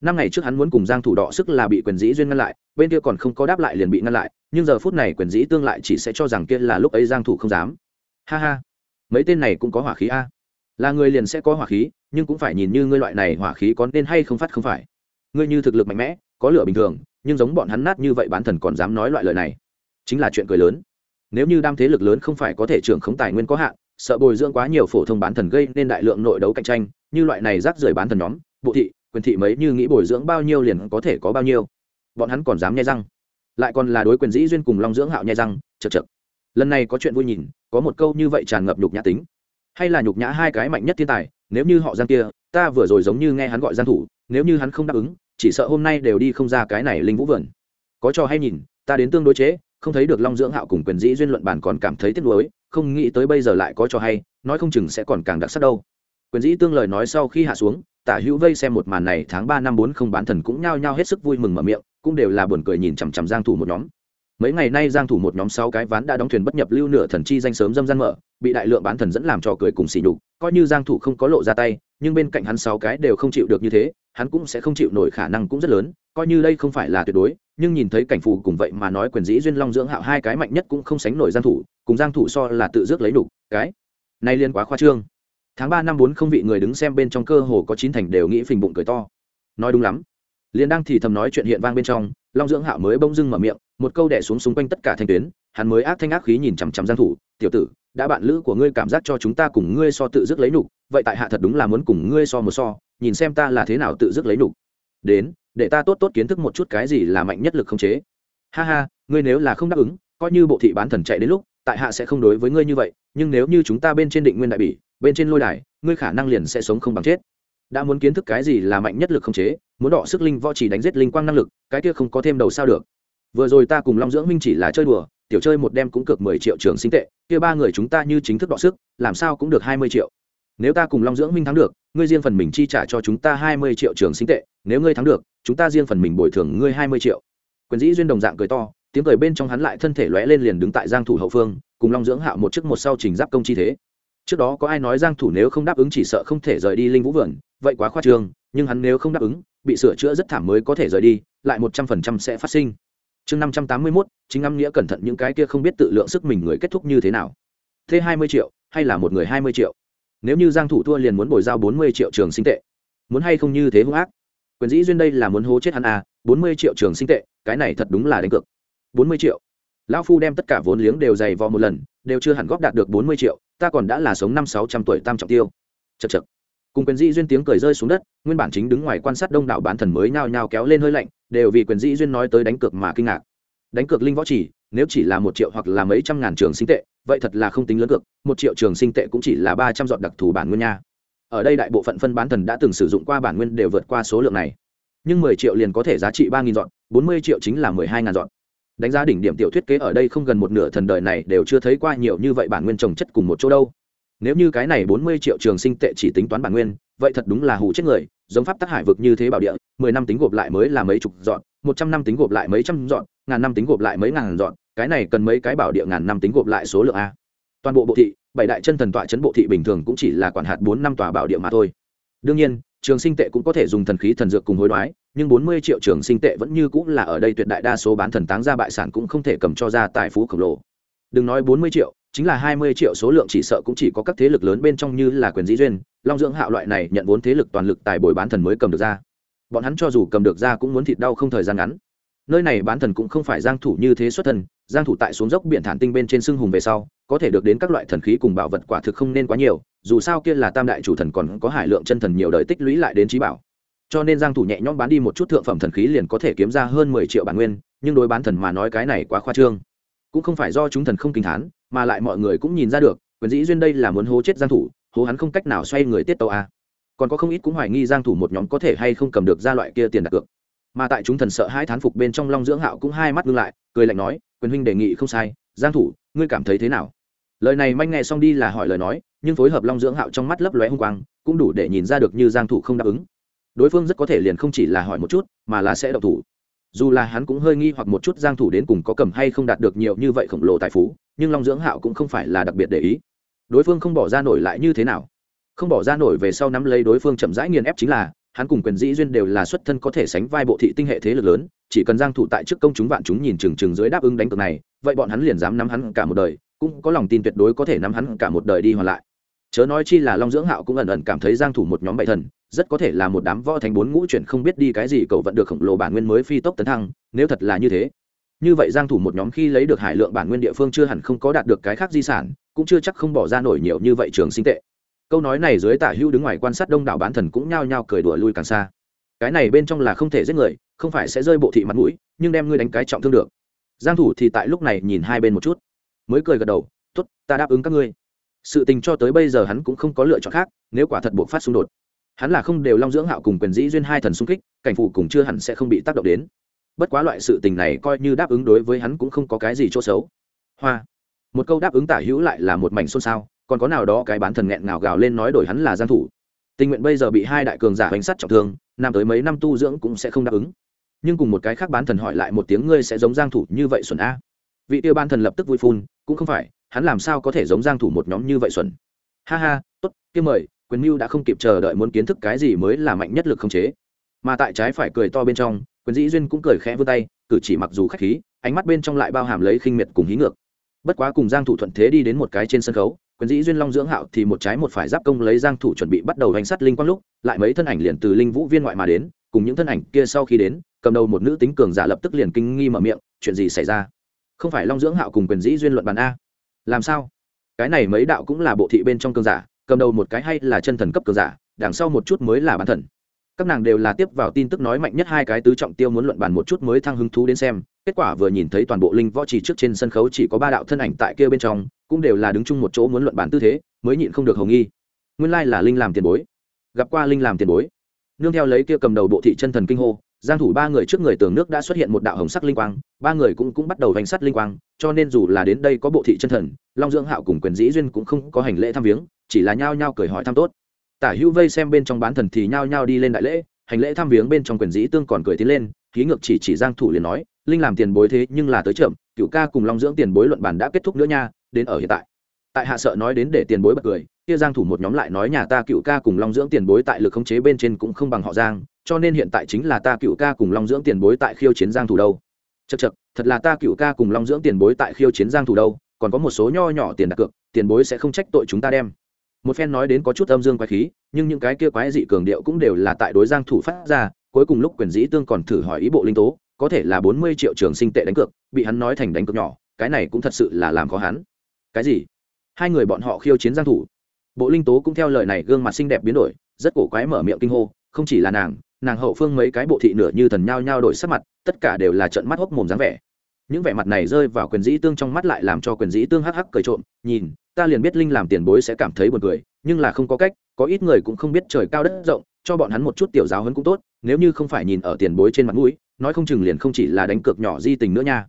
Năm ngày trước hắn muốn cùng giang thủ đọ sức là bị quyền dĩ duyên ngăn lại, bên kia còn không có đáp lại liền bị ngăn lại nhưng giờ phút này quyền dĩ tương lại chỉ sẽ cho rằng kia là lúc ấy giang thủ không dám. Ha ha, mấy tên này cũng có hỏa khí a. Là người liền sẽ có hỏa khí, nhưng cũng phải nhìn như ngươi loại này hỏa khí có nên hay không phát không phải. Ngươi như thực lực mạnh mẽ, có lửa bình thường, nhưng giống bọn hắn nát như vậy bán thần còn dám nói loại lời này. Chính là chuyện cười lớn. Nếu như đam thế lực lớn không phải có thể trưởng khống tài nguyên có hạn, sợ bồi dưỡng quá nhiều phổ thông bán thần gây nên đại lượng nội đấu cạnh tranh, như loại này rác rưởi bán thần nhóm, bộ thị, quyền thị mấy như nghĩ bồi dưỡng bao nhiêu liền có thể có bao nhiêu. Bọn hắn còn dám nhai răng lại còn là đối quyền dĩ duyên cùng long dưỡng hạo nhai răng, chật chật. Lần này có chuyện vui nhìn, có một câu như vậy tràn ngập nhục nhã tính. Hay là nhục nhã hai cái mạnh nhất thiên tài, nếu như họ giang kia, ta vừa rồi giống như nghe hắn gọi giang thủ, nếu như hắn không đáp ứng, chỉ sợ hôm nay đều đi không ra cái này linh vũ vườn. Có cho hay nhìn, ta đến tương đối chế, không thấy được long dưỡng hạo cùng quyền dĩ duyên luận bản còn cảm thấy tiếc nuối, không nghĩ tới bây giờ lại có cho hay, nói không chừng sẽ còn càng đặc sắc đâu. Quyền dĩ tương lời nói sau khi hạ xuống, tả hữu vây xem một màn này tháng ba năm bốn không bán thần cũng nhao nhao hết sức vui mừng mở miệng cũng đều là buồn cười nhìn chằm chằm giang thủ một nhóm. Mấy ngày nay giang thủ một nhóm sáu cái ván đã đóng thuyền bất nhập lưu nửa thần chi danh sớm dâm gian mở, bị đại lượng bán thần dẫn làm trò cười cùng xỉ nhục, coi như giang thủ không có lộ ra tay, nhưng bên cạnh hắn sáu cái đều không chịu được như thế, hắn cũng sẽ không chịu nổi khả năng cũng rất lớn, coi như đây không phải là tuyệt đối, nhưng nhìn thấy cảnh phù cùng vậy mà nói quyền dĩ duyên long dưỡng hạo hai cái mạnh nhất cũng không sánh nổi giang thủ, cùng giang thủ so là tự dước lấy đủ cái này liên quá khoa trương. Tháng ba năm bốn không vị người đứng xem bên trong cơ hồ có chín thành đều nghĩ phình bụng cười to. Nói đúng lắm liền đang thì thầm nói chuyện hiện vang bên trong, long dưỡng hạo mới bỗng dưng mở miệng, một câu đẻ xuống xung quanh tất cả thanh tuyến, hắn mới ác thanh ác khí nhìn chằm chằm giang thủ, tiểu tử, đã bạn lữ của ngươi cảm giác cho chúng ta cùng ngươi so tự dứt lấy nục vậy tại hạ thật đúng là muốn cùng ngươi so một so, nhìn xem ta là thế nào tự dứt lấy nục đến, để ta tốt tốt kiến thức một chút cái gì là mạnh nhất lực không chế. Ha ha, ngươi nếu là không đáp ứng, coi như bộ thị bán thần chạy đến lúc, tại hạ sẽ không đối với ngươi như vậy, nhưng nếu như chúng ta bên trên định nguyên đại bỉ, bên trên lôi đài, ngươi khả năng liền sẽ sống không bằng chết đã muốn kiến thức cái gì là mạnh nhất lực không chế, muốn đọ sức linh võ chỉ đánh giết linh quang năng lực, cái kia không có thêm đầu sao được. Vừa rồi ta cùng long dưỡng minh chỉ là chơi đùa, tiểu chơi một đêm cũng cược mười triệu trường sinh tệ, kia ba người chúng ta như chính thức đọ sức, làm sao cũng được hai mươi triệu. Nếu ta cùng long dưỡng minh thắng được, ngươi riêng phần mình chi trả cho chúng ta hai mươi triệu trường sinh tệ, nếu ngươi thắng được, chúng ta riêng phần mình bồi thường ngươi hai mươi triệu. Quyền dĩ duyên đồng dạng cười to, tiếng cười bên trong hắn lại thân thể lóe lên liền đứng tại giang thủ hậu phương, cùng long dưỡng hạo một chức một sau trình giáp công chi thế. Trước đó có ai nói giang thủ nếu không đáp ứng chỉ sợ không thể rời đi linh vũ vườn vậy quá khoa trương, nhưng hắn nếu không đáp ứng, bị sửa chữa rất thảm mới có thể rời đi, lại một trăm phần trăm sẽ phát sinh. Chương năm trăm tám mươi mốt, chính ngắm nghĩa cẩn thận những cái kia không biết tự lượng sức mình người kết thúc như thế nào. Thế hai mươi triệu, hay là một người hai mươi triệu? Nếu như giang thủ thua liền muốn bồi giao bốn mươi triệu trường sinh tệ. Muốn hay không như thế hung ác? Quyền dĩ duyên đây là muốn hố chết hắn à bốn mươi triệu trường sinh tệ, cái này thật đúng là đánh cược. Bốn mươi triệu. Lão phu đem tất cả vốn liếng đều dày vò một lần, đều chưa hẳn góp đạt được bốn mươi triệu, ta còn đã là sống năm sáu trăm tuổi tam trọng tiêu. Chật chật cùng quyền dĩ duyên tiếng cười rơi xuống đất, nguyên bản chính đứng ngoài quan sát đông đảo bán thần mới nhao nhao kéo lên hơi lạnh, đều vì quyền dĩ duyên nói tới đánh cược mà kinh ngạc. Đánh cược linh võ chỉ, nếu chỉ là một triệu hoặc là mấy trăm ngàn trường sinh tệ, vậy thật là không tính lớn cược, một triệu trường sinh tệ cũng chỉ là ba trăm dọn đặc thù bản nguyên nha. Ở đây đại bộ phận phân bán thần đã từng sử dụng qua bản nguyên đều vượt qua số lượng này. Nhưng mười triệu liền có thể giá trị ba nghìn dọn, bốn mươi triệu chính là mười hai ngàn dọn. Đánh giá đỉnh điểm tiểu thuyết kế ở đây không gần một nửa thần đời này đều chưa thấy qua nhiều như vậy bản nguyên trồng chất cùng một chỗ đâu nếu như cái này bốn mươi triệu trường sinh tệ chỉ tính toán bản nguyên, vậy thật đúng là hù chết người, giống pháp tắc hải vực như thế bảo địa, mười năm tính gộp lại mới là mấy chục dọn, một trăm năm tính gộp lại mấy trăm dọn, ngàn năm tính gộp lại mấy ngàn dọn, cái này cần mấy cái bảo địa ngàn năm tính gộp lại số lượng a. Toàn bộ bộ thị, bảy đại chân thần tọa chấn bộ thị bình thường cũng chỉ là quản hạt bốn năm tòa bảo địa mà thôi. Đương nhiên, trường sinh tệ cũng có thể dùng thần khí thần dược cùng hối đoái, nhưng bốn mươi triệu trường sinh tệ vẫn như cũng là ở đây tuyệt đại đa số bán thần táng ra bại sản cũng không thể cầm cho ra tài phú khổng lồ. Đừng nói bốn mươi triệu chính là hai mươi triệu số lượng chỉ sợ cũng chỉ có các thế lực lớn bên trong như là quyền dĩ duyên, long dưỡng hạo loại này nhận vốn thế lực toàn lực tài bồi bán thần mới cầm được ra. Bọn hắn cho dù cầm được ra cũng muốn thịt đau không thời gian ngắn. Nơi này bán thần cũng không phải giang thủ như thế xuất thân, giang thủ tại xuống dốc biển thản tinh bên trên xương hùng về sau, có thể được đến các loại thần khí cùng bảo vật quả thực không nên quá nhiều, dù sao kia là tam đại chủ thần còn có hải lượng chân thần nhiều đời tích lũy lại đến trí bảo. Cho nên giang thủ nhẹ nhõm bán đi một chút thượng phẩm thần khí liền có thể kiếm ra hơn 10 triệu bản nguyên, nhưng đối bán thần mà nói cái này quá khoa trương. Cũng không phải do chúng thần không kinh thán mà lại mọi người cũng nhìn ra được, quyền dĩ duyên đây là muốn hố chết giang thủ, hố hắn không cách nào xoay người tiết tàu a. Còn có không ít cũng hoài nghi giang thủ một nhóm có thể hay không cầm được ra loại kia tiền đặt cược. Mà tại chúng thần sợ hai thán phục bên trong long dưỡng hạo cũng hai mắt ngưng lại, cười lạnh nói, quyền huynh đề nghị không sai, giang thủ, ngươi cảm thấy thế nào? Lời này manh nghe xong đi là hỏi lời nói, nhưng phối hợp long dưỡng hạo trong mắt lấp lóe hung quang, cũng đủ để nhìn ra được như giang thủ không đáp ứng. Đối phương rất có thể liền không chỉ là hỏi một chút, mà là sẽ động thủ. Dù là hắn cũng hơi nghi hoặc một chút giang thủ đến cùng có cầm hay không đạt được nhiều như vậy khổng lồ tài phú nhưng long dưỡng hạo cũng không phải là đặc biệt để ý. Đối phương không bỏ ra nổi lại như thế nào? Không bỏ ra nổi về sau nắm lấy đối phương chậm rãi nghiền ép chính là, hắn cùng quyền dĩ duyên đều là xuất thân có thể sánh vai bộ thị tinh hệ thế lực lớn, chỉ cần giang thủ tại trước công chúng vạn chúng nhìn chừng chừng dưới đáp ứng đánh cược này, vậy bọn hắn liền dám nắm hắn cả một đời, cũng có lòng tin tuyệt đối có thể nắm hắn cả một đời đi hoàn lại. Chớ nói chi là long dưỡng hạo cũng ẩn ẩn cảm thấy giang thủ một nhóm bại thần, rất có thể là một đám võ thành bốn ngũ chuyển không biết đi cái gì, cầu vận được khổng lồ bản nguyên mới phi tốc tấn thăng, nếu thật là như thế như vậy giang thủ một nhóm khi lấy được hải lượng bản nguyên địa phương chưa hẳn không có đạt được cái khác di sản, cũng chưa chắc không bỏ ra nổi nhiều như vậy trường sinh tệ. Câu nói này dưới tả hưu đứng ngoài quan sát đông đảo bán thần cũng nhao nhao cười đùa lui càng xa. Cái này bên trong là không thể giết người, không phải sẽ rơi bộ thị mặt mũi, nhưng đem ngươi đánh cái trọng thương được. Giang thủ thì tại lúc này nhìn hai bên một chút, mới cười gật đầu, tốt, ta đáp ứng các ngươi. Sự tình cho tới bây giờ hắn cũng không có lựa chọn khác, nếu quả thật buộc phát xung đột, hắn là không đều long dưỡng hạo cùng quyền dĩ duyên hai thần xung kích, cảnh phụ cùng chưa hẳn sẽ không bị tác động đến bất quá loại sự tình này coi như đáp ứng đối với hắn cũng không có cái gì chỗ xấu. Hoa. Một câu đáp ứng tả hữu lại là một mảnh xôn xao, còn có nào đó cái bán thần nghẹn ngào gào lên nói đổi hắn là giang thủ. Tình nguyện bây giờ bị hai đại cường giả bánh sắt trọng thương, nam tới mấy năm tu dưỡng cũng sẽ không đáp ứng. Nhưng cùng một cái khác bán thần hỏi lại một tiếng ngươi sẽ giống giang thủ như vậy xuẩn a? Vị tiêu bán thần lập tức vui phun, cũng không phải, hắn làm sao có thể giống giang thủ một nhóm như vậy xuẩn? Ha ha, tốt kia mời, quyền mưu đã không kịp chờ đợi muốn kiến thức cái gì mới là mạnh nhất lực không chế. Mà tại trái phải cười to bên trong quyền dĩ duyên cũng cười khẽ vươn tay, cử chỉ mặc dù khách khí, ánh mắt bên trong lại bao hàm lấy khinh miệt cùng hí ngược. Bất quá cùng giang thủ thuận thế đi đến một cái trên sân khấu, quyền dĩ duyên long dưỡng hạo thì một trái một phải giáp công lấy giang thủ chuẩn bị bắt đầu hành sát linh quang lúc, lại mấy thân ảnh liền từ linh vũ viên ngoại mà đến, cùng những thân ảnh kia sau khi đến, cầm đầu một nữ tính cường giả lập tức liền kinh nghi mở miệng, chuyện gì xảy ra? Không phải long dưỡng hạo cùng quyền dĩ duyên luận bàn a? Làm sao? Cái này mấy đạo cũng là bộ thị bên trong cường giả, cầm đầu một cái hay là chân thần cấp cường giả, đằng sau một chút mới là bán thần các nàng đều là tiếp vào tin tức nói mạnh nhất hai cái tứ trọng tiêu muốn luận bàn một chút mới thăng hứng thú đến xem. Kết quả vừa nhìn thấy toàn bộ linh võ trì trước trên sân khấu chỉ có ba đạo thân ảnh tại kia bên trong, cũng đều là đứng chung một chỗ muốn luận bàn tư thế, mới nhịn không được hồng nghi. Nguyên lai là linh làm tiền bối. Gặp qua linh làm tiền bối. Nương theo lấy kia cầm đầu bộ thị chân thần kinh hô, giang thủ ba người trước người tường nước đã xuất hiện một đạo hồng sắc linh quang, ba người cũng cũng bắt đầu hành sắt linh quang, cho nên dù là đến đây có bộ thị chân thần, long dưỡng hạo cùng quyền dĩ duyên cũng không có hành lễ thăm viếng, chỉ là nhao nhao cười hỏi thăm tốt tả hữu vây xem bên trong bán thần thì nhao nhao đi lên đại lễ, hành lễ thăm viếng bên trong quyền dĩ tương còn cười tiến lên ký ngược chỉ chỉ giang thủ liền nói, linh làm tiền bối thế nhưng là tới chậm cựu ca cùng long dưỡng tiền bối luận bàn đã kết thúc nữa nha, đến ở hiện tại. Tại hạ sợ nói đến để tiền bối bật cười, kia giang thủ một nhóm lại nói nhà ta cựu ca cùng long dưỡng tiền bối tại lực khống chế bên trên cũng không bằng họ giang, cho nên hiện tại chính là ta cựu ca cùng long dưỡng tiền bối tại khiêu chiến giang thủ đâu. Chật chật thật là ta cựu ca cùng long dưỡng tiền bối tại khiêu chiến giang thủ đâu, còn có một số nho nhỏ tiền đặt cược, tiền bối sẽ không trách tội chúng ta đem một phen nói đến có chút âm dương quái khí, nhưng những cái kia quái dị cường điệu cũng đều là tại đối giang thủ phát ra, cuối cùng lúc quyền dĩ tương còn thử hỏi ý bộ linh tố, có thể là 40 triệu trường sinh tệ đánh cược, bị hắn nói thành đánh cược nhỏ, cái này cũng thật sự là làm khó hắn. Cái gì? Hai người bọn họ khiêu chiến giang thủ. Bộ linh tố cũng theo lời này gương mặt xinh đẹp biến đổi, rất cổ quái mở miệng kinh hô, không chỉ là nàng nàng hậu phương mấy cái bộ thị nửa như thần nhao nhao đổi sắc mặt, tất cả đều là trận mắt hốc mồm dáng vẻ. Những vẻ mặt này rơi vào quyền dĩ tương trong mắt lại làm cho quyền dĩ tương hắc hắc cười trộm, nhìn ta liền biết linh làm tiền bối sẽ cảm thấy buồn cười, nhưng là không có cách, có ít người cũng không biết trời cao đất rộng, cho bọn hắn một chút tiểu giáo hấn cũng tốt, nếu như không phải nhìn ở tiền bối trên mặt mũi, nói không chừng liền không chỉ là đánh cược nhỏ di tình nữa nha.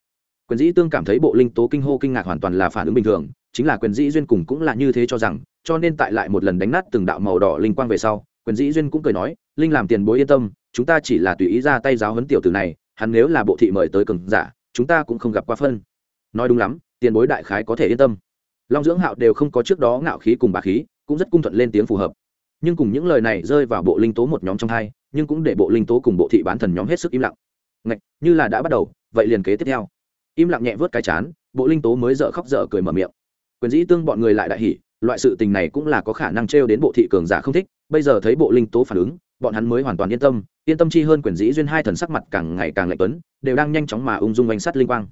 Quyền dĩ tương cảm thấy bộ linh tố kinh hô kinh ngạc hoàn toàn là phản ứng bình thường, chính là quyền dĩ duyên cùng cũng là như thế cho rằng, cho nên tại lại một lần đánh nát từng đạo màu đỏ linh quang về sau, quyền dĩ duyên cũng cười nói, linh làm tiền bối yên tâm, chúng ta chỉ là tùy ý ra tay giáo huấn tiểu tử này, hắn nếu là bộ thị mời tới cường giả, chúng ta cũng không gặp qua phân. Nói đúng lắm, tiền bối đại khái có thể yên tâm long dưỡng hạo đều không có trước đó ngạo khí cùng bà khí, cũng rất cung thuận lên tiếng phù hợp. Nhưng cùng những lời này rơi vào bộ linh tố một nhóm trong hai, nhưng cũng để bộ linh tố cùng bộ thị bán thần nhóm hết sức im lặng. Ngạch, như là đã bắt đầu, vậy liền kế tiếp theo. Im lặng nhẹ vớt cái chán, bộ linh tố mới dở khóc dở cười mở miệng. Quyền dĩ tương bọn người lại đại hỉ, loại sự tình này cũng là có khả năng trêu đến bộ thị cường giả không thích, bây giờ thấy bộ linh tố phản ứng, bọn hắn mới hoàn toàn yên tâm yên tâm chi hơn quyền dĩ duyên hai thần sắc mặt càng ngày càng lạnh tuấn, đều đang nhanh chóng mà ung dung oanh sắt linh quang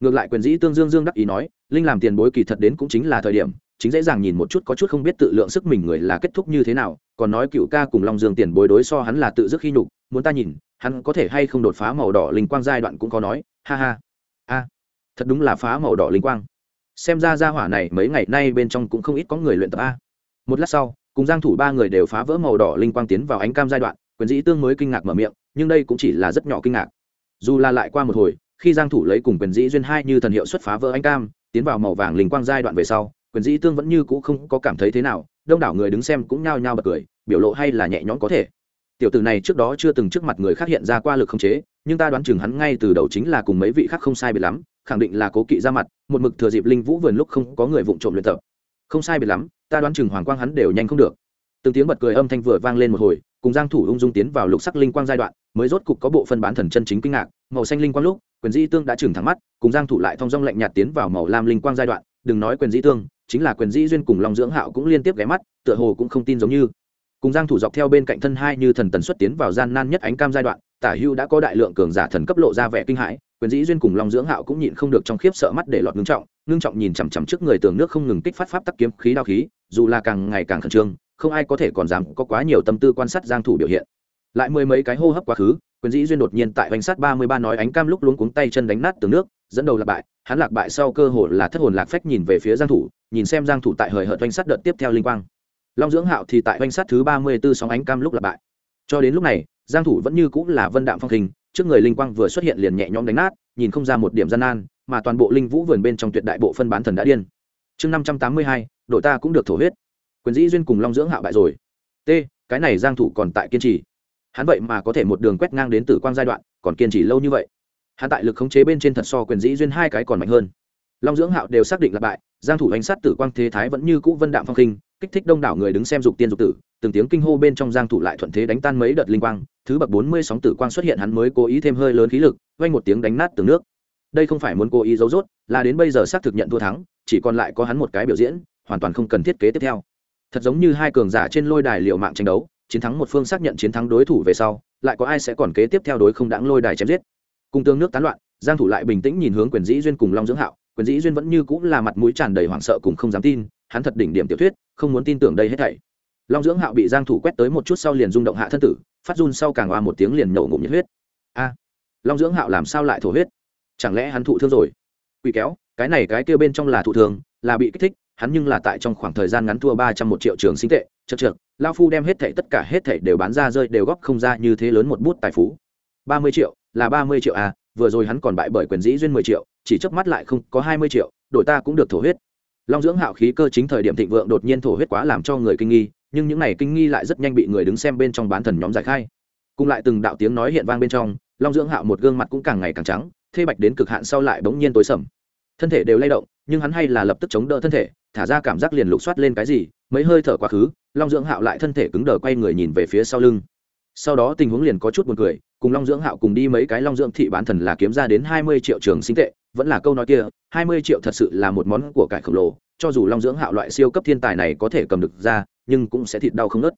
ngược lại quyền dĩ tương dương dương đắc ý nói, linh làm tiền bối kỳ thật đến cũng chính là thời điểm, chính dễ dàng nhìn một chút có chút không biết tự lượng sức mình người là kết thúc như thế nào, còn nói cựu ca cùng long dương tiền bối đối so hắn là tự dứt khi nhục, muốn ta nhìn, hắn có thể hay không đột phá màu đỏ linh quang giai đoạn cũng có nói, ha ha. A, thật đúng là phá màu đỏ linh quang. Xem ra ra hỏa này mấy ngày nay bên trong cũng không ít có người luyện tập a. Một lát sau, cùng giang thủ ba người đều phá vỡ màu đỏ linh quang tiến vào ánh cam giai đoạn, quyền dĩ tương mới kinh ngạc mở miệng, nhưng đây cũng chỉ là rất nhỏ kinh ngạc. Dù là lại qua một hồi khi giang thủ lấy cùng quyền dĩ duyên hai như thần hiệu xuất phá vỡ ánh cam, tiến vào màu vàng linh quang giai đoạn về sau, quyền dĩ tương vẫn như cũ không có cảm thấy thế nào, đông đảo người đứng xem cũng nhao nhao bật cười, biểu lộ hay là nhẹ nhõm có thể. Tiểu tử này trước đó chưa từng trước mặt người khác hiện ra qua lực không chế, nhưng ta đoán chừng hắn ngay từ đầu chính là cùng mấy vị khác không sai biệt lắm, khẳng định là cố kỵ ra mặt, một mực thừa dịp linh vũ vườn lúc không có người vụng trộm luyện tập. Không sai biệt lắm, ta đoán chừng hoàng quang hắn đều nhanh không được. Từng tiếng bật cười âm thanh vừa vang lên một hồi, cùng giang thủ ung dung tiến vào lục sắc linh quang giai đoạn, mới rốt cục có bộ phân bán thần chân chính kinh ngạc, màu xanh linh quang lúc quyền di tương đã trừng thẳng mắt, cùng giang thủ lại thông dong lạnh nhạt tiến vào màu lam linh quang giai đoạn, đừng nói quyền di tương, chính là quyền di duyên cùng long dưỡng hạo cũng liên tiếp ghé mắt, tựa hồ cũng không tin giống như. Cùng giang thủ dọc theo bên cạnh thân hai như thần tần xuất tiến vào gian nan nhất ánh cam giai đoạn, tả hưu đã có đại lượng cường giả thần cấp lộ ra vẻ kinh hãi, quyền dĩ duyên cùng long dưỡng hạo cũng nhịn không được trong khiếp sợ mắt để lọt ngưng trọng ngưng trọng nhìn chằm chằm trước người tường nước không ngừng kích phát pháp tắc kiếm khí đao khí, dù là càng ngày càng khẩn trương, không ai có thể còn dám có quá nhiều tâm tư quan sát giang thủ biểu hiện. Lại mười mấy cái hô hấp quá khứ quyền dĩ duyên đột nhiên tại bánh sát ba mươi ba nói ánh cam lúc luống cuống tay chân đánh nát tường nước, dẫn đầu lạc bại, hắn lạc bại sau cơ hội là thất hồn lạc phách nhìn về phía giang thủ, nhìn xem giang thủ tại hời hợt oanh sát đợt tiếp theo linh quang. Long dưỡng hạo thì tại oanh sát thứ ba mươi 34 sóng ánh cam lúc lạc bại. Cho đến lúc này, giang thủ vẫn như cũng là vân đạm phong hình, trước người linh quang vừa xuất hiện liền nhẹ nhõm đánh nát, nhìn không ra một điểm gian nan, mà toàn bộ linh vũ vườn bên trong tuyệt đại bộ phân bán thần đã điên. Chương năm trăm tám mươi hai, đội ta cũng được thổ huyết. Quyền dĩ duyên cùng long dưỡng hạo bại rồi. T, cái này giang thủ còn tại kiên trì hắn vậy mà có thể một đường quét ngang đến tử quang giai đoạn, còn kiên trì lâu như vậy. Hắn tại lực khống chế bên trên thật so quyền dĩ duyên hai cái còn mạnh hơn. Long dưỡng hạo đều xác định là bại, giang thủ hành sát tử quang thế thái vẫn như cũ vân đạm phong khinh, kích thích đông đảo người đứng xem dục tiên dục tử, từng tiếng kinh hô bên trong giang thủ lại thuận thế đánh tan mấy đợt linh quang, thứ bậc 40 sóng tử quang xuất hiện hắn mới cố ý thêm hơi lớn khí lực, vang một tiếng đánh nát từng nước. Đây không phải muốn cố ý giấu rốt là đến bây giờ xác thực nhận thua thắng, chỉ còn lại có hắn một cái biểu diễn, hoàn toàn không cần thiết kế tiếp theo. Thật giống như hai cường giả trên lôi đài liều mạng tranh đấu chiến thắng một phương xác nhận chiến thắng đối thủ về sau, lại có ai sẽ còn kế tiếp theo đối không đáng lôi đài chém giết. Cùng tương nước tán loạn, giang thủ lại bình tĩnh nhìn hướng quyền dĩ duyên cùng long dưỡng hạo. Quyền dĩ duyên vẫn như cũ là mặt mũi tràn đầy hoảng sợ cùng không dám tin, hắn thật đỉnh điểm tiểu thuyết, không muốn tin tưởng đây hết thảy. Long dưỡng hạo bị giang thủ quét tới một chút sau liền rung động hạ thân tử, phát run sau càng oa một tiếng liền nổ ngụm nhiệt huyết. A! Long dưỡng hạo làm sao lại thổ huyết? Chẳng lẽ hắn thụ thương rồi? Quỷ kéo, cái này cái kia bên trong là thụ thương, là bị kích thích hắn nhưng là tại trong khoảng thời gian ngắn thua ba trăm một triệu trường sinh tệ, chật chật lao phu đem hết thảy, tất cả hết thảy đều bán ra rơi đều góp không ra như thế lớn một bút tài phú. Ba mươi triệu, là ba mươi triệu à vừa rồi hắn còn bại bởi quyền dĩ duyên mười triệu, chỉ chớp mắt lại không có hai mươi triệu đổi ta cũng được thổ huyết. Long dưỡng hạo khí cơ chính thời điểm thịnh vượng đột nhiên thổ huyết quá làm cho người kinh nghi, nhưng những này kinh nghi lại rất nhanh bị người đứng xem bên trong bán thần nhóm giải khai. Cùng lại từng đạo tiếng nói hiện vang bên trong, long dưỡng hạo một gương mặt cũng càng ngày càng trắng thê bạch đến cực hạn sau lại bỗng nhiên tối sầm. Thân thể đều lay động, nhưng hắn hay là lập tức chống đỡ thân thể thả ra cảm giác liền lục soát lên cái gì, mấy hơi thở quá khứ, long dưỡng hạo lại thân thể cứng đờ quay người nhìn về phía sau lưng. Sau đó tình huống liền có chút buồn cười, cùng long dưỡng hạo cùng đi mấy cái long dưỡng thị bán thần là kiếm ra đến hai mươi triệu trường sinh tệ, vẫn là câu nói kia, hai mươi triệu thật sự là một món của cải khổng lồ, cho dù long dưỡng hạo loại siêu cấp thiên tài này có thể cầm được ra, nhưng cũng sẽ thịt đau không nớt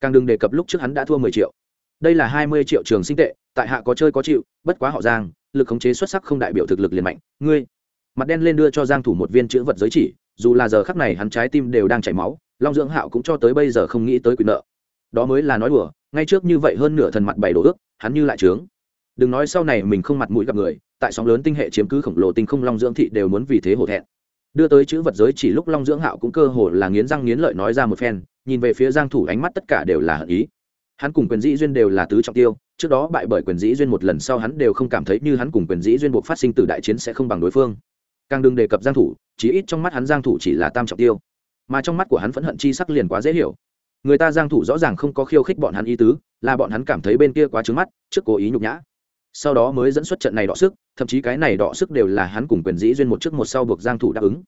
càng đừng đề cập lúc trước hắn đã thua mười triệu. Đây là hai mươi triệu trường sinh tệ, tại hạ có chơi có chịu, bất quá họ giang, lực khống chế xuất sắc không đại biểu thực lực liền mạnh, ngươi. Mặt đen lên đưa cho giang thủ một viên chữ vật giới chỉ dù là giờ khắc này hắn trái tim đều đang chảy máu, long dưỡng hạo cũng cho tới bây giờ không nghĩ tới quyền nợ. Đó mới là nói đùa, ngay trước như vậy hơn nửa thần mặt bảy đổ ước, hắn như lại trướng. Đừng nói sau này mình không mặt mũi gặp người, tại sóng lớn tinh hệ chiếm cứ khổng lồ tinh không long dưỡng thị đều muốn vì thế hổ thẹn. Đưa tới chữ vật giới chỉ lúc long dưỡng hạo cũng cơ hồ là nghiến răng nghiến lợi nói ra một phen, nhìn về phía giang thủ ánh mắt tất cả đều là hận ý. Hắn cùng quyền dĩ duyên đều là tứ trọng tiêu, trước đó bại bởi quyền dĩ duyên một lần sau hắn đều không cảm thấy như hắn cùng quyền dĩ duyên buộc phát sinh từ đại chiến sẽ không bằng đối phương càng đừng đề cập giang thủ, chí ít trong mắt hắn giang thủ chỉ là tam trọng tiêu. Mà trong mắt của hắn phẫn hận chi sắc liền quá dễ hiểu. Người ta giang thủ rõ ràng không có khiêu khích bọn hắn ý tứ, là bọn hắn cảm thấy bên kia quá trướng mắt, trước cố ý nhục nhã. Sau đó mới dẫn xuất trận này đọ sức, thậm chí cái này đọ sức đều là hắn cùng quyền dĩ duyên một trước một sau buộc giang thủ đáp ứng.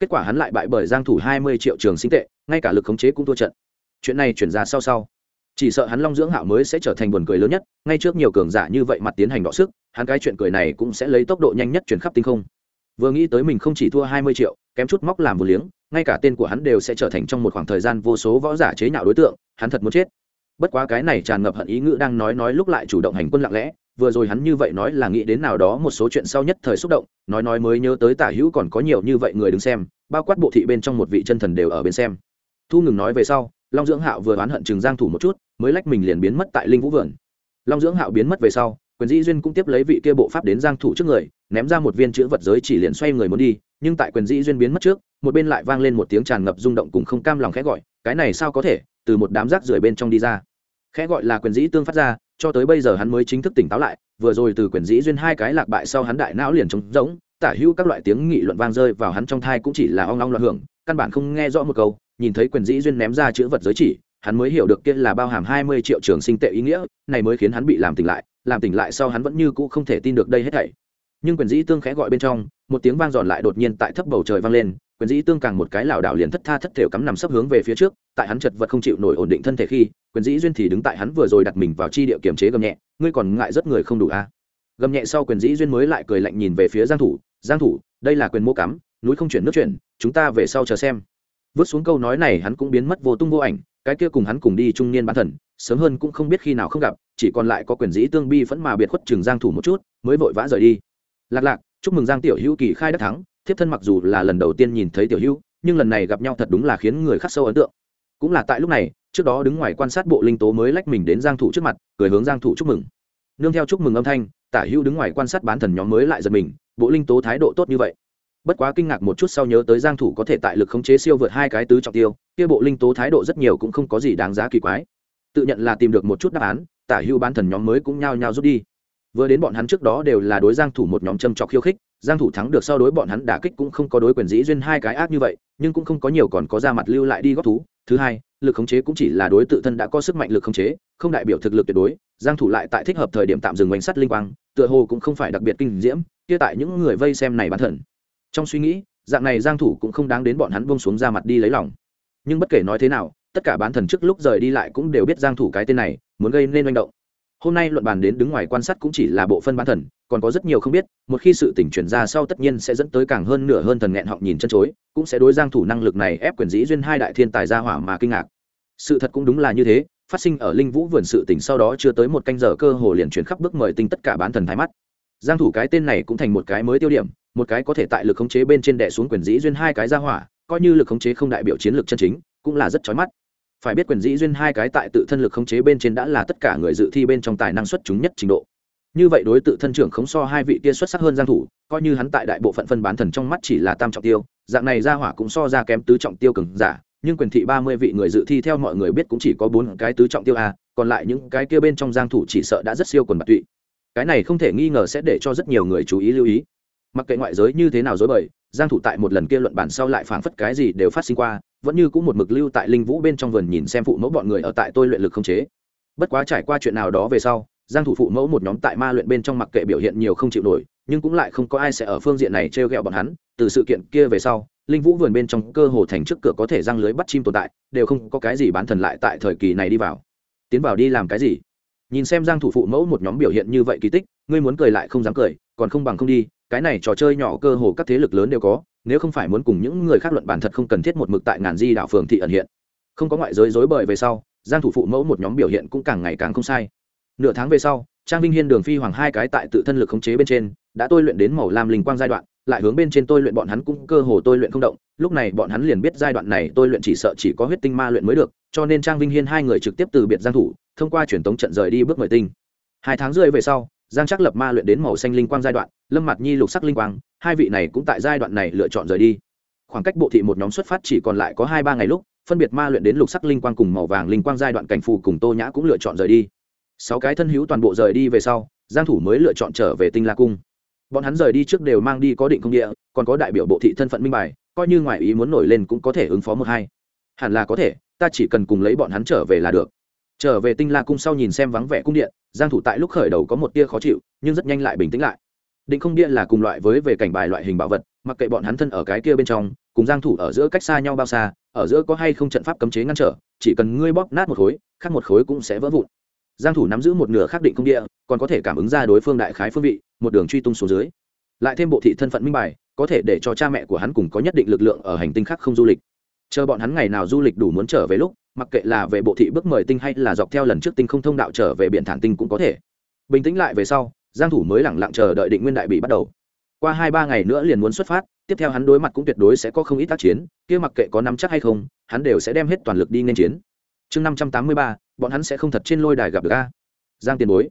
Kết quả hắn lại bại bởi giang thủ 20 triệu trường sinh tệ, ngay cả lực khống chế cũng thua trận. Chuyện này chuyển ra sau sau. Chỉ sợ hắn long dưỡng hạo mới sẽ trở thành buồn cười lớn nhất, ngay trước nhiều cường giả như vậy mặt tiến hành đọ sức, hắn cái chuyện cười này cũng sẽ lấy tốc độ nhanh nhất chuyển khắp tinh không vừa nghĩ tới mình không chỉ thua hai mươi triệu, kém chút móc làm một liếng, ngay cả tên của hắn đều sẽ trở thành trong một khoảng thời gian vô số võ giả chế nhạo đối tượng, hắn thật muốn chết. Bất quá cái này tràn ngập hận ý ngữ đang nói nói lúc lại chủ động hành quân lặng lẽ, vừa rồi hắn như vậy nói là nghĩ đến nào đó một số chuyện sau nhất thời xúc động, nói nói mới nhớ tới tả hữu còn có nhiều như vậy người đứng xem, bao quát bộ thị bên trong một vị chân thần đều ở bên xem. Thu ngừng nói về sau, long dưỡng hạo vừa oán hận chừng giang thủ một chút, mới lách mình liền biến mất tại linh vũ vườn. Long dưỡng hạo biến mất về sau quyền dĩ duyên cũng tiếp lấy vị kia bộ pháp đến giang thủ trước người, ném ra một viên chữ vật giới chỉ liền xoay người muốn đi, nhưng tại quyền dĩ duyên biến mất trước, một bên lại vang lên một tiếng tràn ngập rung động cùng không cam lòng khẽ gọi, cái này sao có thể, từ một đám rác rưởi bên trong đi ra. Khẽ gọi là quyền dĩ tương phát ra, cho tới bây giờ hắn mới chính thức tỉnh táo lại, vừa rồi từ quyền dĩ duyên hai cái lạc bại sau hắn đại não liền trống rỗng, tả hữu các loại tiếng nghị luận vang rơi vào hắn trong thai cũng chỉ là ong ong loạn hưởng, căn bản không nghe rõ một câu, nhìn thấy quyền dĩ duyên ném ra chữ vật giới chỉ, hắn mới hiểu được kia là bao hàm hai mươi triệu trường sinh tệ ý nghĩa, này mới khiến hắn bị làm tỉnh lại làm tỉnh lại sau hắn vẫn như cũ không thể tin được đây hết thảy nhưng quyền dĩ tương khẽ gọi bên trong, một tiếng vang giòn lại đột nhiên tại thấp bầu trời vang lên, quyền dĩ tương càng một cái lảo đảo liền thất tha thất thểu cắm nằm sấp hướng về phía trước, tại hắn chật vật không chịu nổi ổn định thân thể khi, quyền dĩ duyên thì đứng tại hắn vừa rồi đặt mình vào chi địa kiểm chế gầm nhẹ, ngươi còn ngại rất người không đủ a à? gầm nhẹ sau quyền dĩ duyên mới lại cười lạnh nhìn về phía giang thủ giang thủ, đây là quyền mô cắm, núi không chuyển nước chuyển, chúng ta về sau chờ xem vứt xuống câu nói này hắn cũng biến mất vô tung vô ảnh, cái kia cùng hắn cùng đi trung niên bán thần, sớm hơn cũng không biết khi nào không gặp, chỉ còn lại có quyền dĩ tương bi vẫn mà biệt khuất trường giang thủ một chút, mới vội vã rời đi. Lạc lạc, chúc mừng giang tiểu hữu kỳ khai đắc thắng, thiếp thân mặc dù là lần đầu tiên nhìn thấy tiểu hữu, nhưng lần này gặp nhau thật đúng là khiến người khắc sâu ấn tượng. Cũng là tại lúc này, trước đó đứng ngoài quan sát bộ linh tố mới lách mình đến giang thủ trước mặt, cười hướng giang thủ chúc mừng. Nương theo chúc mừng âm thanh, tả hữu đứng ngoài quan sát bán thần nhóm mới lại giật mình, bộ linh tố thái độ tốt như vậy bất quá kinh ngạc một chút sau nhớ tới giang thủ có thể tại lực khống chế siêu vượt hai cái tứ trọng tiêu, kia bộ linh tố thái độ rất nhiều cũng không có gì đáng giá kỳ quái. Tự nhận là tìm được một chút đáp án, tả Hưu bán thần nhóm mới cũng nhao nhao rút đi. Vừa đến bọn hắn trước đó đều là đối giang thủ một nhóm châm trọc khiêu khích, giang thủ thắng được sau đối bọn hắn đả kích cũng không có đối quyền dĩ duyên hai cái ác như vậy, nhưng cũng không có nhiều còn có ra mặt lưu lại đi góp thú. Thứ hai, lực khống chế cũng chỉ là đối tự thân đã có sức mạnh lực khống chế, không đại biểu thực lực tuyệt đối, giang thủ lại tại thích hợp thời điểm tạm dừng bánh sắt linh quang, tựa hồ cũng không phải đặc biệt kinh diễm, kia tại những người vây xem này bán thần trong suy nghĩ, dạng này giang thủ cũng không đáng đến bọn hắn buông xuống ra mặt đi lấy lòng. Nhưng bất kể nói thế nào, tất cả bán thần trước lúc rời đi lại cũng đều biết giang thủ cái tên này, muốn gây nên manh động. Hôm nay luận bàn đến đứng ngoài quan sát cũng chỉ là bộ phân bán thần, còn có rất nhiều không biết, một khi sự tình chuyển ra sau tất nhiên sẽ dẫn tới càng hơn nửa hơn thần nghẹn họng nhìn chân chối, cũng sẽ đối giang thủ năng lực này ép quyền dĩ duyên hai đại thiên tài gia hỏa mà kinh ngạc. Sự thật cũng đúng là như thế, phát sinh ở linh vũ vườn sự tình sau đó chưa tới một canh giờ cơ hồ liền chuyển khắp bước mời tinh tất cả bán thần thái mắt. Giang thủ cái tên này cũng thành một cái mới tiêu điểm một cái có thể tại lực khống chế bên trên đè xuống quyền dĩ duyên hai cái gia hỏa, coi như lực khống chế không đại biểu chiến lược chân chính, cũng là rất chói mắt. Phải biết quyền dĩ duyên hai cái tại tự thân lực khống chế bên trên đã là tất cả người dự thi bên trong tài năng xuất chúng nhất trình độ. Như vậy đối tự thân trưởng khống so hai vị kia xuất sắc hơn giang thủ, coi như hắn tại đại bộ phận phân bán thần trong mắt chỉ là tam trọng tiêu, dạng này gia hỏa cũng so ra kém tứ trọng tiêu cường giả, nhưng quyền thị ba mươi vị người dự thi theo mọi người biết cũng chỉ có bốn cái tứ trọng tiêu a, còn lại những cái kia bên trong giang thủ chỉ sợ đã rất siêu quần mặt tụy. Cái này không thể nghi ngờ sẽ để cho rất nhiều người chú ý lưu ý mặc kệ ngoại giới như thế nào dối bời, giang thủ tại một lần kia luận bản sau lại phảng phất cái gì đều phát sinh qua, vẫn như cũng một mực lưu tại linh vũ bên trong vườn nhìn xem phụ mẫu bọn người ở tại tôi luyện lực không chế. Bất quá trải qua chuyện nào đó về sau, giang thủ phụ mẫu một nhóm tại ma luyện bên trong mặc kệ biểu hiện nhiều không chịu nổi, nhưng cũng lại không có ai sẽ ở phương diện này treo gẹo bọn hắn. Từ sự kiện kia về sau, linh vũ vườn bên trong cơ hồ thành trước cửa có thể răng lưới bắt chim tồn tại, đều không có cái gì bán thần lại tại thời kỳ này đi vào. Tiến vào đi làm cái gì? Nhìn xem giang thủ phụ mẫu một nhóm biểu hiện như vậy kỳ tích, ngươi muốn cười lại không dám cười, còn không bằng không đi cái này trò chơi nhỏ cơ hồ các thế lực lớn đều có, nếu không phải muốn cùng những người khác luận bản thật không cần thiết một mực tại ngàn di đảo phường thị ẩn hiện. Không có ngoại giới dối bời về sau, giang thủ phụ mẫu một nhóm biểu hiện cũng càng ngày càng không sai. Nửa tháng về sau, trang vinh hiên, đường phi hoàng hai cái tại tự thân lực khống chế bên trên, đã tôi luyện đến màu lam linh quang giai đoạn, lại hướng bên trên tôi luyện bọn hắn cũng cơ hồ tôi luyện không động. Lúc này bọn hắn liền biết giai đoạn này tôi luyện chỉ sợ chỉ có huyết tinh ma luyện mới được, cho nên trang vinh hiên hai người trực tiếp từ biệt giang thủ, thông qua truyền tống trận rời đi bước mười tinh. Hai tháng rưỡi về sau giang chắc lập ma luyện đến màu xanh linh quang giai đoạn, lâm mặt nhi lục sắc linh quang, hai vị này cũng tại giai đoạn này lựa chọn rời đi. Khoảng cách bộ thị một nhóm xuất phát chỉ còn lại có hai ba ngày lúc, phân biệt ma luyện đến lục sắc linh quang cùng màu vàng linh quang giai đoạn cảnh phù cùng tô nhã cũng lựa chọn rời đi. Sáu cái thân hữu toàn bộ rời đi về sau, giang thủ mới lựa chọn trở về tinh la cung. Bọn hắn rời đi trước đều mang đi có định công địa, còn có đại biểu bộ thị thân phận minh bài, coi như ngoại ý muốn nổi lên cũng có thể ứng phó một hai. Hẳn là có thể, ta chỉ cần cùng lấy bọn hắn trở về là được trở về tinh la cung sau nhìn xem vắng vẻ cung điện, giang thủ tại lúc khởi đầu có một tia khó chịu, nhưng rất nhanh lại bình tĩnh lại. Định không điện là cùng loại với về cảnh bài loại hình bảo vật, mặc kệ bọn hắn thân ở cái kia bên trong, cùng giang thủ ở giữa cách xa nhau bao xa, ở giữa có hay không trận pháp cấm chế ngăn trở, chỉ cần ngươi bóp nát một khối, khác một khối cũng sẽ vỡ vụn. Giang thủ nắm giữ một nửa khắc định công địa còn có thể cảm ứng ra đối phương đại khái phương vị, một đường truy tung xuống dưới. Lại thêm bộ thị thân phận minh bài, có thể để cho cha mẹ của hắn cùng có nhất định lực lượng ở hành tinh khác không du lịch. Chờ bọn hắn ngày nào du lịch đủ muốn trở về lúc mặc kệ là về bộ thị bước mời tinh hay là dọc theo lần trước tinh không thông đạo trở về biển thản tinh cũng có thể. Bình tĩnh lại về sau, giang thủ mới lặng lặng chờ đợi định nguyên đại bị bắt đầu. Qua hai ba ngày nữa liền muốn xuất phát, tiếp theo hắn đối mặt cũng tuyệt đối sẽ có không ít tác chiến, kia mặc kệ có nắm chắc hay không, hắn đều sẽ đem hết toàn lực đi nên chiến. Chương năm trăm tám mươi ba, bọn hắn sẽ không thật trên lôi đài gặp được a. Giang tiền bối.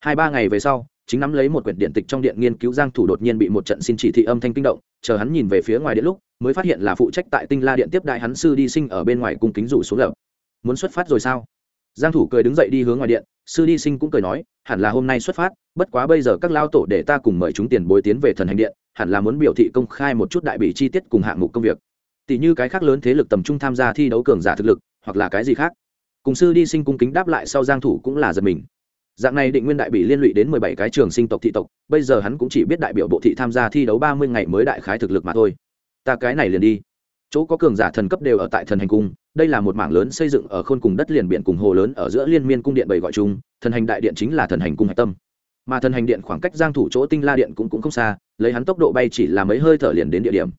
Hai ba ngày về sau, chính nắm lấy một quyển điện tịch trong điện nghiên cứu giang thủ đột nhiên bị một trận xin chỉ thị âm thanh kinh động, chờ hắn nhìn về phía ngoài điện lúc, mới phát hiện là phụ trách tại tinh la điện tiếp đại hắn sư đi sinh ở bên ngoài cung kính rủ xuống lầu muốn xuất phát rồi sao? Giang thủ cười đứng dậy đi hướng ngoài điện, sư đi sinh cũng cười nói, hẳn là hôm nay xuất phát, bất quá bây giờ các lao tổ để ta cùng mời chúng tiền bối tiến về thần hành điện, hẳn là muốn biểu thị công khai một chút đại bị chi tiết cùng hạng mục công việc. Tỷ như cái khác lớn thế lực tầm trung tham gia thi đấu cường giả thực lực, hoặc là cái gì khác. Cùng sư đi sinh cung kính đáp lại sau giang thủ cũng là giật mình. Dạng này định nguyên đại bị liên lụy đến 17 cái trường sinh tộc thị tộc, bây giờ hắn cũng chỉ biết đại biểu bộ thị tham gia thi đấu 30 ngày mới đại khái thực lực mà thôi. Ta cái này liền đi chỗ có cường giả thần cấp đều ở tại thần hành cung, đây là một mảng lớn xây dựng ở khôn cùng đất liền biển cùng hồ lớn ở giữa liên miên cung điện bảy gọi chung, thần hành đại điện chính là thần hành cung hạch tâm. Mà thần hành điện khoảng cách giang thủ chỗ tinh la điện cũng cũng không xa, lấy hắn tốc độ bay chỉ là mấy hơi thở liền đến địa điểm.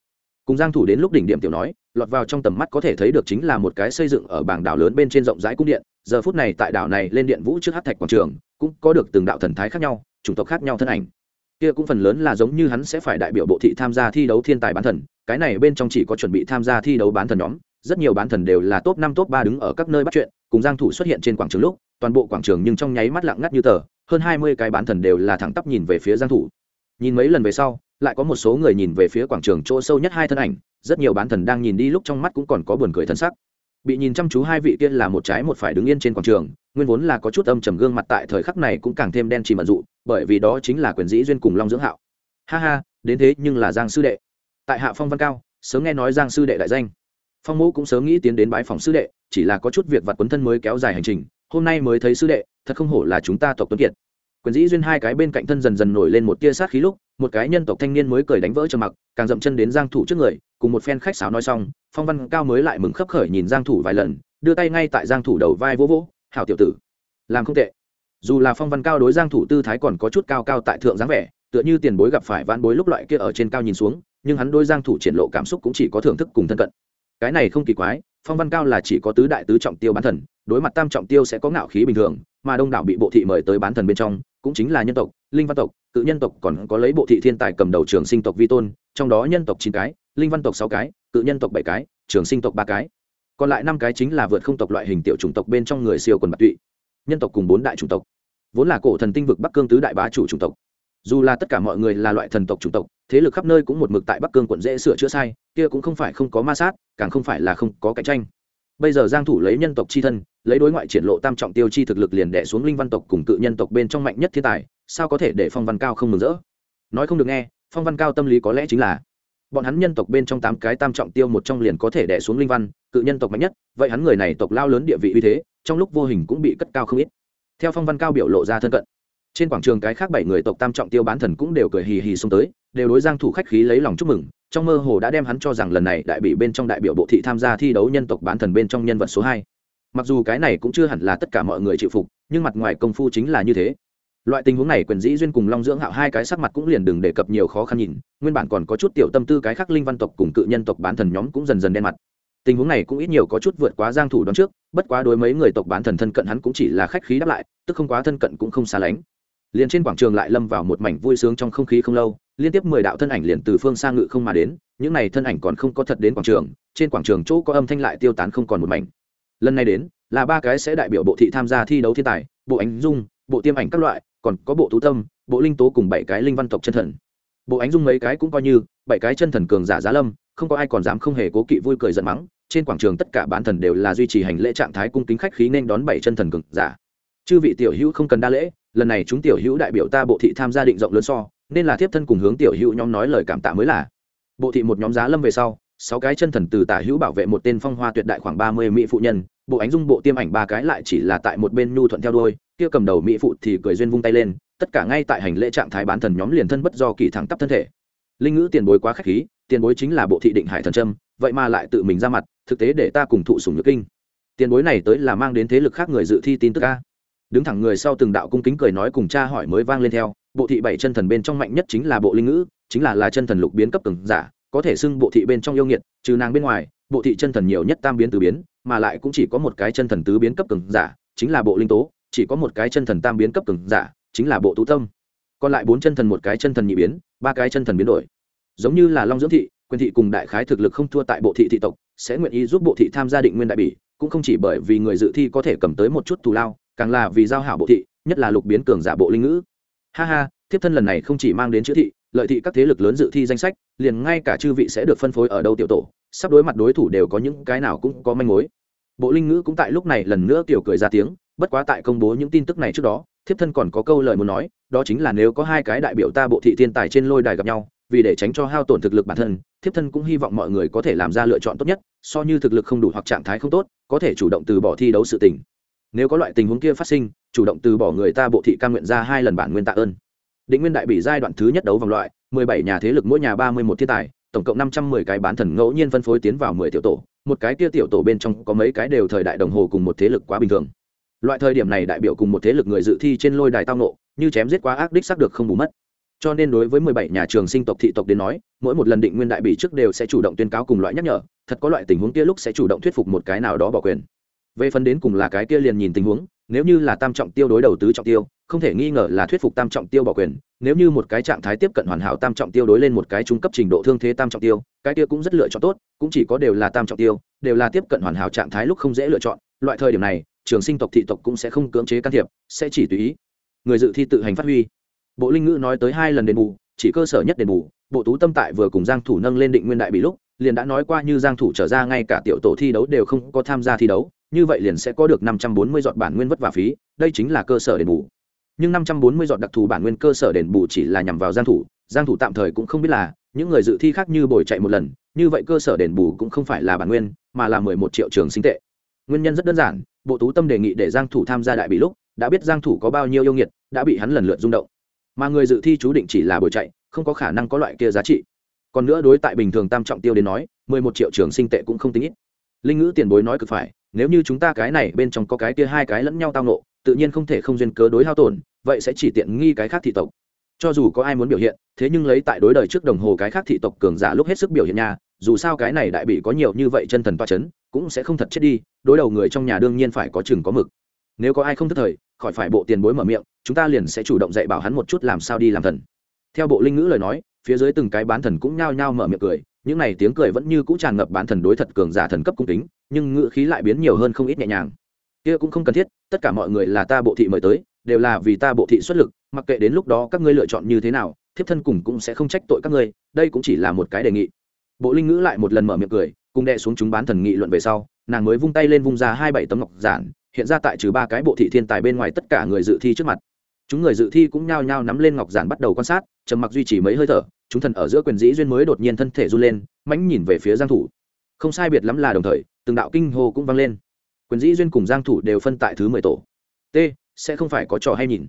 Cùng giang thủ đến lúc đỉnh điểm tiểu nói, lọt vào trong tầm mắt có thể thấy được chính là một cái xây dựng ở bảng đảo lớn bên trên rộng rãi cung điện, giờ phút này tại đảo này lên điện vũ trước hát thạch quảng trường, cũng có được từng đạo thần thái khác nhau, chủng tộc khác nhau thân ảnh. Kia cũng phần lớn là giống như hắn sẽ phải đại biểu bộ thị tham gia thi đấu thiên tài bán thần cái này bên trong chỉ có chuẩn bị tham gia thi đấu bán thần nhóm, rất nhiều bán thần đều là top năm, top ba đứng ở các nơi bắt chuyện, cùng giang thủ xuất hiện trên quảng trường lúc, toàn bộ quảng trường nhưng trong nháy mắt lặng ngắt như tờ, hơn 20 cái bán thần đều là thẳng tắp nhìn về phía giang thủ. Nhìn mấy lần về sau, lại có một số người nhìn về phía quảng trường chỗ sâu nhất hai thân ảnh, rất nhiều bán thần đang nhìn đi lúc trong mắt cũng còn có buồn cười thân sắc. Bị nhìn chăm chú hai vị kia là một trái một phải đứng yên trên quảng trường, nguyên vốn là có chút âm trầm gương mặt tại thời khắc này cũng càng thêm đen chìm mẩn dụ, bởi vì đó chính là quyền dĩ duyên cùng long dưỡng hạo. Ha ha, đến thế nhưng là giang sư đệ tại hạ phong văn cao, sớm nghe nói giang sư đệ đại danh. Phong mẫu cũng sớm nghĩ tiến đến bái phòng sư đệ, chỉ là có chút việc vặt quấn thân mới kéo dài hành trình, hôm nay mới thấy sư đệ, thật không hổ là chúng ta tộc tuấn kiệt. Quyền dĩ duyên hai cái bên cạnh thân dần dần nổi lên một tia sát khí lúc, một cái nhân tộc thanh niên mới cười đánh vỡ trầm mặc, càng dậm chân đến giang thủ trước người, cùng một phen khách sáo nói xong, phong văn cao mới lại mừng khấp khởi nhìn giang thủ vài lần, đưa tay ngay tại giang thủ đầu vai vỗ vỗ, hảo tiểu tử, làm không tệ. Dù là phong văn cao đối giang thủ tư thái còn có chút cao cao tại thượng dáng vẻ tựa như tiền bối gặp phải vãn bối lúc loại kia ở trên cao nhìn xuống, nhưng hắn đôi giang thủ triển lộ cảm xúc cũng chỉ có thưởng thức cùng thân cận. Cái này không kỳ quái, phong văn cao là chỉ có tứ đại tứ trọng tiêu bán thần, đối mặt tam trọng tiêu sẽ có ngạo khí bình thường, mà đông đảo bị bộ thị mời tới bán thần bên trong, cũng chính là nhân tộc, linh văn tộc, tự nhân tộc còn có lấy bộ thị thiên tài cầm đầu trường sinh tộc vi tôn, trong đó nhân tộc chín cái, linh văn tộc sáu cái, tự nhân tộc bảy cái, trường sinh tộc ba cái. Còn lại năm cái chính là vượt không tộc loại hình tiểu chủng tộc bên trong người siêu quần bạc tụy. Nhân tộc cùng bốn đại chủng tộc. Vốn là cổ thần tinh vực bắc cương tứ đại bá chủ chủng tộc dù là tất cả mọi người là loại thần tộc chủng tộc, thế lực khắp nơi cũng một mực tại bắc cương quận dễ sửa chữa sai, kia cũng không phải không có ma sát, càng không phải là không có cạnh tranh. Bây giờ giang thủ lấy nhân tộc chi thân, lấy đối ngoại triển lộ tam trọng tiêu chi thực lực liền đè xuống linh văn tộc cùng cự nhân tộc bên trong mạnh nhất thiên tài, sao có thể để phong văn cao không mừng rỡ? Nói không được nghe, phong văn cao tâm lý có lẽ chính là, bọn hắn nhân tộc bên trong tám cái tam trọng tiêu một trong liền có thể đè xuống linh văn, cự nhân tộc mạnh nhất, vậy hắn người này tộc lao lớn địa vị uy thế, trong lúc vô hình cũng bị cất cao không ít. Theo phong văn cao biểu lộ ra thân cận trên quảng trường cái khác bảy người tộc tam trọng tiêu bán thần cũng đều cười hì hì xông tới, đều đối giang thủ khách khí lấy lòng chúc mừng, trong mơ hồ đã đem hắn cho rằng lần này đại bị bên trong đại biểu bộ thị tham gia thi đấu nhân tộc bán thần bên trong nhân vật số hai. Mặc dù cái này cũng chưa hẳn là tất cả mọi người chịu phục, nhưng mặt ngoài công phu chính là như thế. Loại tình huống này quyền dĩ duyên cùng long dưỡng hạo hai cái sắc mặt cũng liền đừng đề cập nhiều khó khăn nhìn, nguyên bản còn có chút tiểu tâm tư cái khác linh văn tộc cùng cự nhân tộc bán thần nhóm cũng dần dần đen mặt. Tình huống này cũng ít nhiều có chút vượt quá giang thủ đoán trước, bất quá đối mấy người tộc bán thần thân cận hắn cũng chỉ là khách khí đáp lại, tức không quá thân cận cũng không xa lánh liền trên quảng trường lại lâm vào một mảnh vui sướng trong không khí không lâu, liên tiếp mười đạo thân ảnh liền từ phương xa ngự không mà đến, những này thân ảnh còn không có thật đến quảng trường, trên quảng trường chỗ có âm thanh lại tiêu tán không còn một mảnh. Lần này đến, là ba cái sẽ đại biểu bộ thị tham gia thi đấu thiên tài, bộ ánh dung, bộ tiêm ảnh các loại, còn có bộ thú tâm, bộ linh tố cùng bảy cái linh văn tộc chân thần. Bộ ánh dung mấy cái cũng coi như, bảy cái chân thần cường giả giá lâm, không có ai còn dám không hề cố kỵ vui cười giận mắng, trên quảng trường tất cả bán thần đều là duy trì hành lễ trạng thái cung kính khách khí nên đón bảy chân thần cường giả chư vị tiểu hữu không cần đa lễ, lần này chúng tiểu hữu đại biểu ta bộ thị tham gia định rộng lớn so, nên là tiếp thân cùng hướng tiểu hữu nhóm nói lời cảm tạ mới là. Bộ thị một nhóm giá lâm về sau, sáu cái chân thần từ tả hữu bảo vệ một tên phong hoa tuyệt đại khoảng ba mươi mỹ phụ nhân, bộ ánh dung bộ tiêm ảnh ba cái lại chỉ là tại một bên nhu thuận theo đôi, kia cầm đầu mỹ phụ thì cười duyên vung tay lên, tất cả ngay tại hành lễ trạng thái bán thần nhóm liền thân bất do kỳ thẳng tắp thân thể. Linh ngữ tiền bối quá khách khí, tiền bối chính là bộ thị định hải thần trâm vậy mà lại tự mình ra mặt, thực tế để ta cùng thụ sùng nhược kinh. Tiền bối này tới là mang đến thế lực khác người dự thi tin tức ca đứng thẳng người sau từng đạo cung kính cười nói cùng cha hỏi mới vang lên theo, bộ thị bảy chân thần bên trong mạnh nhất chính là bộ linh ngữ, chính là là chân thần lục biến cấp cường giả, có thể xưng bộ thị bên trong yêu nghiệt, trừ nàng bên ngoài, bộ thị chân thần nhiều nhất tam biến tứ biến, mà lại cũng chỉ có một cái chân thần tứ biến cấp cường giả, chính là bộ linh tố, chỉ có một cái chân thần tam biến cấp cường giả, chính là bộ tú tâm. Còn lại bốn chân thần một cái chân thần nhị biến, ba cái chân thần biến đổi. Giống như là long dưỡng thị, quyền thị cùng đại khái thực lực không thua tại bộ thị thị tộc, sẽ nguyện ý giúp bộ thị tham gia định nguyên đại bỉ, cũng không chỉ bởi vì người dự thi có thể cầm tới một chút thù lao càng là vì giao hảo bộ thị, nhất là lục biến cường giả bộ linh ngữ. Ha ha, thiếp thân lần này không chỉ mang đến chữ thị, lợi thị các thế lực lớn dự thi danh sách, liền ngay cả chư vị sẽ được phân phối ở đâu tiểu tổ, sắp đối mặt đối thủ đều có những cái nào cũng có manh mối. Bộ linh ngữ cũng tại lúc này lần nữa tiểu cười ra tiếng, bất quá tại công bố những tin tức này trước đó, thiếp thân còn có câu lời muốn nói, đó chính là nếu có hai cái đại biểu ta bộ thị thiên tài trên lôi đài gặp nhau, vì để tránh cho hao tổn thực lực bản thân, thiếp thân cũng hy vọng mọi người có thể làm ra lựa chọn tốt nhất, so như thực lực không đủ hoặc trạng thái không tốt, có thể chủ động từ bỏ thi đấu sự tình nếu có loại tình huống kia phát sinh, chủ động từ bỏ người ta bộ thị cam nguyện ra hai lần bản nguyên tạ ơn. Định nguyên đại bị giai đoạn thứ nhất đấu vòng loại, mười bảy nhà thế lực mỗi nhà ba mươi một thiên tài, tổng cộng năm trăm mười cái bán thần ngẫu nhiên phân phối tiến vào mười tiểu tổ, một cái kia tiểu tổ bên trong có mấy cái đều thời đại đồng hồ cùng một thế lực quá bình thường. Loại thời điểm này đại biểu cùng một thế lực người dự thi trên lôi đài tao nộ như chém giết quá ác đích xác được không bù mất. Cho nên đối với mười bảy nhà trường sinh tộc thị tộc đến nói, mỗi một lần định nguyên đại bị trước đều sẽ chủ động tuyên cáo cùng loại nhắc nhở, thật có loại tình huống kia lúc sẽ chủ động thuyết phục một cái nào đó bỏ quyền về phần đến cùng là cái kia liền nhìn tình huống, nếu như là tam trọng tiêu đối đầu tứ trọng tiêu, không thể nghi ngờ là thuyết phục tam trọng tiêu bỏ quyền. Nếu như một cái trạng thái tiếp cận hoàn hảo tam trọng tiêu đối lên một cái trung cấp trình độ thương thế tam trọng tiêu, cái kia cũng rất lựa chọn tốt, cũng chỉ có đều là tam trọng tiêu, đều là tiếp cận hoàn hảo trạng thái lúc không dễ lựa chọn. Loại thời điểm này, trường sinh tộc thị tộc cũng sẽ không cưỡng chế can thiệp, sẽ chỉ tùy ý. Người dự thi tự hành phát huy. Bộ linh ngữ nói tới hai lần đền bù, chỉ cơ sở nhất đền bù, bộ tú tâm tại vừa cùng giang thủ nâng lên định nguyên đại bị lúc, liền đã nói qua như giang thủ trở ra ngay cả tiểu tổ thi đấu đều không có tham gia thi đấu như vậy liền sẽ có được 540 giọt bản nguyên vất vả phí, đây chính là cơ sở đền bù. Nhưng 540 giọt đặc thù bản nguyên cơ sở đền bù chỉ là nhằm vào giang thủ giang thủ tạm thời cũng không biết là những người dự thi khác như bồi chạy một lần, như vậy cơ sở đền bù cũng không phải là bản nguyên, mà là 11 triệu trường sinh tệ. Nguyên nhân rất đơn giản, bộ tú tâm đề nghị để giang thủ tham gia đại bị lúc, đã biết giang thủ có bao nhiêu yêu nghiệt, đã bị hắn lần lượt rung động. Mà người dự thi chú định chỉ là bồi chạy, không có khả năng có loại kia giá trị. Còn nữa đối tại bình thường tam trọng tiêu đến nói 11 triệu trường sinh tệ cũng không tính ít. Linh ngữ tiền bối nói cực phải nếu như chúng ta cái này bên trong có cái kia hai cái lẫn nhau tao nộ tự nhiên không thể không duyên cớ đối hao tổn, vậy sẽ chỉ tiện nghi cái khác thị tộc. Cho dù có ai muốn biểu hiện, thế nhưng lấy tại đối đời trước đồng hồ cái khác thị tộc cường giả lúc hết sức biểu hiện nhà dù sao cái này đại bị có nhiều như vậy chân thần toa chấn, cũng sẽ không thật chết đi, đối đầu người trong nhà đương nhiên phải có chừng có mực. Nếu có ai không thức thời, khỏi phải bộ tiền bối mở miệng, chúng ta liền sẽ chủ động dạy bảo hắn một chút làm sao đi làm thần. Theo bộ linh ngữ lời nói, phía dưới từng cái bán thần cũng nhao nhao mở miệng cười những này tiếng cười vẫn như cũ tràn ngập bán thần đối thật cường giả thần cấp cung kính, nhưng ngữ khí lại biến nhiều hơn không ít nhẹ nhàng. Kia cũng không cần thiết, tất cả mọi người là ta bộ thị mời tới, đều là vì ta bộ thị xuất lực, mặc kệ đến lúc đó các ngươi lựa chọn như thế nào, thiếp thân cùng cũng sẽ không trách tội các ngươi, đây cũng chỉ là một cái đề nghị. Bộ linh ngữ lại một lần mở miệng cười, cùng đệ xuống chúng bán thần nghị luận về sau, nàng mới vung tay lên vung ra hai bảy tấm ngọc giản, hiện ra tại trừ ba cái bộ thị thiên tài bên ngoài tất cả người dự thi trước mặt chúng người dự thi cũng nhao nhao nắm lên ngọc giản bắt đầu quan sát, trầm mặc duy trì mấy hơi thở, chúng thần ở giữa quyền dĩ duyên mới đột nhiên thân thể run lên, mãnh nhìn về phía giang thủ. Không sai biệt lắm là đồng thời, từng đạo kinh hô cũng vang lên. Quyền dĩ duyên cùng giang thủ đều phân tại thứ mười tổ. T, sẽ không phải có trò hay nhìn.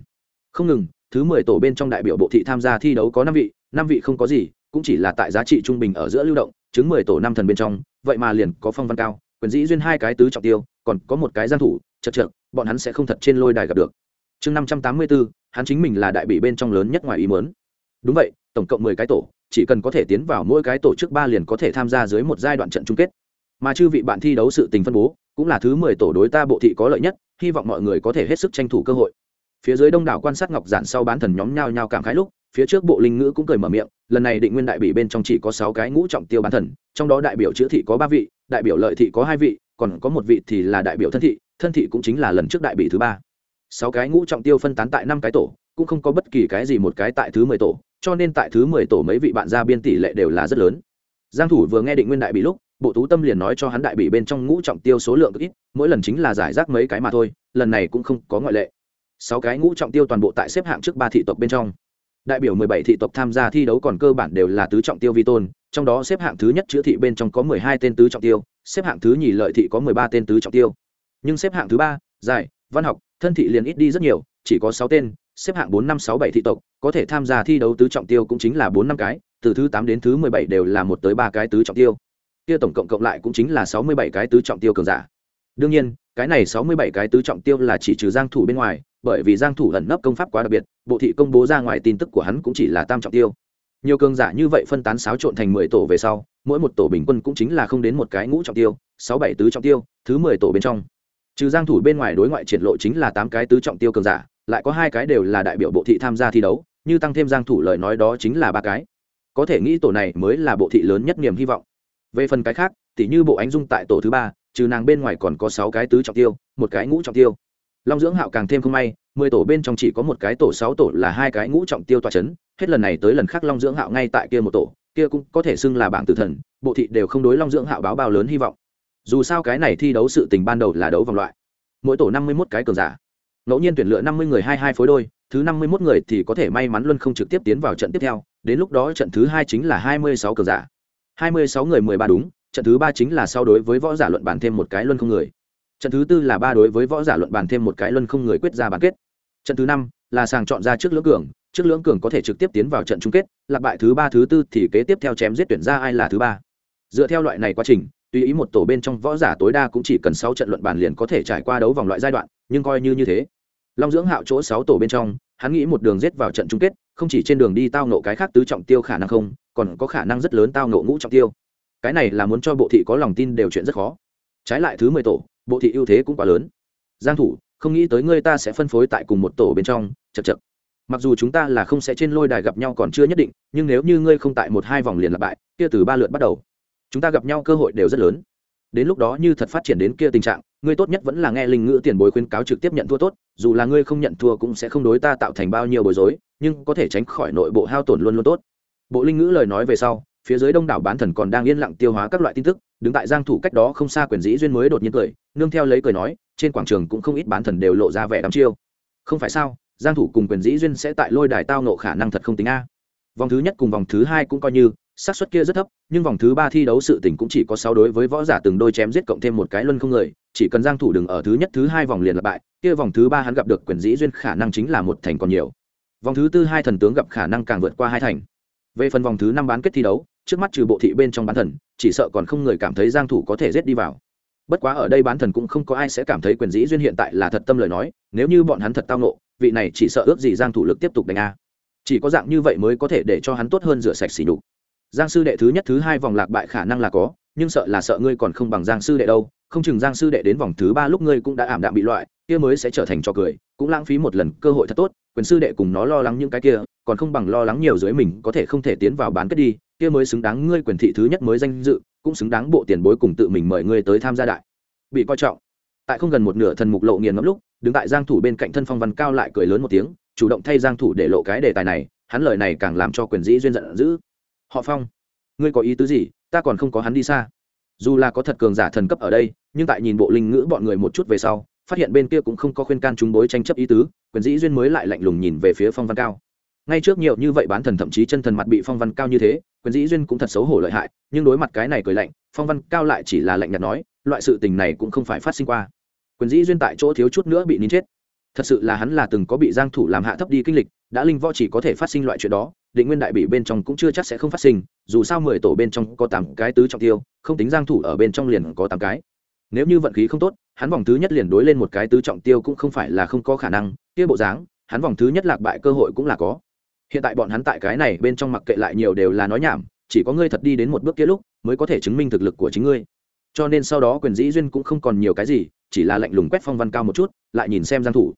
Không ngừng, thứ mười tổ bên trong đại biểu bộ thị tham gia thi đấu có năm vị năm vị không có gì, cũng chỉ là tại giá trị trung bình ở giữa lưu động, chứng mười tổ năm thần bên trong, vậy mà liền có phong văn cao, quyền dĩ duyên hai cái tứ trọng tiêu, còn có một cái giang thủ, chật chật bọn hắn sẽ không thật trên lôi đài gặp được chương năm trăm tám mươi bốn hắn chính mình là đại bị bên trong lớn nhất ngoài ý muốn. Đúng vậy, tổng cộng mười cái tổ, chỉ cần có thể tiến vào mỗi cái tổ chức ba liền có thể tham gia dưới một giai đoạn trận chung kết. Mà chư vị bạn thi đấu sự tình phân bố, cũng là thứ mười tổ đối ta bộ thị có lợi nhất, hy vọng mọi người có thể hết sức tranh thủ cơ hội. Phía dưới đông đảo quan sát ngọc giản sau bán thần nhóm nhao nhao cảm khái lúc, phía trước bộ linh ngữ cũng cười mở miệng, lần này định nguyên đại bị bên trong chỉ có sáu cái ngũ trọng tiêu bán thần, trong đó đại biểu chữ thị có ba vị, đại biểu lợi thị có hai vị, còn có một vị thì là đại biểu thân thị thân thị cũng chính là lần trước đại bị thứ ba sáu cái ngũ trọng tiêu phân tán tại năm cái tổ, cũng không có bất kỳ cái gì một cái tại thứ mười tổ, cho nên tại thứ mười tổ mấy vị bạn ra biên tỷ lệ đều là rất lớn. Giang thủ vừa nghe định nguyên đại bị lúc, bộ tú tâm liền nói cho hắn đại bị bên trong ngũ trọng tiêu số lượng ít, mỗi lần chính là giải rác mấy cái mà thôi, lần này cũng không có ngoại lệ. Sáu cái ngũ trọng tiêu toàn bộ tại xếp hạng trước ba thị tộc bên trong. Đại biểu 17 thị tộc tham gia thi đấu còn cơ bản đều là tứ trọng tiêu vi tôn, trong đó xếp hạng thứ nhất chữa thị bên trong có 12 tên tứ trọng tiêu, xếp hạng thứ nhì lợi thị có 13 tên tứ trọng tiêu. Nhưng xếp hạng thứ ba, giải, văn học thân thị liền ít đi rất nhiều, chỉ có sáu tên, xếp hạng 4 5 6 7 thị tộc, có thể tham gia thi đấu tứ trọng tiêu cũng chính là bốn năm cái, từ thứ tám đến thứ 17 đều là một tới ba cái tứ trọng tiêu. Kia tổng cộng cộng lại cũng chính là 67 cái tứ trọng tiêu cường giả. Đương nhiên, cái này 67 cái tứ trọng tiêu là chỉ trừ giang thủ bên ngoài, bởi vì giang thủ ẩn nấp công pháp quá đặc biệt, bộ thị công bố ra ngoài tin tức của hắn cũng chỉ là tam trọng tiêu. Nhiều cường giả như vậy phân tán xáo trộn thành mười tổ về sau, mỗi một tổ bình quân cũng chính là không đến một cái ngũ trọng tiêu, sáu bảy tứ trọng tiêu, thứ mười tổ bên trong trừ giang thủ bên ngoài đối ngoại triển lộ chính là tám cái tứ trọng tiêu cường giả, lại có hai cái đều là đại biểu bộ thị tham gia thi đấu, như tăng thêm giang thủ lời nói đó chính là ba cái. Có thể nghĩ tổ này mới là bộ thị lớn nhất niềm hy vọng. Về phần cái khác tỷ như bộ ánh dung tại tổ thứ ba, trừ nàng bên ngoài còn có sáu cái tứ trọng tiêu, một cái ngũ trọng tiêu. Long dưỡng hạo càng thêm không may, mười tổ bên trong chỉ có một cái tổ sáu tổ là hai cái ngũ trọng tiêu tòa chấn, hết lần này tới lần khác long dưỡng hạo ngay tại kia một tổ, kia cũng có thể xưng là bảng tử thần, bộ thị đều không đối long dưỡng hạo báo bao lớn hy vọng dù sao cái này thi đấu sự tình ban đầu là đấu vòng loại. Mỗi tổ năm mươi một cái cường giả. Ngẫu nhiên tuyển lựa năm mươi người hai hai phối đôi, thứ năm mươi một người thì có thể may mắn luân không trực tiếp tiến vào trận tiếp theo, đến lúc đó trận thứ hai chính là hai mươi sáu cường giả. hai mươi sáu người mười ba đúng, trận thứ ba chính là sau đối với võ giả luận bàn thêm một cái luân không người. Trận thứ tư là ba đối với võ giả luận bàn thêm một cái luân không người quyết ra bán kết. Trận thứ năm là sàng chọn ra trước lưỡng cường, trước lưỡng cường có thể trực tiếp tiến vào trận chung kết lạc bại thứ ba, thứ tư thì kế tiếp theo chém giết tuyển ra ai là thứ ba. Dựa theo loại này quá trình tùy ý một tổ bên trong võ giả tối đa cũng chỉ cần sáu trận luận bàn liền có thể trải qua đấu vòng loại giai đoạn, nhưng coi như như thế. Long dưỡng hạo chỗ sáu tổ bên trong, hắn nghĩ một đường giết vào trận chung kết, không chỉ trên đường đi tao nộ cái khác tứ trọng tiêu khả năng không, còn có khả năng rất lớn tao nộ ngũ trọng tiêu. Cái này là muốn cho bộ thị có lòng tin đều chuyện rất khó. Trái lại thứ mười tổ, bộ thị ưu thế cũng quá lớn. Giang thủ, không nghĩ tới ngươi ta sẽ phân phối tại cùng một tổ bên trong, chậc chậc. mặc dù chúng ta là không sẽ trên lôi đài gặp nhau còn chưa nhất định, nhưng nếu như ngươi không tại một hai vòng liền là bại, kia từ ba lượt bắt đầu chúng ta gặp nhau cơ hội đều rất lớn. Đến lúc đó như thật phát triển đến kia tình trạng, ngươi tốt nhất vẫn là nghe linh ngữ tiền bối khuyên cáo trực tiếp nhận thua tốt, dù là ngươi không nhận thua cũng sẽ không đối ta tạo thành bao nhiêu bối rối, nhưng có thể tránh khỏi nội bộ hao tổn luôn luôn tốt. Bộ linh ngữ lời nói về sau, phía dưới đông đảo bán thần còn đang yên lặng tiêu hóa các loại tin tức, đứng tại giang thủ cách đó không xa quyền dĩ duyên mới đột nhiên cười, nương theo lấy cười nói, trên quảng trường cũng không ít bán thần đều lộ ra vẻ đăm chiêu. Không phải sao, giang thủ cùng quyền dĩ duyên sẽ tại lôi đài tao nộ khả năng thật không tính a. Vòng thứ nhất cùng vòng thứ hai cũng coi như xác suất kia rất thấp, nhưng vòng thứ ba thi đấu sự tình cũng chỉ có sáu đối với võ giả từng đôi chém giết cộng thêm một cái luân không người, chỉ cần giang thủ đừng ở thứ nhất, thứ hai vòng liền là bại, kia vòng thứ ba hắn gặp được quyền dĩ duyên khả năng chính là một thành còn nhiều. Vòng thứ tư hai thần tướng gặp khả năng càng vượt qua hai thành. Về phần vòng thứ năm bán kết thi đấu, trước mắt trừ bộ thị bên trong bán thần, chỉ sợ còn không người cảm thấy giang thủ có thể giết đi vào. Bất quá ở đây bán thần cũng không có ai sẽ cảm thấy quyền dĩ duyên hiện tại là thật tâm lời nói, nếu như bọn hắn thật tao nộ vị này chỉ sợ ước gì giang thủ lực tiếp tục đánh a. Chỉ có dạng như vậy mới có thể để cho hắn tốt hơn rửa sạch xỉ nhục giang sư đệ thứ nhất thứ hai vòng lạc bại khả năng là có, nhưng sợ là sợ ngươi còn không bằng giang sư đệ đâu. Không chừng giang sư đệ đến vòng thứ ba lúc ngươi cũng đã ảm đạm bị loại, kia mới sẽ trở thành trò cười, cũng lãng phí một lần cơ hội thật tốt. Quyền sư đệ cùng nó lo lắng những cái kia, còn không bằng lo lắng nhiều dưới mình, có thể không thể tiến vào bán kết đi, kia mới xứng đáng ngươi quyền thị thứ nhất mới danh dự, cũng xứng đáng bộ tiền bối cùng tự mình mời ngươi tới tham gia đại. Bị coi trọng. Tại không gần một nửa thần mục lộ nghiền ngẫm lúc, đứng tại giang thủ bên cạnh thân phong văn cao lại cười lớn một tiếng, chủ động thay giang thủ để lộ cái đề tài này, hắn lời này càng làm cho quyền dĩ duyên giận dữ họ phong, ngươi có ý tứ gì? Ta còn không có hắn đi xa. Dù là có thật cường giả thần cấp ở đây, nhưng tại nhìn bộ linh ngữ bọn người một chút về sau, phát hiện bên kia cũng không có khuyên can chúng bối tranh chấp ý tứ, quyền dĩ duyên mới lại lạnh lùng nhìn về phía phong văn cao. Ngay trước nhiều như vậy bán thần thậm chí chân thần mặt bị phong văn cao như thế, quyền dĩ duyên cũng thật xấu hổ lợi hại, nhưng đối mặt cái này cười lạnh, phong văn cao lại chỉ là lạnh nhạt nói, loại sự tình này cũng không phải phát sinh qua. Quyền dĩ duyên tại chỗ thiếu chút nữa bị nín chết. Thật sự là hắn là từng có bị giang thủ làm hạ thấp đi kinh lịch, đã linh võ chỉ có thể phát sinh loại chuyện đó định nguyên đại bị bên trong cũng chưa chắc sẽ không phát sinh, dù sao mười tổ bên trong có tám cái tứ trọng tiêu, không tính giang thủ ở bên trong liền có tám cái. Nếu như vận khí không tốt, hắn vòng thứ nhất liền đối lên một cái tứ trọng tiêu cũng không phải là không có khả năng, kia bộ dáng, hắn vòng thứ nhất lạc bại cơ hội cũng là có. Hiện tại bọn hắn tại cái này bên trong mặc kệ lại nhiều đều là nói nhảm, chỉ có ngươi thật đi đến một bước kia lúc, mới có thể chứng minh thực lực của chính ngươi. Cho nên sau đó quyền dĩ duyên cũng không còn nhiều cái gì, chỉ là lạnh lùng quét phong văn cao một chút, lại nhìn xem giang thủ.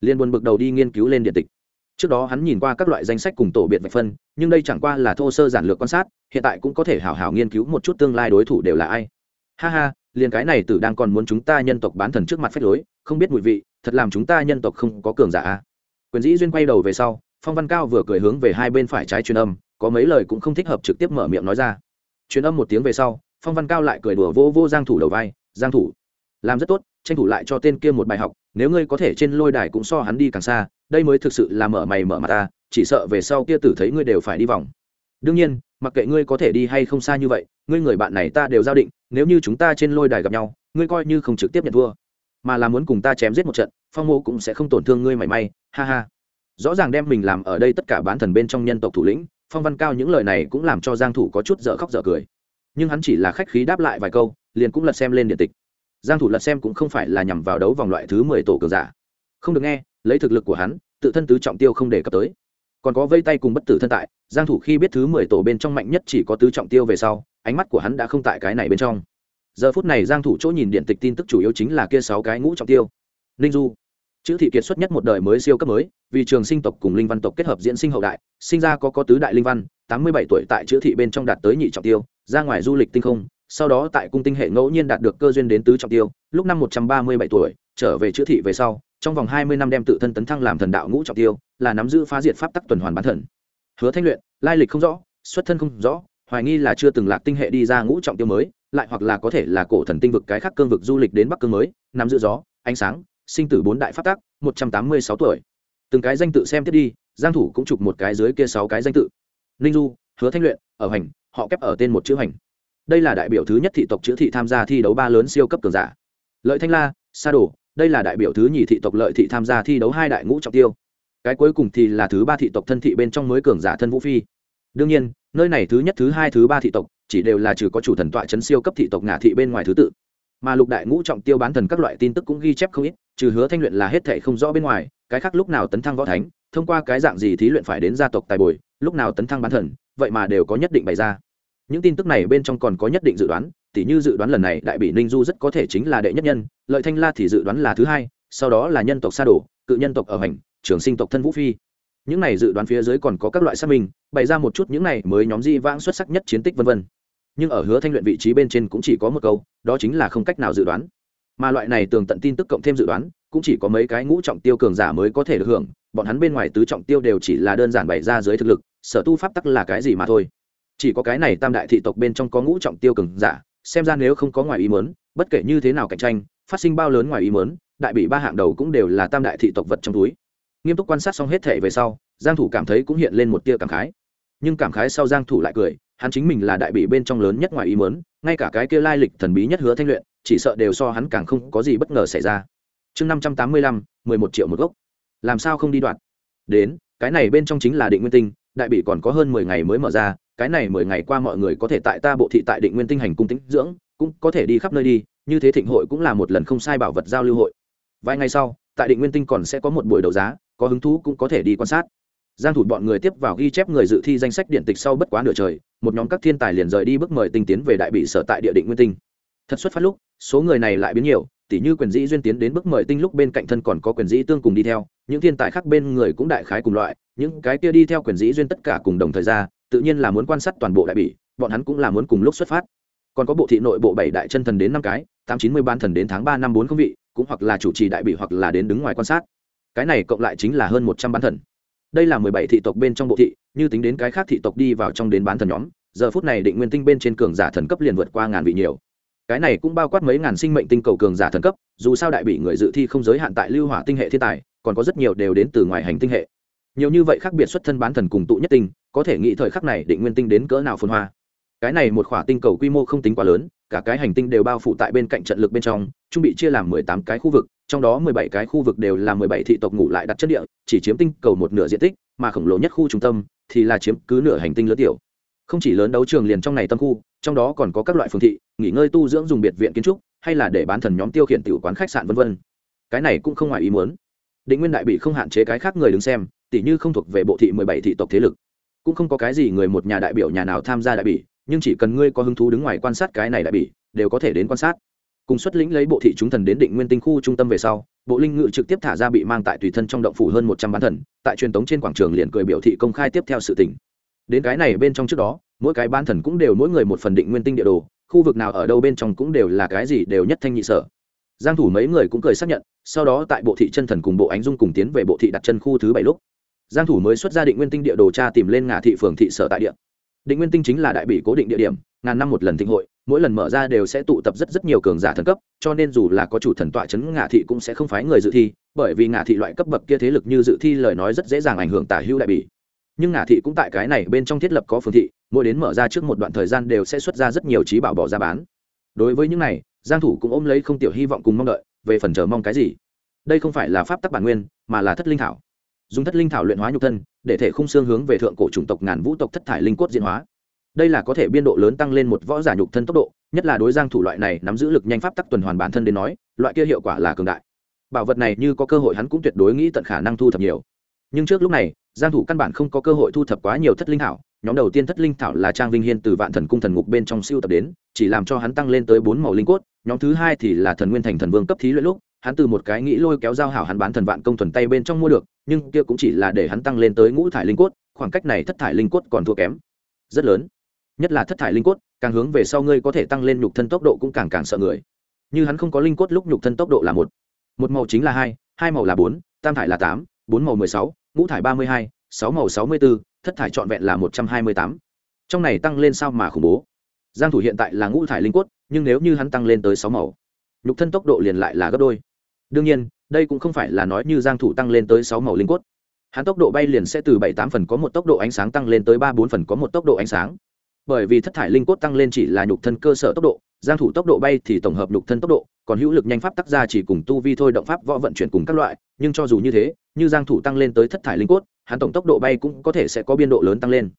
Liên buồn bực đầu đi nghiên cứu lên điện tịch trước đó hắn nhìn qua các loại danh sách cùng tổ biệt vạch phân, nhưng đây chẳng qua là thô sơ giản lược quan sát, hiện tại cũng có thể hảo hảo nghiên cứu một chút tương lai đối thủ đều là ai. Ha ha, liền cái này tử đang còn muốn chúng ta nhân tộc bán thần trước mặt phép lối, không biết mùi vị, thật làm chúng ta nhân tộc không có cường giả a. Quyền dĩ duyên quay đầu về sau, phong văn cao vừa cười hướng về hai bên phải trái truyền âm, có mấy lời cũng không thích hợp trực tiếp mở miệng nói ra. Truyền âm một tiếng về sau, phong văn cao lại cười đùa vô vô giang thủ đầu vai, giang thủ, làm rất tốt, tranh thủ lại cho tên kia một bài học nếu ngươi có thể trên lôi đài cũng so hắn đi càng xa, đây mới thực sự là mở mày mở mặt ta, chỉ sợ về sau kia tử thấy ngươi đều phải đi vòng. Đương nhiên, mặc kệ ngươi có thể đi hay không xa như vậy, ngươi người bạn này ta đều giao định, nếu như chúng ta trên lôi đài gặp nhau, ngươi coi như không trực tiếp nhận thua. Mà là muốn cùng ta chém giết một trận, phong mô cũng sẽ không tổn thương ngươi mảy may, ha ha. Rõ ràng đem mình làm ở đây tất cả bán thần bên trong nhân tộc thủ lĩnh, phong văn cao những lời này cũng làm cho giang thủ có chút dở khóc dở cười. Nhưng hắn chỉ là khách khí đáp lại vài câu, liền cũng lật xem lên điện tịch giang thủ lật xem cũng không phải là nhằm vào đấu vòng loại thứ 10 tổ cường giả. Không được nghe, lấy thực lực của hắn, tự thân tứ trọng tiêu không để cập tới. Còn có vây tay cùng bất tử thân tại, giang thủ khi biết thứ mười tổ bên trong mạnh nhất chỉ có tứ trọng tiêu về sau, ánh mắt của hắn đã không tại cái này bên trong. Giờ phút này giang thủ chỗ nhìn điện tịch tin tức chủ yếu chính là kia sáu cái ngũ trọng tiêu. Ninh du, chữ thị kiệt xuất nhất một đời mới siêu cấp mới, vì trường sinh tộc cùng linh văn tộc kết hợp diễn sinh hậu đại, sinh ra có có tứ đại linh văn, tám mươi bảy tuổi tại chữ thị bên trong đạt tới nhị trọng tiêu, ra ngoài du lịch tinh không sau đó tại cung tinh hệ ngẫu nhiên đạt được cơ duyên đến tứ trọng tiêu, lúc năm một trăm ba mươi bảy tuổi, trở về chữa thị về sau, trong vòng hai mươi năm đem tự thân tấn thăng làm thần đạo ngũ trọng tiêu, là nắm giữ phá diệt pháp tắc tuần hoàn bán thần. Hứa thanh luyện, lai lịch không rõ, xuất thân không rõ, hoài nghi là chưa từng lạc tinh hệ đi ra ngũ trọng tiêu mới, lại hoặc là có thể là cổ thần tinh vực cái khác cương vực du lịch đến bắc cương mới, nắm giữ gió, ánh sáng, sinh tử bốn đại pháp tắc, một trăm tám mươi sáu tuổi. Từng cái danh tự xem tiếp đi, giang thủ cũng chụp một cái dưới kia sáu cái danh tự. Ninh du, hứa thanh luyện, ở hành, họ kép ở tên một chữ hành đây là đại biểu thứ nhất thị tộc chữ thị tham gia thi đấu ba lớn siêu cấp cường giả. Lợi thanh la, sa đồ, đây là đại biểu thứ nhì thị tộc lợi thị tham gia thi đấu hai đại ngũ trọng tiêu. Cái cuối cùng thì là thứ ba thị tộc thân thị bên trong mới cường giả thân vũ phi. Đương nhiên, nơi này thứ nhất, thứ hai, thứ ba thị tộc chỉ đều là trừ có chủ thần tọa chấn siêu cấp thị tộc ngả thị bên ngoài thứ tự. Mà lục đại ngũ trọng tiêu bán thần các loại tin tức cũng ghi chép không ít, trừ hứa thanh luyện là hết thệ không rõ bên ngoài, cái khác lúc nào tấn thăng võ thánh, thông qua cái dạng gì thí luyện phải đến gia tộc tài bồi, lúc nào tấn thăng bán thần, vậy mà đều có nhất định bày ra những tin tức này bên trong còn có nhất định dự đoán, tỉ như dự đoán lần này đại bị ninh du rất có thể chính là đệ nhất nhân, lợi thanh la thì dự đoán là thứ hai, sau đó là nhân tộc sa đổ cự nhân tộc ở hành trường sinh tộc thân vũ phi. Những này dự đoán phía dưới còn có các loại xác minh, bày ra một chút những này mới nhóm di vãng xuất sắc nhất chiến tích vân vân. Nhưng ở hứa thanh luyện vị trí bên trên cũng chỉ có một câu, đó chính là không cách nào dự đoán. Mà loại này tường tận tin tức cộng thêm dự đoán, cũng chỉ có mấy cái ngũ trọng tiêu cường giả mới có thể được hưởng, bọn hắn bên ngoài tứ trọng tiêu đều chỉ là đơn giản bày ra dưới thực lực, sở tu pháp tắc là cái gì mà thôi chỉ có cái này tam đại thị tộc bên trong có ngũ trọng tiêu cường giả xem ra nếu không có ngoài ý mớn bất kể như thế nào cạnh tranh phát sinh bao lớn ngoài ý mớn đại bị ba hạng đầu cũng đều là tam đại thị tộc vật trong túi. Nghiêm túc quan sát xong hết thể về sau giang thủ cảm thấy cũng hiện lên một tia cảm khái. Nhưng cảm khái sau giang thủ lại cười hắn chính mình là đại bị bên trong lớn nhất ngoài ý muốn ngay cả cái kia lai lịch thần bí nhất hứa thanh luyện chỉ sợ đều so hắn càng không có gì bất ngờ xảy ra. Chương 585, 11 triệu một gốc. Làm sao không đi đoạn? Đến cái này bên trong chính là định nguyên tinh đại bị còn có hơn 10 ngày mới mở ra cái này 10 ngày qua mọi người có thể tại ta bộ thị tại định nguyên tinh hành cung tĩnh dưỡng, cũng có thể đi khắp nơi đi, như thế thịnh hội cũng là một lần không sai bảo vật giao lưu hội. Vài ngày sau, tại định nguyên tinh còn sẽ có một buổi đấu giá, có hứng thú cũng có thể đi quan sát. Giang thủ bọn người tiếp vào ghi chép người dự thi danh sách điện tịch sau bất quá nửa trời, một nhóm các thiên tài liền rời đi bước mời tinh tiến về đại bị sở tại địa định nguyên tinh. Thật xuất phát lúc, số người này lại biến nhiều tỷ như quyền dĩ duyên tiến đến bước mời tinh lúc bên cạnh thân còn có quyền dĩ tương cùng đi theo, những thiên tài khác bên người cũng đại khái cùng loại, những cái kia đi theo quyền dĩ duyên tất cả cùng đồng thời ra tự nhiên là muốn quan sát toàn bộ đại bỉ, bọn hắn cũng là muốn cùng lúc xuất phát. Còn có bộ thị nội bộ bảy đại chân thần đến năm cái tám chín mươi ban thần đến tháng ba năm bốn không vị cũng hoặc là chủ trì đại bỉ hoặc là đến đứng ngoài quan sát. Cái này cộng lại chính là hơn một trăm bán thần. Đây là mười bảy thị tộc bên trong bộ thị như tính đến cái khác thị tộc đi vào trong đến bán thần nhóm giờ phút này định nguyên tinh bên trên cường giả thần cấp liền vượt qua ngàn vị nhiều. Cái này cũng bao quát mấy ngàn sinh mệnh tinh cầu cường giả thần cấp dù sao đại bị người dự thi không giới hạn tại lưu hỏa tinh hệ thiên tài còn có rất nhiều đều đến từ ngoài hành tinh hệ. Nhiều như vậy khác biệt xuất thân bán thần cùng tụ nhất tinh có thể nghĩ thời khắc này định nguyên tinh đến cỡ nào phồn hoa. Cái này một khỏa tinh cầu quy mô không tính quá lớn, cả cái hành tinh đều bao phủ tại bên cạnh trận lực bên trong, trung bị chia làm mười tám cái khu vực, trong đó mười bảy cái khu vực đều là mười bảy thị tộc ngủ lại đặt chất địa, chỉ chiếm tinh cầu một nửa diện tích, mà khổng lồ nhất khu trung tâm thì là chiếm cứ nửa hành tinh lớn tiểu. Không chỉ lớn đấu trường liền trong này tâm khu, trong đó còn có các loại phương thị, nghỉ ngơi tu dưỡng dùng biệt viện kiến trúc, hay là để bán thần nhóm tiêu khiển tiểu quán khách sạn vân vân. Cái này cũng không ngoài ý muốn. Định nguyên đại bị không hạn chế cái khác người đứng xem, tỉ như không thuộc về bộ thị mười bảy thị tộc thế lực cũng không có cái gì người một nhà đại biểu nhà nào tham gia đại bỉ, nhưng chỉ cần ngươi có hứng thú đứng ngoài quan sát cái này đại bỉ, đều có thể đến quan sát. Cùng xuất lĩnh lấy bộ thị chúng thần đến định nguyên tinh khu trung tâm về sau, bộ linh ngự trực tiếp thả ra bị mang tại tùy thân trong động phủ hơn một trăm bán thần, tại truyền thống trên quảng trường liền cười biểu thị công khai tiếp theo sự tỉnh đến cái này bên trong trước đó, mỗi cái bán thần cũng đều mỗi người một phần định nguyên tinh địa đồ, khu vực nào ở đâu bên trong cũng đều là cái gì đều nhất thanh nhị sở. Giang thủ mấy người cũng cười xác nhận, sau đó tại bộ thị chân thần cùng bộ ánh dung cùng tiến về bộ thị đặt chân khu thứ bảy lúc giang thủ mới xuất ra định nguyên tinh địa đồ tra tìm lên ngả thị phường thị sở tại địa. Định nguyên tinh chính là đại bỉ cố định địa điểm, ngàn năm một lần thịnh hội, mỗi lần mở ra đều sẽ tụ tập rất rất nhiều cường giả thần cấp, cho nên dù là có chủ thần tọa chấn ngả thị cũng sẽ không phái người dự thi, bởi vì ngả thị loại cấp bậc kia thế lực như dự thi lời nói rất dễ dàng ảnh hưởng tả hữu đại bỉ nhưng ngả thị cũng tại cái này bên trong thiết lập có phường thị, mỗi đến mở ra trước một đoạn thời gian đều sẽ xuất ra rất nhiều trí bảo bỏ ra bán. Đối với những này, giang thủ cũng ôm lấy không tiểu hy vọng cùng mong đợi, về phần chờ mong cái gì? Đây không phải là pháp tắc bản nguyên, mà là thất linh thảo dùng thất linh thảo luyện hóa nhục thân, để thể khung xương hướng về thượng cổ chủng tộc ngàn vũ tộc thất thải linh cốt diễn hóa. Đây là có thể biên độ lớn tăng lên một võ giả nhục thân tốc độ, nhất là đối giang thủ loại này nắm giữ lực nhanh pháp tắc tuần hoàn bản thân đến nói, loại kia hiệu quả là cường đại. Bảo vật này như có cơ hội hắn cũng tuyệt đối nghĩ tận khả năng thu thập nhiều. Nhưng trước lúc này, giang thủ căn bản không có cơ hội thu thập quá nhiều thất linh thảo, nhóm đầu tiên thất linh thảo là trang vinh hiên từ vạn thần cung thần ngục bên trong siêu tập đến, chỉ làm cho hắn tăng lên tới bốn màu linh cốt, nhóm thứ hai thì là thần nguyên thành thần vương cấp thí luyện lúc hắn từ một cái nghĩ lôi kéo giao hảo hắn bán thần vạn công thuần tay bên trong mua được, nhưng kia cũng chỉ là để hắn tăng lên tới ngũ thải linh cốt, khoảng cách này thất thải linh cốt còn thua kém. Rất lớn. Nhất là thất thải linh cốt, càng hướng về sau ngươi có thể tăng lên nhục thân tốc độ cũng càng càng sợ người. Như hắn không có linh cốt lúc nhục thân tốc độ là một. Một màu chính là hai hai màu là bốn, tam thải là tám, bốn màu mười sáu, ngũ thải ba mươi hai, sáu màu sáu mươi bốn, thất thải trọn vẹn là một trăm hai mươi tám. Trong này tăng lên sao mà khủng bố? Giang thủ hiện tại là ngũ thải linh cốt, nhưng nếu như hắn tăng lên tới sáu màu, nhục thân tốc độ liền lại là gấp đôi đương nhiên, đây cũng không phải là nói như giang thủ tăng lên tới sáu màu linh cốt. Hắn tốc độ bay liền sẽ từ bảy tám phần có một tốc độ ánh sáng tăng lên tới ba bốn phần có một tốc độ ánh sáng. Bởi vì thất thải linh cốt tăng lên chỉ là nhục thân cơ sở tốc độ, giang thủ tốc độ bay thì tổng hợp nhục thân tốc độ, còn hữu lực nhanh pháp tác ra chỉ cùng tu vi thôi động pháp võ vận chuyển cùng các loại, nhưng cho dù như thế, như giang thủ tăng lên tới thất thải linh cốt, hắn tổng tốc độ bay cũng có thể sẽ có biên độ lớn tăng lên.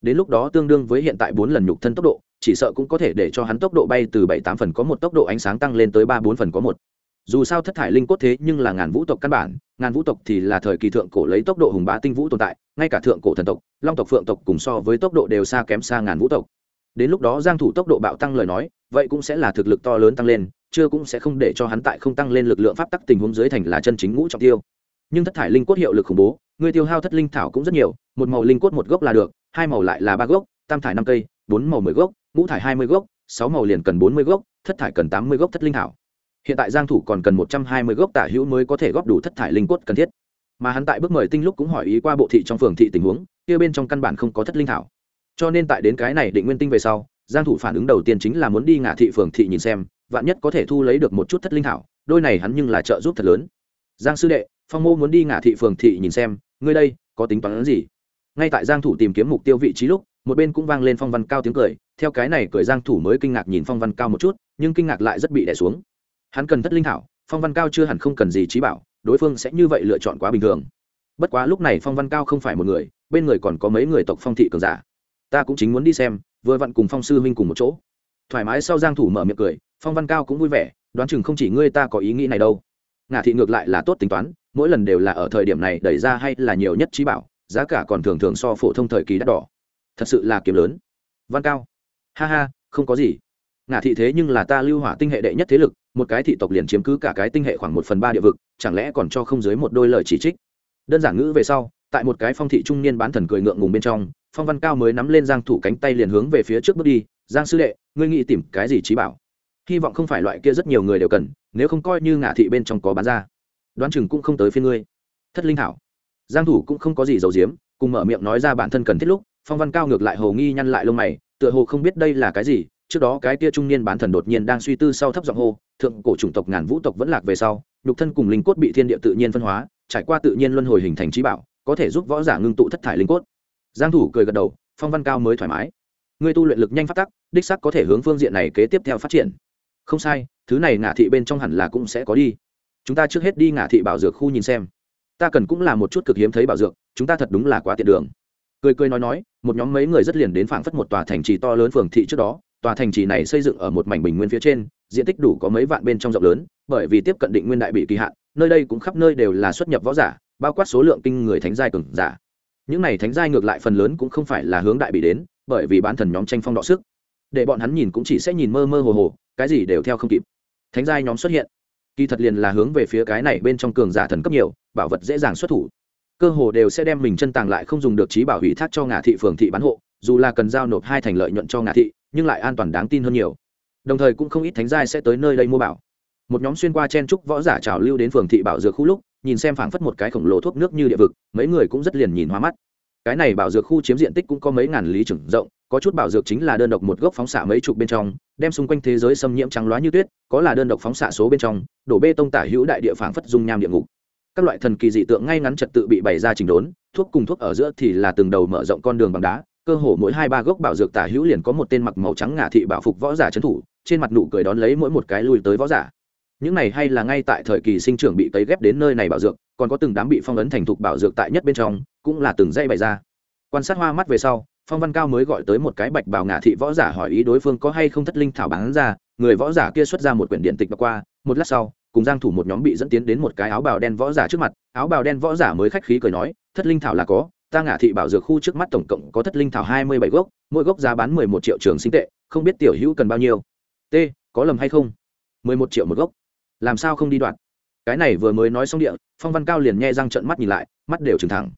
Đến lúc đó tương đương với hiện tại bốn lần nhục thân tốc độ, chỉ sợ cũng có thể để cho hắn tốc độ bay từ bảy tám phần có một tốc độ ánh sáng tăng lên tới ba bốn phần có một dù sao thất thải linh cốt thế nhưng là ngàn vũ tộc căn bản, ngàn vũ tộc thì là thời kỳ thượng cổ lấy tốc độ hùng bá tinh vũ tồn tại, ngay cả thượng cổ thần tộc, long tộc, phượng tộc cùng so với tốc độ đều xa kém xa ngàn vũ tộc. Đến lúc đó giang thủ tốc độ bạo tăng lời nói, vậy cũng sẽ là thực lực to lớn tăng lên, chưa cũng sẽ không để cho hắn tại không tăng lên lực lượng pháp tắc tình huống dưới thành là chân chính ngũ trọng tiêu. Nhưng thất thải linh cốt hiệu lực khủng bố, người tiêu hao thất linh thảo cũng rất nhiều, một màu linh cốt một gốc là được, hai màu lại là ba gốc, tam thải năm cây, bốn màu mười gốc, ngũ thải hai mươi gốc, sáu màu liền cần bốn mươi gốc, thất thải cần tám mươi gốc thất linh thảo hiện tại giang thủ còn cần một trăm hai mươi gốc tả hữu mới có thể góp đủ thất thải linh cốt cần thiết. Mà hắn tại bước mời tinh lúc cũng hỏi ý qua bộ thị trong phường thị tình huống, kia bên trong căn bản không có thất linh thảo. Cho nên tại đến cái này định nguyên tinh về sau, giang thủ phản ứng đầu tiên chính là muốn đi ngả thị phường thị nhìn xem, vạn nhất có thể thu lấy được một chút thất linh thảo, đôi này hắn nhưng là trợ giúp thật lớn. Giang sư đệ, phong mô muốn đi ngả thị phường thị nhìn xem, ngươi đây, có tính toán gì? Ngay tại giang thủ tìm kiếm mục tiêu vị trí lúc, một bên cũng vang lên phong văn cao tiếng cười, theo cái này cười giang thủ mới kinh ngạc nhìn phong văn cao một chút, nhưng kinh ngạc lại rất bị đè xuống hắn cần thất linh thảo, phong văn cao chưa hẳn không cần gì trí bảo, đối phương sẽ như vậy lựa chọn quá bình thường. Bất quá lúc này phong văn cao không phải một người, bên người còn có mấy người tộc phong thị cường giả. Ta cũng chính muốn đi xem, vừa vặn cùng phong sư huynh cùng một chỗ. Thoải mái sau giang thủ mở miệng cười, phong văn cao cũng vui vẻ, đoán chừng không chỉ ngươi ta có ý nghĩ này đâu. Ngả thị ngược lại là tốt tính toán, mỗi lần đều là ở thời điểm này đẩy ra hay là nhiều nhất trí bảo, giá cả còn thường thường so phổ thông thời kỳ đắt đỏ. Thật sự là kiếm lớn. Văn cao. Ha ha, không có gì ngả thị thế nhưng là ta lưu hỏa tinh hệ đệ nhất thế lực, một cái thị tộc liền chiếm cứ cả cái tinh hệ khoảng một phần ba địa vực, chẳng lẽ còn cho không dưới một đôi lời chỉ trích? Đơn giản ngữ về sau, tại một cái phong thị trung niên bán thần cười ngượng ngùng bên trong, phong văn cao mới nắm lên giang thủ cánh tay liền hướng về phía trước bước đi, giang sư đệ, ngươi nghĩ tìm cái gì trí bảo? Hy vọng không phải loại kia rất nhiều người đều cần, nếu không coi như ngả thị bên trong có bán ra, đoán chừng cũng không tới phiên ngươi. Thất linh thảo. Giang thủ cũng không có gì giấu giếm, cùng mở miệng nói ra bản thân cần thiết lúc, phong văn cao ngược lại hồ nghi nhăn lại lông mày, tựa hồ không biết đây là cái gì trước đó cái kia trung niên bán thần đột nhiên đang suy tư sau thấp giọng hô, thượng cổ chủng tộc ngàn vũ tộc vẫn lạc về sau, nhục thân cùng linh cốt bị thiên địa tự nhiên phân hóa, trải qua tự nhiên luân hồi hình thành trí bảo, có thể giúp võ giả ngưng tụ thất thải linh cốt. Giang thủ cười gật đầu, phong văn cao mới thoải mái. Ngươi tu luyện lực nhanh phát tắc, đích xác có thể hướng phương diện này kế tiếp theo phát triển. Không sai, thứ này ngả thị bên trong hẳn là cũng sẽ có đi. Chúng ta trước hết đi ngả thị bảo dược khu nhìn xem. Ta cần cũng là một chút cực hiếm thấy bảo dược, chúng ta thật đúng là quá tiện đường. Cười cười nói nói, một nhóm mấy người rất liền đến phảng phất một tòa thành trì to lớn phường thị trước đó tòa thành trì này xây dựng ở một mảnh bình nguyên phía trên, diện tích đủ có mấy vạn bên trong rộng lớn, bởi vì tiếp cận định nguyên đại bị kỳ hạn, nơi đây cũng khắp nơi đều là xuất nhập võ giả, bao quát số lượng kinh người thánh giai cường giả. Những này thánh giai ngược lại phần lớn cũng không phải là hướng đại bị đến, bởi vì bán thần nhóm tranh phong đọ sức. Để bọn hắn nhìn cũng chỉ sẽ nhìn mơ mơ hồ hồ, cái gì đều theo không kịp. Thánh giai nhóm xuất hiện. Kỳ thật liền là hướng về phía cái này bên trong cường giả thần cấp nhiều, bảo vật dễ dàng xuất thủ. Cơ hồ đều sẽ đem mình chân tàng lại không dùng được trí bảo hủy thác cho ngã thị phường thị bán hộ, dù là cần giao nộp hai thành lợi nhuận cho ngã thị nhưng lại an toàn đáng tin hơn nhiều. Đồng thời cũng không ít thánh giai sẽ tới nơi đây mua bảo. Một nhóm xuyên qua chen trúc võ giả trào lưu đến phường thị bảo dược khu lúc, nhìn xem phảng phất một cái khổng lồ thuốc nước như địa vực, mấy người cũng rất liền nhìn hoa mắt. Cái này bảo dược khu chiếm diện tích cũng có mấy ngàn lý trưởng rộng, có chút bảo dược chính là đơn độc một gốc phóng xạ mấy chục bên trong, đem xung quanh thế giới xâm nhiễm trắng loá như tuyết, có là đơn độc phóng xạ số bên trong, đổ bê tông tả hữu đại địa phảng phất dung nham địa ngục. Các loại thần kỳ dị tượng ngay ngắn trật tự bị bày ra trình đốn, thuốc cùng thuốc ở giữa thì là từng đầu mở rộng con đường bằng đá cơ hồ mỗi hai ba gốc bảo dược tả hữu liền có một tên mặc màu trắng ngả thị bảo phục võ giả trấn thủ, trên mặt nụ cười đón lấy mỗi một cái lui tới võ giả. Những này hay là ngay tại thời kỳ sinh trưởng bị tấy ghép đến nơi này bảo dược, còn có từng đám bị phong ấn thành thục bảo dược tại nhất bên trong, cũng là từng dây bày ra. Quan sát hoa mắt về sau, phong văn cao mới gọi tới một cái bạch bào ngả thị võ giả hỏi ý đối phương có hay không thất linh thảo bán ra, người võ giả kia xuất ra một quyển điện tịch qua, một lát sau, cùng giang thủ một nhóm bị dẫn tiến đến một cái áo bào đen võ giả trước mặt, áo bào đen võ giả mới khách khí cười nói, thất linh thảo là có ta ngả thị bảo dược khu trước mắt tổng cộng có thất linh thảo hai mươi bảy gốc, mỗi gốc giá bán mười một triệu trường sinh tệ, không biết tiểu hữu cần bao nhiêu. T, có lầm hay không? mười một triệu một gốc. Làm sao không đi đoạn? Cái này vừa mới nói xong địa, phong văn cao liền nghe răng trận mắt nhìn lại, mắt đều trừng thẳng.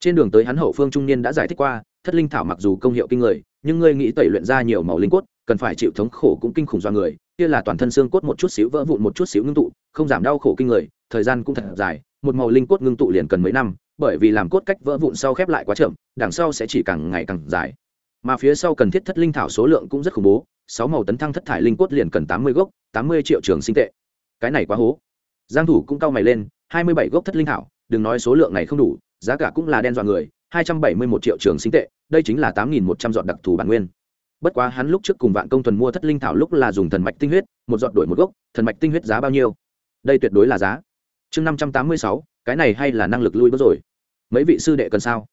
Trên đường tới hắn hậu phương trung niên đã giải thích qua, thất linh thảo mặc dù công hiệu kinh người, nhưng ngươi nghĩ tẩy luyện ra nhiều màu linh cốt, cần phải chịu thống khổ cũng kinh khủng do người, kia là toàn thân xương cốt một chút xíu vỡ vụn một chút xíu ngưng tụ, không giảm đau khổ kinh người, thời gian cũng thật dài, một màu linh cốt ngưng tụ liền cần mấy năm bởi vì làm cốt cách vỡ vụn sau khép lại quá chậm, đằng sau sẽ chỉ càng ngày càng dài. Mà phía sau cần thiết thất linh thảo số lượng cũng rất khủng bố, sáu màu tấn thăng thất thải linh cốt liền cần tám mươi gốc, tám mươi triệu trường sinh tệ. Cái này quá hố. Giang thủ cũng cao mày lên, hai mươi bảy gốc thất linh thảo, đừng nói số lượng này không đủ, giá cả cũng là đen dọa người, hai trăm bảy mươi một triệu trường sinh tệ, đây chính là tám nghìn một trăm giọt đặc thù bản nguyên. Bất quá hắn lúc trước cùng vạn công thuần mua thất linh thảo lúc là dùng thần mạch tinh huyết, một giọt đổi một gốc, thần mạch tinh huyết giá bao nhiêu? Đây tuyệt đối là giá. Chương năm trăm tám mươi sáu, cái này hay là năng lực lui bước rồi? Mấy vị sư đệ cần sao?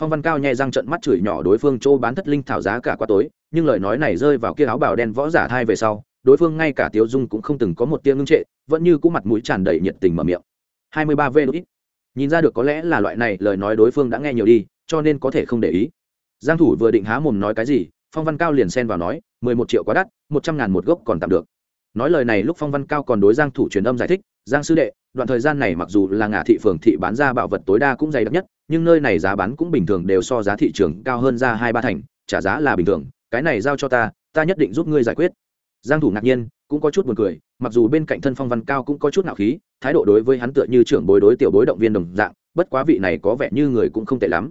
Phong văn cao nhẹ răng trận mắt chửi nhỏ đối phương chỗ bán thất linh thảo giá cả quá tối, nhưng lời nói này rơi vào kia áo bào đen võ giả thai về sau, đối phương ngay cả tiếu dung cũng không từng có một tia ngưng trệ, vẫn như cũ mặt mũi tràn đầy nhiệt tình mở miệng. Hai mươi ba v đ nhìn ra được có lẽ là loại này, lời nói đối phương đã nghe nhiều đi, cho nên có thể không để ý. Giang thủ vừa định há mồm nói cái gì, phong văn cao liền xen vào nói, mười một triệu quá đắt, một trăm ngàn một gốc còn tạm được. Nói lời này lúc phong văn cao còn đối giang thủ truyền âm giải thích, giang sư đệ đoạn thời gian này mặc dù là ngả thị phường thị bán ra bảo vật tối đa cũng dày đặc nhất, nhưng nơi này giá bán cũng bình thường đều so giá thị trường cao hơn ra hai ba thành, trả giá là bình thường. Cái này giao cho ta ta nhất định giúp ngươi giải quyết. Giang thủ ngạc nhiên, cũng có chút buồn cười, mặc dù bên cạnh thân phong văn cao cũng có chút nạo khí, thái độ đối với hắn tựa như trưởng bối đối tiểu bối động viên đồng dạng, bất quá vị này có vẻ như người cũng không tệ lắm.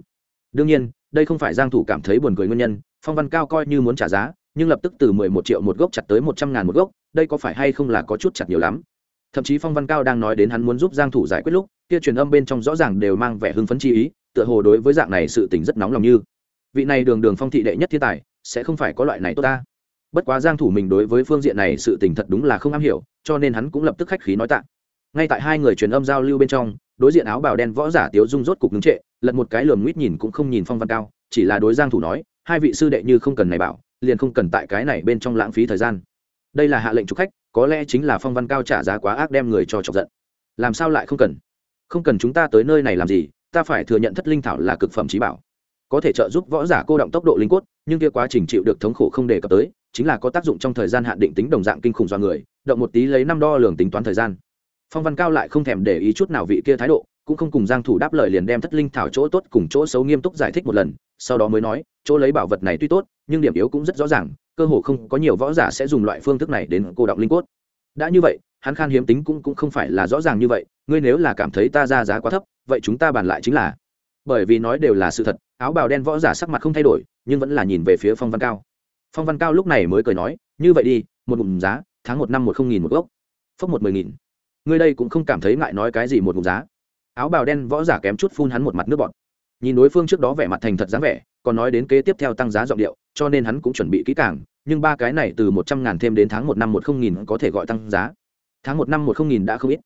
Đương nhiên, đây không phải giang thủ cảm thấy buồn cười nguyên nhân, phong văn cao coi như muốn trả giá, nhưng lập tức từ 11 triệu một gốc chặt tới 100 ngàn một gốc, đây có phải hay không là có chút chặt nhiều lắm? Thậm chí phong văn cao đang nói đến hắn muốn giúp giang thủ giải quyết lúc, kia truyền âm bên trong rõ ràng đều mang vẻ hưng phấn chi ý, tựa hồ đối với dạng này sự tình rất nóng lòng như, vị này đường đường phong thị đệ nhất thiên tài, sẽ không phải có loại này tốt ta. Bất quá giang thủ mình đối với phương diện này sự tình thật đúng là không am hiểu, cho nên hắn cũng lập tức khách khí nói tạ. Ngay tại hai người truyền âm giao lưu bên trong, đối diện áo bào đen võ giả tiếu dung rốt cục đứng trệ, lật một cái lườm nguyết nhìn cũng không nhìn phong văn cao, chỉ là đối giang thủ nói, hai vị sư đệ như không cần này bảo, liền không cần tại cái này bên trong lãng phí thời gian đây là hạ lệnh chủ khách, có lẽ chính là phong văn cao trả giá quá ác đem người cho chọc giận. Làm sao lại không cần? Không cần chúng ta tới nơi này làm gì, ta phải thừa nhận thất linh thảo là cực phẩm trí bảo. Có thể trợ giúp võ giả cô động tốc độ linh cốt, nhưng kia quá trình chịu được thống khổ không đề cập tới, chính là có tác dụng trong thời gian hạn định tính đồng dạng kinh khủng do người, động một tí lấy năm đo lường tính toán thời gian. Phong văn cao lại không thèm để ý chút nào vị kia thái độ, cũng không cùng giang thủ đáp lời liền đem thất linh thảo chỗ tốt cùng chỗ xấu nghiêm túc giải thích một lần, sau đó mới nói, chỗ lấy bảo vật này tuy tốt, nhưng điểm yếu cũng rất rõ ràng cơ hồ không có nhiều võ giả sẽ dùng loại phương thức này đến cô động linh cốt. Đã như vậy, hắn khan hiếm tính cũng cũng không phải là rõ ràng như vậy, ngươi nếu là cảm thấy ta ra giá quá thấp, vậy chúng ta bàn lại chính là. Bởi vì nói đều là sự thật, áo bào đen võ giả sắc mặt không thay đổi, nhưng vẫn là nhìn về phía phong văn cao. Phong văn cao lúc này mới cười nói, như vậy đi, một ngụm giá, tháng một năm một không nghìn một gốc. Phốc một mười nghìn. Ngươi đây cũng không cảm thấy ngại nói cái gì một ngụm giá. Áo bào đen võ giả kém chút phun hắn một mặt nước bọt. Nhìn đối phương trước đó vẻ mặt thành thật dáng vẻ còn nói đến kế tiếp theo tăng giá giọng điệu, cho nên hắn cũng chuẩn bị kỹ càng, nhưng ba cái này từ một trăm ngàn thêm đến tháng một năm một không nghìn có thể gọi tăng giá. Tháng một năm một không nghìn đã không ít.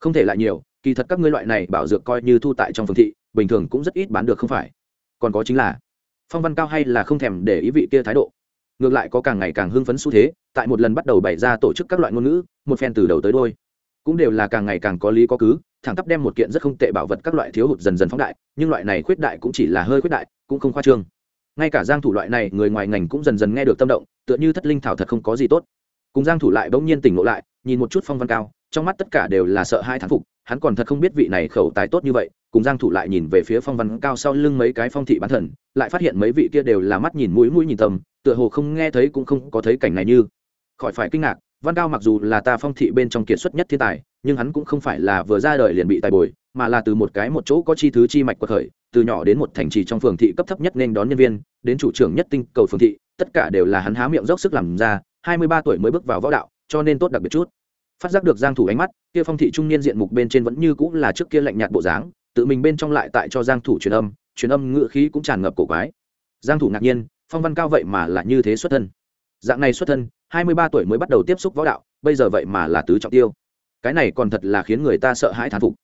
Không thể lại nhiều, kỳ thật các ngươi loại này bảo dược coi như thu tại trong phương thị, bình thường cũng rất ít bán được không phải. Còn có chính là, phong văn cao hay là không thèm để ý vị kia thái độ. Ngược lại có càng ngày càng hưng phấn xu thế, tại một lần bắt đầu bày ra tổ chức các loại ngôn ngữ, một phen từ đầu tới đôi cũng đều là càng ngày càng có lý có cứ, thẳng tắp đem một kiện rất không tệ bảo vật các loại thiếu hụt dần dần phóng đại, nhưng loại này khuyết đại cũng chỉ là hơi khuyết đại cũng không khoa trương. Ngay cả giang thủ loại này người ngoài ngành cũng dần dần nghe được tâm động tựa như thất linh thảo thật không có gì tốt. Cùng giang thủ lại bỗng nhiên tỉnh ngộ lại nhìn một chút phong văn cao trong mắt tất cả đều là sợ hai thán phục hắn còn thật không biết vị này khẩu tài tốt như vậy. Cùng giang thủ lại nhìn về phía phong văn cao sau lưng mấy cái phong thị bán thần lại phát hiện mấy vị kia đều là mắt nhìn mũi mũi nhìn tầm, tựa hồ không nghe thấy cũng không có thấy cảnh này như. Khỏi phải kinh ngạc văn cao mặc dù là ta phong thị bên trong kiệt xuất nhất thiên tài nhưng hắn cũng không phải là vừa ra đời liền bị tài bồi mà là từ một cái một chỗ có chi thứ chi mạch quật khởi, từ nhỏ đến một thành trì trong phường thị cấp thấp nhất nên đón nhân viên, đến chủ trưởng nhất tinh cầu phường thị, tất cả đều là hắn há miệng dốc sức làm ra, hai mươi ba tuổi mới bước vào võ đạo, cho nên tốt đặc biệt chút. Phát giác được giang thủ ánh mắt, kia phong thị trung niên diện mục bên trên vẫn như cũ là trước kia lạnh nhạt bộ dáng, tự mình bên trong lại tại cho giang thủ truyền âm truyền âm ngựa khí cũng tràn ngập cổ quái. Giang thủ ngạc nhiên, phong văn cao vậy mà là như thế xuất thân. Dạng này xuất thân, hai mươi ba tuổi mới bắt đầu tiếp xúc võ đạo, bây giờ vậy mà là tứ trọng tiêu. Cái này còn thật là khiến người ta sợ hãi thán phục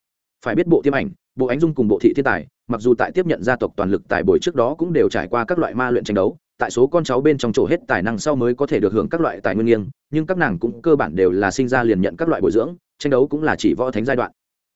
phải biết bộ tiêm ảnh, bộ ánh dung cùng bộ thị thiên tài, mặc dù tại tiếp nhận gia tộc toàn lực tài bồi trước đó cũng đều trải qua các loại ma luyện tranh đấu, tại số con cháu bên trong chỗ hết tài năng sau mới có thể được hưởng các loại tài nguyên nghiêng, nhưng các nàng cũng cơ bản đều là sinh ra liền nhận các loại bồi dưỡng, tranh đấu cũng là chỉ võ thánh giai đoạn.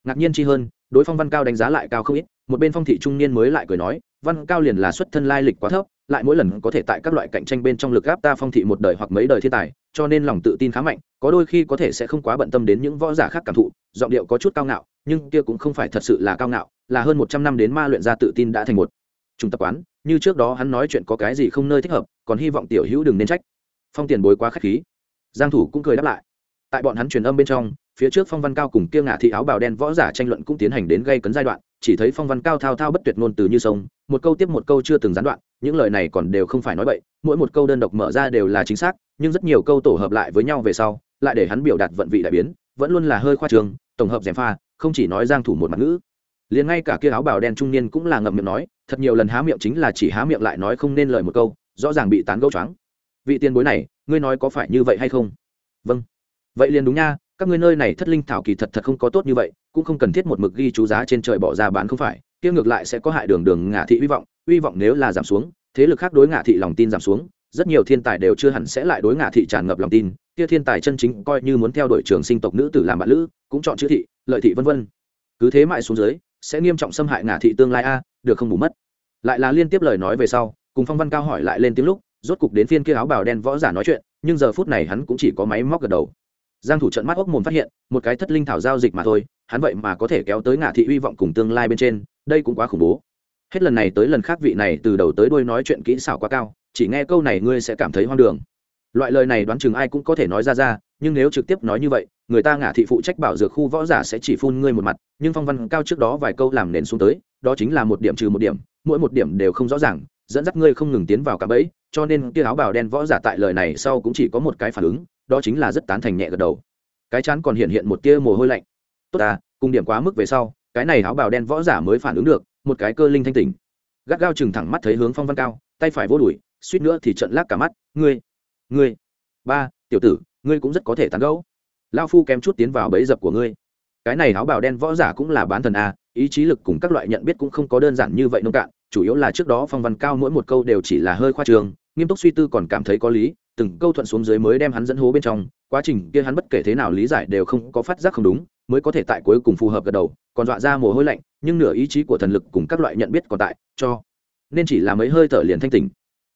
Ngạc nhiên chi hơn, đối phong văn cao đánh giá lại cao không ít, một bên phong thị trung niên mới lại cười nói, văn cao liền là xuất thân lai lịch quá thấp lại mỗi lần có thể tại các loại cạnh tranh bên trong lực gáp ta phong thị một đời hoặc mấy đời thiên tài, cho nên lòng tự tin khá mạnh, có đôi khi có thể sẽ không quá bận tâm đến những võ giả khác cảm thụ, giọng điệu có chút cao ngạo, nhưng kia cũng không phải thật sự là cao ngạo, là hơn một trăm năm đến ma luyện ra tự tin đã thành một trung tập quán, như trước đó hắn nói chuyện có cái gì không nơi thích hợp, còn hy vọng tiểu hữu đừng nên trách. Phong tiền bối quá k h á c h khí. Giang thủ cũng cười đáp lại. Tại bọn hắn truyền âm bên trong, phía trước phong văn cao cùng kia ngả thị áo bào đen võ giả tranh luận cũng tiến hành đến gây cấn giai đoạn chỉ thấy phong văn cao thao thao bất tuyệt ngôn từ như sông, một câu tiếp một câu chưa từng gián đoạn, những lời này còn đều không phải nói bậy, mỗi một câu đơn độc mở ra đều là chính xác, nhưng rất nhiều câu tổ hợp lại với nhau về sau, lại để hắn biểu đạt vận vị đại biến, vẫn luôn là hơi khoa trường tổng hợp gièm pha, không chỉ nói giang thủ một mặt ngữ. Liền ngay cả kia áo bào đen trung niên cũng là ngậm miệng nói, thật nhiều lần há miệng chính là chỉ há miệng lại nói không nên lời một câu, rõ ràng bị tán gẫu choáng. Vị tiền bối này, ngươi nói có phải như vậy hay không? Vâng. Vậy liền đúng nha, các ngươi nơi này thất linh thảo kỳ thật thật không có tốt như vậy cũng không cần thiết một mực ghi chú giá trên trời bỏ ra bán không phải, kia ngược lại sẽ có hại đường đường ngả thị hy vọng hy vọng nếu là giảm xuống, thế lực khác đối ngả thị lòng tin giảm xuống, rất nhiều thiên tài đều chưa hẳn sẽ lại đối ngả thị tràn ngập lòng tin, kia thiên tài chân chính coi như muốn theo đuổi trường sinh tộc nữ tử làm bạn lữ, cũng chọn chữ thị, lợi thị vân vân. Cứ thế mãi xuống dưới, sẽ nghiêm trọng xâm hại ngả thị tương lai a, được không bù mất. Lại là liên tiếp lời nói về sau, cùng phong văn cao hỏi lại lên tiếng lúc, rốt cục đến phiên kia áo bào đen võ giả nói chuyện, nhưng giờ phút này hắn cũng chỉ có máy móc gật đầu. Giang thủ trận mắt ốc mồm phát hiện, một cái thất linh thảo giao dịch mà thôi hắn vậy mà có thể kéo tới ngạ thị uy vọng cùng tương lai bên trên, đây cũng quá khủng bố. Hết lần này tới lần khác vị này từ đầu tới đuôi nói chuyện kỹ xảo quá cao, chỉ nghe câu này ngươi sẽ cảm thấy hoang đường. Loại lời này đoán chừng ai cũng có thể nói ra ra, nhưng nếu trực tiếp nói như vậy, người ta ngả thị phụ trách bảo dược khu võ giả sẽ chỉ phun ngươi một mặt, nhưng phong văn cao trước đó vài câu làm nền xuống tới, đó chính là một điểm trừ một điểm, mỗi một điểm đều không rõ ràng, dẫn dắt ngươi không ngừng tiến vào cả bẫy, cho nên kia áo bào đen võ giả tại lời này sau cũng chỉ có một cái phản ứng, đó chính là rất tán thành nhẹ gật đầu. Cái chán còn hiện hiện một tia mồ hôi lạnh tốt à cùng điểm quá mức về sau, cái này áo bào đen võ giả mới phản ứng được, một cái cơ linh thanh tỉnh. Gắt gao chừng thẳng mắt thấy hướng phong văn cao, tay phải vô đuổi suýt nữa thì trận lác cả mắt, ngươi ngươi, ba, tiểu tử, ngươi cũng rất có thể tán gẫu. Lao phu kém chút tiến vào bẫy dập của ngươi. Cái này áo bào đen võ giả cũng là bán thần a, ý chí lực cùng các loại nhận biết cũng không có đơn giản như vậy nông cạn, chủ yếu là trước đó phong văn cao mỗi một câu đều chỉ là hơi khoa trường, nghiêm túc suy tư còn cảm thấy có lý, từng câu thuận xuống dưới mới đem hắn dẫn hố bên trong, quá trình kia hắn bất kể thế nào lý giải đều không có phát giác không đúng mới có thể tại cuối cùng phù hợp gật đầu, còn dọa ra mồ hôi lạnh, nhưng nửa ý chí của thần lực cùng các loại nhận biết còn tại, cho nên chỉ là mấy hơi thở liền thanh tỉnh.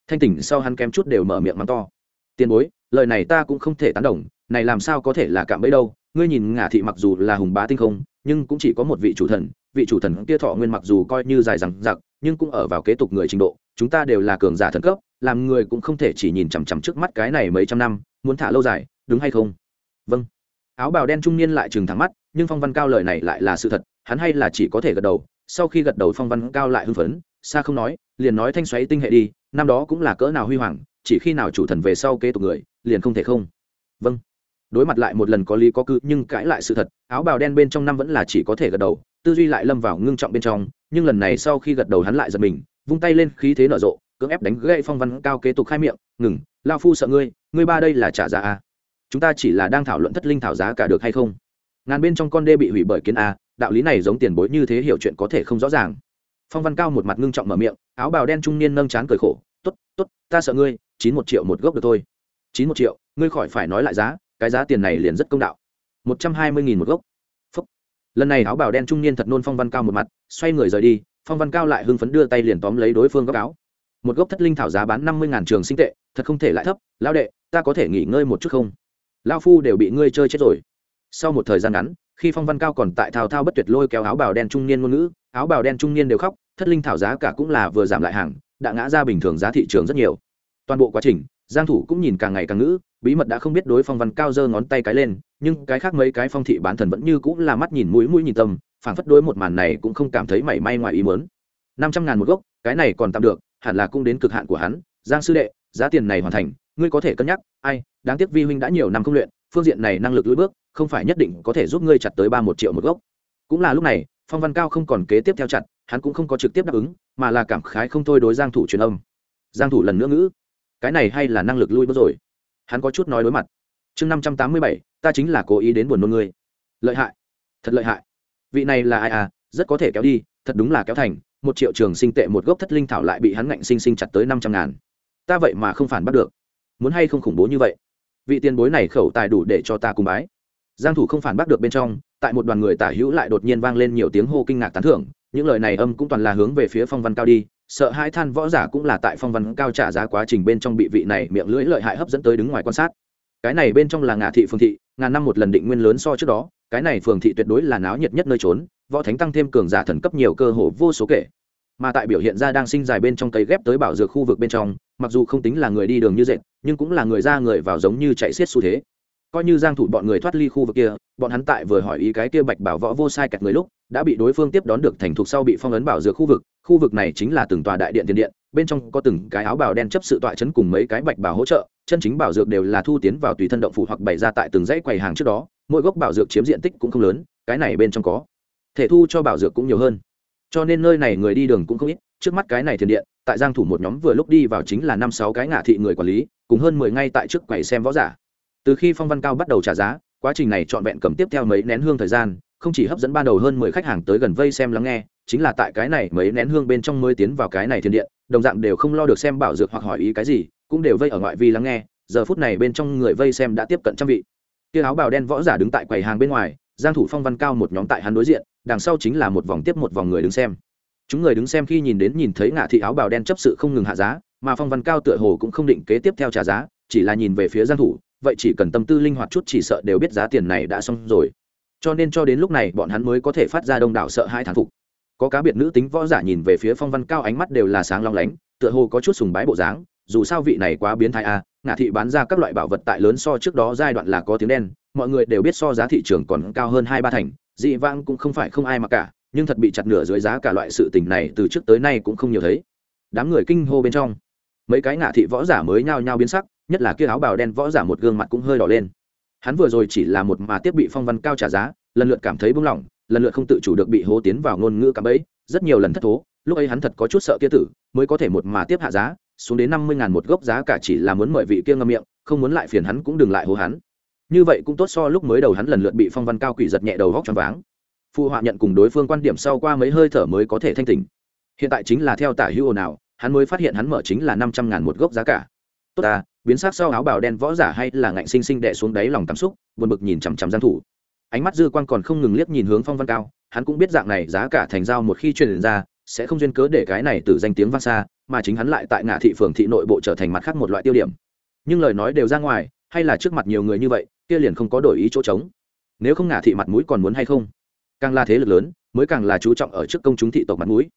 Thanh tỉnh sau hắn kém chút đều mở miệng mắng to. Tiền bối, lời này ta cũng không thể tán đồng, này làm sao có thể là cạm bẫy đâu, ngươi nhìn ngả thị mặc dù là hùng bá tinh không, nhưng cũng chỉ có một vị chủ thần, vị chủ thần kia thọ nguyên mặc dù coi như dài rằng giặc nhưng cũng ở vào kế tục người trình độ, chúng ta đều là cường giả thần cấp, làm người cũng không thể chỉ nhìn chằm chằm trước mắt cái này mấy trăm năm, muốn thả lâu dài, đúng hay không? Vâng. Áo bào đen trung niên lại trừng thẳng mắt nhưng phong văn cao lời này lại là sự thật, hắn hay là chỉ có thể gật đầu, sau khi gật đầu phong văn cao lại hưng phấn, xa không nói, liền nói thanh xoáy tinh hệ đi, năm đó cũng là cỡ nào huy hoàng, chỉ khi nào chủ thần về sau kế tục người, liền không thể không. Vâng. Đối mặt lại một lần có lý có cự nhưng cãi lại sự thật, áo bào đen bên trong năm vẫn là chỉ có thể gật đầu, tư duy lại lâm vào ngưng trọng bên trong, nhưng lần này sau khi gật đầu hắn lại giật mình, vung tay lên khí thế nở rộ, cưỡng ép đánh gậy phong văn cao kế tục khai miệng, ngừng, lao phu sợ ngươi ngươi ba đây là trả giá à? chúng ta chỉ là đang thảo luận thất linh thảo giá cả được hay không? Ngàn bên trong con đê bị hủy bởi kiến a, đạo lý này giống tiền bối như thế hiểu chuyện có thể không rõ ràng. Phong văn cao một mặt ngưng trọng mở miệng, áo bào đen trung niên nâng chán cười khổ t ố t t ố t ta sợ ngươi, chín một triệu một gốc được thôi. Chín một triệu, ngươi khỏi phải nói lại giá, cái giá tiền này liền rất công đạo. Một trăm hai mươi nghìn một gốc. Phúc. lần này áo bào đen trung niên thật nôn phong văn cao một mặt, xoay người rời đi, phong văn cao lại hưng phấn đưa tay liền tóm lấy đối phương góc áo. Một gốc thất linh thảo giá bán năm mươi ngàn trường sinh tệ, thật không thể lại thấp, lão đệ, ta có thể nghỉ ngơi một chút không? Lao phu đều bị ngươi chơi chết rồi sau một thời gian ngắn, khi phong văn cao còn tại thao thao bất tuyệt lôi kéo áo bào đen trung niên ngôn ngữ, áo bào đen trung niên đều khóc, thất linh thảo giá cả cũng là vừa giảm lại hàng, đã ngã ra bình thường giá thị trường rất nhiều. Toàn bộ quá trình, giang thủ cũng nhìn càng ngày càng ngữ, bí mật đã không biết đối phong văn cao giơ ngón tay cái lên, nhưng cái khác mấy cái phong thị bán thần vẫn như cũng là mắt nhìn mũi mũi nhìn tâm, phảng phất đối một màn này cũng không cảm thấy mảy may ngoài ý muốn. Năm trăm ngàn một gốc, cái này còn tạm được, hẳn là cũng đến cực hạn của hắn. Giang sư đệ, giá tiền này hoàn thành, ngươi có thể cân nhắc, ai, đáng tiếc vi huynh đã nhiều năm không luyện, phương diện này năng lực lưỡi bước không phải nhất định có thể giúp ngươi chặt tới ba một triệu một gốc. Cũng là lúc này, phong văn cao không còn kế tiếp theo chặt, hắn cũng không có trực tiếp đáp ứng, mà là cảm khái không thôi đối giang thủ truyền âm. Giang thủ lần nữa ngữ, cái này hay là năng lực lui bước rồi. Hắn có chút nói đối mặt. Chương năm trăm tám mươi bảy, ta chính là cố ý đến buồn nôn ngươi. Lợi hại. Thật lợi hại. Vị này là ai à? Rất có thể kéo đi, thật đúng là kéo thành. Một triệu trường sinh tệ một gốc thất linh thảo lại bị hắn ngạnh sinh sinh chặt tới năm trăm ngàn. Ta vậy mà không phản bắt được. Muốn hay không khủng bố như vậy? Vị tiền bối này khẩu tài đủ để cho ta cùng bái giang thủ không phản bác được bên trong, tại một đoàn người tả hữu lại đột nhiên vang lên nhiều tiếng hô kinh ngạc tán thưởng, những lời này âm cũng toàn là hướng về phía phong văn cao đi, sợ hai than võ giả cũng là tại phong văn cao trả giá quá trình bên trong bị vị này miệng lưỡi lợi hại hấp dẫn tới đứng ngoài quan sát. Cái này bên trong là ngã thị phương thị, ngàn năm một lần định nguyên lớn so trước đó, cái này phường thị tuyệt đối là náo nhiệt nhất nơi trốn, võ thánh tăng thêm cường giả thần cấp nhiều cơ hội vô số kể. Mà tại biểu hiện ra đang sinh dài bên trong cây ghép tới bảo dược khu vực bên trong, mặc dù không tính là người đi đường như dệt, nhưng cũng là người ra người vào giống như chạy xiết xu thế coi như giang thủ bọn người thoát ly khu vực kia, bọn hắn tại vừa hỏi ý cái kia bạch bảo võ vô sai kẹt người lúc, đã bị đối phương tiếp đón được thành thục sau bị phong ấn bảo dược khu vực. Khu vực này chính là từng tòa đại điện tiền điện, bên trong có từng cái áo bào đen chấp sự tọa chấn cùng mấy cái bạch bảo hỗ trợ, chân chính bảo dược đều là thu tiến vào tùy thân động phủ hoặc bày ra tại từng dãy quầy hàng trước đó, mỗi gốc bảo dược chiếm diện tích cũng không lớn, cái này bên trong có. Thể thu cho bảo dược cũng nhiều hơn. Cho nên nơi này người đi đường cũng không ít, trước mắt cái này thiền điện, tại giang thủ một nhóm vừa lúc đi vào chính là năm sáu cái ngả thị người quản lý, cùng hơn mười ngay tại trước quầy xem võ giả từ khi phong văn cao bắt đầu trả giá, quá trình này trọn vẹn cầm tiếp theo mấy nén hương thời gian, không chỉ hấp dẫn ban đầu hơn mười khách hàng tới gần vây xem lắng nghe, chính là tại cái này mấy nén hương bên trong mới tiến vào cái này thiên điện, đồng dạng đều không lo được xem bảo dược hoặc hỏi ý cái gì, cũng đều vây ở ngoại vi lắng nghe, giờ phút này bên trong người vây xem đã tiếp cận trăm vị. Kia áo bào đen võ giả đứng tại quầy hàng bên ngoài, giang thủ phong văn cao một nhóm tại hắn đối diện, đằng sau chính là một vòng tiếp một vòng người đứng xem. Chúng người đứng xem khi nhìn đến nhìn thấy ngạ thị áo bào đen chấp sự không ngừng hạ giá, mà phong văn cao tựa hồ cũng không định kế tiếp theo trả giá, chỉ là nhìn về phía giang thủ vậy chỉ cần tâm tư linh hoạt chút chỉ sợ đều biết giá tiền này đã xong rồi. Cho nên cho đến lúc này bọn hắn mới có thể phát ra đông đảo sợ hai thán phục. Có cá biệt nữ tính võ giả nhìn về phía phong văn cao ánh mắt đều là sáng long lánh tựa hồ có chút sùng bái bộ dáng dù sao vị này quá biến thái a à, ngạ thị bán ra các loại bảo vật tại lớn so trước đó giai đoạn là có tiếng đen mọi người đều biết so giá thị trường còn cao hơn hai ba thành dị vãng cũng không phải không ai mà cả nhưng thật bị chặt nửa dưới giá cả loại sự tình này từ trước tới nay cũng không nhiều thấy. Đám người kinh hô bên trong. Mấy cái ngạ thị võ giả mới nhao nhao biến sắc nhất là kia áo bào đen võ giả một gương mặt cũng hơi đỏ lên. Hắn vừa rồi chỉ là một mà tiếp bị phong văn cao trả giá, lần lượt cảm thấy bung lỏng lần lượt không tự chủ được bị hố tiến vào ngôn ngữ cảm bẫy, rất nhiều lần thất thố, lúc ấy hắn thật có chút sợ kia tử, mới có thể một mà tiếp hạ giá, xuống đến năm mươi ngàn một gốc giá cả chỉ là muốn mời vị kia ngâm miệng, không muốn lại phiền hắn cũng đừng lại hố hắn. Như vậy cũng tốt so lúc mới đầu hắn lần lượt bị phong văn cao quỷ giật nhẹ đầu góc choáng váng. Phụ họa nhận cùng đối phương quan điểm sau qua mấy hơi thở mới có thể thanh tỉnh. Hiện tại chính là theo tả hữu nào hắn mới phát hiện hắn mở chính là năm trăm ngàn một gốc giá cả tốt ta, biến sắc sau áo bào đen võ giả hay là ngạnh sinh sinh đè xuống đáy lòng cảm xúc, buồn bực nhìn chằm chằm giang thủ. Ánh mắt dư quan còn không ngừng liếc nhìn hướng phong văn cao, hắn cũng biết dạng này giá cả thành giao một khi truyền ra, sẽ không duyên cớ để cái này từ danh tiếng vang xa, mà chính hắn lại tại ngã thị phường thị nội bộ trở thành mặt khác một loại tiêu điểm. Nhưng lời nói đều ra ngoài, hay là trước mặt nhiều người như vậy, kia liền không có đổi ý chỗ trống. Nếu không ngã thị mặt mũi còn muốn hay không? Càng là thế lực lớn, mới càng là chú trọng ở trước công chúng thị tộc mặt mũi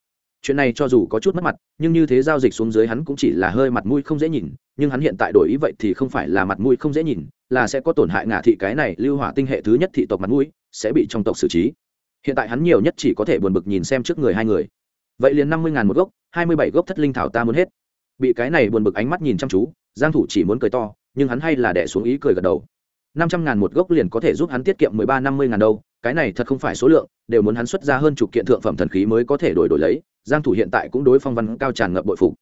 chuyện này cho dù có chút mất mặt, nhưng như thế giao dịch xuống dưới hắn cũng chỉ là hơi mặt mũi không dễ nhìn, nhưng hắn hiện tại đổi ý vậy thì không phải là mặt mũi không dễ nhìn, là sẽ có tổn hại ngả thị cái này lưu hỏa tinh hệ thứ nhất thị tộc mặt mũi, sẽ bị trong tộc xử trí. Hiện tại hắn nhiều nhất chỉ có thể buồn bực nhìn xem trước người hai người. Vậy liền năm mươi ngàn một gốc, hai mươi bảy gốc thất linh thảo ta muốn hết. Bị cái này buồn bực ánh mắt nhìn chăm chú, giang thủ chỉ muốn cười to, nhưng hắn hay là đẻ xuống ý cười gật đầu. năm trăm ngàn một gốc liền có thể giúp hắn tiết kiệm mười ba, năm mươi ngàn đâu cái này thật không phải số lượng, đều muốn hắn xuất ra hơn chục kiện thượng phẩm thần khí mới có thể đổi đổi lấy, giang thủ hiện tại cũng đối phong văn cao tràn ngập bội phục.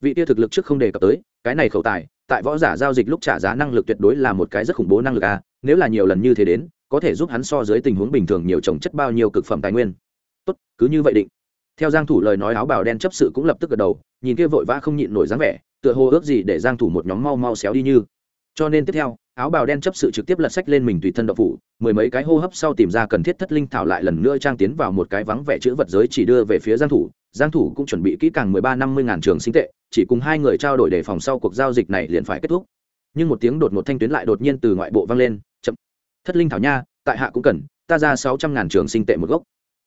Vị tia thực lực trước không đề cập tới, cái này khẩu tài, tại võ giả giao dịch lúc trả giá năng lực tuyệt đối là một cái rất khủng bố năng lực a, nếu là nhiều lần như thế đến, có thể giúp hắn so dưới tình huống bình thường nhiều trồng chất bao nhiêu cực phẩm tài nguyên. Tốt, cứ như vậy định. Theo giang thủ lời nói áo bào đen chấp sự cũng lập tức gật đầu, nhìn kia vội vã không nhịn nổi dáng vẻ, tựa hồ ước gì để giang thủ một nhóm mau mau xéo đi như. Cho nên tiếp theo áo bào đen chấp sự trực tiếp lật sách lên mình tùy thân độc phủ, mười mấy cái hô hấp sau tìm ra cần thiết thất linh thảo lại lần nữa trang tiến vào một cái vắng vẻ chữ vật giới chỉ đưa về phía giang thủ. Giang thủ cũng chuẩn bị kỹ càng mười ba năm mươi ngàn trường sinh tệ, chỉ cùng hai người trao đổi để phòng sau cuộc giao dịch này liền phải kết thúc. Nhưng một tiếng đột ngột thanh tuyến lại đột nhiên từ ngoại bộ vang lên, chậm. Thất linh thảo nha, tại hạ cũng cần, ta ra sáu trăm ngàn trường sinh tệ một gốc.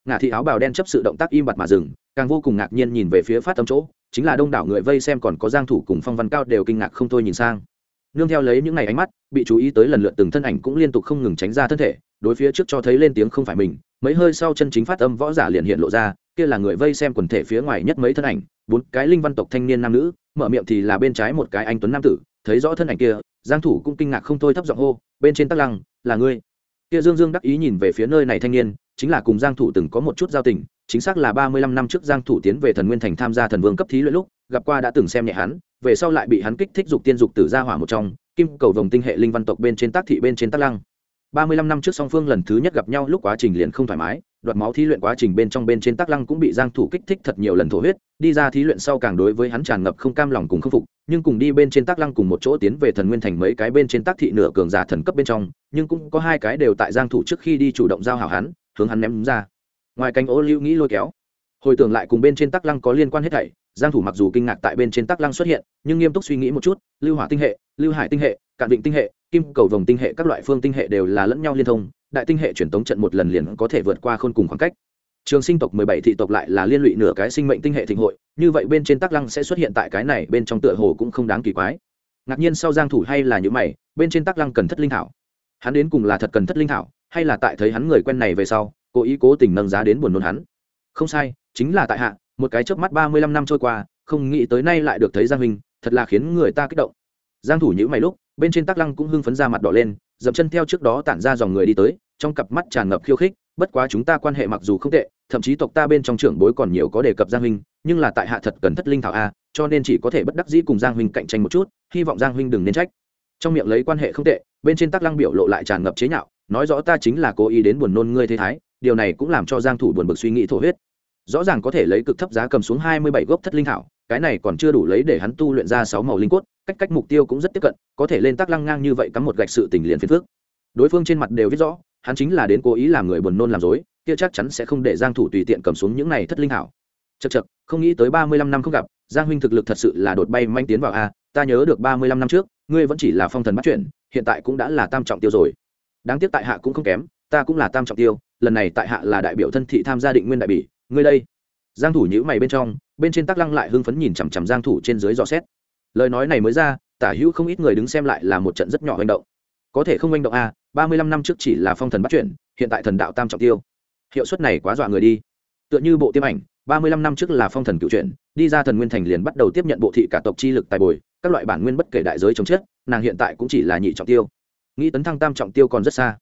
Ngả thị áo bào đen chấp sự động tác im bặt mà dừng, càng vô cùng ngạc nhiên nhìn về phía phát tâm chỗ, chính là đông đảo người vây xem còn có giang thủ cùng phong văn cao đều kinh ngạc không thôi nhìn sang nương theo lấy những ngày ánh mắt, bị chú ý tới lần lượt từng thân ảnh cũng liên tục không ngừng tránh ra thân thể, đối phía trước cho thấy lên tiếng không phải mình, mấy hơi sau chân chính phát âm võ giả liền hiện lộ ra, kia là người vây xem quần thể phía ngoài nhất mấy thân ảnh, bốn cái linh văn tộc thanh niên nam nữ, mở miệng thì là bên trái một cái anh tuấn nam tử, thấy rõ thân ảnh kia, giang thủ cũng kinh ngạc không thôi thấp giọng hô, bên trên tắc lăng, là ngươi. Kia dương dương đắc ý nhìn về phía nơi này thanh niên, chính là cùng giang thủ từng có một chút giao tình, chính xác là 35 năm trước giang thủ tiến về thần nguyên thành tham gia thần vương cấp thí luyện lúc, gặp qua đã từng xem nhẹ hắn về sau lại bị hắn kích thích dục tiên dục tử ra hỏa một trong, kim cầu vòng tinh hệ linh văn tộc bên trên tác thị bên trên tác lăng. 35 năm trước song phương lần thứ nhất gặp nhau, lúc quá trình liền không thoải mái, đoạt máu thí luyện quá trình bên trong bên trên tác lăng cũng bị giang thủ kích thích thật nhiều lần thổ huyết, đi ra thí luyện sau càng đối với hắn tràn ngập không cam lòng cùng khâm phục, nhưng cùng đi bên trên tác lăng cùng một chỗ tiến về thần nguyên thành mấy cái bên trên tác thị nửa cường giả thần cấp bên trong, nhưng cũng có hai cái đều tại giang thủ trước khi đi chủ động giao hảo hắn, hướng hắn ném ra. Ngoài cánh ô lưu nghĩ lôi kéo. Hồi tưởng lại cùng bên trên tác lăng có liên quan hết thảy giang thủ mặc dù kinh ngạc tại bên trên tắc lăng xuất hiện, nhưng nghiêm túc suy nghĩ một chút, lưu hỏa tinh hệ, lưu hải tinh hệ, cạn vịnh tinh hệ, kim cầu vòng tinh hệ, các loại phương tinh hệ đều là lẫn nhau liên thông, đại tinh hệ truyền tống trận một lần liền có thể vượt qua khôn cùng khoảng cách. Trường sinh tộc 17 thị tộc lại là liên lụy nửa cái sinh mệnh tinh hệ thịnh hội, như vậy bên trên tắc lăng sẽ xuất hiện tại cái này, bên trong tựa hồ cũng không đáng kỳ quái. Ngạc nhiên sau giang thủ hay là những mày, bên trên tắc lăng cần thất linh thảo. Hắn đến cùng là thật cần thất linh thảo, hay là tại thấy hắn người quen này về sau, cố ý cố tình nâng giá đến buồn nôn hắn. Không sai, chính là tại hạ một cái chớp mắt ba mươi lăm năm trôi qua, không nghĩ tới nay lại được thấy giang huynh, thật là khiến người ta kích động. Giang thủ nhữ mày lúc, bên trên tắc lăng cũng hưng phấn ra mặt đỏ lên, dậm chân theo trước đó tản ra dòng người đi tới, trong cặp mắt tràn ngập khiêu khích, bất quá chúng ta quan hệ mặc dù không tệ, thậm chí tộc ta bên trong trưởng bối còn nhiều có đề cập giang huynh, nhưng là tại hạ thật cần thất linh thảo a, cho nên chỉ có thể bất đắc dĩ cùng giang huynh cạnh tranh một chút, hy vọng giang huynh đừng nên trách. Trong miệng lấy quan hệ không tệ, bên trên tắc lăng biểu lộ lại tràn ngập chế nhạo, nói rõ ta chính là cố ý đến buồn nôn ngươi thế thái, điều này cũng làm cho giang thủ buồn bực suy nghĩ thổ huyết rõ ràng có thể lấy cực thấp giá cầm xuống hai mươi bảy gốc thất linh thảo, cái này còn chưa đủ lấy để hắn tu luyện ra sáu màu linh cốt, cách cách mục tiêu cũng rất tiếp cận, có thể lên tác lăng ngang như vậy cắm một gạch sự tình liền phiền phước đối phương trên mặt đều viết rõ, hắn chính là đến cố ý làm người buồn nôn làm dối kia chắc chắn sẽ không để giang thủ tùy tiện cầm xuống những này thất linh thảo. Chật chật không nghĩ tới ba mươi lăm năm không gặp, giang huynh thực lực thật sự là đột bay manh tiến vào a, ta nhớ được ba mươi lăm năm trước, ngươi vẫn chỉ là phong thần bắt chuyển hiện tại cũng đã là tam trọng tiêu rồi. Đáng tiếc tại hạ cũng không kém, ta cũng là tam trọng tiêu, lần này tại hạ là đại biểu thân thị tham gia định nguyên đại bỉ ngươi đây. Giang thủ nhíu mày bên trong, bên trên tắc lăng lại hưng phấn nhìn chằm chằm giang thủ trên dưới dò xét. Lời nói này mới ra, tả hữu không ít người đứng xem lại là một trận rất nhỏ hành động. Có thể không hành động a ba mươi lăm năm trước chỉ là phong thần bắt chuyển hiện tại thần đạo tam trọng tiêu. Hiệu suất này quá dọa người đi. Tựa như bộ tiêm ảnh, ba mươi lăm năm trước là phong thần cựu chuyển đi ra thần nguyên thành liền bắt đầu tiếp nhận bộ thị cả tộc chi lực tài bồi, các loại bản nguyên bất kể đại giới chống chết, nàng hiện tại cũng chỉ là nhị trọng tiêu. Nghĩ tấn thăng tam trọng tiêu còn rất xa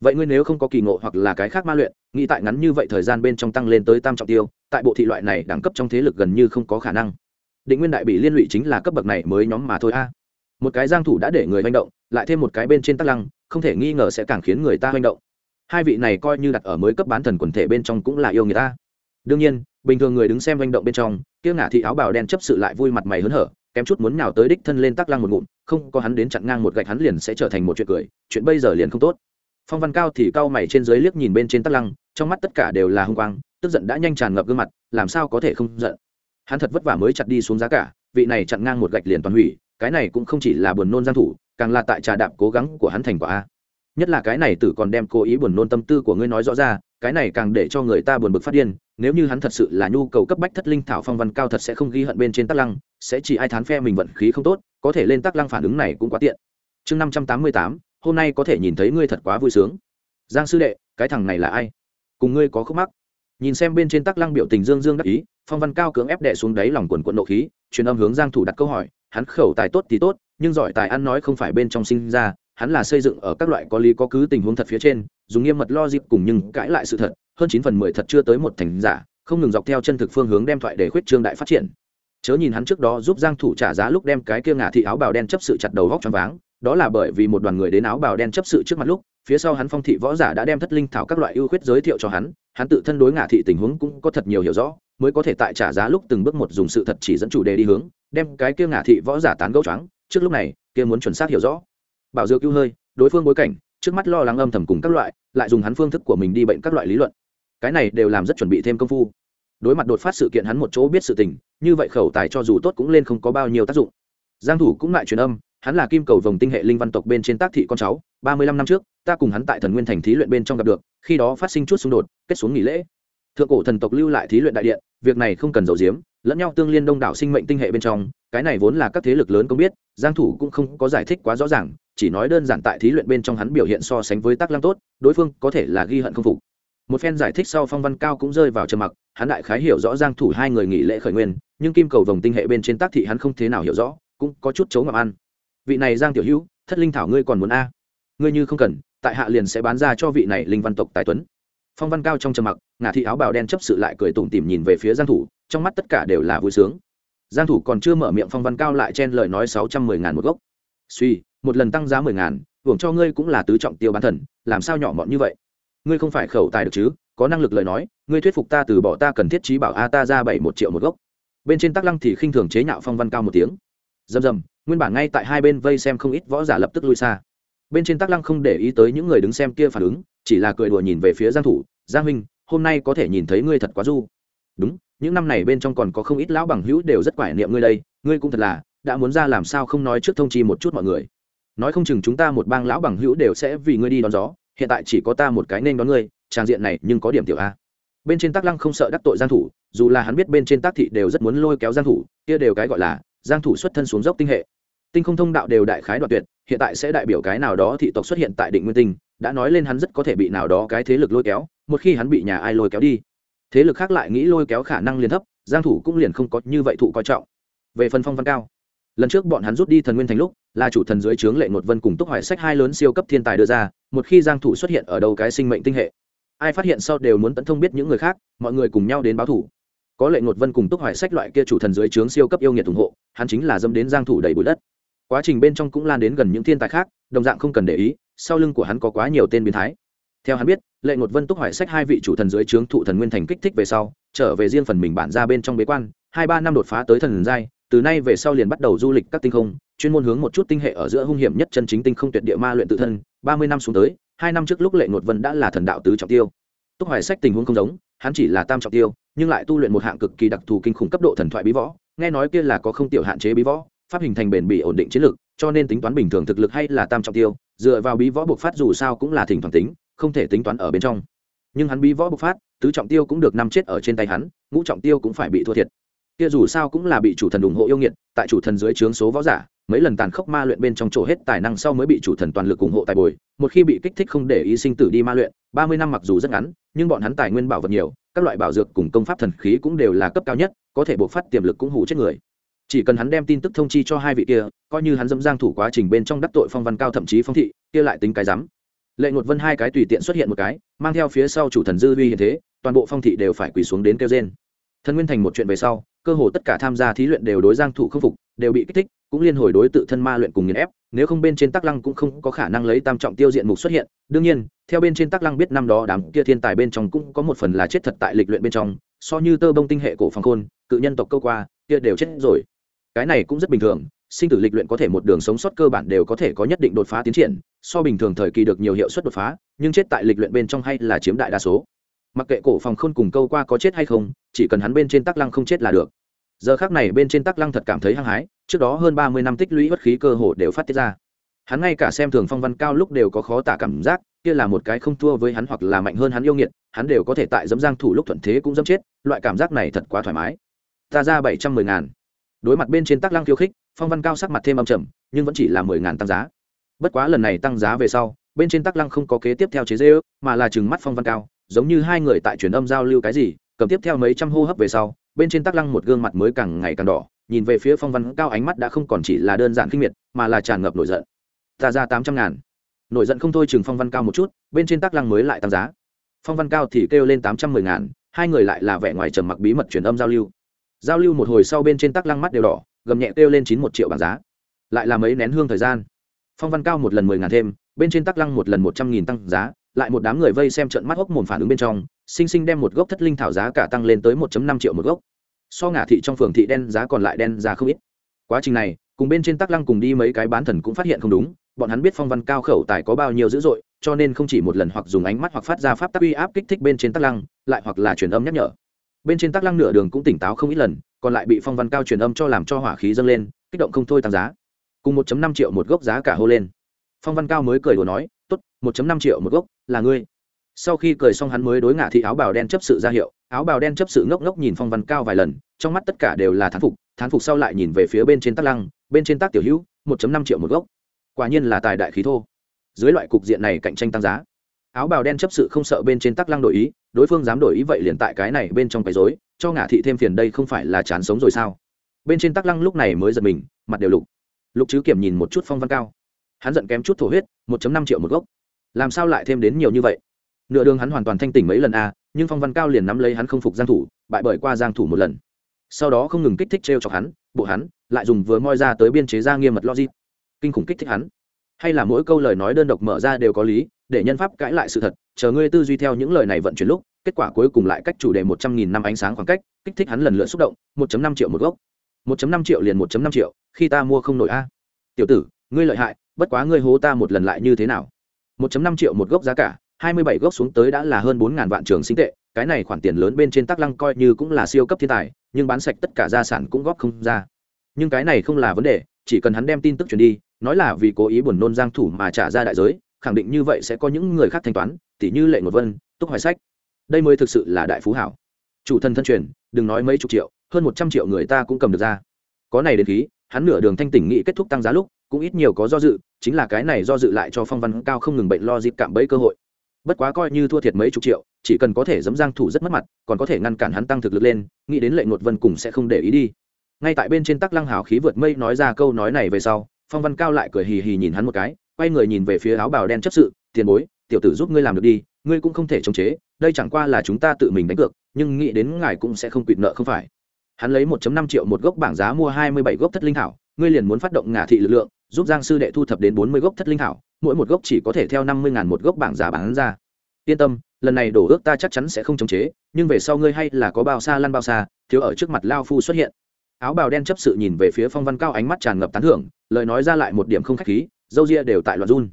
vậy ngươi nếu không có kỳ ngộ hoặc là cái khác ma luyện, nghĩ tại ngắn như vậy thời gian bên trong tăng lên tới tam trọng tiêu, tại bộ thị loại này đẳng cấp trong thế lực gần như không có khả năng. Định nguyên đại bị liên lụy chính là cấp bậc này mới nhóm mà thôi a. Một cái giang thủ đã để người manh động, lại thêm một cái bên trên tắc lăng, không thể nghi ngờ sẽ càng khiến người ta manh động. Hai vị này coi như đặt ở mới cấp bán thần quần thể bên trong cũng là yêu người ta đương nhiên, bình thường người đứng xem manh động bên trong, kia ngả thị áo bào đen chấp sự lại vui mặt mày hớn hở, kém chút muốn nhào tới đích thân lên tắc lăng một ngụm, không có hắn đến chặn ngang một gạch hắn liền sẽ trở thành một chuyện cười, chuyện bây giờ liền không tốt phong văn cao thì cao mày trên dưới liếc nhìn bên trên tắc lăng, trong mắt tất cả đều là hung quang, tức giận đã nhanh tràn ngập gương mặt, làm sao có thể không giận? Hắn thật vất vả mới chặt đi xuống giá cả, vị này chặn ngang một gạch liền toàn hủy, cái này cũng không chỉ là buồn nôn giang thủ, càng là tại trà đạp cố gắng của hắn thành quả a. Nhất là cái này tử còn đem cố ý buồn nôn tâm tư của ngươi nói rõ ra, cái này càng để cho người ta buồn bực phát điên, nếu như hắn thật sự là nhu cầu cấp bách thất linh thảo phong văn cao thật sẽ không ghi hận bên trên tắc lăng, sẽ chỉ ai thán phe mình vận khí không tốt, có thể lên tắc lăng phản ứng này cũng quá tiện. Chương năm trăm tám mươi tám hôm nay có thể nhìn thấy ngươi thật quá vui sướng. Giang sư đệ, cái thằng này là ai? Cùng ngươi có khúc mắc. Nhìn xem bên trên tắc lăng biểu tình dương dương đắc ý, phong văn cao cưỡng ép đệ xuống đáy lòng quần quận nộ khí, truyền âm hướng giang thủ đặt câu hỏi, hắn khẩu tài tốt thì tốt, nhưng giỏi tài ăn nói không phải bên trong sinh ra, hắn là xây dựng ở các loại có lý có cứ tình huống thật phía trên, dùng nghiêm mật lo dịp cùng nhưng cãi lại sự thật, hơn chín phần mười thật chưa tới một thành giả, không ngừng dọc theo chân thực phương hướng đem thoại để khuyết trương đại phát triển. Chớ nhìn hắn trước đó giúp giang thủ trả giá lúc đem cái kia ngả thị áo bào đen chấp sự chặt đầu góc cho váng đó là bởi vì một đoàn người đến áo bào đen chấp sự trước mặt lúc, phía sau hắn phong thị võ giả đã đem thất linh thảo các loại ưu khuyết giới thiệu cho hắn hắn tự thân đối ngả thị tình huống cũng có thật nhiều hiểu rõ, mới có thể tại trả giá lúc từng bước một dùng sự thật chỉ dẫn chủ đề đi hướng, đem cái kia ngả thị võ giả tán gẫu choáng, trước lúc này, kia muốn chuẩn xác hiểu rõ. Bảo dược cứu hơi, đối phương bối cảnh, trước mắt lo lắng âm thầm cùng các loại, lại dùng hắn phương thức của mình đi bệnh các loại lý luận. Cái này đều làm rất chuẩn bị thêm công phu. Đối mặt đột phát sự kiện hắn một chỗ biết sự tình, như vậy khẩu tài cho dù tốt cũng lên không có bao nhiêu tác dụng. Giang thủ cũng lại truyền âm hắn là kim cầu vòng tinh hệ linh văn tộc bên trên tác thị con cháu, ba mươi lăm năm trước, ta cùng hắn tại thần nguyên thành thí luyện bên trong gặp được, khi đó phát sinh chút xung đột, kết xuống nghỉ lễ. Thượng cổ thần tộc lưu lại thí luyện đại điện, việc này không cần dầu diếm lẫn nhau tương liên đông đảo sinh mệnh tinh hệ bên trong, cái này vốn là các thế lực lớn không biết, giang thủ cũng không có giải thích quá rõ ràng, chỉ nói đơn giản tại thí luyện bên trong hắn biểu hiện so sánh với tác lăng tốt, đối phương có thể là ghi hận không phục. Một phen giải thích sau phong văn cao cũng rơi vào trầm mặc, hắn đại khái hiểu rõ giang thủ hai người nghỉ lễ khởi nguyên, nhưng kim cầu vòng tinh hệ bên trên tác thị hắn không thế nào hiểu rõ, cũng có chút chấu ngậm ăn vị này giang tiểu hữu, thất linh thảo ngươi còn muốn a? Ngươi như không cần, tại hạ liền sẽ bán ra cho vị này linh văn tộc tài tuấn. Phong văn cao trong trầm mặc, ngả thị áo bào đen chấp sự lại cười tủm tỉm nhìn về phía giang thủ, trong mắt tất cả đều là vui sướng. Giang thủ còn chưa mở miệng phong văn cao lại chen lời nói sáu trăm mười ngàn một gốc. Suy, một lần tăng giá mười ngàn, hưởng cho ngươi cũng là tứ trọng tiêu bán thần, làm sao nhỏ mọn như vậy? Ngươi không phải khẩu tài được chứ, có năng lực lời nói, ngươi thuyết phục ta từ bỏ ta cần thiết trí bảo a ta ra bảy một triệu một gốc. Bên trên tắc lăng thì khinh thường chế nhạo phong văn cao một tiếng. Dầm dầm nguyên bản ngay tại hai bên vây xem không ít võ giả lập tức lui xa. Bên trên tắc lăng không để ý tới những người đứng xem kia phản ứng, chỉ là cười đùa nhìn về phía giang thủ, giang huynh, hôm nay có thể nhìn thấy ngươi thật quá du. Đúng, những năm này bên trong còn có không ít lão bằng hữu đều rất quải niệm ngươi đây, ngươi cũng thật là, đã muốn ra làm sao không nói trước thông chi một chút mọi người. Nói không chừng chúng ta một bang lão bằng hữu đều sẽ vì ngươi đi đón gió, hiện tại chỉ có ta một cái nên đón ngươi trang diện này nhưng có điểm tiểu a. Bên trên tác lăng không sợ đắc tội giang thủ, dù là hắn biết bên trên tác thị đều rất muốn lôi kéo giang thủ, kia đều cái gọi là, giang thủ xuất thân xuống dốc tinh hệ tinh không thông đạo đều đại khái đoạn tuyệt, hiện tại sẽ đại biểu cái nào đó thị tộc xuất hiện tại định nguyên tinh, đã nói lên hắn rất có thể bị nào đó cái thế lực lôi kéo, một khi hắn bị nhà ai lôi kéo đi, thế lực khác lại nghĩ lôi kéo khả năng liền thấp, giang thủ cũng liền không có như vậy thụ coi trọng. Về phần phong văn cao, lần trước bọn hắn rút đi thần nguyên thành lúc, là chủ thần dưới trướng lệ một vân cùng túc hoài sách hai lớn siêu cấp thiên tài đưa ra, một khi giang thủ xuất hiện ở đâu cái sinh mệnh tinh hệ, ai phát hiện sau đều muốn tận thông biết những người khác, mọi người cùng nhau đến báo thủ. Có lệ một vân cùng túc hoài sách loại kia chủ thần dưới trướng siêu cấp yêu nghiệt ủng hộ, hắn chính là dâm đến giang thủ đầy bụi đất quá trình bên trong cũng lan đến gần những thiên tài khác, đồng dạng không cần để ý, sau lưng của hắn có quá nhiều tên biến thái. Theo hắn biết, lệ ngột vân túc hỏi sách hai vị chủ thần dưới trướng thụ thần nguyên thành kích thích về sau, trở về riêng phần mình bản ra bên trong bế quan, hai ba năm đột phá tới thần giai, từ nay về sau liền bắt đầu du lịch các tinh không, chuyên môn hướng một chút tinh hệ ở giữa hung hiểm nhất chân chính tinh không tuyệt địa ma luyện tự thân, ba mươi năm xuống tới, hai năm trước lúc lệ ngột vân đã là thần đạo tứ trọng tiêu. Túc hoài sách tình huống không giống, hắn chỉ là tam trọng tiêu, nhưng lại tu luyện một hạng cực kỳ đặc thù kinh khủng cấp độ thần thoại bí võ, nghe nói kia là có không tiểu hạn chế bí võ pháp hình thành bền bỉ ổn định chiến lược, cho nên tính toán bình thường thực lực hay là tam trọng tiêu, dựa vào bí võ bộc phát dù sao cũng là thỉnh thoảng tính, không thể tính toán ở bên trong. Nhưng hắn bí võ bộc phát, tứ trọng tiêu cũng được năm chết ở trên tay hắn, ngũ trọng tiêu cũng phải bị thua thiệt. Kia dù sao cũng là bị chủ thần ủng hộ yêu nghiệt, tại chủ thần dưới trướng số võ giả, mấy lần tàn khốc ma luyện bên trong chỗ hết tài năng sau mới bị chủ thần toàn lực ủng hộ tài bồi, một khi bị kích thích không để ý sinh tử đi ma luyện, ba mươi năm mặc dù rất ngắn, nhưng bọn hắn tài nguyên bảo vật nhiều, các loại bảo dược cùng công pháp thần khí cũng đều là cấp cao nhất, có thể bộc phát tiềm lực cũng hủ chết người chỉ cần hắn đem tin tức thông chi cho hai vị kia, coi như hắn dẫm giang thủ quá trình bên trong đắc tội phong văn cao thậm chí phong thị, kia lại tính cái dám lệ ngột vân hai cái tùy tiện xuất hiện một cái, mang theo phía sau chủ thần dư uy hiện thế, toàn bộ phong thị đều phải quỳ xuống đến kêu gen. thân nguyên thành một chuyện về sau, cơ hồ tất cả tham gia thí luyện đều đối giang thủ không phục, đều bị kích thích, cũng liên hồi đối tự thân ma luyện cùng nghiền ép, nếu không bên trên tắc lăng cũng không có khả năng lấy tam trọng tiêu diện mục xuất hiện. Đương nhiên, theo bên trên tắc lăng biết năm đó đám kia thiên tài bên trong cũng có một phần là chết thật tại lịch luyện bên trong, so như tơ bông tinh hệ cổ phòng khôn, cự nhân tộc câu qua, kia đều chết rồi cái này cũng rất bình thường, sinh tử lịch luyện có thể một đường sống sót cơ bản đều có thể có nhất định đột phá tiến triển, so bình thường thời kỳ được nhiều hiệu suất đột phá, nhưng chết tại lịch luyện bên trong hay là chiếm đại đa số. Mặc kệ cổ phòng khôn cùng câu qua có chết hay không, chỉ cần hắn bên trên tắc lăng không chết là được. Giờ khác này bên trên tắc lăng thật cảm thấy hăng hái, trước đó hơn ba mươi năm tích lũy bất khí cơ hồ đều phát tiết ra. Hắn ngay cả xem thường phong văn cao lúc đều có khó tả cảm giác, kia là một cái không thua với hắn hoặc là mạnh hơn hắn yêu nghiệt, hắn đều có thể tại dấm giang thủ lúc thuận thế cũng dấm chết, loại cảm giác này thật quá thoải mái. Ta ra bảy trăm mười ngàn đối mặt bên trên tắc lăng khiêu khích, phong văn cao sắc mặt thêm âm trầm, nhưng vẫn chỉ là mười ngàn tăng giá. Bất quá lần này tăng giá về sau, bên trên tắc lăng không có kế tiếp theo chế dê ước mà là chừng mắt phong văn cao, giống như hai người tại truyền âm giao lưu cái gì, cầm tiếp theo mấy trăm hô hấp về sau, bên trên tắc lăng một gương mặt mới càng ngày càng đỏ, nhìn về phía phong văn cao ánh mắt đã không còn chỉ là đơn giản kinh miệt, mà là tràn ngập nổi giận. Ta ra tám trăm ngàn. Nổi giận không thôi chừng phong văn cao một chút, bên trên tắc lăng mới lại tăng giá. Phong văn cao thì kêu lên tám trăm mười ngàn, hai người lại là vẻ ngoài trầm mặc bí mật truyền âm giao lưu giao lưu một hồi sau bên trên tắc lăng mắt đều đỏ, gầm nhẹ kêu lên chín một triệu bảng giá. Lại là mấy nén hương thời gian. Phong văn cao một lần mười ngàn thêm, bên trên tắc lăng một lần một trăm nghìn tăng giá, lại một đám người vây xem trận mắt hốc mồm phản ứng bên trong, sinh sinh đem một gốc thất linh thảo giá cả tăng lên tới một năm triệu một gốc. So ngả thị trong phường thị đen giá còn lại đen giá không ít. Quá trình này, cùng bên trên tắc lăng cùng đi mấy cái bán thần cũng phát hiện không đúng, bọn hắn biết phong văn cao khẩu tài có bao nhiêu dữ dội, cho nên không chỉ một lần hoặc dùng ánh mắt hoặc phát ra pháp tắc uy áp kích thích bên trên tắc lăng, lại hoặc là truyền âm nhắc nhở bên trên tắc lăng nửa đường cũng tỉnh táo không ít lần, còn lại bị phong văn cao truyền âm cho làm cho hỏa khí dâng lên, kích động không thôi tăng giá. Cùng 1 năm triệu một gốc giá cả hô lên. Phong văn cao mới cười đùa nói, tốt 1 năm triệu một gốc, là ngươi. Sau khi cười xong hắn mới đối ngả thị áo bào đen chấp sự ra hiệu, áo bào đen chấp sự ngốc ngốc nhìn phong văn cao vài lần, trong mắt tất cả đều là thán phục thán phục sau lại nhìn về phía bên trên tắc lăng, bên trên tác tiểu hữu 1 năm triệu một gốc. Quả nhiên là tài đại khí thô. Dưới loại cục diện này cạnh tranh tăng giá áo bào đen chấp sự không sợ bên trên tắc lăng đổi ý, đối phương dám đổi ý vậy liền tại cái này bên trong cái rối, cho ngả thị thêm phiền đây không phải là chán sống rồi sao? Bên trên tắc lăng lúc này mới giật mình, mặt đều lục. Lục chứ kiểm nhìn một chút phong văn cao. Hắn giận kém chút thổ huyết, một năm triệu một gốc. Làm sao lại thêm đến nhiều như vậy? Nửa đường hắn hoàn toàn thanh tỉnh mấy lần a, nhưng phong văn cao liền nắm lấy hắn không phục giang thủ, bại bởi qua giang thủ một lần. Sau đó không ngừng kích thích treo chọc hắn, bộ hắn, lại dùng vừa moi ra tới biên chế ra nghiêm mật logic. Kinh khủng kích thích hắn hay là mỗi câu lời nói đơn độc mở ra đều có lý, để nhân pháp cãi lại sự thật, chờ ngươi tư duy theo những lời này vận chuyển lúc, kết quả cuối cùng lại cách chủ đề một trăm nghìn năm ánh sáng khoảng cách, kích thích hắn lần lượt xúc động, một năm triệu một gốc. Một năm triệu liền một năm triệu, khi ta mua không nổi a. Tiểu tử, ngươi lợi hại, bất quá ngươi hố ta một lần lại như thế nào? Một năm triệu một gốc giá cả, hai mươi bảy gốc xuống tới đã là hơn bốn ngàn vạn trường sinh tệ, cái này khoản tiền lớn bên trên tắc lăng coi như cũng là siêu cấp thiên tài, nhưng bán sạch tất cả gia sản cũng góp không ra. Nhưng cái này không là vấn đề, chỉ cần hắn đem tin tức truyền đi nói là vì cố ý buồn nôn giang thủ mà trả ra đại giới, khẳng định như vậy sẽ có những người khác thanh toán tỷ như lệ ngột vân, túc hoài sách. Đây mới thực sự là đại phú hảo. Chủ thân thân truyền, đừng nói mấy chục triệu, hơn một trăm triệu người ta cũng cầm được ra. Có này đến khí, hắn nửa đường thanh tỉnh nghị kết thúc tăng giá lúc, cũng ít nhiều có do dự, chính là cái này do dự lại cho phong văn cao không ngừng bệnh lo dịp cạm bẫy cơ hội. Bất quá coi như thua thiệt mấy chục triệu, chỉ cần có thể dấm giang thủ rất mất mặt, còn có thể ngăn cản hắn tăng thực lực lên, nghĩ đến lệ ngột vân cùng sẽ không để ý đi. Ngay tại bên trên tắc lăng hào khí vượt mây nói ra câu nói này về sau phong văn cao lại cười hì hì nhìn hắn một cái, quay người nhìn về phía áo bào đen chấp sự, tiền bối, tiểu tử giúp ngươi làm được đi, ngươi cũng không thể chống chế, đây chẳng qua là chúng ta tự mình đánh cược, nhưng nghĩ đến ngài cũng sẽ không quỵt nợ không phải. Hắn lấy 1 năm triệu một gốc bảng giá mua 27 gốc thất linh thảo, ngươi liền muốn phát động ngả thị lực lượng, giúp giang sư đệ thu thập đến 40 gốc thất linh thảo, mỗi một gốc chỉ có thể theo 50 ngàn một gốc bảng giá bán ra. Yên tâm, lần này đổ ước ta chắc chắn sẽ không chống chế, nhưng về sau ngươi hay là có bao xa lăn bao xa, thiếu ở trước mặt lao phu xuất hiện áo bào đen chấp sự nhìn về phía phong văn cao ánh mắt tràn ngập tán thưởng, lời nói ra lại một điểm không khách khí dâu ria đều tại loạn run.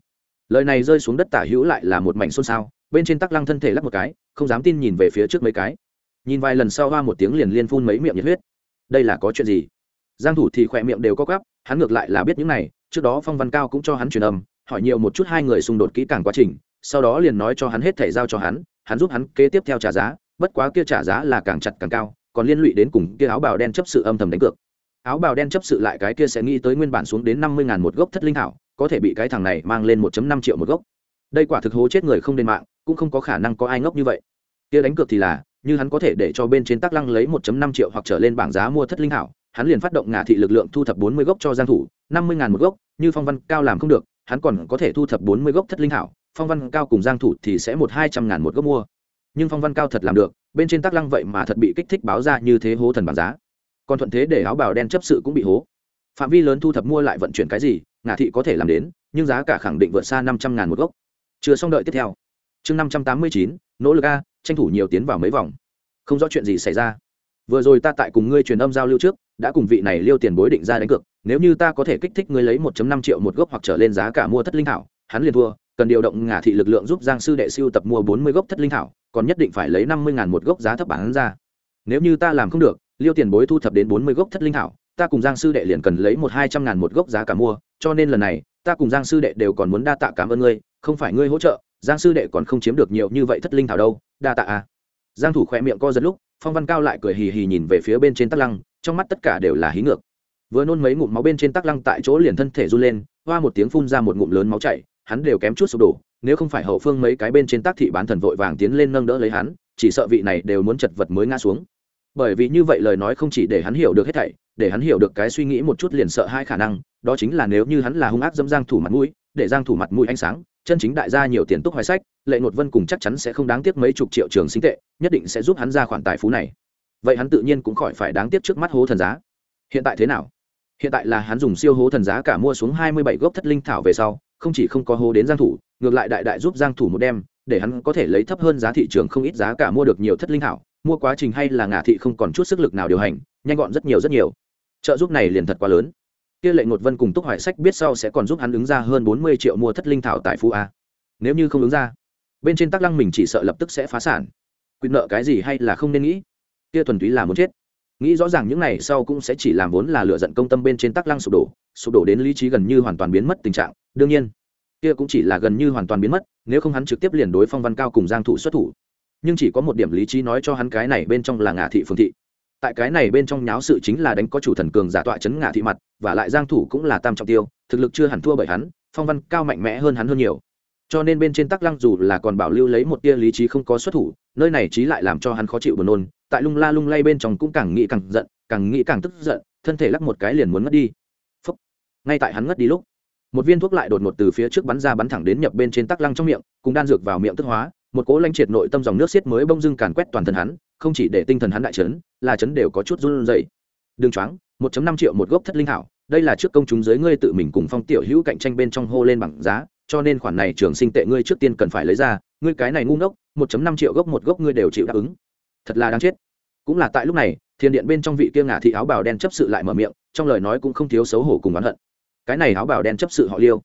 Lời này rơi xuống đất tả hữu lại là một mảnh xôn xao, bên trên tắc lăng thân thể lắc một cái, không dám tin nhìn về phía trước mấy cái. Nhìn vài lần sau hoa một tiếng liền liên phun mấy miệng nhiệt huyết. Đây là có chuyện gì? Giang thủ thì khỏe miệng đều có gắp hắn ngược lại là biết những này, trước đó phong văn cao cũng cho hắn truyền âm, hỏi nhiều một chút hai người xung đột kỹ càng quá trình, sau đó liền nói cho hắn hết thể giao cho hắn hắn giúp hắn kế tiếp theo trả giá, bất quá kia trả giá là càng chặt càng cao còn liên lụy đến cùng kia áo bào đen chấp sự âm thầm đánh cược. Áo bào đen chấp sự lại cái kia sẽ nghĩ tới nguyên bản xuống đến năm mươi ngàn một gốc thất linh thảo, có thể bị cái thằng này mang lên 1 năm triệu một gốc. Đây quả thực hố chết người không đến mạng, cũng không có khả năng có ai ngốc như vậy. Kia đánh cược thì là, như hắn có thể để cho bên trên tắc lăng lấy 1 năm triệu hoặc trở lên bảng giá mua thất linh thảo, hắn liền phát động ngả thị lực lượng thu thập bốn mươi gốc cho giang thủ, năm mươi ngàn một gốc, như phong văn cao làm không được, hắn còn có thể thu thập bốn mươi gốc thất linh thảo, phong văn cao cùng giang thủ thì sẽ một hai trăm ngàn một gốc mua. Nhưng phong văn cao thật làm được bên trên tác lăng vậy mà thật bị kích thích báo ra như thế hố thần bảng giá. Còn thuận thế để áo bào đen chấp sự cũng bị hố. Phạm vi lớn thu thập mua lại vận chuyển cái gì, ngả thị có thể làm đến, nhưng giá cả khẳng định vượt xa năm trăm ngàn một gốc. Chưa xong đợi tiếp theo. Chương năm trăm tám mươi chín, nỗ lực a, tranh thủ nhiều tiến vào mấy vòng. Không rõ chuyện gì xảy ra. Vừa rồi ta tại cùng ngươi truyền âm giao lưu trước, đã cùng vị này liêu tiền bối định ra đánh cược, nếu như ta có thể kích thích ngươi lấy 1 năm triệu một gốc hoặc trở lên giá cả mua thất linh thảo, hắn liền thua, cần điều động ngả thị lực lượng giúp giang sư đệ siêu tập mua bốn mươi gốc thất linh thảo còn nhất định phải lấy năm mươi ngàn một gốc giá thấp bán ra. Nếu như ta làm không được, liêu tiền bối thu thập đến bốn mươi gốc thất linh thảo, ta cùng giang sư đệ liền cần lấy một hai trăm ngàn một gốc giá cả mua, cho nên lần này, ta cùng giang sư đệ đều còn muốn đa tạ cảm ơn ngươi, không phải ngươi hỗ trợ, giang sư đệ còn không chiếm được nhiều như vậy thất linh thảo đâu, đa tạ à giang thủ khỏe miệng co giật lúc, phong văn cao lại cười hì hì nhìn về phía bên trên tắc lăng, trong mắt tất cả đều là hí ngược. Vừa nôn mấy ngụm máu bên trên tắc lăng tại chỗ liền thân thể run lên, hoa một tiếng phun ra một ngụm lớn máu chảy hắn đều kém chút sụp đổ, nếu không phải hậu phương mấy cái bên trên tác thị bán thần vội vàng tiến lên nâng đỡ lấy hắn, chỉ sợ vị này đều muốn chật vật mới ngã xuống. Bởi vì như vậy lời nói không chỉ để hắn hiểu được hết thảy, để hắn hiểu được cái suy nghĩ một chút liền sợ hai khả năng, đó chính là nếu như hắn là hung ác dâm giang thủ mặt mũi, để giang thủ mặt mũi ánh sáng, chân chính đại gia nhiều tiền túc hoài sách, lệ ngột vân cùng chắc chắn sẽ không đáng tiếc mấy chục triệu trường sinh tệ, nhất định sẽ giúp hắn ra khoản tài phú này. Vậy hắn tự nhiên cũng khỏi phải đáng tiếc trước mắt hố thần giá. Hiện tại thế nào? Hiện tại là hắn dùng siêu hố thần giá cả mua xuống hai mươi bảy gốc thất linh thảo về sau không chỉ không có hô đến giang thủ, ngược lại đại đại giúp giang thủ một đêm để hắn có thể lấy thấp hơn giá thị trường không ít giá cả mua được nhiều thất linh thảo mua quá trình hay là ngả thị không còn chút sức lực nào điều hành, nhanh gọn rất nhiều rất nhiều. Trợ giúp này liền thật quá lớn. Kia lệ ngột vân cùng túc hoài sách biết sau sẽ còn giúp hắn ứng ra hơn bốn mươi triệu mua thất linh thảo tại phú a. Nếu như không ứng ra, bên trên tắc lăng mình chỉ sợ lập tức sẽ phá sản. Quyền nợ cái gì hay là không nên nghĩ. Kia thuần túy là muốn chết nghĩ rõ ràng những này sau cũng sẽ chỉ làm vốn là lựa giận công tâm bên trên tắc lăng sụp đổ sụp đổ đến lý trí gần như hoàn toàn biến mất tình trạng. Đương nhiên, kia cũng chỉ là gần như hoàn toàn biến mất, nếu không hắn trực tiếp liền đối phong văn cao cùng giang thủ xuất thủ. Nhưng chỉ có một điểm lý trí nói cho hắn cái này bên trong là ngã thị phương thị. Tại cái này bên trong nháo sự chính là đánh có chủ thần cường giả tọa chấn ngã thị mặt, và lại giang thủ cũng là tam trọng tiêu, thực lực chưa hẳn thua bởi hắn, phong văn cao mạnh mẽ hơn hắn hơn nhiều. Cho nên bên trên tắc lăng dù là còn bảo lưu lấy một tia lý trí không có xuất thủ, nơi này trí lại làm cho hắn khó chịu buồn nôn tại lung la lung lay bên trong cũng càng nghĩ càng giận, càng nghĩ càng tức giận, thân thể lắc một cái liền muốn ngất đi. Phúc. ngay tại hắn ngất đi lúc, một viên thuốc lại đột ngột từ phía trước bắn ra bắn thẳng đến nhập bên trên tắc lăng trong miệng, cùng đan dược vào miệng tức hóa, một cỗ lanh triệt nội tâm dòng nước xiết mới bông dưng càn quét toàn thân hắn, không chỉ để tinh thần hắn đại chấn, là chấn đều có chút run rẩy. Đường choáng, một năm triệu một gốc thất linh hảo đây là trước công chúng giới ngươi tự mình cùng phong tiểu hữu cạnh tranh bên trong hô lên bằng giá, cho nên khoản này trường sinh tệ ngươi trước tiên cần phải lấy ra, ngươi cái này ngu ngốc, một năm triệu gốc một gốc ngươi đều chịu đáp ứng thật là đáng chết. Cũng là tại lúc này thiên điện bên trong vị kia ngả thị áo bào đen chấp sự lại mở miệng, trong lời nói cũng không thiếu xấu hổ cùng oán hận. Cái này áo bào đen chấp sự họ liêu.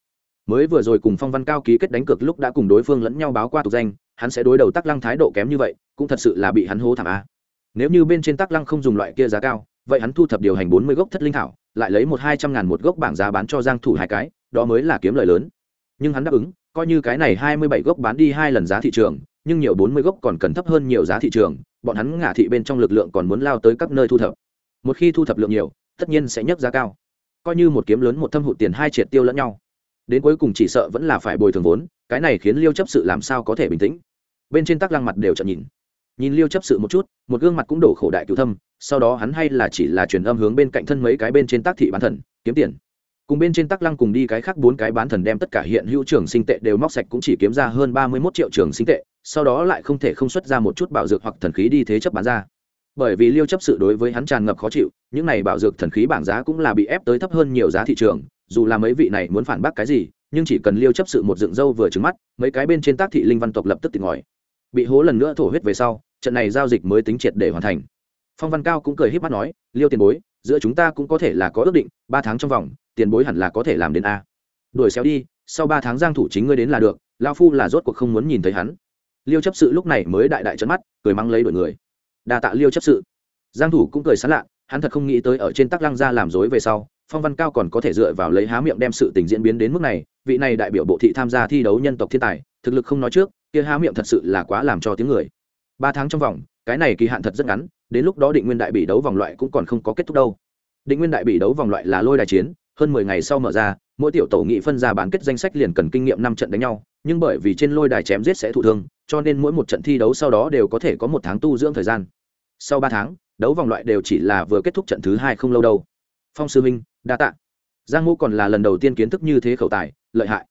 Mới vừa rồi cùng phong văn cao ký kết đánh cược lúc đã cùng đối phương lẫn nhau báo qua tục danh, hắn sẽ đối đầu tắc lăng thái độ kém như vậy, cũng thật sự là bị hắn hố thảm á. nếu như bên trên tắc lăng không dùng loại kia giá cao, vậy hắn thu thập điều hành bốn mươi gốc thất linh thảo, lại lấy một hai trăm ngàn một gốc bảng giá bán cho giang thủ hai cái, đó mới là kiếm lời lớn. Nhưng hắn đáp ứng, coi như cái này hai mươi bảy gốc bán đi hai lần giá thị trường, nhưng nhiều bốn mươi gốc còn cần thấp hơn nhiều giá thị trường bọn hắn ngả thị bên trong lực lượng còn muốn lao tới các nơi thu thập. Một khi thu thập lượng nhiều, tất nhiên sẽ nhấc giá cao. Coi như một kiếm lớn một thâm hụt tiền hai triệt tiêu lẫn nhau. Đến cuối cùng chỉ sợ vẫn là phải bồi thường vốn, cái này khiến liêu chấp sự làm sao có thể bình tĩnh. Bên trên tắc lăng mặt đều chậm nhìn. Nhìn liêu chấp sự một chút, một gương mặt cũng đổ khổ đại cứu thâm, sau đó hắn hay là chỉ là truyền âm hướng bên cạnh thân mấy cái bên trên tác thị bán thần, kiếm tiền. Cùng bên trên tắc lăng cùng đi cái khác bốn cái bán thần đem tất cả hiện hữu trường sinh tệ đều móc sạch cũng chỉ kiếm ra hơn ba mươi mốt triệu trường sinh tệ sau đó lại không thể không xuất ra một chút bảo dược hoặc thần khí đi thế chấp bán ra. Bởi vì liêu chấp sự đối với hắn tràn ngập khó chịu, những này bảo dược thần khí bảng giá cũng là bị ép tới thấp hơn nhiều giá thị trường, dù là mấy vị này muốn phản bác cái gì, nhưng chỉ cần liêu chấp sự một dựng dâu vừa trứng mắt, mấy cái bên trên tác thị linh văn tộc lập tức tỉnh ngòi bị hố lần nữa thổ huyết về sau, trận này giao dịch mới tính triệt để hoàn thành. Phong văn cao cũng cười h í p mắt nói, liêu tiền bối, giữa chúng ta cũng có thể là có ước định, ba tháng trong vòng, tiền bối hẳn là có thể làm đến a. Đuổi xéo đi, sau ba tháng giang thủ chính ngươi đến là được lao phu là rốt cuộc không muốn nhìn thấy hắn liêu chấp sự lúc này mới đại đại trận mắt, cười mắng lấy đuổi người. Đa tạ liêu chấp sự. Giang thủ cũng cười sán lạ, hắn thật không nghĩ tới ở trên tắc lăng ra làm dối về sau, phong văn cao còn có thể dựa vào lấy há miệng đem sự tình diễn biến đến mức này, vị này đại biểu bộ thị tham gia thi đấu nhân tộc thiên tài, thực lực không nói trước, kia há miệng thật sự là quá làm cho tiếng người. Ba tháng trong vòng, cái này kỳ hạn thật rất ngắn, đến lúc đó định nguyên đại bị đấu vòng loại cũng còn không có kết thúc đâu. Định nguyên đại bị đấu vòng loại là lôi đài chiến hơn mười ngày sau mở ra, mỗi tiểu tổ nghị phân ra bán kết danh sách liền cần kinh nghiệm năm trận đánh nhau, nhưng bởi vì trên lôi đài chém giết sẽ thụ thương, cho nên mỗi một trận thi đấu sau đó đều có thể có một tháng tu dưỡng thời gian. Sau ba tháng, đấu vòng loại đều chỉ là vừa kết thúc trận thứ hai không lâu đâu. Phong sư minh đa tạ. Giang ngũ còn là lần đầu tiên kiến thức như thế khẩu tài, lợi hại.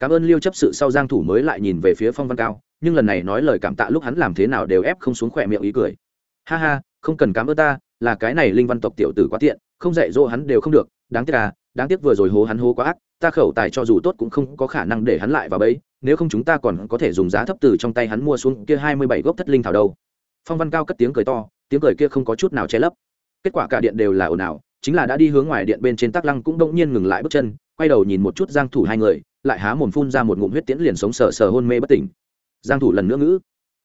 Cảm ơn liêu chấp sự sau giang thủ mới lại nhìn về phía phong văn cao, nhưng lần này nói lời cảm tạ lúc hắn làm thế nào đều ép không xuống khỏe miệng ý cười. Ha ha, không cần cảm ơn ta, là cái này linh văn tộc tiểu tử quá tiện, không dạy dỗ hắn đều không được, đáng tiếc à đáng tiếc vừa rồi hố hắn hố quá ác, ta khẩu tài cho dù tốt cũng không có khả năng để hắn lại vào bẫy, nếu không chúng ta còn có thể dùng giá thấp từ trong tay hắn mua xuống kia hai mươi bảy gốc thất linh thảo đâu. Phong văn cao cất tiếng cười to, tiếng cười kia không có chút nào che lấp. Kết quả cả điện đều là ồn ào, chính là đã đi hướng ngoài điện bên trên tắc lăng cũng đông nhiên ngừng lại bước chân, quay đầu nhìn một chút giang thủ hai người, lại há mồm phun ra một ngụm huyết tiễn liền sống sờ sờ hôn mê bất tỉnh. Giang thủ lần nữa ngữ,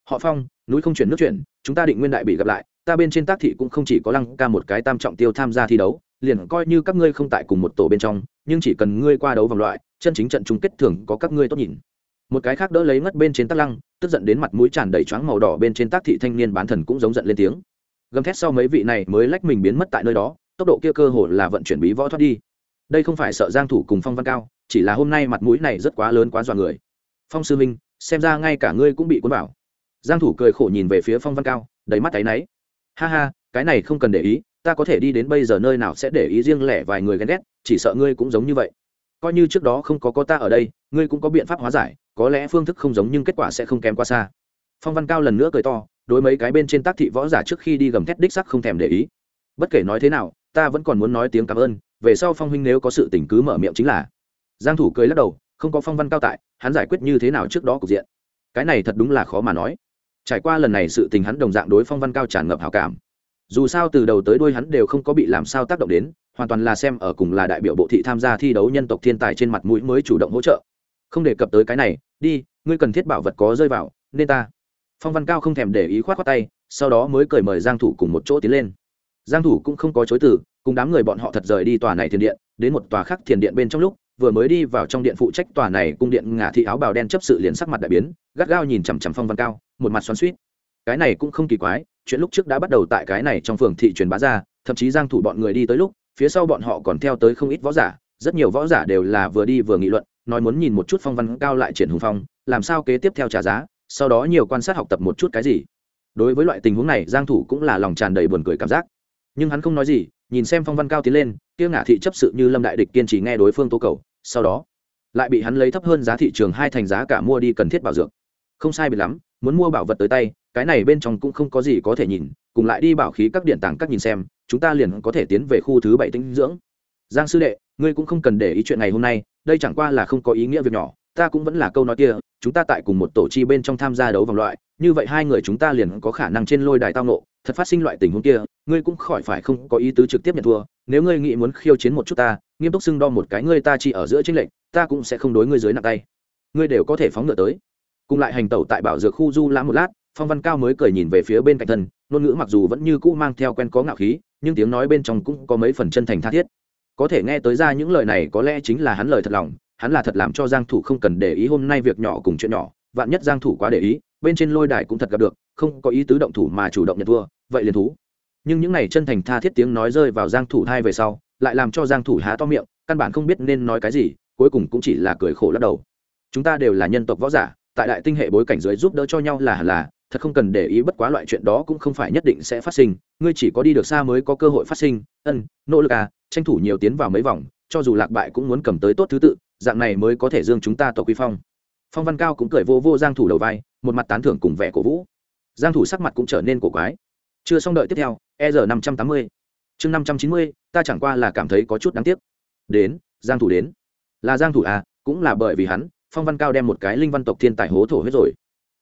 họ phong, núi không chuyển nước chuyển, chúng ta định nguyên đại bị gặp lại, ta bên trên tác thị cũng không chỉ có lăng ca một cái tam trọng tiêu tham gia thi đấu liền coi như các ngươi không tại cùng một tổ bên trong, nhưng chỉ cần ngươi qua đấu vòng loại, chân chính trận chung kết thường có các ngươi tốt nhìn. Một cái khác đỡ lấy ngất bên trên tắc lăng, tức giận đến mặt mũi tràn đầy choáng màu đỏ bên trên tác thị thanh niên bán thần cũng giống giận lên tiếng. Gầm thét sau mấy vị này mới lách mình biến mất tại nơi đó, tốc độ kia cơ hồ là vận chuyển bí võ thoát đi. Đây không phải sợ giang thủ cùng phong văn cao, chỉ là hôm nay mặt mũi này rất quá lớn quá dọa người. Phong sư minh, xem ra ngay cả ngươi cũng bị cuốn vào. Giang thủ cười khổ nhìn về phía phong văn cao, đầy mắt thấy náy. Ha ha, cái này không cần để ý ta có thể đi đến bây giờ nơi nào sẽ để ý riêng lẻ vài người ghen ghét, chỉ sợ ngươi cũng giống như vậy. Coi như trước đó không có có ta ở đây, ngươi cũng có biện pháp hóa giải, có lẽ phương thức không giống nhưng kết quả sẽ không kém quá xa. Phong văn cao lần nữa cười to, đối mấy cái bên trên tác thị võ giả trước khi đi gầm thét đích sắc không thèm để ý. Bất kể nói thế nào, ta vẫn còn muốn nói tiếng cảm ơn, về sau phong huynh nếu có sự tình cứ mở miệng chính là. Giang thủ cười lắc đầu, không có phong văn cao tại, hắn giải quyết như thế nào trước đó cục diện? Cái này thật đúng là khó mà nói. Trải qua lần này sự tình hắn đồng dạng đối phong văn cao tràn ngập hảo cảm dù sao từ đầu tới đuôi hắn đều không có bị làm sao tác động đến, hoàn toàn là xem ở cùng là đại biểu bộ thị tham gia thi đấu nhân tộc thiên tài trên mặt mũi mới chủ động hỗ trợ. Không đề cập tới cái này, đi, ngươi cần thiết bảo vật có rơi vào, nên ta. Phong văn cao không thèm để ý khoát khoát tay, sau đó mới cởi mời giang thủ cùng một chỗ tiến lên. Giang thủ cũng không có chối từ, cùng đám người bọn họ thật rời đi tòa này thiền điện, đến một tòa khác thiền điện bên trong lúc, vừa mới đi vào trong điện phụ trách tòa này cung điện ngả thị áo bào đen chấp sự liền sắc mặt đại biến, gắt gao nhìn chằm chằm phong văn cao, một mặt xoắn xuýt. Cái này cũng không kỳ quái chuyện lúc trước đã bắt đầu tại cái này trong phường thị truyền bá ra, thậm chí giang thủ bọn người đi tới lúc, phía sau bọn họ còn theo tới không ít võ giả, rất nhiều võ giả đều là vừa đi vừa nghị luận, nói muốn nhìn một chút phong văn cao lại triển hùng phong, làm sao kế tiếp theo trả giá, sau đó nhiều quan sát học tập một chút cái gì. Đối với loại tình huống này, giang thủ cũng là lòng tràn đầy buồn cười cảm giác. Nhưng hắn không nói gì, nhìn xem phong văn cao tiến lên, kia ngả thị chấp sự như lâm đại địch kiên trì nghe đối phương tố cầu, sau đó, lại bị hắn lấy thấp hơn giá thị trường hai thành giá cả mua đi cần thiết bảo dược. Không sai biệt lắm, muốn mua bảo vật tới tay cái này bên trong cũng không có gì có thể nhìn, cùng lại đi bảo khí các điện tàng các nhìn xem, chúng ta liền có thể tiến về khu thứ bảy tinh dưỡng. Giang sư đệ, ngươi cũng không cần để ý chuyện ngày hôm nay, đây chẳng qua là không có ý nghĩa việc nhỏ, ta cũng vẫn là câu nói kia, chúng ta tại cùng một tổ chi bên trong tham gia đấu vòng loại, như vậy hai người chúng ta liền có khả năng trên lôi đài tao nộ thật phát sinh loại tình huống kia, ngươi cũng khỏi phải không có ý tứ trực tiếp nhận thua, nếu ngươi nghĩ muốn khiêu chiến một chút ta, nghiêm túc xưng đo một cái ngươi ta chỉ ở giữa chính lệnh ta cũng sẽ không đối ngươi dưới nặng tay. Ngươi đều có thể phóng ngựa tới. Cùng lại hành tẩu tại bảo dược khu du lãm một lát phong văn cao mới cười nhìn về phía bên cạnh thân, ngôn ngữ mặc dù vẫn như cũ mang theo quen có ngạo khí, nhưng tiếng nói bên trong cũng có mấy phần chân thành tha thiết. Có thể nghe tới ra những lời này có lẽ chính là hắn lời thật lòng, hắn là thật làm cho giang thủ không cần để ý hôm nay việc nhỏ cùng chuyện nhỏ, vạn nhất giang thủ quá để ý, bên trên lôi đài cũng thật gặp được, không có ý tứ động thủ mà chủ động nhận thua, vậy liền thú. Nhưng những này chân thành tha thiết tiếng nói rơi vào giang thủ thay về sau, lại làm cho giang thủ há to miệng, căn bản không biết nên nói cái gì, cuối cùng cũng chỉ là cười khổ lắc đầu. Chúng ta đều là nhân tộc võ giả, tại đại tinh hệ bối cảnh dưới giúp đỡ cho nhau là là thật không cần để ý bất quá loại chuyện đó cũng không phải nhất định sẽ phát sinh, ngươi chỉ có đi được xa mới có cơ hội phát sinh. Ân, nỗ lực à tranh thủ nhiều tiến vào mấy vòng, cho dù lạc bại cũng muốn cầm tới tốt thứ tự, dạng này mới có thể dương chúng ta tổ quy phong. Phong văn cao cũng cười vô vô giang thủ đầu vai, một mặt tán thưởng cùng vẻ cổ vũ. Giang thủ sắc mặt cũng trở nên cổ quái. Chưa xong đợi tiếp theo e r năm trăm tám mươi. Chương năm trăm chín mươi, ta chẳng qua là cảm thấy có chút đáng tiếc. Đến, giang thủ đến. Là giang thủ à cũng là bởi vì hắn, phong văn cao đem một cái linh văn tộc thiên tài hố thổ hết rồi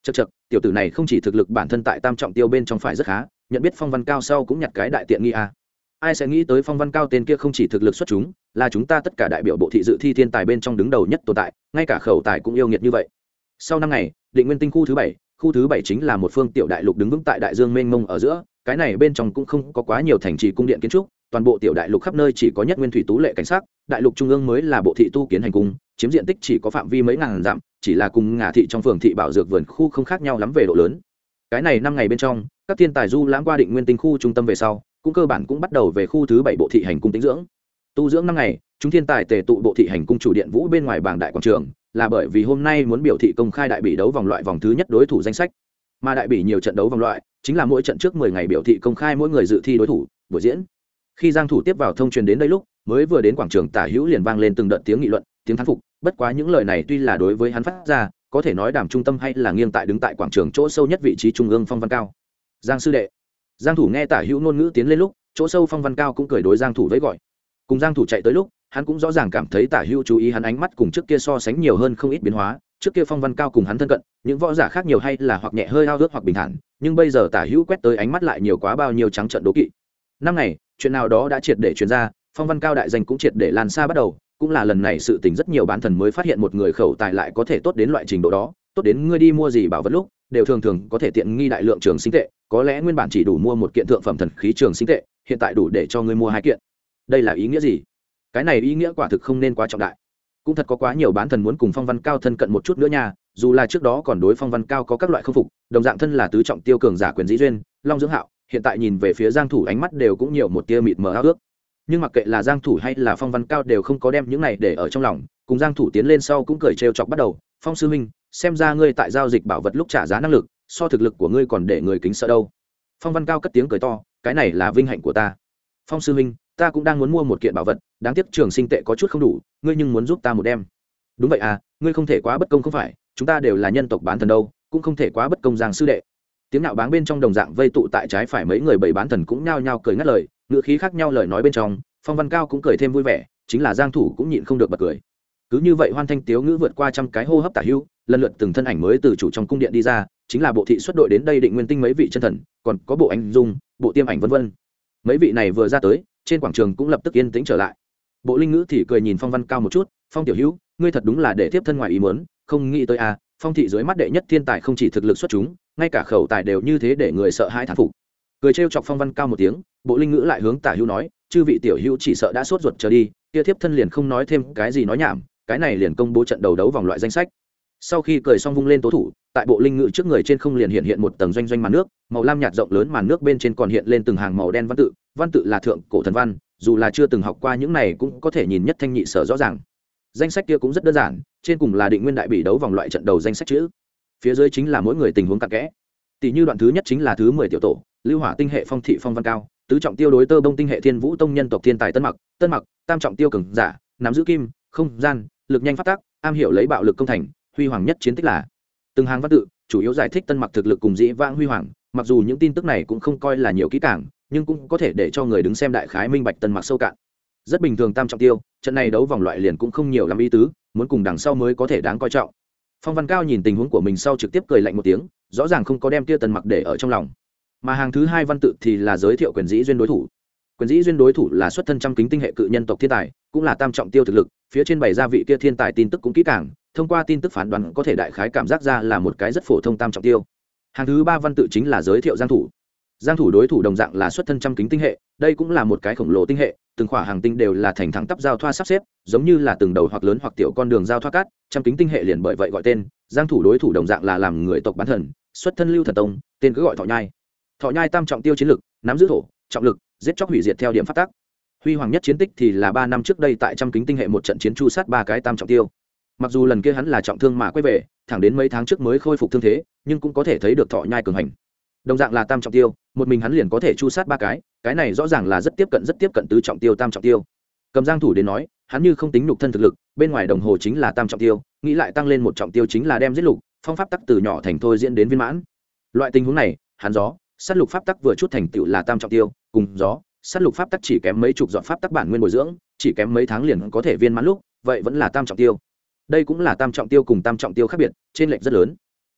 chật chật tiểu tử này không chỉ thực lực bản thân tại tam trọng tiêu bên trong phải rất khá, nhận biết phong văn cao sau cũng nhặt cái đại tiện nghi à. ai sẽ nghĩ tới phong văn cao tên kia không chỉ thực lực xuất chúng, là chúng ta tất cả đại biểu bộ thị dự thi thiên tài bên trong đứng đầu nhất tồn tại, ngay cả khẩu tài cũng yêu nghiệt như vậy sau năm ngày, định nguyên tinh khu thứ bảy, khu thứ bảy chính là một phương tiểu đại lục đứng vững tại đại dương mênh mông ở giữa, cái này bên trong cũng không có quá nhiều thành trì cung điện kiến trúc toàn bộ tiểu đại lục khắp nơi chỉ có nhất nguyên thủy tú lệ cảnh sát đại lục trung ương mới là bộ thị tu kiến hành cung, chiếm diện tích chỉ có phạm vi mấy ngàn dặm, chỉ là cùng ngả thị trong phường thị bảo dược vườn khu không khác nhau lắm về độ lớn. Cái này năm ngày bên trong, các thiên tài du lãng qua định nguyên tinh khu trung tâm về sau, cũng cơ bản cũng bắt đầu về khu thứ bảy bộ thị hành cung tính dưỡng. Tu dưỡng năm ngày, chúng thiên tài tề tụ bộ thị hành cung chủ điện vũ bên ngoài bảng đại quảng trường, là bởi vì hôm nay muốn biểu thị công khai đại bị đấu vòng loại vòng thứ nhất đối thủ danh sách. Mà đại bị nhiều trận đấu vòng loại, chính là mỗi trận trước mười ngày biểu thị công khai mỗi người dự thi đối thủ, buổi diễn khi giang thủ tiếp vào thông truyền đến đây lúc, mới vừa đến quảng trường tả hữu liền vang lên từng đợt tiếng nghị luận, tiếng thán phục. Bất quá những lời này tuy là đối với hắn phát ra, có thể nói đàm trung tâm hay là nghiêng tại đứng tại quảng trường chỗ sâu nhất vị trí trung ương phong văn cao. Giang sư đệ. Giang thủ nghe tả hữu ngôn ngữ tiến lên lúc, chỗ sâu phong văn cao cũng cười đối giang thủ với gọi. Cùng giang thủ chạy tới lúc, hắn cũng rõ ràng cảm thấy tả hữu chú ý hắn ánh mắt cùng trước kia so sánh nhiều hơn không ít biến hóa. Trước kia phong văn cao cùng hắn thân cận, những võ giả khác nhiều hay là hoặc nhẹ hơi hao ước hoặc bình thản, nhưng bây giờ tả hữu quét tới ánh mắt lại nhiều quá bao nhiêu trắng trận đố kỵ. Năm ngày chuyện nào đó đã triệt để truyền ra, phong văn cao đại danh cũng triệt để lan xa bắt đầu, cũng là lần này sự tình rất nhiều bán thần mới phát hiện một người khẩu tài lại có thể tốt đến loại trình độ đó, tốt đến ngươi đi mua gì bảo vật lúc, đều thường thường có thể tiện nghi đại lượng trường sinh tệ, có lẽ nguyên bản chỉ đủ mua một kiện thượng phẩm thần khí trường sinh tệ, hiện tại đủ để cho ngươi mua hai kiện. Đây là ý nghĩa gì? Cái này ý nghĩa quả thực không nên quá trọng đại. Cũng thật có quá nhiều bán thần muốn cùng phong văn cao thân cận một chút nữa nha, dù là trước đó còn đối phong văn cao có các loại k phục, đồng dạng thân là tứ trọng tiêu cường giả quyền dĩ duyên, long dưỡng hạo hiện tại nhìn về phía giang thủ ánh mắt đều cũng nhiều một tia mịt mờ ao ước. Nhưng mặc kệ là giang thủ hay là phong văn cao đều không có đem những này để ở trong lòng, cùng giang thủ tiến lên sau cũng cười trêu chọc bắt đầu, phong sư minh xem ra ngươi tại giao dịch bảo vật lúc trả giá năng lực, so thực lực của ngươi còn để người kính sợ đâu. Phong văn cao cất tiếng cười to, cái này là vinh hạnh của ta. Phong sư minh ta cũng đang muốn mua một kiện bảo vật, đáng tiếc trường sinh tệ có chút không đủ, ngươi nhưng muốn giúp ta một đêm. đúng vậy à ngươi không thể quá bất công không phải, chúng ta đều là nhân tộc bán thần đâu, cũng không thể quá bất công giang sư đệ tiếng nạo báng bên trong đồng dạng vây tụ tại trái phải mấy người bảy bán thần cũng nhao nhao cười ngắt lời ngữ khí khác nhau lời nói bên trong phong văn cao cũng cười thêm vui vẻ chính là giang thủ cũng nhịn không được bật cười. Cứ như vậy hoan thanh tiếu ngữ vượt qua trăm cái hô hấp tả hưu lần lượt từng thân ảnh mới từ chủ trong cung điện đi ra chính là bộ thị xuất đội đến đây định nguyên tinh mấy vị chân thần còn có bộ anh dung bộ tiêm ảnh vân vân. Mấy vị này vừa ra tới trên quảng trường cũng lập tức yên tĩnh trở lại. Bộ linh ngữ thì cười nhìn phong văn cao một chút phong tiểu hữu ngươi thật đúng là để tiếp thân ngoài ý muốn không nghĩ tới a à, phong thị dưới mắt đệ nhất thiên tài không chỉ thực lực xuất chúng ngay cả khẩu tài đều như thế để người sợ hãi thán phục. Cười trêu chọc phong văn cao một tiếng, bộ linh ngữ lại hướng tả hữu nói, chư vị tiểu hữu chỉ sợ đã sốt ruột trở đi, kia thiếp thân liền không nói thêm cái gì nói nhảm, cái này liền công bố trận đầu đấu vòng loại danh sách. Sau khi cười xong vung lên tố thủ, tại bộ linh ngữ trước người trên không liền hiện hiện một tầng doanh doanh màn nước, màu lam nhạt rộng lớn màn nước bên trên còn hiện lên từng hàng màu đen văn tự văn tự là thượng cổ thần văn, dù là chưa từng học qua những này cũng có thể nhìn nhất thanh nhị sở rõ ràng. Danh sách kia cũng rất đơn giản, trên cùng là định nguyên đại bị đấu vòng loại trận đầu danh sách chữ phía dưới chính là mỗi người tình huống cặn kẽ. Tỷ như đoạn thứ nhất chính là thứ mười tiểu tổ, lưu hỏa tinh hệ phong thị phong văn cao, tứ trọng tiêu đối tơ bông tinh hệ thiên vũ tông nhân tộc thiên tài tân mặc tân mặc, tam trọng tiêu cường giả, nắm giữ kim, không gian, lực nhanh phát tác, am hiểu lấy bạo lực công thành, huy hoàng nhất chiến tích là từng hàng văn tự, chủ yếu giải thích tân mặc thực lực cùng dĩ vãng huy hoàng, mặc dù những tin tức này cũng không coi là nhiều kỹ càng, nhưng cũng có thể để cho người đứng xem đại khái minh bạch tân mặc sâu cạn. Rất bình thường tam trọng tiêu, trận này đấu vòng loại liền cũng không nhiều lắm ý tứ, muốn cùng đằng sau mới có thể đáng coi trọng phong văn cao nhìn tình huống của mình sau trực tiếp cười lạnh một tiếng, rõ ràng không có đem tia tần mặc để ở trong lòng. Mà hàng thứ hai văn tự thì là giới thiệu quyền dĩ duyên đối thủ. Quyền dĩ duyên đối thủ là xuất thân trăm kính tinh hệ cự nhân tộc thiên tài, cũng là tam trọng tiêu thực lực, phía trên bảy gia vị kia thiên tài tin tức cũng kỹ càng, thông qua tin tức phán đoán có thể đại khái cảm giác ra là một cái rất phổ thông tam trọng tiêu. Hàng thứ ba văn tự chính là giới thiệu giang thủ giang thủ đối thủ đồng dạng là xuất thân trăm kính tinh hệ, đây cũng là một cái khổng lồ tinh hệ, từng khỏa hàng tinh đều là thành thẳng tắp giao thoa sắp xếp, giống như là từng đầu hoặc lớn hoặc tiểu con đường giao thoa cát, trăm kính tinh hệ liền bởi vậy gọi tên. Giang thủ đối thủ đồng dạng là làm người tộc bán thần, xuất thân lưu thần tông, tên cứ gọi thọ nhai. Thọ nhai tam trọng tiêu chiến lực, nắm giữ thổ, trọng lực, giết chóc hủy diệt theo điểm phát tác. Huy hoàng nhất chiến tích thì là ba năm trước đây tại trăm kính tinh hệ một trận chiến chu sát ba cái tam trọng tiêu. Mặc dù lần kia hắn là trọng thương mà quay về, thẳng đến mấy tháng trước mới khôi phục thương thế, nhưng cũng có thể thấy được thọ nhai cường hành. Đồng dạng là tam trọng tiêu một mình hắn liền có thể chu sát ba cái cái này rõ ràng là rất tiếp cận, rất tiếp cận tứ trọng tiêu, tam trọng tiêu. Cầm giang thủ đến nói, hắn như không tính lục thân thực lực, bên ngoài đồng hồ chính là tam trọng tiêu, nghĩ lại tăng lên một trọng tiêu chính là đem giết lục, phong pháp tắc từ nhỏ thành thôi diễn đến viên mãn. Loại tình huống này, hắn gió, sát lục pháp tắc vừa chút thành tựu là tam trọng tiêu, cùng gió, sát lục pháp tắc chỉ kém mấy chục dọn pháp tắc bản nguyên bồi dưỡng, chỉ kém mấy tháng liền có thể viên mãn lúc, vậy vẫn là tam trọng tiêu. Đây cũng là tam trọng tiêu cùng tam trọng tiêu khác biệt, trên lệch rất lớn.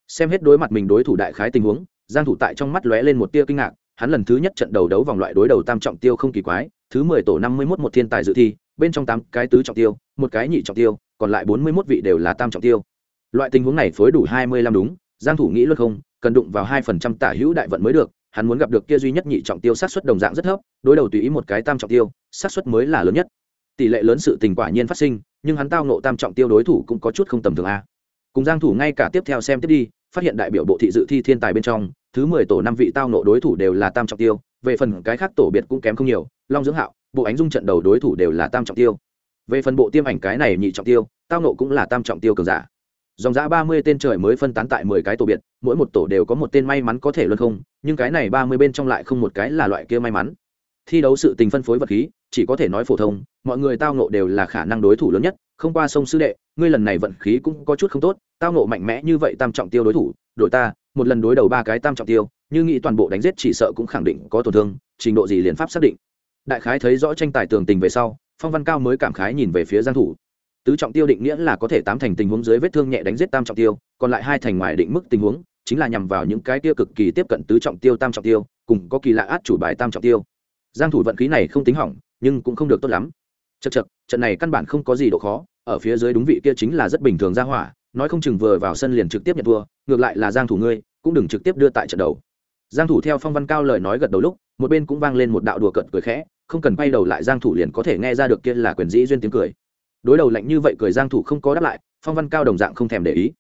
Xem hết đối mặt mình đối thủ đại khái tình huống giang thủ tại trong mắt lóe lên một tia kinh ngạc, hắn lần thứ nhất trận đầu đấu vòng loại đối đầu tam trọng tiêu không kỳ quái, thứ 10 tổ 51 một thiên tài dự thi, bên trong tám cái tứ trọng tiêu, một cái nhị trọng tiêu, còn lại 41 vị đều là tam trọng tiêu. Loại tình huống này phối đủ 25 đúng, giang thủ nghĩ luôn không, cần đụng vào 2% tả hữu đại vận mới được, hắn muốn gặp được kia duy nhất nhị trọng tiêu sát suất đồng dạng rất thấp, đối đầu tùy ý một cái tam trọng tiêu, sát suất mới là lớn nhất. Tỷ lệ lớn sự tình quả nhiên phát sinh, nhưng hắn tao nộ tam trọng tiêu đối thủ cũng có chút không tầm thường a. Cùng giang thủ ngay cả tiếp theo xem tiếp đi, phát hiện đại biểu bộ thị dự thi thiên tài bên trong thứ 10 tổ năm vị tao nộ đối thủ đều là tam trọng tiêu, về phần cái khác tổ biệt cũng kém không nhiều, long dưỡng hạo, bộ ánh dung trận đầu đối thủ đều là tam trọng tiêu. Về phần bộ tiêm ảnh cái này nhị trọng tiêu, tao nộ cũng là tam trọng tiêu cường giả. Dòng giã ba mươi tên trời mới phân tán tại mười cái tổ biệt, mỗi một tổ đều có một tên may mắn có thể luân không, nhưng cái này ba mươi bên trong lại không một cái là loại kia may mắn. Thi đấu sự tình phân phối vật khí, chỉ có thể nói phổ thông, mọi người tao nộ đều là khả năng đối thủ lớn nhất, không qua sông sư đệ, ngươi lần này vận khí cũng có chút không tốt, tao nộ mạnh mẽ như vậy tam trọng tiêu đối thủ, đội ta một lần đối đầu ba cái tam trọng tiêu, như nghĩ toàn bộ đánh giết chỉ sợ cũng khẳng định có tổn thương, trình độ gì liền pháp xác định. Đại khái thấy rõ tranh tài tường tình về sau, phong văn cao mới cảm khái nhìn về phía giang thủ. Tứ trọng tiêu định nghĩa là có thể tám thành tình huống dưới vết thương nhẹ đánh giết tam trọng tiêu, còn lại hai thành ngoài định mức tình huống, chính là nhằm vào những cái tiêu cực kỳ tiếp cận tứ trọng tiêu, tam trọng tiêu, cùng có kỳ lạ át chủ bài tam trọng tiêu. Giang thủ vận khí này không tính hỏng, nhưng cũng không được tốt lắm. Chật chật trận này căn bản không có gì độ khó, ở phía dưới đúng vị kia chính là rất bình thường ra hỏa nói không chừng vừa vào sân liền trực tiếp nhận thua, ngược lại là giang thủ ngươi, cũng đừng trực tiếp đưa tại trận đầu. Giang thủ theo phong văn cao lời nói gật đầu lúc, một bên cũng vang lên một đạo đùa cợt cười khẽ, không cần quay đầu lại giang thủ liền có thể nghe ra được kia là quyền dĩ duyên tiếng cười. Đối đầu lạnh như vậy cười giang thủ không có đáp lại, phong văn cao đồng dạng không thèm để ý.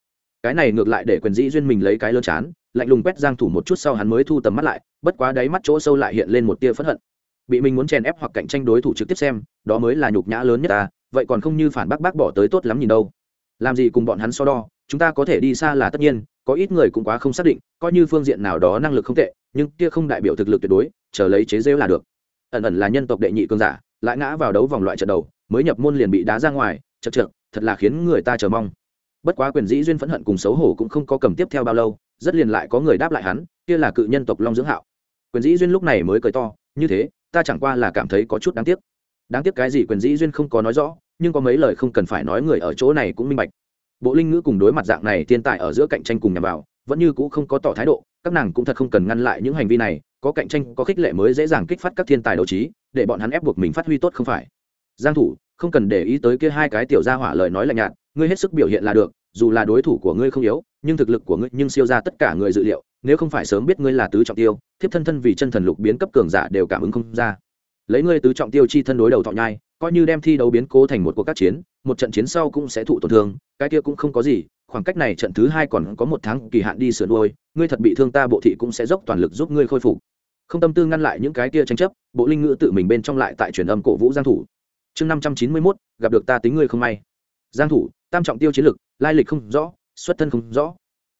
Cái này ngược lại để quyền dĩ duyên mình lấy cái lớn chán, lạnh lùng quét giang thủ một chút sau hắn mới thu tầm mắt lại, bất quá đáy mắt chỗ sâu lại hiện lên một tia phẫn hận. Bị mình muốn chèn ép hoặc cạnh tranh đối thủ trực tiếp xem, đó mới là nhục nhã lớn nhất ta, vậy còn không như phản bác bác bỏ tới tốt lắm nhìn đâu làm gì cùng bọn hắn so đo, chúng ta có thể đi xa là tất nhiên, có ít người cũng quá không xác định, coi như phương diện nào đó năng lực không tệ, nhưng kia không đại biểu thực lực tuyệt đối, chờ lấy chế rêu là được. Ẩn ẩn là nhân tộc đệ nhị cương giả, lại ngã vào đấu vòng loại trận đầu, mới nhập môn liền bị đá ra ngoài chật chật thật là khiến người ta chờ mong. Bất quá quyền dĩ duyên phẫn hận cùng xấu hổ cũng không có cầm tiếp theo bao lâu, rất liền lại có người đáp lại hắn, kia là cự nhân tộc long dưỡng hạo. Quyền dĩ duyên lúc này mới cười to, như thế, ta chẳng qua là cảm thấy có chút đáng tiếc. Đáng tiếc cái gì quyền dĩ duyên không có nói rõ nhưng có mấy lời không cần phải nói người ở chỗ này cũng minh bạch. Bộ linh ngữ cùng đối mặt dạng này thiên tài ở giữa cạnh tranh cùng nhằm vào, vẫn như cũ không có tỏ thái độ, các nàng cũng thật không cần ngăn lại những hành vi này, có cạnh tranh, có khích lệ mới dễ dàng kích phát các thiên tài đấu trí, để bọn hắn ép buộc mình phát huy tốt không phải. Giang thủ, không cần để ý tới kia hai cái tiểu gia hỏa lời nói lạnh nhạt, ngươi hết sức biểu hiện là được, dù là đối thủ của ngươi không yếu, nhưng thực lực của ngươi nhưng siêu ra tất cả người dự liệu, nếu không phải sớm biết ngươi là tứ trọng tiêu, thiếp thân thân vì chân thần lục biến cấp cường giả đều cảm ứng không ra. Lấy ngươi tứ trọng tiêu chi thân đối đầu thọ nhai coi như đem thi đấu biến cố thành một cuộc các chiến, một trận chiến sau cũng sẽ thụ tổn thương, cái kia cũng không có gì, khoảng cách này trận thứ hai còn có một tháng kỳ hạn đi sửa đôi ngươi thật bị thương ta bộ thị cũng sẽ dốc toàn lực giúp ngươi khôi phục. Không tâm tư ngăn lại những cái kia tranh chấp, bộ linh ngữ tự mình bên trong lại tại truyền âm cổ vũ giang thủ. Chương năm trăm chín mươi mốt, gặp được ta tính ngươi không may. Giang thủ, tam trọng tiêu chiến lực, lai lịch không rõ, xuất thân không rõ.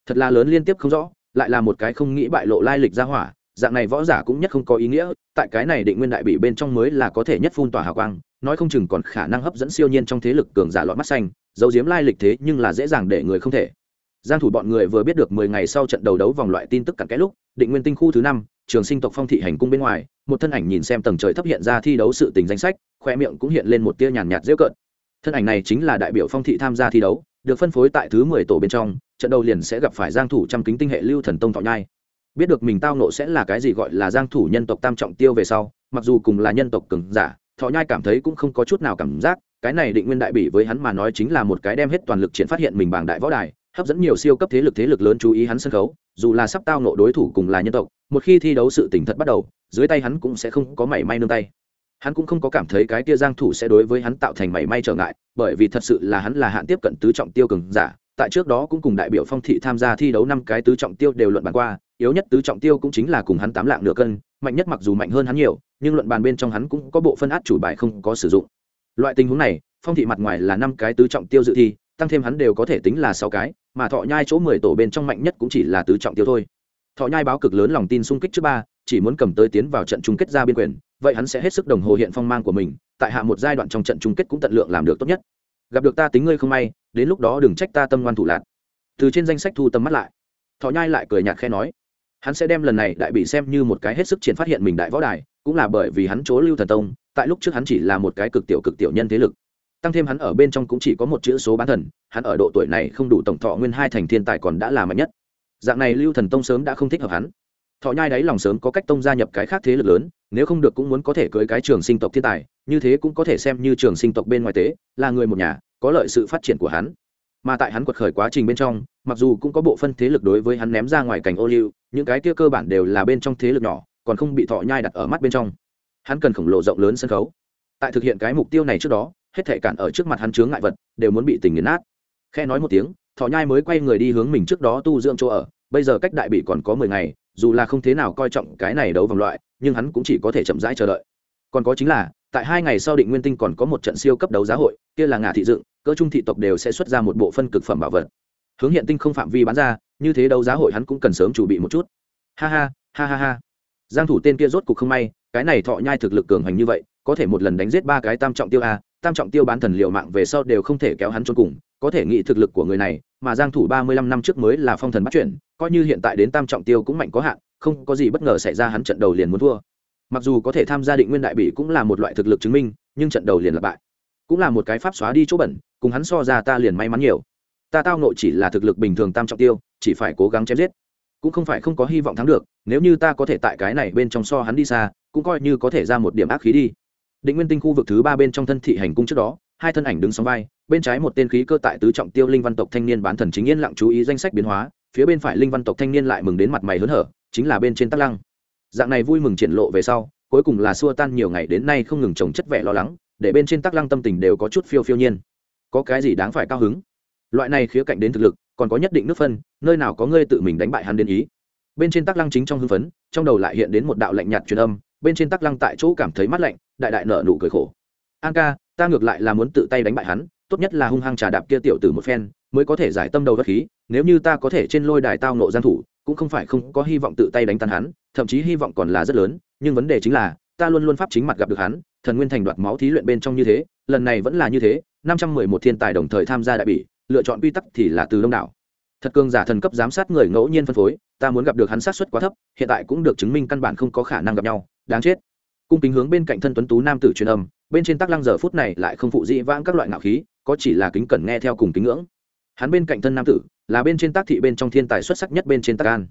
Thật là lớn liên tiếp không rõ, lại là một cái không nghĩ bại lộ lai lịch ra hỏa, dạng này võ giả cũng nhất không có ý nghĩa, tại cái này định nguyên đại bị bên trong mới là có thể nhất phun tỏa hào quang nói không chừng còn khả năng hấp dẫn siêu nhiên trong thế lực cường giả lọt mắt xanh giấu giếm lai lịch thế nhưng là dễ dàng để người không thể. Giang thủ bọn người vừa biết được 10 ngày sau trận đầu đấu vòng loại tin tức cặn kẽ lúc, định nguyên tinh khu thứ năm, trường sinh tộc phong thị hành cung bên ngoài, một thân ảnh nhìn xem tầng trời thấp hiện ra thi đấu sự tình danh sách, khoe miệng cũng hiện lên một tia nhàn nhạt dễ cợt. Thân ảnh này chính là đại biểu phong thị tham gia thi đấu, được phân phối tại thứ 10 tổ bên trong, trận đầu liền sẽ gặp phải giang thủ trăm kính tinh hệ lưu thần tông thọ nhai. Biết được mình tao nộ sẽ là cái gì gọi là giang thủ nhân tộc tam trọng tiêu về sau, mặc dù cùng là nhân tộc cường giả thọ nhai cảm thấy cũng không có chút nào cảm giác, cái này định nguyên đại bỉ với hắn mà nói chính là một cái đem hết toàn lực triển phát hiện mình bảng đại võ đài, hấp dẫn nhiều siêu cấp thế lực thế lực lớn chú ý hắn sân khấu, dù là sắp tao nộ đối thủ cùng là nhân tộc, một khi thi đấu sự tỉnh thật bắt đầu, dưới tay hắn cũng sẽ không có mảy may nương tay. Hắn cũng không có cảm thấy cái tia giang thủ sẽ đối với hắn tạo thành mảy may trở ngại, bởi vì thật sự là hắn là hạn tiếp cận tứ trọng tiêu cường giả, tại trước đó cũng cùng đại biểu phong thị tham gia thi đấu năm cái tứ trọng tiêu đều luận bàn qua, yếu nhất tứ trọng tiêu cũng chính là cùng hắn tám lạng nửa cân mạnh nhất mặc dù mạnh hơn hắn nhiều, nhưng luận bàn bên trong hắn cũng có bộ phân át chủ bài không có sử dụng. Loại tình huống này, phong thị mặt ngoài là năm cái tứ trọng tiêu dự thi, tăng thêm hắn đều có thể tính là sáu cái, mà thọ nhai chỗ mười tổ bên trong mạnh nhất cũng chỉ là tứ trọng tiêu thôi. Thọ nhai báo cực lớn lòng tin xung kích trước ba, chỉ muốn cầm tới tiến vào trận chung kết ra biên quyền, vậy hắn sẽ hết sức đồng hồ hiện phong mang của mình, tại hạ một giai đoạn trong trận chung kết cũng tận lượng làm được tốt nhất. Gặp được ta tính ngươi không may, đến lúc đó đừng trách ta tâm ngoan thủ lạc từ trên danh sách thu tâm mắt lại, thọ nhai lại cười nhạt khe nói hắn sẽ đem lần này đại bị xem như một cái hết sức triển phát hiện mình đại võ đài, cũng là bởi vì hắn chỗ lưu thần tông, tại lúc trước hắn chỉ là một cái cực tiểu cực tiểu nhân thế lực. Tăng thêm hắn ở bên trong cũng chỉ có một chữ số bán thần, hắn ở độ tuổi này không đủ tổng thọ nguyên hai thành thiên tài còn đã là mạnh nhất. Dạng này lưu thần tông sớm đã không thích hợp hắn. Thọ nhai đáy lòng sớm có cách tông gia nhập cái khác thế lực lớn, nếu không được cũng muốn có thể cưới cái trường sinh tộc thiên tài, như thế cũng có thể xem như trường sinh tộc bên ngoài tế, là người một nhà, có lợi sự phát triển của hắn. Mà tại hắn quật khởi quá trình bên trong, mặc dù cũng có bộ phân thế lực đối với hắn ném ra ngoài cảnh ô liu những cái kia cơ bản đều là bên trong thế lực nhỏ, còn không bị thọ nhai đặt ở mắt bên trong. Hắn cần khổng lồ rộng lớn sân khấu. Tại thực hiện cái mục tiêu này trước đó, hết thể cản ở trước mặt hắn chướng ngại vật, đều muốn bị tình nghiền nát. Khe nói một tiếng, thọ nhai mới quay người đi hướng mình trước đó tu dưỡng chỗ ở, bây giờ cách đại bị còn có mười ngày, dù là không thế nào coi trọng cái này đấu vòng loại, nhưng hắn cũng chỉ có thể chậm rãi chờ đợi. Còn có chính là, tại hai ngày sau định nguyên tinh còn có một trận siêu cấp đấu giá hội, kia là ngả thị dựng, cỡ trung thị tộc đều sẽ xuất ra một bộ phân cực phẩm bảo vật hướng hiện tinh không phạm vi bán ra, như thế đấu giá hội hắn cũng cần sớm chuẩn bị một chút. Ha ha ha ha ha. Giang thủ tên kia rốt cục không may, cái này thọ nhai thực lực cường hành như vậy, có thể một lần đánh giết ba cái tam trọng tiêu a, tam trọng tiêu bán thần liệu mạng về sau đều không thể kéo hắn trốn cùng, có thể nghĩ thực lực của người này, mà giang thủ 35 năm trước mới là phong thần bắt chuyển, coi như hiện tại đến tam trọng tiêu cũng mạnh có hạn, không có gì bất ngờ xảy ra hắn trận đầu liền muốn thua. Mặc dù có thể tham gia định nguyên đại bỉ cũng là một loại thực lực chứng minh, nhưng trận đầu liền là bại. Cũng là một cái pháp xóa đi chỗ bẩn, cùng hắn so ra ta liền may mắn nhiều ta tao nội chỉ là thực lực bình thường tam trọng tiêu, chỉ phải cố gắng chém giết. Cũng không phải không có hy vọng thắng được, nếu như ta có thể tại cái này bên trong so hắn đi xa, cũng coi như có thể ra một điểm ác khí đi. Định nguyên tinh khu vực thứ ba bên trong thân thị hành cung trước đó, hai thân ảnh đứng sóng vai, bên trái một tên khí cơ tại tứ trọng tiêu linh văn tộc thanh niên bán thần chính yên lặng chú ý danh sách biến hóa, phía bên phải linh văn tộc thanh niên lại mừng đến mặt mày hớn hở, chính là bên trên tắc lăng. Dạng này vui mừng triển lộ về sau, cuối cùng là xua tan nhiều ngày đến nay không ngừng trồng chất vẻ lo lắng, để bên trên tắc lăng tâm tình đều có chút phiêu phiêu nhiên. Có cái gì đáng phải cao hứng? Loại này khía cạnh đến thực lực, còn có nhất định nước phân, nơi nào có ngươi tự mình đánh bại hắn đến ý. Bên trên tắc lăng chính trong hưng phấn, trong đầu lại hiện đến một đạo lạnh nhạt truyền âm, bên trên tắc lăng tại chỗ cảm thấy mát lạnh, đại đại nở nụ cười khổ. An ca, ta ngược lại là muốn tự tay đánh bại hắn, tốt nhất là hung hăng trà đạp kia tiểu tử một phen, mới có thể giải tâm đầu bất khí, nếu như ta có thể trên lôi đài tao nộ gian thủ, cũng không phải không có hy vọng tự tay đánh tan hắn, thậm chí hy vọng còn là rất lớn, nhưng vấn đề chính là, ta luôn luôn pháp chính mặt gặp được hắn, thần nguyên thành đoạt máu thí luyện bên trong như thế, lần này vẫn là như thế, năm trăm mười một thiên tài đồng thời tham gia đại bỉ lựa chọn quy tắc thì là từ đông đảo. Thật cường giả thần cấp giám sát người ngẫu nhiên phân phối, ta muốn gặp được hắn sát xuất quá thấp, hiện tại cũng được chứng minh căn bản không có khả năng gặp nhau, đáng chết. Cung kính hướng bên cạnh thân tuấn tú nam tử truyền âm, bên trên tắc lăng giờ phút này lại không phụ dĩ vãng các loại ngạo khí, có chỉ là kính cẩn nghe theo cùng kính ngưỡng. Hắn bên cạnh thân nam tử, là bên trên tác thị bên trong thiên tài xuất sắc nhất bên trên tác an.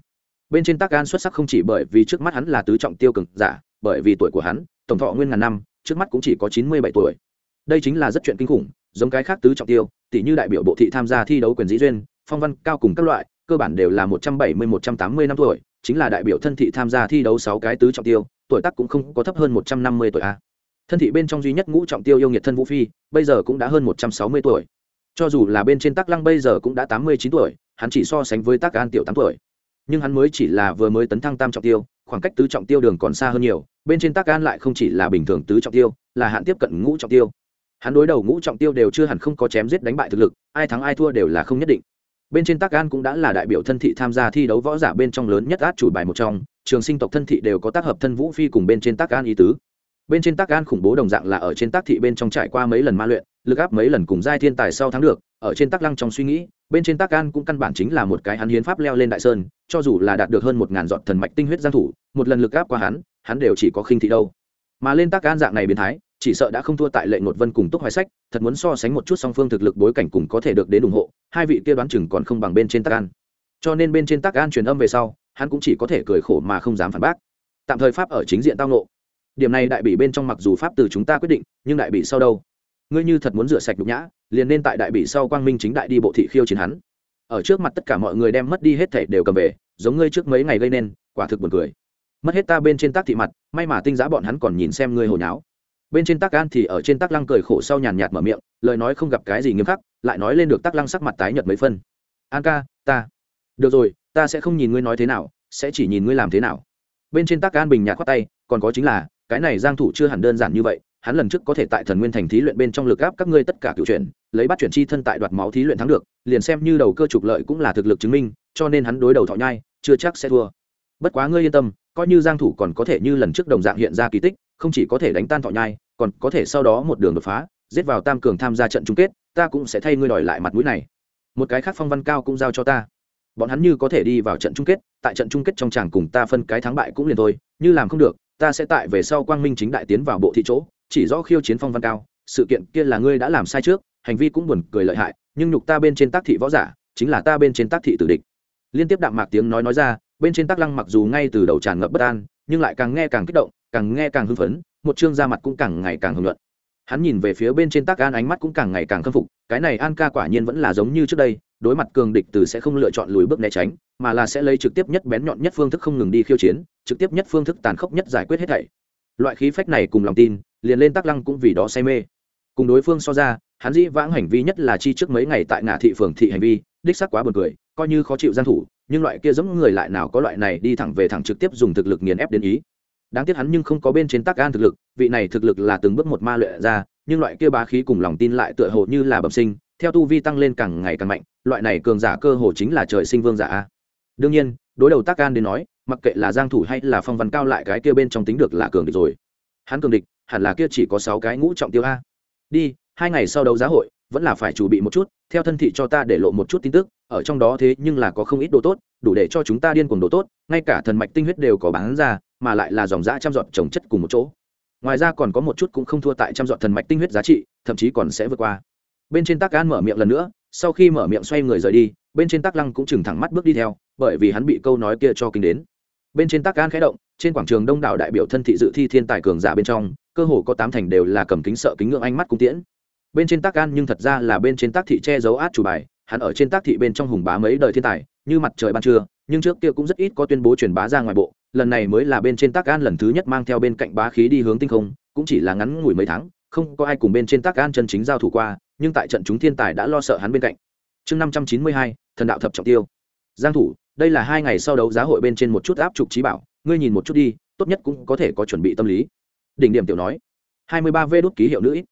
Bên trên tác an xuất sắc không chỉ bởi vì trước mắt hắn là tứ trọng tiêu cực giả, bởi vì tuổi của hắn, tổng thọ nguyên ngàn năm, trước mắt cũng chỉ có chín mươi bảy tuổi đây chính là rất chuyện kinh khủng, giống cái khác tứ trọng tiêu tỷ như đại biểu bộ thị tham gia thi đấu quyền dĩ duyên, phong văn, cao cùng các loại, cơ bản đều là một trăm bảy mươi, một trăm tám mươi năm tuổi, chính là đại biểu thân thị tham gia thi đấu sáu cái tứ trọng tiêu, tuổi tác cũng không có thấp hơn một trăm năm mươi tuổi a. Thân thị bên trong duy nhất ngũ trọng tiêu yêu nghiệt thân vũ phi, bây giờ cũng đã hơn một trăm sáu mươi tuổi. Cho dù là bên trên tắc lăng bây giờ cũng đã tám mươi chín tuổi, hắn chỉ so sánh với tắc an tiểu tám tuổi. Nhưng hắn mới chỉ là vừa mới tấn thăng tam trọng tiêu, khoảng cách tứ trọng tiêu đường còn xa hơn nhiều, bên trên tắc an lại không chỉ là bình thường tứ trọng tiêu, là hạn tiếp cận ngũ trọng tiêu hắn đối đầu ngũ trọng tiêu đều chưa hẳn không có chém giết đánh bại thực lực, ai thắng ai thua đều là không nhất định. Bên trên tác an cũng đã là đại biểu thân thị tham gia thi đấu võ giả bên trong lớn nhất át chủ bài một trong, trường sinh tộc thân thị đều có tác hợp thân vũ phi cùng bên trên tác an ý tứ. Bên trên tác gan khủng bố đồng dạng là ở trên tác thị bên trong trải qua mấy lần ma luyện, lực áp mấy lần cùng giai thiên tài sau thắng được, ở trên tác lăng trong suy nghĩ, bên trên tác gan cũng căn bản chính là một cái hắn hiến pháp leo lên đại sơn, cho dù là đạt được hơn một ngàn giọt thần mạch tinh huyết giang thủ, một lần lực áp qua hắn hắn đều chỉ có khinh thị đâu. Mà lên tác gan dạng này biến thái chỉ sợ đã không thua tại lệ ngột vân cùng túc hoài sách, thật muốn so sánh một chút song phương thực lực bối cảnh cùng có thể được đến ủng hộ, hai vị kia đoán chừng còn không bằng bên trên tắc gan cho nên bên trên tắc gan truyền âm về sau, hắn cũng chỉ có thể cười khổ mà không dám phản bác. Tạm thời pháp ở chính diện tao nộ điểm này đại bị bên trong mặc dù pháp từ chúng ta quyết định, nhưng đại bị sau đâu? Ngươi như thật muốn rửa sạch nhục nhã, liền nên tại đại bị sau quang minh chính đại đi bộ thị khiêu chiến hắn. Ở trước mặt tất cả mọi người đem mất đi hết thể đều cầm về, giống ngươi trước mấy ngày gây nên, quả thực buồn cười. Mất hết ta bên trên tác thị mặt, may mà tinh giá bọn hắn còn nhìn xem ngươi hồi nháo bên trên tác An thì ở trên tác lăng cười khổ sau nhàn nhạt mở miệng, lời nói không gặp cái gì nghiêm khắc, lại nói lên được tác lăng sắc mặt tái nhợt mấy phân. An ca, ta. Được rồi, ta sẽ không nhìn ngươi nói thế nào, sẽ chỉ nhìn ngươi làm thế nào. Bên trên tác An bình nhạt khoát tay, còn có chính là, cái này giang thủ chưa hẳn đơn giản như vậy, hắn lần trước có thể tại thần nguyên thành thí luyện bên trong lực áp các ngươi tất cả cựu chuyển, lấy bắt chuyển chi thân tại đoạt máu thí luyện thắng được, liền xem như đầu cơ trục lợi cũng là thực lực chứng minh, cho nên hắn đối đầu thọ nhai, chưa chắc sẽ thua. Bất quá ngươi yên tâm, coi như giang thủ còn có thể như lần trước đồng dạng hiện ra kỳ tích, không chỉ có thể đánh tan thọ nhai còn có thể sau đó một đường đột phá, giết vào tam cường tham gia trận chung kết, ta cũng sẽ thay ngươi đòi lại mặt mũi này. Một cái khác phong văn cao cũng giao cho ta. Bọn hắn như có thể đi vào trận chung kết, tại trận chung kết trong chàng cùng ta phân cái thắng bại cũng liền thôi, như làm không được, ta sẽ tại về sau quang minh chính đại tiến vào bộ thị chỗ, chỉ rõ khiêu chiến phong văn cao, sự kiện kia là ngươi đã làm sai trước, hành vi cũng buồn cười lợi hại, nhưng nhục ta bên trên tác thị võ giả, chính là ta bên trên tác thị tử địch. Liên tiếp đạm mạc tiếng nói nói ra, bên trên tác lăng mặc dù ngay từ đầu tràn ngập bất an, nhưng lại càng nghe càng kích động, càng nghe càng hưng phấn một chương da mặt cũng càng ngày càng hưởng luận hắn nhìn về phía bên trên tác an ánh mắt cũng càng ngày càng khâm phục, cái này an ca quả nhiên vẫn là giống như trước đây, đối mặt cường địch từ sẽ không lựa chọn lùi bước né tránh, mà là sẽ lấy trực tiếp nhất bén nhọn nhất phương thức không ngừng đi khiêu chiến, trực tiếp nhất phương thức tàn khốc nhất giải quyết hết thảy. Loại khí phách này cùng lòng tin, liền lên tác lăng cũng vì đó say mê. Cùng đối phương so ra, hắn dĩ vãng hành vi nhất là chi trước mấy ngày tại ngã thị phường thị hành vi, đích sắc quá buồn cười, coi như khó chịu gian thủ, nhưng loại kia giống người lại nào có loại này đi thẳng về thẳng trực tiếp dùng thực lực nghiền ép đến ý đáng tiếc hắn nhưng không có bên trên tác gan thực lực, vị này thực lực là từng bước một ma luyện ra, nhưng loại kia bá khí cùng lòng tin lại tựa hồ như là bẩm sinh, theo tu vi tăng lên càng ngày càng mạnh, loại này cường giả cơ hồ chính là trời sinh vương giả đương nhiên, đối đầu tác gan đến nói, mặc kệ là giang thủ hay là phong văn cao lại cái kia bên trong tính được là cường địch rồi. Hắn cường địch, hẳn là kia chỉ có sáu cái ngũ trọng tiêu a. Đi, hai ngày sau đấu giá hội, vẫn là phải chuẩn bị một chút, theo thân thị cho ta để lộ một chút tin tức, ở trong đó thế nhưng là có không ít đồ tốt, đủ để cho chúng ta điên cuồng đồ tốt, ngay cả thần mạch tinh huyết đều có bán ra mà lại là dòng dã trăm giọt trồng chất cùng một chỗ. Ngoài ra còn có một chút cũng không thua tại trăm giọt thần mạch tinh huyết giá trị, thậm chí còn sẽ vượt qua. Bên trên tác an mở miệng lần nữa, sau khi mở miệng xoay người rời đi, bên trên tác lăng cũng chừng thẳng mắt bước đi theo, bởi vì hắn bị câu nói kia cho kinh đến. Bên trên tác an khẽ động, trên quảng trường đông đảo đại biểu thân thị dự thi thiên tài cường giả bên trong, cơ hồ có tám thành đều là cầm kính sợ kính ngưỡng ánh mắt cung tiễn. Bên trên tác an nhưng thật ra là bên trên tác thị che giấu át chủ bài, hắn ở trên tác thị bên trong hùng bá mấy đời thiên tài, như mặt trời ban trưa, nhưng trước kia cũng rất ít có tuyên bố truyền bá ra ngoài bộ lần này mới là bên trên tác an lần thứ nhất mang theo bên cạnh bá khí đi hướng tinh không, cũng chỉ là ngắn ngủi mấy tháng, không có ai cùng bên trên tác an chân chính giao thủ qua, nhưng tại trận chúng thiên tài đã lo sợ hắn bên cạnh. Chương năm trăm chín mươi hai, thần đạo thập trọng tiêu. Giang thủ, đây là hai ngày sau đấu giá hội bên trên một chút áp trục trí bảo, ngươi nhìn một chút đi, tốt nhất cũng có thể có chuẩn bị tâm lý. Đỉnh điểm tiểu nói. hai mươi ba v đốt ký hiệu nữ. Ít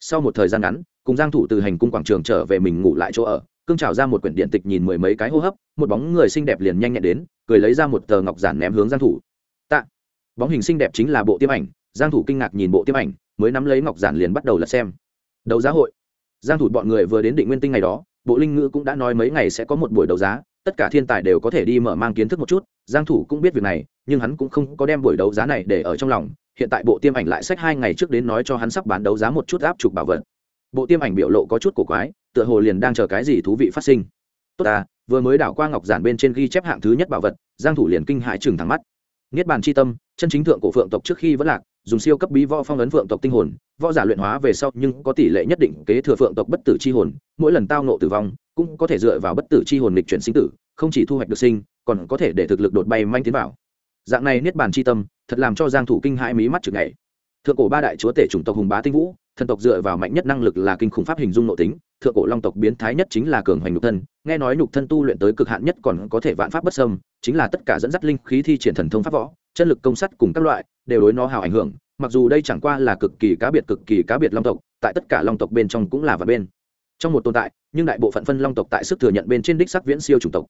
sau một thời gian ngắn, cùng giang thủ từ hành cung quảng trường trở về mình ngủ lại chỗ ở cương trào ra một quyển điện tịch nhìn mười mấy cái hô hấp, một bóng người xinh đẹp liền nhanh nhẹn đến, cười lấy ra một tờ ngọc giản ném hướng giang thủ. Tạ. Bóng hình xinh đẹp chính là bộ tiêm ảnh, giang thủ kinh ngạc nhìn bộ tiêm ảnh, mới nắm lấy ngọc giản liền bắt đầu lật xem. Đấu giá hội. Giang thủ bọn người vừa đến định nguyên tinh ngày đó, bộ linh ngữ cũng đã nói mấy ngày sẽ có một buổi đấu giá, tất cả thiên tài đều có thể đi mở mang kiến thức một chút, giang thủ cũng biết việc này, nhưng hắn cũng không có đem buổi đấu giá này để ở trong lòng, hiện tại bộ tiêm ảnh lại sách hai ngày trước đến nói cho hắn sắp bán đấu giá một chút áp trục bảo vật bộ tiêm ảnh biểu lộ có chút cổ quái, tựa hồ liền đang chờ cái gì thú vị phát sinh. Tốt ta, vừa mới đảo qua ngọc giản bên trên ghi chép hạng thứ nhất bảo vật, giang thủ liền kinh hãi chừng thẳng mắt. Niết bàn chi tâm, chân chính thượng cổ phượng tộc trước khi vẫn lạc, dùng siêu cấp bí võ phong ấn phượng tộc tinh hồn, võ giả luyện hóa về sau nhưng có tỷ lệ nhất định kế thừa phượng tộc bất tử chi hồn, mỗi lần tao nộ tử vong, cũng có thể dựa vào bất tử chi hồn lịch chuyển sinh tử, không chỉ thu hoạch được sinh, còn có thể để thực lực đột bay manh tiến vào. Dạng này niết bàn chi tâm, thật làm cho giang thủ kinh hãi mí mắt chực ngày thượng cổ ba đại chúa tể chủng tộc hùng bá tinh vũ thần tộc dựa vào mạnh nhất năng lực là kinh khủng pháp hình dung nội tính, thượng cổ long tộc biến thái nhất chính là cường hoành nhục thân, nghe nói nhục thân tu luyện tới cực hạn nhất còn có thể vạn pháp bất sâm chính là tất cả dẫn dắt linh khí thi triển thần thông pháp võ, chân lực công sắt cùng các loại, đều đối nó hào ảnh hưởng, mặc dù đây chẳng qua là cực kỳ cá biệt cực kỳ cá biệt long tộc, tại tất cả long tộc bên trong cũng là và bên. Trong một tồn tại, nhưng đại bộ phận phân long tộc tại sức thừa nhận bên trên đích sắc viễn siêu chủng tộc.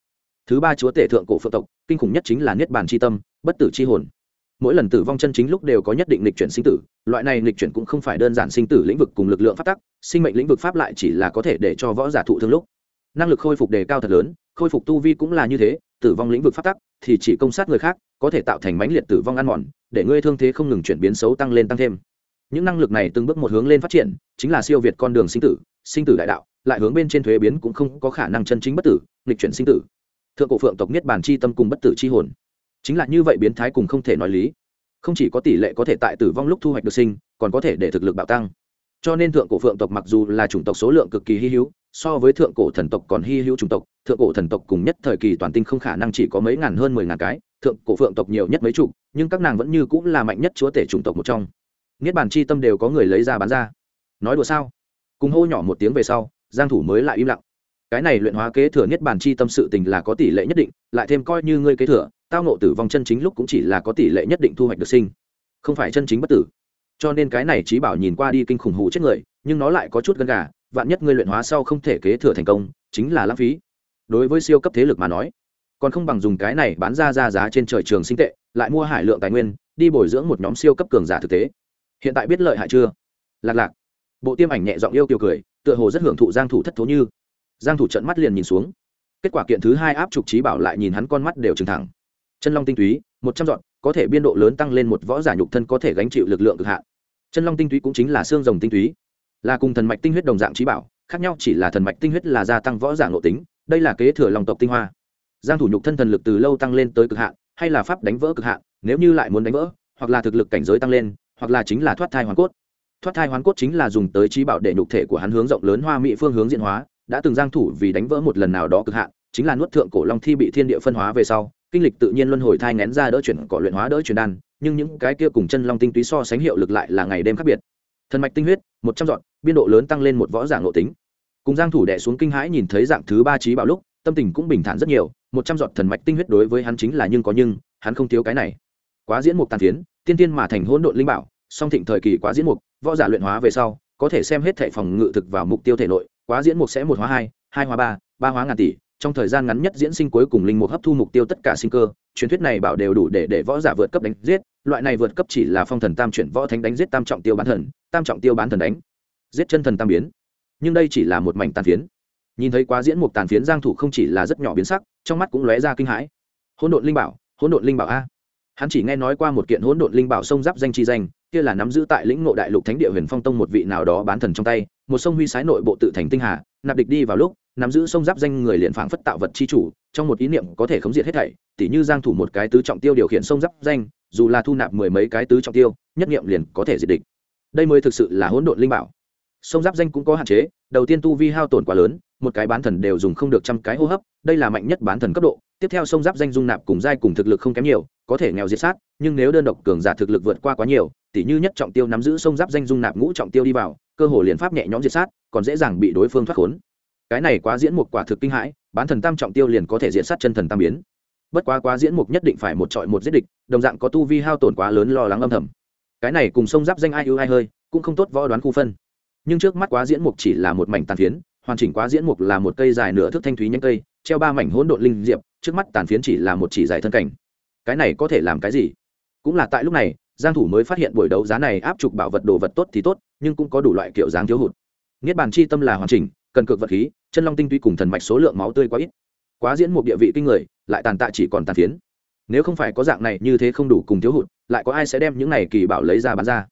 Thứ ba chúa tể thượng cổ phượng tộc, kinh khủng nhất chính là niết bàn c h i tâm, bất tử c h i hồn mỗi lần tử vong chân chính lúc đều có nhất định lịch chuyển sinh tử, loại này lịch chuyển cũng không phải đơn giản sinh tử lĩnh vực cùng lực lượng phát tắc, sinh mệnh lĩnh vực pháp lại chỉ là có thể để cho võ giả thụ thương lúc. Năng lực khôi phục đề cao thật lớn, khôi phục tu vi cũng là như thế, tử vong lĩnh vực phát tắc thì chỉ công sát người khác, có thể tạo thành mãnh liệt tử vong ăn mòn, để ngươi thương thế không ngừng chuyển biến xấu tăng lên tăng thêm. Những năng lực này từng bước một hướng lên phát triển, chính là siêu việt con đường sinh tử sinh tử đại đạo, lại hướng bên trên thuế biến cũng không có khả năng chân chính bất tử, lịch chuyển sinh tử. Thượng cổ phượng tộc niết bàn chi tâm cùng bất tử chi hồn chính là như vậy biến thái cùng không thể nói lý. Không chỉ có tỷ lệ có thể tại tử vong lúc thu hoạch được sinh, còn có thể để thực lực bạo tăng. Cho nên thượng cổ phượng tộc mặc dù là chủng tộc số lượng cực kỳ hy hữu, so với thượng cổ thần tộc còn hy hữu chủng tộc, thượng cổ thần tộc cùng nhất thời kỳ toàn tinh không khả năng chỉ có mấy ngàn hơn mười ngàn cái, thượng cổ phượng tộc nhiều nhất mấy chục, nhưng các nàng vẫn như cũng là mạnh nhất chúa tể chủng tộc một trong. Niết bàn chi tâm đều có người lấy ra bán ra. Nói đùa sao? Cùng hô nhỏ một tiếng về sau, giang thủ mới lại im lặng. Cái này luyện hóa kế thừa niết bàn chi tâm sự tình là có tỷ lệ nhất định, lại thêm coi như ngươi kế thừa tao nộ tử vong chân chính lúc cũng chỉ là có tỷ lệ nhất định thu hoạch được sinh, không phải chân chính bất tử. Cho nên cái này trí bảo nhìn qua đi kinh khủng hụ chết người, nhưng nó lại có chút gần gà, vạn nhất ngươi luyện hóa sau không thể kế thừa thành công, chính là lãng phí. Đối với siêu cấp thế lực mà nói, còn không bằng dùng cái này bán ra ra giá trên trời trường sinh tệ, lại mua hải lượng tài nguyên, đi bồi dưỡng một nhóm siêu cấp cường giả thực tế. Hiện tại biết lợi hại chưa? Lạc lạc. Bộ tiêm ảnh nhẹ giọng yêu kiều cười, tựa hồ rất hưởng thụ giang thủ thất thố như. Giang thủ trận mắt liền nhìn xuống. Kết quả kiện thứ hai áp trục trí bảo lại nhìn hắn con mắt đều trừng thẳng chân long tinh túy, một trăm dọn, có thể biên độ lớn tăng lên một võ giả nhục thân có thể gánh chịu lực lượng cực hạn. Chân long tinh túy cũng chính là xương rồng tinh túy, là cùng thần mạch tinh huyết đồng dạng trí bảo, khác nhau chỉ là thần mạch tinh huyết là gia tăng võ giả nội tính, đây là kế thừa lòng tộc tinh hoa. Giang thủ nhục thân thần lực từ lâu tăng lên tới cực hạn, hay là pháp đánh vỡ cực hạn, nếu như lại muốn đánh vỡ, hoặc là thực lực cảnh giới tăng lên, hoặc là chính là thoát thai hoàn cốt. Thoát thai hoàn cốt chính là dùng tới trí bảo để nhục thể của hắn hướng rộng lớn hoa mỹ phương hướng diễn hóa, đã từng giang thủ vì đánh vỡ một lần nào đó cực hạn, chính là nuốt thượng cổ long thi bị thiên địa phân hóa về sau kinh lịch tự nhiên luân hồi thai ngén ra đỡ chuyển cỏ luyện hóa đỡ chuyển đan, nhưng những cái kia cùng chân long tinh túy so sánh hiệu lực lại là ngày đêm khác biệt. Thần mạch tinh huyết, một trăm dọn, biên độ lớn tăng lên một võ giả nội tính. Cùng giang thủ đệ xuống kinh hãi nhìn thấy dạng thứ ba trí bảo lúc, tâm tình cũng bình thản rất nhiều, một trăm dọn thần mạch tinh huyết đối với hắn chính là nhưng có nhưng, hắn không thiếu cái này. Quá diễn mục tàn phiến, tiên tiên mà thành hỗn độn linh bảo, song thịnh thời kỳ quá diễn mục, võ giả luyện hóa về sau, có thể xem hết thể phòng ngự thực vào mục tiêu thể nội, quá diễn mục sẽ một hóa hai hai hóa ba ba hóa ngàn tỷ trong thời gian ngắn nhất diễn sinh cuối cùng linh mục hấp thu mục tiêu tất cả sinh cơ, truyền thuyết này bảo đều đủ để để võ giả vượt cấp đánh giết, loại này vượt cấp chỉ là phong thần tam chuyển võ thánh đánh giết tam trọng tiêu bán thần, tam trọng tiêu bán thần đánh giết chân thần tam biến. Nhưng đây chỉ là một mảnh tàn phiến. Nhìn thấy quá diễn mục tàn phiến giang thủ không chỉ là rất nhỏ biến sắc, trong mắt cũng lóe ra kinh hãi. Hỗn độn linh bảo, hỗn độn linh bảo a. Hắn chỉ nghe nói qua một kiện hỗn độn linh bảo sông giáp danh chi danh, kia là nắm giữ tại lĩnh ngộ đại lục thánh địa huyền phong tông một vị nào đó bán thần trong tay, một sông huy sái nội bộ tự thành tinh hà, nạp địch đi vào lúc nắm giữ sông giáp danh người liền phảng phất tạo vật chi chủ, trong một ý niệm có thể khống diệt hết thảy, tỉ như giang thủ một cái tứ trọng tiêu điều khiển sông giáp danh, dù là thu nạp mười mấy cái tứ trọng tiêu, nhất niệm liền có thể diệt địch. Đây mới thực sự là hỗn độn linh bảo. Sông giáp danh cũng có hạn chế, đầu tiên tu vi hao tổn quá lớn, một cái bán thần đều dùng không được trăm cái hô hấp, đây là mạnh nhất bán thần cấp độ. Tiếp theo sông giáp danh dung nạp cùng giai cùng thực lực không kém nhiều, có thể nghèo diệt sát, nhưng nếu đơn độc cường giả thực lực vượt qua quá nhiều, tỉ như nhất trọng tiêu nắm giữ sông giáp danh dung nạp ngũ trọng tiêu đi vào, cơ hồ liền pháp nhẹ nhõm diệt sát, còn dễ dàng bị đối phương thoát khốn cái này quá diễn một quả thực kinh hãi, bán thần tam trọng tiêu liền có thể diện sát chân thần tam biến. Bất quá quá diễn mục nhất định phải một trọi một giết địch, đồng dạng có tu vi hao tổn quá lớn lo lắng âm thầm. Cái này cùng sông giáp danh ai ưu ai hơi, cũng không tốt võ đoán khu phân. Nhưng trước mắt quá diễn mục chỉ là một mảnh tàn phiến, hoàn chỉnh quá diễn mục là một cây dài nửa thước thanh thúy nhánh cây, treo ba mảnh hỗn độn linh diệp, trước mắt tàn phiến chỉ là một chỉ dài thân cảnh. Cái này có thể làm cái gì? Cũng là tại lúc này, giang thủ mới phát hiện buổi đấu giá này áp trục bảo vật đồ vật tốt thì tốt, nhưng cũng có đủ loại kiểu dáng thiếu hụt. Niết bàn chi tâm là hoàn chỉnh cần cực vật khí, chân long tinh tuy cùng thần mạch số lượng máu tươi quá ít. Quá diễn một địa vị kinh người, lại tàn tạ chỉ còn tàn phiến. Nếu không phải có dạng này như thế không đủ cùng thiếu hụt, lại có ai sẽ đem những này kỳ bảo lấy ra bán ra?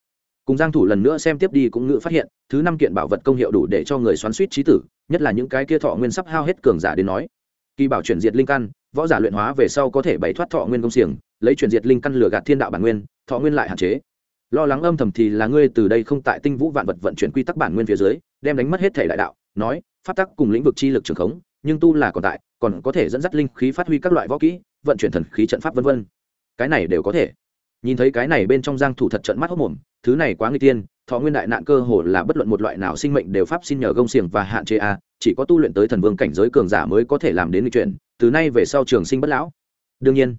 Cùng giang thủ lần nữa xem tiếp đi cũng ngự phát hiện, thứ năm kiện bảo vật công hiệu đủ để cho người xoắn suýt trí tử, nhất là những cái kia thọ nguyên sắp hao hết cường giả đến nói. Kỳ bảo chuyển diệt linh căn, võ giả luyện hóa về sau có thể bày thoát thọ nguyên công xiềng, lấy chuyển diệt linh căn lừa gạt thiên đạo bản nguyên, thọ nguyên lại hạn chế. Lo lắng âm thầm thì là ngươi từ đây không tại tinh vũ vạn vật vận chuyển quy tắc bản nguyên phía dưới, đem đánh mất hết thể đại đạo nói, pháp tắc cùng lĩnh vực chi lực trường khống, nhưng tu là còn tại, còn có thể dẫn dắt linh khí phát huy các loại võ kỹ, vận chuyển thần khí trận pháp vân vân. Cái này đều có thể. Nhìn thấy cái này bên trong giang thủ thật trận mắt hốc mồm, thứ này quá nguy tiên, thọ nguyên đại nạn cơ hồ là bất luận một loại nào sinh mệnh đều pháp xin nhờ gông xiềng và hạn chế a chỉ có tu luyện tới thần vương cảnh giới cường giả mới có thể làm đến nguy chuyện từ nay về sau trường sinh bất lão. Đương nhiên,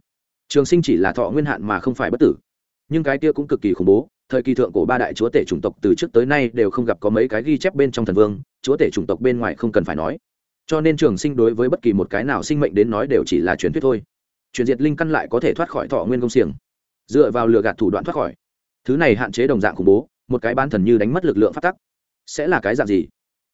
trường sinh chỉ là thọ nguyên hạn mà không phải bất tử. Nhưng cái kia cũng cực kỳ khủng bố thời kỳ thượng cổ ba đại chúa tể chủng tộc từ trước tới nay đều không gặp có mấy cái ghi chép bên trong thần vương, chúa tể chủng tộc bên ngoài không cần phải nói. Cho nên trường sinh đối với bất kỳ một cái nào sinh mệnh đến nói đều chỉ là truyền thuyết thôi. Truyền diệt linh căn lại có thể thoát khỏi thọ nguyên công xiềng. Dựa vào lừa gạt thủ đoạn thoát khỏi. Thứ này hạn chế đồng dạng khủng bố, một cái bán thần như đánh mất lực lượng phát tắc. Sẽ là cái dạng gì?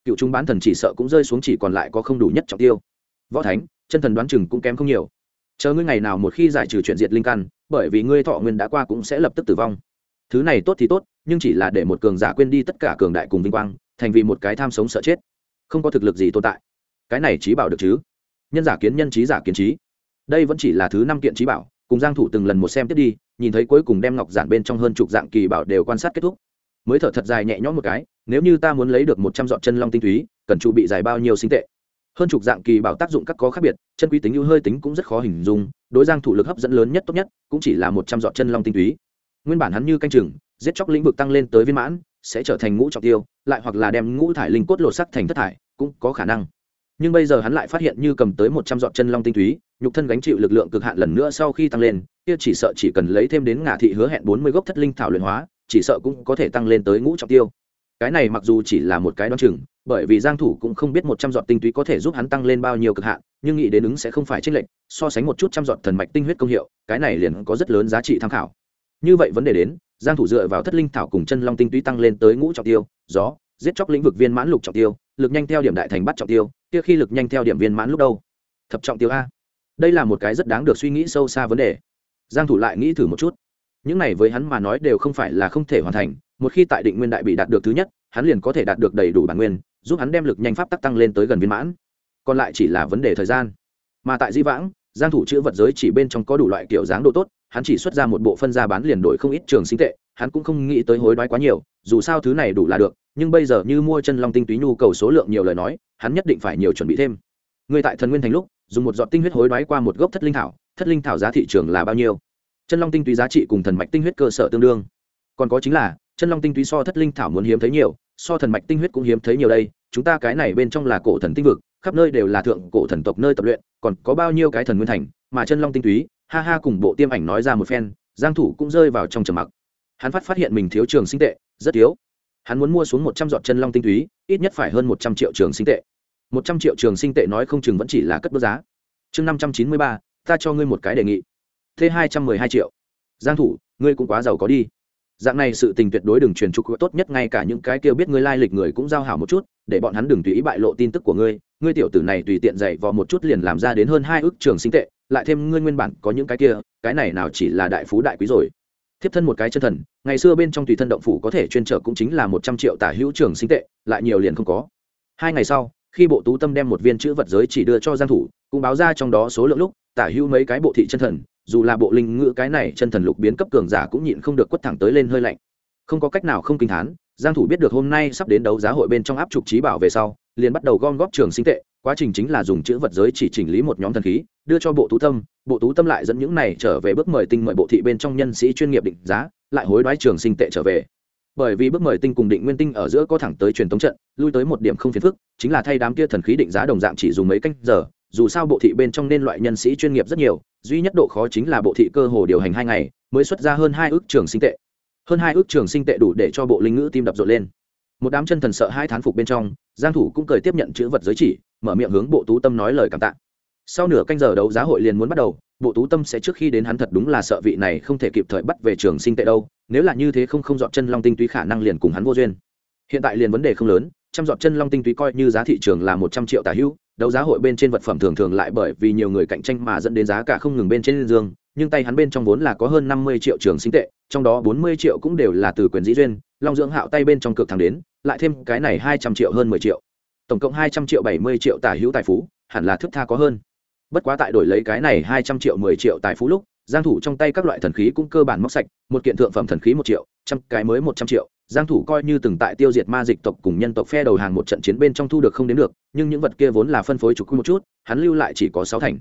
Cựu chúng bán thần chỉ sợ cũng rơi xuống chỉ còn lại có không đủ nhất trọng tiêu. Võ thánh, chân thần đoán chừng cũng kém không nhiều. Chờ ngươi ngày nào một khi giải trừ chuyện diệt linh căn, bởi vì ngươi thọ nguyên đã qua cũng sẽ lập tức tử vong thứ này tốt thì tốt, nhưng chỉ là để một cường giả quên đi tất cả cường đại cùng vinh quang, thành vì một cái tham sống sợ chết. Không có thực lực gì tồn tại. Cái này trí bảo được chứ? Nhân giả kiến nhân trí giả kiến trí. Đây vẫn chỉ là thứ năm kiện trí bảo, cùng giang thủ từng lần một xem tiếp đi, nhìn thấy cuối cùng đem ngọc giản bên trong hơn chục dạng kỳ bảo đều quan sát kết thúc. Mới thở thật dài nhẹ nhõm một cái, nếu như ta muốn lấy được một trăm dọn chân long tinh túy, cần chu bị dài bao nhiêu sinh tệ? Hơn chục dạng kỳ bảo tác dụng các có khác biệt, chân quý tính ưu hơi tính cũng rất khó hình dung, đối giang thủ lực hấp dẫn lớn nhất tốt nhất, cũng chỉ là một trăm dọn chân long tinh túy nguyên bản hắn như canh chừng, giết chóc lĩnh vực tăng lên tới viên mãn, sẽ trở thành ngũ trọng tiêu, lại hoặc là đem ngũ thải linh cốt lột sắc thành thất thải, cũng có khả năng. Nhưng bây giờ hắn lại phát hiện như cầm tới một trăm dọn chân long tinh túy, nhục thân gánh chịu lực lượng cực hạn lần nữa sau khi tăng lên, kia chỉ sợ chỉ cần lấy thêm đến ngả thị hứa hẹn bốn mươi gốc thất linh thảo luyện hóa, chỉ sợ cũng có thể tăng lên tới ngũ trọng tiêu. Cái này mặc dù chỉ là một cái đoán chừng, bởi vì giang thủ cũng không biết một trăm giọt tinh túy có thể giúp hắn tăng lên bao nhiêu cực hạn, nhưng nghĩ đến ứng sẽ không phải trích lệnh so sánh một chút trăm giọt thần mạch tinh huyết công hiệu, cái này liền có rất lớn giá trị tham khảo như vậy vấn đề đến, giang thủ dựa vào thất linh thảo cùng chân long tinh túy tăng lên tới ngũ trọng tiêu, gió, giết chóc lĩnh vực viên mãn lục trọng tiêu, lực nhanh theo điểm đại thành bắt trọng tiêu, kia khi lực nhanh theo điểm viên mãn lúc đâu? Thập trọng tiêu a. Đây là một cái rất đáng được suy nghĩ sâu xa vấn đề. Giang thủ lại nghĩ thử một chút. Những này với hắn mà nói đều không phải là không thể hoàn thành, một khi tại định nguyên đại bị đạt được thứ nhất, hắn liền có thể đạt được đầy đủ bản nguyên, giúp hắn đem lực nhanh pháp tắc tăng lên tới gần viên mãn. Còn lại chỉ là vấn đề thời gian. Mà tại di vãng, giang thủ chữ vật giới chỉ bên trong có đủ loại kiểu dáng độ tốt hắn chỉ xuất ra một bộ phân ra bán liền đổi không ít trường sinh tệ, hắn cũng không nghĩ tới hối đoái quá nhiều, dù sao thứ này đủ là được, nhưng bây giờ như mua chân long tinh túy nhu cầu số lượng nhiều lời nói, hắn nhất định phải nhiều chuẩn bị thêm. Người tại thần nguyên thành lúc, dùng một giọt tinh huyết hối đoái qua một gốc thất linh thảo, thất linh thảo giá thị trường là bao nhiêu? Chân long tinh túy giá trị cùng thần mạch tinh huyết cơ sở tương đương. Còn có chính là, chân long tinh túy so thất linh thảo muốn hiếm thấy nhiều, so thần mạch tinh huyết cũng hiếm thấy nhiều đây, chúng ta cái này bên trong là cổ thần tinh vực, khắp nơi đều là thượng cổ thần tộc nơi tập luyện, còn có bao nhiêu cái thần nguyên thành, mà chân long tinh túy ha ha cùng bộ tiêm ảnh nói ra một phen, giang thủ cũng rơi vào trong trầm mặc. Hắn phát phát hiện mình thiếu trường sinh tệ, rất thiếu. Hắn muốn mua xuống một trăm giọt chân long tinh túy, ít nhất phải hơn một trăm triệu trường sinh tệ. Một trăm triệu trường sinh tệ nói không chừng vẫn chỉ là cất bước giá. Chương năm trăm chín mươi ba, ta cho ngươi một cái đề nghị. Thế hai trăm mười hai triệu. Giang thủ, ngươi cũng quá giàu có đi. Dạng này sự tình tuyệt đối đừng truyền trục tốt nhất, ngay cả những cái kêu biết ngươi lai lịch người cũng giao hảo một chút, để bọn hắn đừng tùy ý bại lộ tin tức của ngươi. Ngươi tiểu tử này tùy tiện dạy vò một chút liền làm ra đến hơn hai ước trường sinh tệ lại thêm ngươi nguyên bản có những cái kia, cái này nào chỉ là đại phú đại quý rồi. Thiếp thân một cái chân thần, ngày xưa bên trong tùy thân động phủ có thể chuyên trở cũng chính là một trăm triệu tả hữu trường sinh tệ, lại nhiều liền không có. Hai ngày sau, khi bộ tú tâm đem một viên chữ vật giới chỉ đưa cho giang thủ, cũng báo ra trong đó số lượng lúc, tả hữu mấy cái bộ thị chân thần, dù là bộ linh ngữ cái này chân thần lục biến cấp cường giả cũng nhịn không được quất thẳng tới lên hơi lạnh. Không có cách nào không kinh thán, giang thủ biết được hôm nay sắp đến đấu giá hội bên trong áp trục trí bảo về sau, liền bắt đầu gom góp trường sinh tệ, quá trình chính là dùng chữ vật giới chỉ chỉnh lý một nhóm thần khí đưa cho bộ tú tâm, bộ tú tâm lại dẫn những này trở về bước mời tinh mời bộ thị bên trong nhân sĩ chuyên nghiệp định giá, lại hối đoái trường sinh tệ trở về. Bởi vì bước mời tinh cùng định nguyên tinh ở giữa có thẳng tới truyền thống trận, lui tới một điểm không phiền phức, chính là thay đám kia thần khí định giá đồng dạng chỉ dùng mấy canh giờ, dù sao bộ thị bên trong nên loại nhân sĩ chuyên nghiệp rất nhiều, duy nhất độ khó chính là bộ thị cơ hồ điều hành hai ngày, mới xuất ra hơn hai ước trường sinh tệ. Hơn hai ước trường sinh tệ đủ để cho bộ linh ngữ tim đập rộn lên. Một đám chân thần sợ hai thán phục bên trong, giang thủ cũng cười tiếp nhận chữ vật giới chỉ, mở miệng hướng bộ tú tâm nói lời cảm tạ sau nửa canh giờ đấu giá hội liền muốn bắt đầu, bộ tú tâm sẽ trước khi đến hắn thật đúng là sợ vị này không thể kịp thời bắt về trường sinh tệ đâu, nếu là như thế không không dọn chân long tinh túy khả năng liền cùng hắn vô duyên. Hiện tại liền vấn đề không lớn, trăm dọn chân long tinh túy coi như giá thị trường là một trăm triệu tả hữu, đấu giá hội bên trên vật phẩm thường thường lại bởi vì nhiều người cạnh tranh mà dẫn đến giá cả không ngừng bên trên dương, nhưng tay hắn bên trong vốn là có hơn năm mươi triệu trường sinh tệ, trong đó bốn mươi triệu cũng đều là từ quyền dĩ duyên, long dưỡng hạo tay bên trong cực thẳng đến, lại thêm cái này hai trăm triệu hơn mười triệu. Tổng cộng hai trăm triệu bảy mươi triệu tả hữu tài phú, hẳn là thức tha có hơn bất quá tại đổi lấy cái này hai trăm triệu, mười triệu tài phú lúc, giang thủ trong tay các loại thần khí cũng cơ bản móc sạch, một kiện thượng phẩm thần khí một triệu, trăm cái mới một trăm triệu. Giang thủ coi như từng tại tiêu diệt ma dịch tộc cùng nhân tộc phe đầu hàng một trận chiến bên trong thu được không đến được, nhưng những vật kia vốn là phân phối chủ quy một chút, hắn lưu lại chỉ có sáu thành.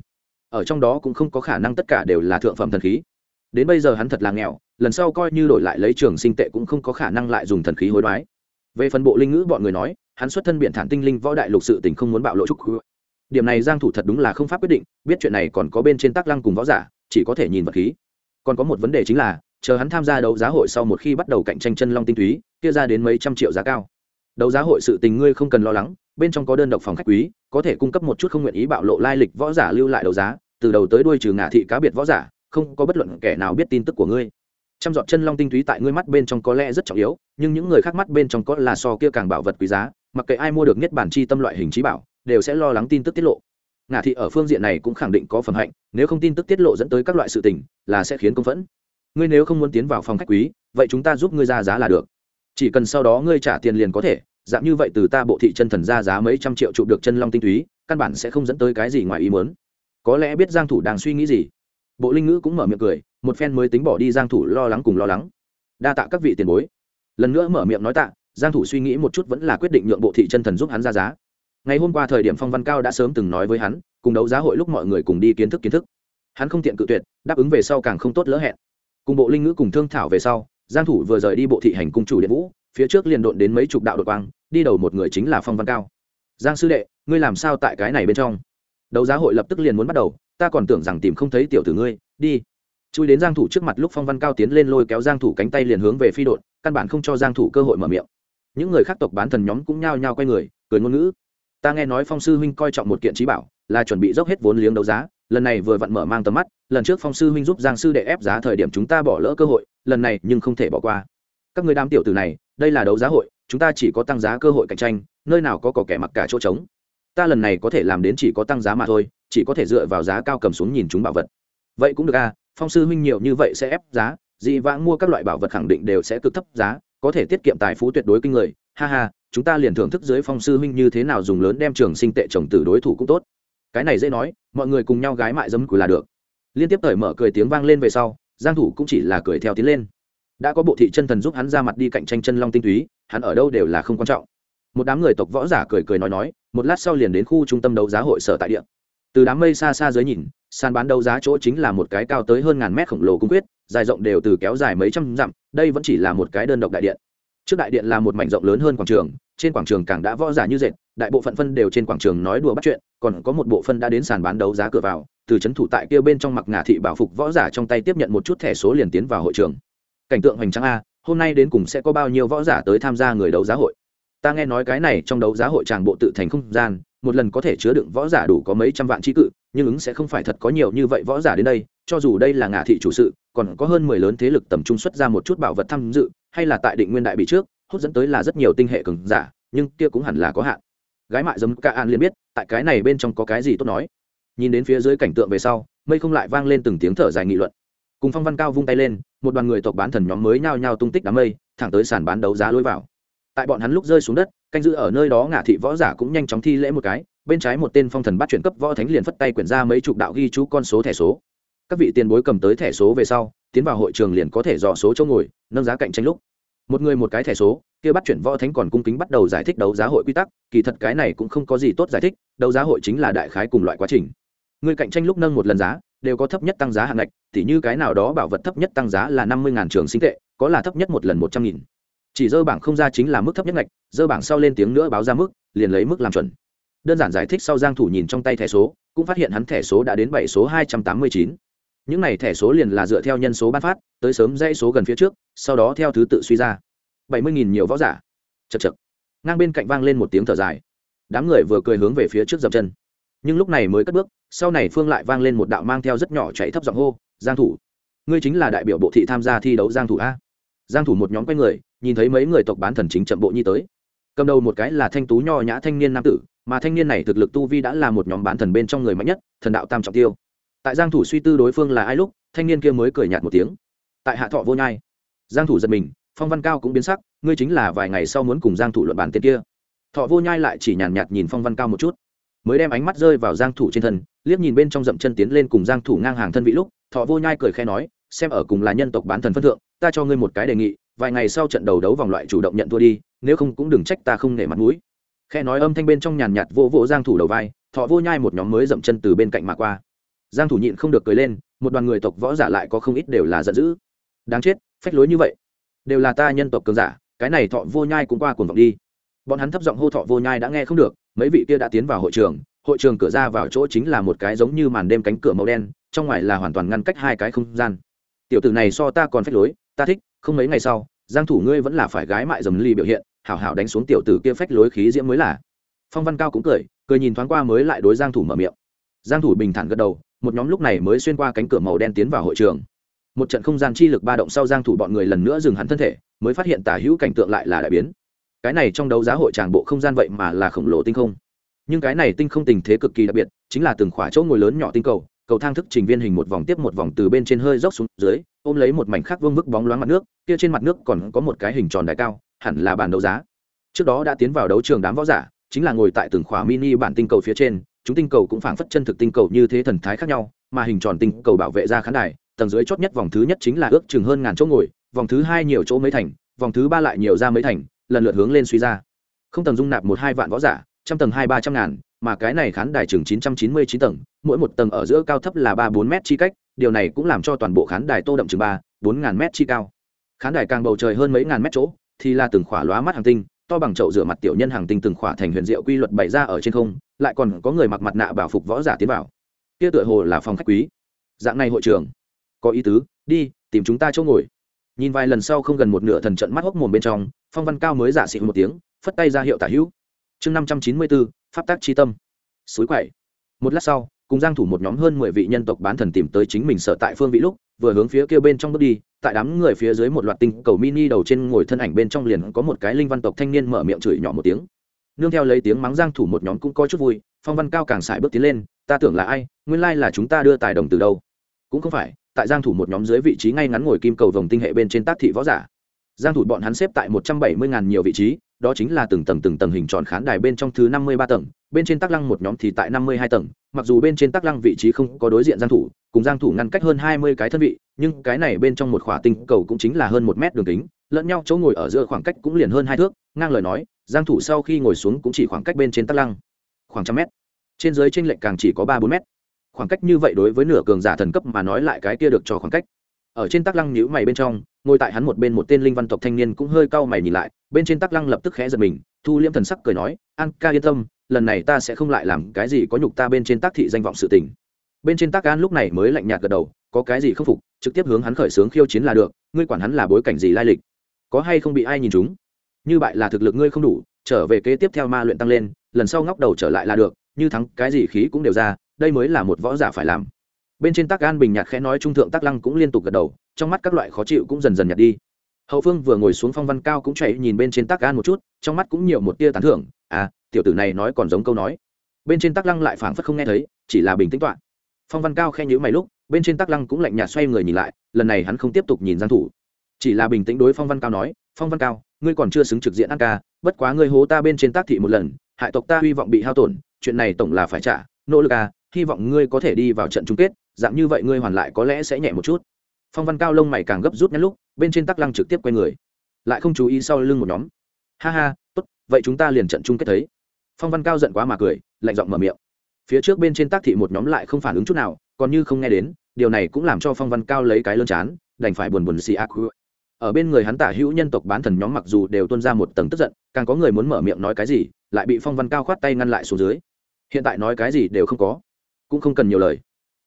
Ở trong đó cũng không có khả năng tất cả đều là thượng phẩm thần khí. Đến bây giờ hắn thật là nghèo, lần sau coi như đổi lại lấy trường sinh tệ cũng không có khả năng lại dùng thần khí hối đoái. Về phần bộ linh ngữ, bọn người nói, hắn xuất thân biện thản tinh linh võ đại lục sự tình không muốn bạo lộ trúc điểm này giang thủ thật đúng là không pháp quyết định, biết chuyện này còn có bên trên tác lăng cùng võ giả, chỉ có thể nhìn vật khí. Còn có một vấn đề chính là, chờ hắn tham gia đấu giá hội sau một khi bắt đầu cạnh tranh chân long tinh túy, kia ra đến mấy trăm triệu giá cao. Đấu giá hội sự tình ngươi không cần lo lắng, bên trong có đơn độc phòng khách quý, có thể cung cấp một chút không nguyện ý bạo lộ lai lịch võ giả lưu lại đấu giá, từ đầu tới đuôi trừ ngả thị cá biệt võ giả, không có bất luận kẻ nào biết tin tức của ngươi. Trăm dọn chân long tinh túy tại ngươi mắt bên trong có lẽ rất trọng yếu, nhưng những người khác mắt bên trong có là so kia càng bảo vật quý giá, mặc kệ ai mua được nhất bản chi tâm loại hình trí bảo đều sẽ lo lắng tin tức tiết lộ. Ngả thị ở phương diện này cũng khẳng định có phẩm hạnh, nếu không tin tức tiết lộ dẫn tới các loại sự tình, là sẽ khiến công phẫn. Ngươi nếu không muốn tiến vào phòng khách quý, vậy chúng ta giúp ngươi ra giá là được. Chỉ cần sau đó ngươi trả tiền liền có thể, dạng như vậy từ ta bộ thị chân thần ra giá mấy trăm triệu trụ được chân long tinh túy, căn bản sẽ không dẫn tới cái gì ngoài ý muốn. Có lẽ biết giang thủ đang suy nghĩ gì. Bộ linh ngữ cũng mở miệng cười, một phen mới tính bỏ đi giang thủ lo lắng cùng lo lắng. Đa tạ các vị tiền bối. Lần nữa mở miệng nói tạ, giang thủ suy nghĩ một chút vẫn là quyết định nhượng bộ thị chân thần giúp hắn ra giá ngày hôm qua thời điểm phong văn cao đã sớm từng nói với hắn, cùng đấu giá hội lúc mọi người cùng đi kiến thức kiến thức. Hắn không tiện cự tuyệt, đáp ứng về sau càng không tốt lỡ hẹn. Cùng bộ linh ngữ cùng thương thảo về sau, giang thủ vừa rời đi bộ thị hành cung chủ điện vũ, phía trước liền đột đến mấy chục đạo đột quang, đi đầu một người chính là phong văn cao. Giang sư đệ, ngươi làm sao tại cái này bên trong? Đấu giá hội lập tức liền muốn bắt đầu, ta còn tưởng rằng tìm không thấy tiểu tử ngươi, đi. Chui đến giang thủ trước mặt lúc phong văn cao tiến lên lôi kéo giang thủ cánh tay liền hướng về phi đột căn bản không cho giang thủ cơ hội mở miệng. Những người khác tộc bán thần nhóm cũng nhao nhao quay người, cười ngôn ngữ ta nghe nói phong sư huynh coi trọng một kiện trí bảo, là chuẩn bị dốc hết vốn liếng đấu giá, lần này vừa vặn mở mang tầm mắt, lần trước phong sư huynh giúp giang sư đệ ép giá thời điểm chúng ta bỏ lỡ cơ hội, lần này nhưng không thể bỏ qua. Các người đám tiểu tử này, đây là đấu giá hội, chúng ta chỉ có tăng giá cơ hội cạnh tranh, nơi nào có cỏ kẻ mặc cả chỗ trống. Ta lần này có thể làm đến chỉ có tăng giá mà thôi, chỉ có thể dựa vào giá cao cầm xuống nhìn chúng bảo vật. Vậy cũng được à phong sư huynh nhiều như vậy sẽ ép giá, dị vãng mua các loại bảo vật khẳng định đều sẽ cực thấp giá, có thể tiết kiệm tài phú tuyệt đối kinh người. Ha ha chúng ta liền thưởng thức dưới phong sư huynh như thế nào dùng lớn đem trường sinh tệ chồng từ đối thủ cũng tốt. Cái này dễ nói, mọi người cùng nhau gái mại dâm cùi là được. Liên tiếp thời mở cười tiếng vang lên về sau, giang thủ cũng chỉ là cười theo tiến lên. Đã có bộ thị chân thần giúp hắn ra mặt đi cạnh tranh chân long tinh túy, hắn ở đâu đều là không quan trọng. Một đám người tộc võ giả cười cười nói nói, một lát sau liền đến khu trung tâm đấu giá hội sở tại địa. Từ đám mây xa xa dưới nhìn, sàn bán đấu giá chỗ chính là một cái cao tới hơn ngàn mét khổng lồ cung quyết, dài rộng đều từ kéo dài mấy trăm dặm, đây vẫn chỉ là một cái đơn độc đại điện. Trước đại điện là một mảnh rộng lớn hơn quảng trường trên quảng trường càng đã võ giả như dệt, đại bộ phận phân đều trên quảng trường nói đùa bắt chuyện, còn có một bộ phân đã đến sàn bán đấu giá cửa vào, từ c h ấ n thủ tại kia bên trong mặc ngà thị bảo phục võ giả trong tay tiếp nhận một chút thẻ số liền tiến vào hội trường. Cảnh tượng hoành tráng a, hôm nay đến cùng sẽ có bao nhiêu võ giả tới tham gia người đấu giá hội? Ta nghe nói cái này trong đấu giá hội tràng bộ tự thành không gian, một lần có thể chứa đựng võ giả đủ có mấy trăm vạn trí cự, nhưng ứng sẽ không phải thật có nhiều như vậy võ giả đến đây, cho dù đây là ngà thị chủ sự, còn có hơn mười lớn thế lực tầm trung xuất ra một chút bảo vật tham dự, hay là tại định nguyên đại bị trước hút dẫn tới là rất nhiều tinh hệ cường giả, nhưng kia cũng hẳn là có hạn. Gái mại giống ca an liền biết, tại cái này bên trong có cái gì tốt nói. Nhìn đến phía dưới cảnh tượng về sau, mây không lại vang lên từng tiếng thở dài nghị luận. Cùng phong văn cao vung tay lên, một đoàn người tộc bán thần nhóm mới nhao nhao tung tích đám mây, thẳng tới sàn bán đấu giá lối vào. Tại bọn hắn lúc rơi xuống đất, canh giữ ở nơi đó ngả thị võ giả cũng nhanh chóng thi lễ một cái, bên trái một tên phong thần bắt chuyển cấp võ thánh liền phất tay quyển ra mấy chục đạo ghi chú con số thẻ số. Các vị tiền bối cầm tới thẻ số về sau, tiến vào hội trường liền có thể dò số chỗ ngồi, nâng giá cạnh tranh lúc một người một cái thẻ số, kia bắt chuyển võ thánh còn cung kính bắt đầu giải thích đấu giá hội quy tắc, kỳ thật cái này cũng không có gì tốt giải thích, đấu giá hội chính là đại khái cùng loại quá trình. Người cạnh tranh lúc nâng một lần giá, đều có thấp nhất tăng giá hạng ngạch, tỉ như cái nào đó bảo vật thấp nhất tăng giá là năm mươi trường sinh tệ, có là thấp nhất một lần một trăm nghìn. Chỉ dơ bảng không ra chính là mức thấp nhất ngạch, dơ bảng sau lên tiếng nữa báo ra mức, liền lấy mức làm chuẩn. Đơn giản giải thích sau giang thủ nhìn trong tay thẻ số, cũng phát hiện hắn thẻ số đã đến bảy số hai trăm tám mươi chín những này thẻ số liền là dựa theo nhân số ban phát, tới sớm dãy số gần phía trước, sau đó theo thứ tự suy ra. Bảy mươi nghìn nhiều võ giả. Chật chật ngang bên cạnh vang lên một tiếng thở dài. Đám người vừa cười hướng về phía trước dập chân. Nhưng lúc này mới cất bước, sau này phương lại vang lên một đạo mang theo rất nhỏ chạy thấp giọng hô, giang thủ, ngươi chính là đại biểu bộ thị tham gia thi đấu giang thủ a? Giang thủ một nhóm quay người, nhìn thấy mấy người tộc bán thần chính chậm bộ nhi tới. Cầm đầu một cái là thanh tú nho nhã thanh niên nam tử, mà thanh niên này thực lực tu vi đã là một nhóm bán thần bên trong người mạnh nhất, thần đạo tam trọng tiêu tại giang thủ suy tư đối phương là ai lúc, thanh niên kia mới cười nhạt một tiếng. Tại hạ thọ vô nhai. Giang thủ giật mình, phong văn cao cũng biến sắc, ngươi chính là vài ngày sau muốn cùng giang thủ luận bàn tên kia. Thọ vô nhai lại chỉ nhàn nhạt nhìn phong văn cao một chút. Mới đem ánh mắt rơi vào giang thủ trên thân, liếc nhìn bên trong dậm chân tiến lên cùng giang thủ ngang hàng thân vị lúc, thọ vô nhai cười khẽ nói, xem ở cùng là nhân tộc bán thần phân thượng, ta cho ngươi một cái đề nghị, vài ngày sau trận đầu đấu vòng loại chủ động nhận thua đi, nếu không cũng đừng trách ta không nể mặt mũi. Khẽ nói âm thanh bên trong nhàn nhạt vô vô giang thủ đầu vai, thọ vô nhai một nhóm mới dậm chân từ bên cạnh mà qua giang thủ nhịn không được cười lên, một đoàn người tộc võ giả lại có không ít đều là giận dữ. Đáng chết, phách lối như vậy. Đều là ta nhân tộc cường giả, cái này thọ vô nhai cũng qua cuồng vọng đi. Bọn hắn thấp giọng hô thọ vô nhai đã nghe không được, mấy vị kia đã tiến vào hội trường hội trường cửa ra vào chỗ chính là một cái giống như màn đêm cánh cửa màu đen, trong ngoài là hoàn toàn ngăn cách hai cái không gian. Tiểu tử này so ta còn phách lối, ta thích, không mấy ngày sau, giang thủ ngươi vẫn là phải gái mại dầm ly biểu hiện, hảo hảo đánh xuống tiểu tử kia phách lối khí diễm mới là. Phong văn cao cũng cười cười nhìn thoáng qua mới lại đối giang thủ mở miệng. Giang thủ bình thản gật đầu một nhóm lúc này mới xuyên qua cánh cửa màu đen tiến vào hội trường. Một trận không gian chi lực ba động sau giang thủ bọn người lần nữa dừng hẳn thân thể, mới phát hiện tả hữu cảnh tượng lại là đại biến. Cái này trong đấu giá hội tràng bộ không gian vậy mà là khổng lồ tinh không. Nhưng cái này tinh không tình thế cực kỳ đặc biệt, chính là từng khỏa chỗ ngồi lớn nhỏ tinh cầu cầu thang thức trình viên hình một vòng tiếp một vòng từ bên trên hơi dốc xuống dưới, ôm lấy một mảnh khắc vương vức bóng loáng mặt nước, kia trên mặt nước còn có một cái hình tròn đại cao, hẳn là bàn đấu giá. Trước đó đã tiến vào đấu trường đám võ giả, chính là ngồi tại từng khỏa mini bản tinh cầu phía trên chúng tinh cầu cũng phảng phất chân thực tinh cầu như thế thần thái khác nhau, mà hình tròn tinh cầu bảo vệ ra khán đài, tầng dưới chót nhất vòng thứ nhất chính là ước chừng hơn ngàn chỗ ngồi, vòng thứ hai nhiều chỗ mấy thành, vòng thứ ba lại nhiều ra mấy thành, lần lượt hướng lên suy ra. Không tầng dung nạp một hai vạn võ giả, trăm tầng hai ba trăm ngàn, mà cái này khán đài chừng chín trăm chín mươi chín tầng, mỗi một tầng ở giữa cao thấp là ba bốn m chi cách, điều này cũng làm cho toàn bộ khán đài tô đậm chừng ba, bốn ngàn m chi cao. Khán đài càng bầu trời hơn mấy ngàn mét chỗ, thì là từng khỏa lóa mắt hàng tinh, to bằng chậu rửa mặt tiểu nhân hàng tinh từng khỏa thành huyền diệu quy luật bày ra ở trên không lại còn có người mặc mặt nạ bảo phục võ giả tiến vào. Kia tựa hồ là phòng khách quý. Dạng này hội trưởng có ý tứ, đi, tìm chúng ta chỗ ngồi. Nhìn vài lần sau không gần một nửa thần trận mắt hốc mồm bên trong, phong văn cao mới giả xịn một tiếng, phất tay ra hiệu tả hữu. Chương năm trăm chín mươi bốn, pháp tác chi tâm. Suối quậy một lát sau, cùng giang thủ một nhóm hơn mười vị nhân tộc bán thần tìm tới chính mình sở tại phương vị lúc, vừa hướng phía kia bên trong bước đi, tại đám người phía dưới một loạt tinh cầu mini đầu trên ngồi thân ảnh bên trong liền có một cái linh văn tộc thanh niên mở miệng chửi nhỏ một tiếng nương theo lấy tiếng mắng giang thủ một nhóm cũng có chút vui, phong văn cao càng xài bước tiến lên, ta tưởng là ai, nguyên lai là chúng ta đưa tài đồng từ đâu? Cũng không phải, tại giang thủ một nhóm dưới vị trí ngay ngắn ngồi kim cầu vòng tinh hệ bên trên tác thị võ giả. Giang thủ bọn hắn xếp tại 170 ngàn nhiều vị trí, đó chính là từng tầng từng tầng hình tròn khán đài bên trong thứ 53 tầng, bên trên tác lăng một nhóm thì tại 52 tầng, mặc dù bên trên tác lăng vị trí không có đối diện giang thủ, cùng giang thủ ngăn cách hơn 20 cái thân vị nhưng cái này bên trong một khỏa tinh cầu cũng chính là hơn một mét đường kính, lẫn nhau chỗ ngồi ở giữa khoảng cách cũng liền hơn hai thước, ngang lời nói, giang thủ sau khi ngồi xuống cũng chỉ khoảng cách bên trên tác lăng, khoảng trăm mét. Trên dưới trên lệnh càng chỉ có ba bốn mét. Khoảng cách như vậy đối với nửa cường giả thần cấp mà nói lại cái kia được cho khoảng cách. Ở trên tắc lăng nhíu mày bên trong, ngồi tại hắn một bên một tên linh văn tộc thanh niên cũng hơi cau mày nhìn lại, bên trên tắc lăng lập tức khẽ giật mình, thu liễm thần sắc cười nói, an ca yên tâm, lần này ta sẽ không lại làm cái gì có nhục ta bên trên tác thị danh vọng sự tình. Bên trên tác an lúc này mới lạnh nhạt gật đầu có cái gì không phục, trực tiếp hướng hắn khởi sướng khiêu chiến là được, ngươi quản hắn là bối cảnh gì lai lịch. Có hay không bị ai nhìn chúng? Như bại là thực lực ngươi không đủ, trở về kế tiếp theo ma luyện tăng lên, lần sau ngóc đầu trở lại là được, như thắng cái gì khí cũng đều ra, đây mới là một võ giả phải làm. Bên trên tác an bình nhạt khẽ nói trung thượng tác lăng cũng liên tục gật đầu, trong mắt các loại khó chịu cũng dần dần nhạt đi. Hậu phương vừa ngồi xuống phong văn cao cũng chạy nhìn bên trên tác an một chút, trong mắt cũng nhiều một tia tán thưởng à tiểu tử này nói còn giống câu nói. Bên trên tác lăng lại phảng phất không nghe thấy, chỉ là bình tĩnh toạn. Phong văn cao khen nhữ mày lúc bên trên tắc lăng cũng lạnh nhạt xoay người nhìn lại, lần này hắn không tiếp tục nhìn giang thủ. Chỉ là bình tĩnh đối phong văn cao nói, phong văn cao, ngươi còn chưa xứng trực diện ăn ca, bất quá ngươi hố ta bên trên tác thị một lần, hại tộc ta hy vọng bị hao tổn, chuyện này tổng là phải trả, nỗ lực à hy vọng ngươi có thể đi vào trận chung kết, dạng như vậy ngươi hoàn lại có lẽ sẽ nhẹ một chút. Phong văn cao lông mày càng gấp rút nhắn lúc, bên trên tắc lăng trực tiếp quay người. Lại không chú ý sau lưng một nhóm. Ha ha, tốt, vậy chúng ta liền trận chung kết thấy. Phong văn cao giận quá mà cười, lạnh giọng mở miệng phía trước bên trên tác thị một nhóm lại không phản ứng chút nào, còn như không nghe đến, điều này cũng làm cho phong văn cao lấy cái lơn chán, đành phải buồn buồn xì ác ở bên người hắn tả hữu nhân tộc bán thần nhóm mặc dù đều tuân ra một tầng tức giận, càng có người muốn mở miệng nói cái gì, lại bị phong văn cao khoát tay ngăn lại xuống dưới. Hiện tại nói cái gì đều không có, cũng không cần nhiều lời.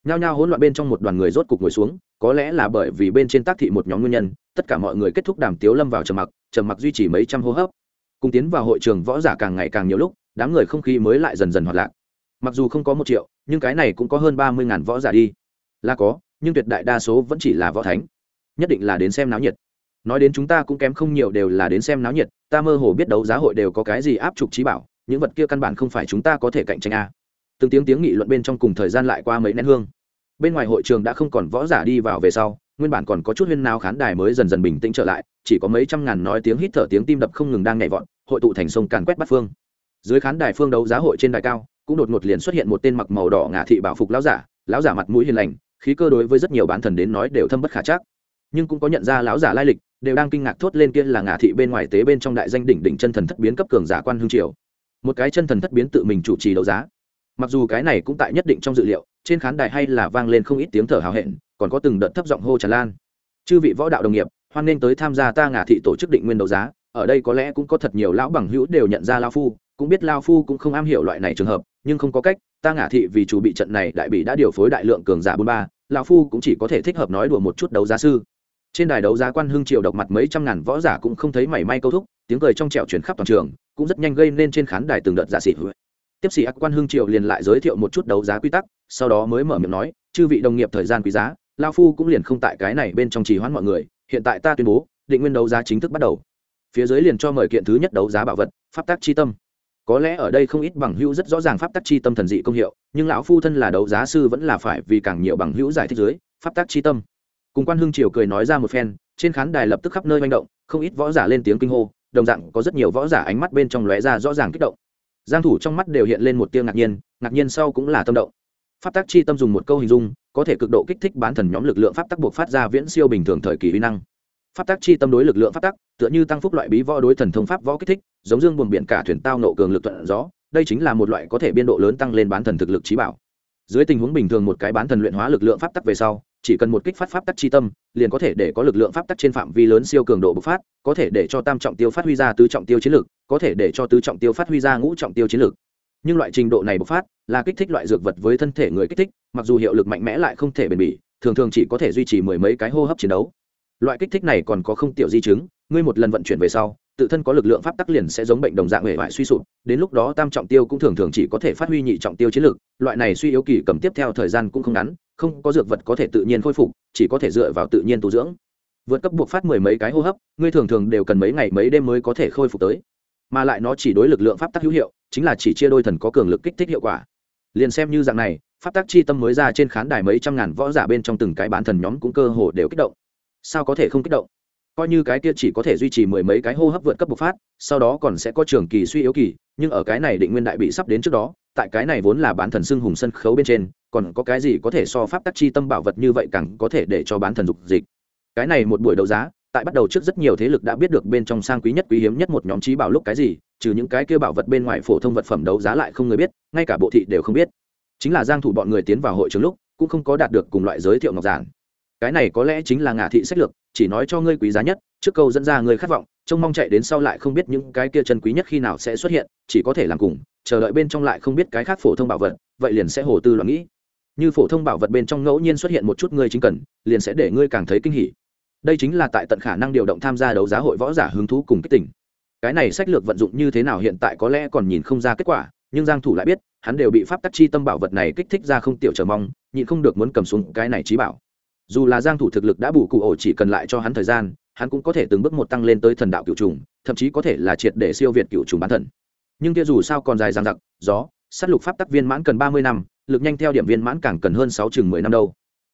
Nhao nhao hỗn loạn bên trong một đoàn người rốt cục ngồi xuống, có lẽ là bởi vì bên trên tác thị một nhóm nguyên nhân, tất cả mọi người kết thúc đàm tiếu lâm vào trầm mặc trầm mặc duy trì mấy trăm hô hấp. Cùng tiến vào hội trường võ giả càng ngày càng nhiều lúc, đám người không khí mới lại dần dần hoạt lạc mặc dù không có một triệu, nhưng cái này cũng có hơn ba mươi ngàn võ giả đi. Là có, nhưng tuyệt đại đa số vẫn chỉ là võ thánh. Nhất định là đến xem náo nhiệt. Nói đến chúng ta cũng kém không nhiều đều là đến xem náo nhiệt, ta mơ hồ biết đấu giá hội đều có cái gì áp trục trí bảo, những vật kia căn bản không phải chúng ta có thể cạnh tranh a. Từng tiếng tiếng nghị luận bên trong cùng thời gian lại qua mấy nén hương. Bên ngoài hội trường đã không còn võ giả đi vào về sau, nguyên bản còn có chút huyên nao khán đài mới dần dần bình tĩnh trở lại, chỉ có mấy trăm ngàn nói tiếng hít thở tiếng tim đập không ngừng đang nhảy vọt, hội tụ thành sông càn quét bắt phương. Dưới khán đài phương đấu giá hội trên đài cao cũng đột ngột liền xuất hiện một tên mặc màu đỏ ngả thị bảo phục lão giả lão giả mặt mũi hiền lành, khí cơ đối với rất nhiều bán thần đến nói đều thâm bất khả chắc. Nhưng cũng có nhận ra lão giả lai lịch, đều đang kinh ngạc thốt lên kia là ngả thị bên ngoài tế bên trong đại danh đỉnh đỉnh chân thần thất biến cấp cường giả quan hương triều. Một cái chân thần thất biến tự mình chủ trì đấu giá. Mặc dù cái này cũng tại nhất định trong dự liệu, trên khán đài hay là vang lên không ít tiếng thở hào hẹn, còn có từng đợt thấp giọng hô tràn lan. Chư vị võ đạo đồng nghiệp, hoan nghênh tới tham gia ta ngả thị tổ chức định nguyên đấu giá, ở đây có lẽ cũng có thật nhiều lão bằng hữu đều nhận ra lao phu, cũng biết lao phu cũng không am hiểu loại này trường hợp nhưng không có cách, ta ngả thị vì chủ bị trận này đại bị đã điều phối đại lượng cường giả bốn ba, lão phu cũng chỉ có thể thích hợp nói đùa một chút đấu giá sư. Trên đài đấu giá quan hưng triều độc mặt mấy trăm ngàn võ giả cũng không thấy mảy may câu thúc, tiếng cười trong trẹo chuyển khắp toàn trường, cũng rất nhanh gây nên trên khán đài từng đợt giả sĩ tiếp sĩ ác quan hưng triều liền lại giới thiệu một chút đấu giá quy tắc, sau đó mới mở miệng nói, chư vị đồng nghiệp thời gian quý giá lao phu cũng liền không tại cái này bên trong trì hoãn mọi người, hiện tại ta tuyên bố, định nguyên đấu giá chính thức bắt đầu. Phía dưới liền cho mời kiện thứ nhất đấu giá bảo vật, pháp tác chi tâm có lẽ ở đây không ít bằng hữu rất rõ ràng pháp tác chi tâm thần dị công hiệu, nhưng lão phu thân là đấu giá sư vẫn là phải vì càng nhiều bằng hữu giải thích dưới, pháp tác chi tâm. Cùng quan hưng triều cười nói ra một phen, trên khán đài lập tức khắp nơi manh động, không ít võ giả lên tiếng kinh hô, đồng dạng có rất nhiều võ giả ánh mắt bên trong lóe ra rõ ràng kích động. Giang thủ trong mắt đều hiện lên một tia ngạc nhiên ngạc nhiên sau cũng là tâm động. Pháp tắc chi tâm dùng một câu hình dung, có thể cực độ kích thích bán thần nhóm lực lượng pháp tắc buộc phát ra viễn siêu bình thường thời kỳ uy năng pháp tắc chi tâm đối lực lượng pháp tắc, tựa như tăng phúc loại bí võ đối thần thông pháp võ kích thích, giống dương buồn biển cả thuyền tao nộ cường lực thuận gió, đây chính là một loại có thể biên độ lớn tăng lên bán thần thực lực trí bảo. Dưới tình huống bình thường một cái bán thần luyện hóa lực lượng pháp tắc về sau, chỉ cần một kích phát pháp tắc chi tâm, liền có thể để có lực lượng pháp tắc trên phạm vi lớn siêu cường độ bộc phát, có thể để cho tam trọng tiêu phát huy ra tứ trọng tiêu chiến lực, có thể để cho tứ trọng tiêu phát huy ra ngũ trọng tiêu chiến lực. Nhưng loại trình độ này bộc phát, là kích thích loại dược vật với thân thể người kích thích, mặc dù hiệu lực mạnh mẽ lại không thể bền bỉ, thường thường chỉ có thể duy trì mười mấy cái hô hấp chiến đấu loại kích thích này còn có không tiểu di chứng, ngươi một lần vận chuyển về sau, tự thân có lực lượng pháp tắc liền sẽ giống bệnh đồng dạng hệ hoại suy sụp, đến lúc đó tam trọng tiêu cũng thường thường chỉ có thể phát huy nhị trọng tiêu chiến lực, loại này suy yếu kỳ cầm tiếp theo thời gian cũng không ngắn, không có dược vật có thể tự nhiên khôi phục, chỉ có thể dựa vào tự nhiên tu dưỡng. Vượt cấp buộc phát mười mấy cái hô hấp, ngươi thường thường đều cần mấy ngày mấy đêm mới có thể khôi phục tới. Mà lại nó chỉ đối lực lượng pháp tắc hữu hiệu, chính là chỉ chia đôi thần có cường lực kích thích hiệu quả. Liền xem như dạng này, pháp tắc chi tâm mới ra trên khán đài mấy trăm ngàn võ giả bên trong từng cái bán thần nhóm cũng cơ hồ đều kích động sao có thể không kích động? Coi như cái kia chỉ có thể duy trì mười mấy cái hô hấp vượt cấp bộc phát, sau đó còn sẽ có trường kỳ suy yếu kỳ, nhưng ở cái này định nguyên đại bị sắp đến trước đó, tại cái này vốn là bán thần xưng hùng sân khấu bên trên, còn có cái gì có thể so pháp tắc chi tâm bảo vật như vậy càng có thể để cho bán thần dục dịch? Cái này một buổi đấu giá, tại bắt đầu trước rất nhiều thế lực đã biết được bên trong sang quý nhất quý hiếm nhất một nhóm trí bảo lúc cái gì, trừ những cái kia bảo vật bên ngoài phổ thông vật phẩm đấu giá lại không người biết, ngay cả bộ thị đều không biết. Chính là giang thủ bọn người tiến vào hội trường lúc, cũng không có đạt được cùng loại giới thiệu ngọc giản cái này có lẽ chính là ngả thị sách lược, chỉ nói cho ngươi quý giá nhất, trước câu dẫn ra ngươi khát vọng, trông mong chạy đến sau lại không biết những cái kia chân quý nhất khi nào sẽ xuất hiện, chỉ có thể làm cùng, chờ đợi bên trong lại không biết cái khác phổ thông bảo vật, vậy liền sẽ hồ tư loạn nghĩ. Như phổ thông bảo vật bên trong ngẫu nhiên xuất hiện một chút ngươi chính cần, liền sẽ để ngươi càng thấy kinh hỉ. Đây chính là tại tận khả năng điều động tham gia đấu giá hội võ giả hứng thú cùng kích tỉnh cái này sách lược vận dụng như thế nào hiện tại có lẽ còn nhìn không ra kết quả, nhưng giang thủ lại biết, hắn đều bị pháp tắc chi tâm bảo vật này kích thích ra không tiểu chờ mong, nhịn không được muốn cầm xuống cái này trí bảo dù là giang thủ thực lực đã bù cụ ổ chỉ cần lại cho hắn thời gian, hắn cũng có thể từng bước một tăng lên tới thần đạo cựu trùng, thậm chí có thể là triệt để siêu việt cựu trùng bán thần. Nhưng kia dù sao còn dài dằng dặc, gió, sát lục pháp tắc viên mãn cần 30 năm, lực nhanh theo điểm viên mãn càng cần hơn sáu chừng mười năm đâu.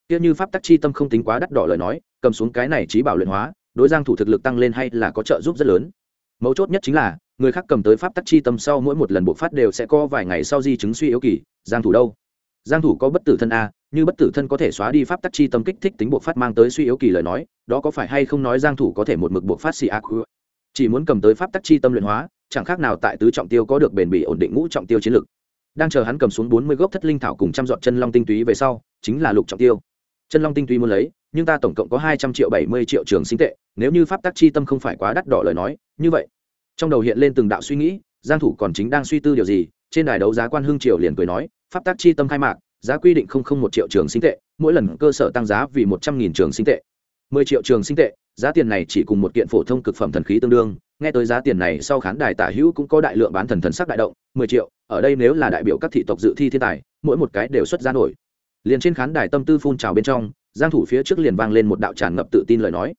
Kia như pháp tắc chi tâm không tính quá đắt đỏ lời nói, cầm xuống cái này trí bảo luyện hóa, đối giang thủ thực lực tăng lên hay là có trợ giúp rất lớn. Mấu chốt nhất chính là, người khác cầm tới pháp tắc chi tâm sau mỗi một lần bộc phát đều sẽ có vài ngày sau di chứng suy yếu kỳ, giang thủ đâu? Giang thủ có bất tử thân a, như bất tử thân có thể xóa đi pháp tắc chi tâm kích thích tính bộ phát mang tới suy yếu kỳ lời nói, đó có phải hay không nói giang thủ có thể một mực bộ phát xì ác chỉ muốn cầm tới pháp tắc chi tâm luyện hóa, chẳng khác nào tại tứ trọng tiêu có được bền bỉ ổn định ngũ trọng tiêu chiến lực. Đang chờ hắn cầm xuống 40 gốc thất linh thảo cùng trăm dọn chân long tinh túy về sau, chính là lục trọng tiêu. Chân long tinh túy muốn lấy, nhưng ta tổng cộng có 200 triệu 70 triệu trường sinh tệ, nếu như pháp tắc chi tâm không phải quá đắt đỏ lời nói, như vậy. Trong đầu hiện lên từng đạo suy nghĩ, giang thủ còn chính đang suy tư điều gì, trên đài đấu giá quan hưng triều liền cười nói pháp tắc chi tâm khai mạc, giá quy định không không một triệu trường sinh tệ, mỗi lần cơ sở tăng giá vì một trăm nghìn trường sinh tệ. Mười triệu trường sinh tệ, giá tiền này chỉ cùng một kiện phổ thông cực phẩm thần khí tương đương, nghe tới giá tiền này sau khán đài tả hữu cũng có đại lượng bán thần thần sắc đại động, mười triệu, ở đây nếu là đại biểu các thị tộc dự thi thiên tài, mỗi một cái đều xuất ra nổi. Liền trên khán đài tâm tư phun trào bên trong, giang thủ phía trước liền vang lên một đạo tràn ngập tự tin lời nói.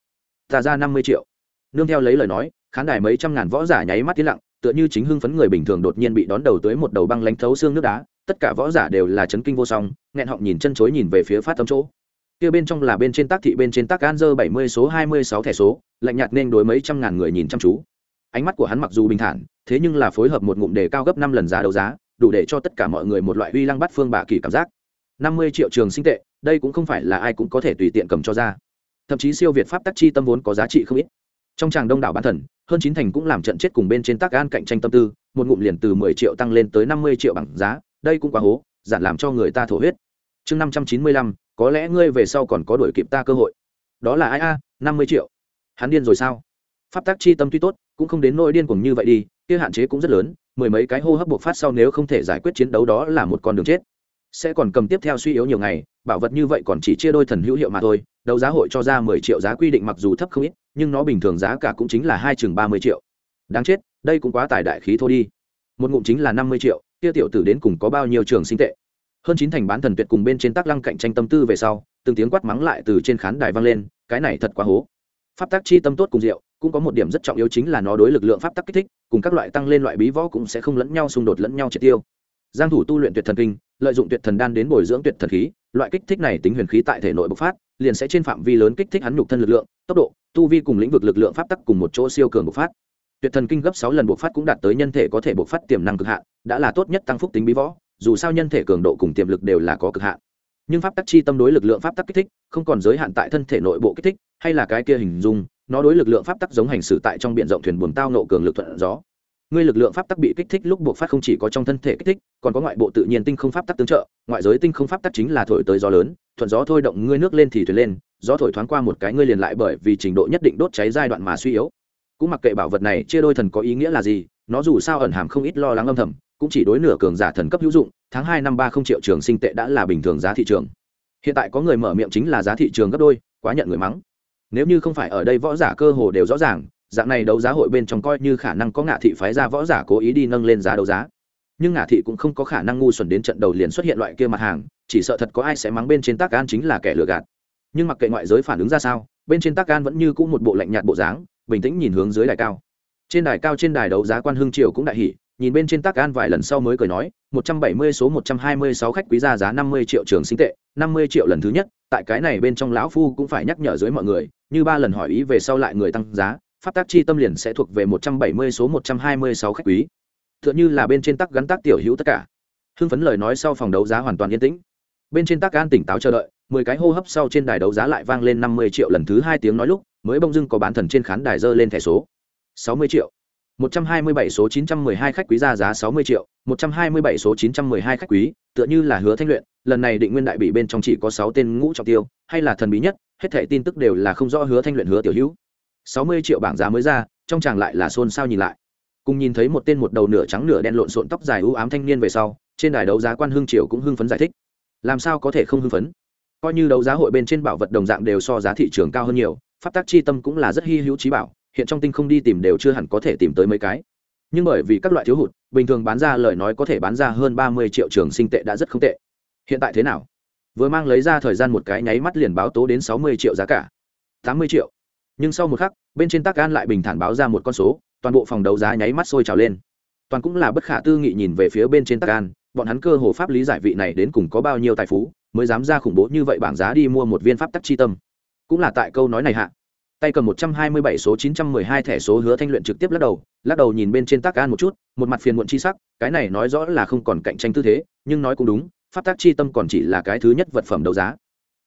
Ta ra năm mươi triệu. Nương theo lấy lời nói, khán đài mấy trăm ngàn võ giả nháy mắt tiến lặng, tựa như chính hưng phấn người bình thường đột nhiên bị đón đầu tới một đầu băng lánh thấu xương nước đá tất cả võ giả đều là chấn kinh vô song, nghẹn họng nhìn chân chối nhìn về phía phát tâm chỗ. Kia bên trong là bên trên tác thị bên trên tác gan dơ bảy mươi số, hai mươi sáu thẻ số, lạnh nhạt nên đối mấy trăm ngàn người nhìn chăm chú. Ánh mắt của hắn mặc dù bình thản, thế nhưng là phối hợp một ngụm đề cao gấp năm lần giá đấu giá, đủ để cho tất cả mọi người một loại uy lăng bắt phương bạ kỳ cảm giác. năm mươi triệu trường sinh tệ, đây cũng không phải là ai cũng có thể tùy tiện cầm cho ra. Thậm chí siêu việt pháp tắc chi tâm vốn có giá trị không ít. Trong tràng đông đảo bán thần, hơn chín thành cũng làm trận chết cùng bên trên tác gan cạnh tranh tâm tư, một ngụm liền từ mười triệu tăng lên tới năm mươi triệu bằng giá đây cũng quá hố, giản làm cho người ta thổ huyết. Chương năm trăm chín mươi lăm, có lẽ ngươi về sau còn có đổi kịp ta cơ hội. Đó là ai a? năm mươi triệu. Hắn điên rồi sao? Pháp tác chi tâm tuy tốt, cũng không đến nỗi điên cuồng như vậy đi, kia hạn chế cũng rất lớn, mười mấy cái hô hấp bộc phát sau nếu không thể giải quyết chiến đấu đó là một con đường chết. Sẽ còn cầm tiếp theo suy yếu nhiều ngày, bảo vật như vậy còn chỉ chia đôi thần hữu hiệu mà thôi, đấu giá hội cho ra mười triệu giá quy định mặc dù thấp không ít, nhưng nó bình thường giá cả cũng chính là hai chừng ba mươi triệu. Đáng chết, đây cũng quá tài đại khí thôi đi. Một ngụm chính là năm mươi triệu kia tiểu tử đến cùng có bao nhiêu trường sinh tệ? Hơn chín thành bán thần tuyệt cùng bên trên tác lăng cạnh tranh tâm tư về sau, từng tiếng quát mắng lại từ trên khán đài vang lên, cái này thật quá hố. Pháp tắc chi tâm tốt cùng rượu cũng có một điểm rất trọng yếu chính là nó đối lực lượng pháp tắc kích thích, cùng các loại tăng lên loại bí võ cũng sẽ không lẫn nhau xung đột lẫn nhau triệt tiêu. Giang thủ tu luyện tuyệt thần kinh, lợi dụng tuyệt thần đan đến bồi dưỡng tuyệt thần khí, loại kích thích này tính huyền khí tại thể nội bộc phát, liền sẽ trên phạm vi lớn kích thích hắn nhục thân lực lượng, tốc độ, tu vi cùng lĩnh vực lực lượng pháp tắc cùng một chỗ siêu cường bộc phát tuyệt thần kinh gấp sáu lần bộc phát cũng đạt tới nhân thể có thể bộc phát tiềm năng cực hạn, đã là tốt nhất tăng phúc tính bí võ, dù sao nhân thể cường độ cùng tiềm lực đều là có cực hạn. Nhưng pháp tắc chi tâm đối lực lượng pháp tắc kích thích, không còn giới hạn tại thân thể nội bộ kích thích, hay là cái kia hình dung, nó đối lực lượng pháp tắc giống hành xử tại trong b i ể n rộng thuyền buồm tao nộ cường lực thuận gió. Ngươi lực lượng pháp tắc bị kích thích lúc buộc phát không chỉ có trong thân thể kích thích, còn có ngoại bộ tự nhiên tinh không pháp tắc tương trợ, ngoại giới tinh không pháp tắc chính là thổi tới gió lớn, thuận gió thôi động ngươi nước lên thì thuyền lên, gió thổi thoáng qua một cái ngươi liền lại bởi vì trình độ nhất định đốt cháy giai đoạn mà suy yếu cũng mặc kệ bảo vật này chia đôi thần có ý nghĩa là gì, nó dù sao ẩn hàm không ít lo lắng âm thầm, cũng chỉ đối nửa cường giả thần cấp hữu dụng, tháng hai năm ba không triệu trường sinh tệ đã là bình thường giá thị trường. Hiện tại có người mở miệng chính là giá thị trường gấp đôi, quá nhận người mắng. Nếu như không phải ở đây võ giả cơ hồ đều rõ ràng, dạng này đấu giá hội bên trong coi như khả năng có ngạ thị phái ra võ giả cố ý đi nâng lên giá đấu giá. Nhưng ngạ thị cũng không có khả năng ngu xuẩn đến trận đầu liền xuất hiện loại kia mặt hàng, chỉ sợ thật có ai sẽ mắng bên trên tác an chính là kẻ lừa gạt. Nhưng mặc kệ ngoại giới phản ứng ra sao, bên trên tác an vẫn như cũ một bộ lạnh nhạt bộ dáng bình tĩnh nhìn hướng dưới đài cao. Trên đài cao trên đài đấu giá quan hưng triều cũng đại hỉ, nhìn bên trên tác an vài lần sau mới cười nói, một trăm bảy mươi số một trăm hai mươi sáu khách quý ra giá năm mươi triệu trường sinh tệ, năm mươi triệu lần thứ nhất, tại cái này bên trong lão phu cũng phải nhắc nhở dưới mọi người, như ba lần hỏi ý về sau lại người tăng giá, pháp tác chi tâm liền sẽ thuộc về một trăm bảy mươi số một trăm hai mươi sáu khách quý. T h ư ợ n là bên trên tắc gắn tác tiểu hữu tất cả. Hưng phấn lời nói sau phòng đấu giá hoàn toàn yên tĩnh. Bên trên tắc an tỉnh táo chờ đợi, mười cái hô hấp sau trên đài đấu giá lại vang lên năm mươi triệu lần thứ hai tiếng nói lúc mới bông dưng có bán thần trên khán đài dơ lên thẻ số sáu mươi triệu 127 số 912 khách quý ra giá 60 triệu, 127 số 912 khách quý, tựa như là hứa thanh luyện, lần này định nguyên đại bị bên trong chỉ có 6 tên ngũ trọng tiêu, hay là thần bí nhất, hết thẻ tin tức đều là không rõ hứa thanh luyện hứa tiểu hữu. 60 triệu bảng giá mới ra, trong chàng lại là xôn xao nhìn lại. Cùng nhìn thấy một tên một đầu nửa trắng nửa đen lộn xộn tóc dài u ám thanh niên về sau, trên đài đấu giá quan hưng triều cũng hưng phấn giải thích. Làm sao có thể không hưng phấn? Coi như đấu giá hội bên trên bảo vật đồng dạng đều so giá thị trường cao hơn nhiều, pháp Tác chi tâm cũng là rất hy hữu trí bảo, hiện trong tinh không đi tìm đều chưa hẳn có thể tìm tới mấy cái. Nhưng bởi vì các loại thiếu hụt bình thường bán ra lời nói có thể bán ra hơn ba mươi triệu trường sinh tệ đã rất không tệ. Hiện tại thế nào? Vừa mang lấy ra thời gian một cái nháy mắt liền báo tố đến sáu mươi triệu giá cả. tám mươi triệu. Nhưng sau một khắc bên trên tác an lại bình thản báo ra một con số toàn bộ phòng đấu giá nháy mắt sôi trào lên. Toàn cũng là bất khả tư nghị nhìn về phía bên trên tác an bọn hắn cơ hồ pháp lý giải vị này đến cùng có bao nhiêu tài phú mới dám ra khủng bố như vậy bảng giá đi mua một viên pháp tắc chi tâm cũng là tại câu nói này hạ. Tay cầm một trăm hai mươi bảy số chín trăm mười hai thẻ số hứa thanh luyện trực tiếp lắc đầu lắc đầu nhìn bên trên tác an một chút, một mặt phiền muộn chi sắc, cái này nói rõ là không còn cạnh tranh tư thế, nhưng nói cũng đúng, pháp tác chi tâm còn chỉ là cái thứ nhất vật phẩm đấu giá.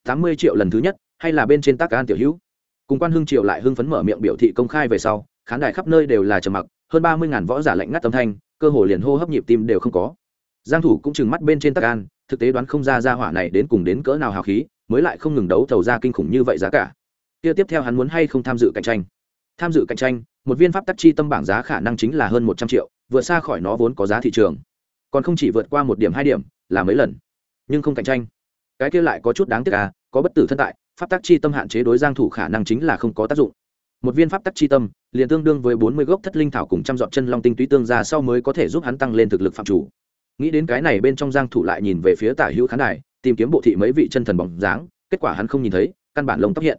tám mươi triệu lần thứ nhất, hay là bên trên tác an tiểu hữu. Cùng quan hưng triệu lại hưng phấn mở miệng biểu thị công khai về sau, khán đài khắp nơi đều là trầm mặc, hơn ba mươi ngàn võ giả lạnh ngắt âm thanh, cơ hồ liền hô hấp nhịp tim đều không có. Giang thủ cũng chừng mắt bên trên tác an, thực tế đoán không ra ra hỏa này đến cùng đến cỡ nào hào khí mới lại không ngừng đấu thầu ra kinh khủng như vậy giá cả. Kia tiếp theo hắn muốn hay không tham dự cạnh tranh? Tham dự cạnh tranh, một viên pháp tắc chi tâm bảng giá khả năng chính là hơn một trăm triệu vượt xa khỏi nó vốn có giá thị trường. Còn không chỉ vượt qua một điểm, hai điểm, là mấy lần. Nhưng không cạnh tranh. Cái kia lại có chút đáng tiếc à có bất tử thân tại, pháp tắc chi tâm hạn chế đối giang thủ khả năng chính là không có tác dụng. Một viên pháp tắc chi tâm, liền tương đương với bốn mươi gốc thất linh thảo cùng trăm dọn chân long tinh túy tương ra sau mới có thể giúp hắn tăng lên thực lực phạm chủ. Nghĩ đến cái này bên trong giang thủ lại nhìn về phía tả hữu khán đài tìm kiếm bộ thị mấy vị chân thần bóng dáng, kết quả hắn không nhìn thấy, căn bản lông tóc hiện.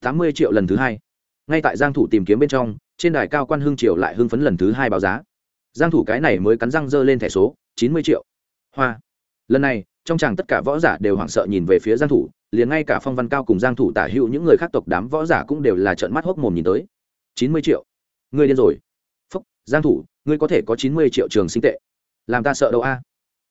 Tám mươi triệu lần thứ hai. Ngay tại giang thủ tìm kiếm bên trong, trên đài cao quan hưng triều lại hưng phấn lần thứ hai báo giá. Giang thủ cái này mới cắn răng dơ lên thẻ số, chín mươi triệu. Hoa. Lần này, trong chàng tất cả võ giả đều hoảng sợ nhìn về phía giang thủ, liền ngay cả phong văn cao cùng giang thủ tả hữu những người khác tộc đám võ giả cũng đều là trợn mắt hốc mồm nhìn tới. Chín mươi triệu. Ngươi điên rồi. Phúc, giang thủ, ngươi có thể có chín mươi triệu trường sinh tệ. Làm ta sợ đâu a?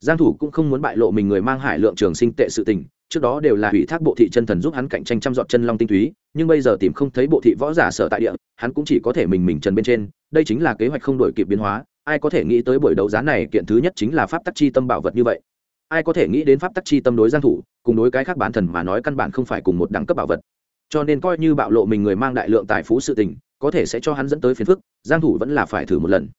Giang thủ cũng không muốn bại lộ mình người mang hải lượng trường sinh tệ sự tình, trước đó đều là ủy thác bộ thị chân thần giúp hắn cạnh tranh trăm dọn chân long tinh túy, nhưng bây giờ tìm không thấy bộ thị võ giả sở tại địa, hắn cũng chỉ có thể mình mình trần bên trên, đây chính là kế hoạch không đổi kịp biến hóa, ai có thể nghĩ tới buổi đấu giá này kiện thứ nhất chính là pháp tắc chi tâm bảo vật như vậy. Ai có thể nghĩ đến pháp tắc chi tâm đối giang thủ, cùng đối cái khác bán thần mà nói căn bản không phải cùng một đẳng cấp bảo vật. Cho nên coi như bạo lộ mình người mang đại lượng tài phú sự tình, có thể sẽ cho hắn dẫn tới phiền phức, giang thủ vẫn là phải thử một lần.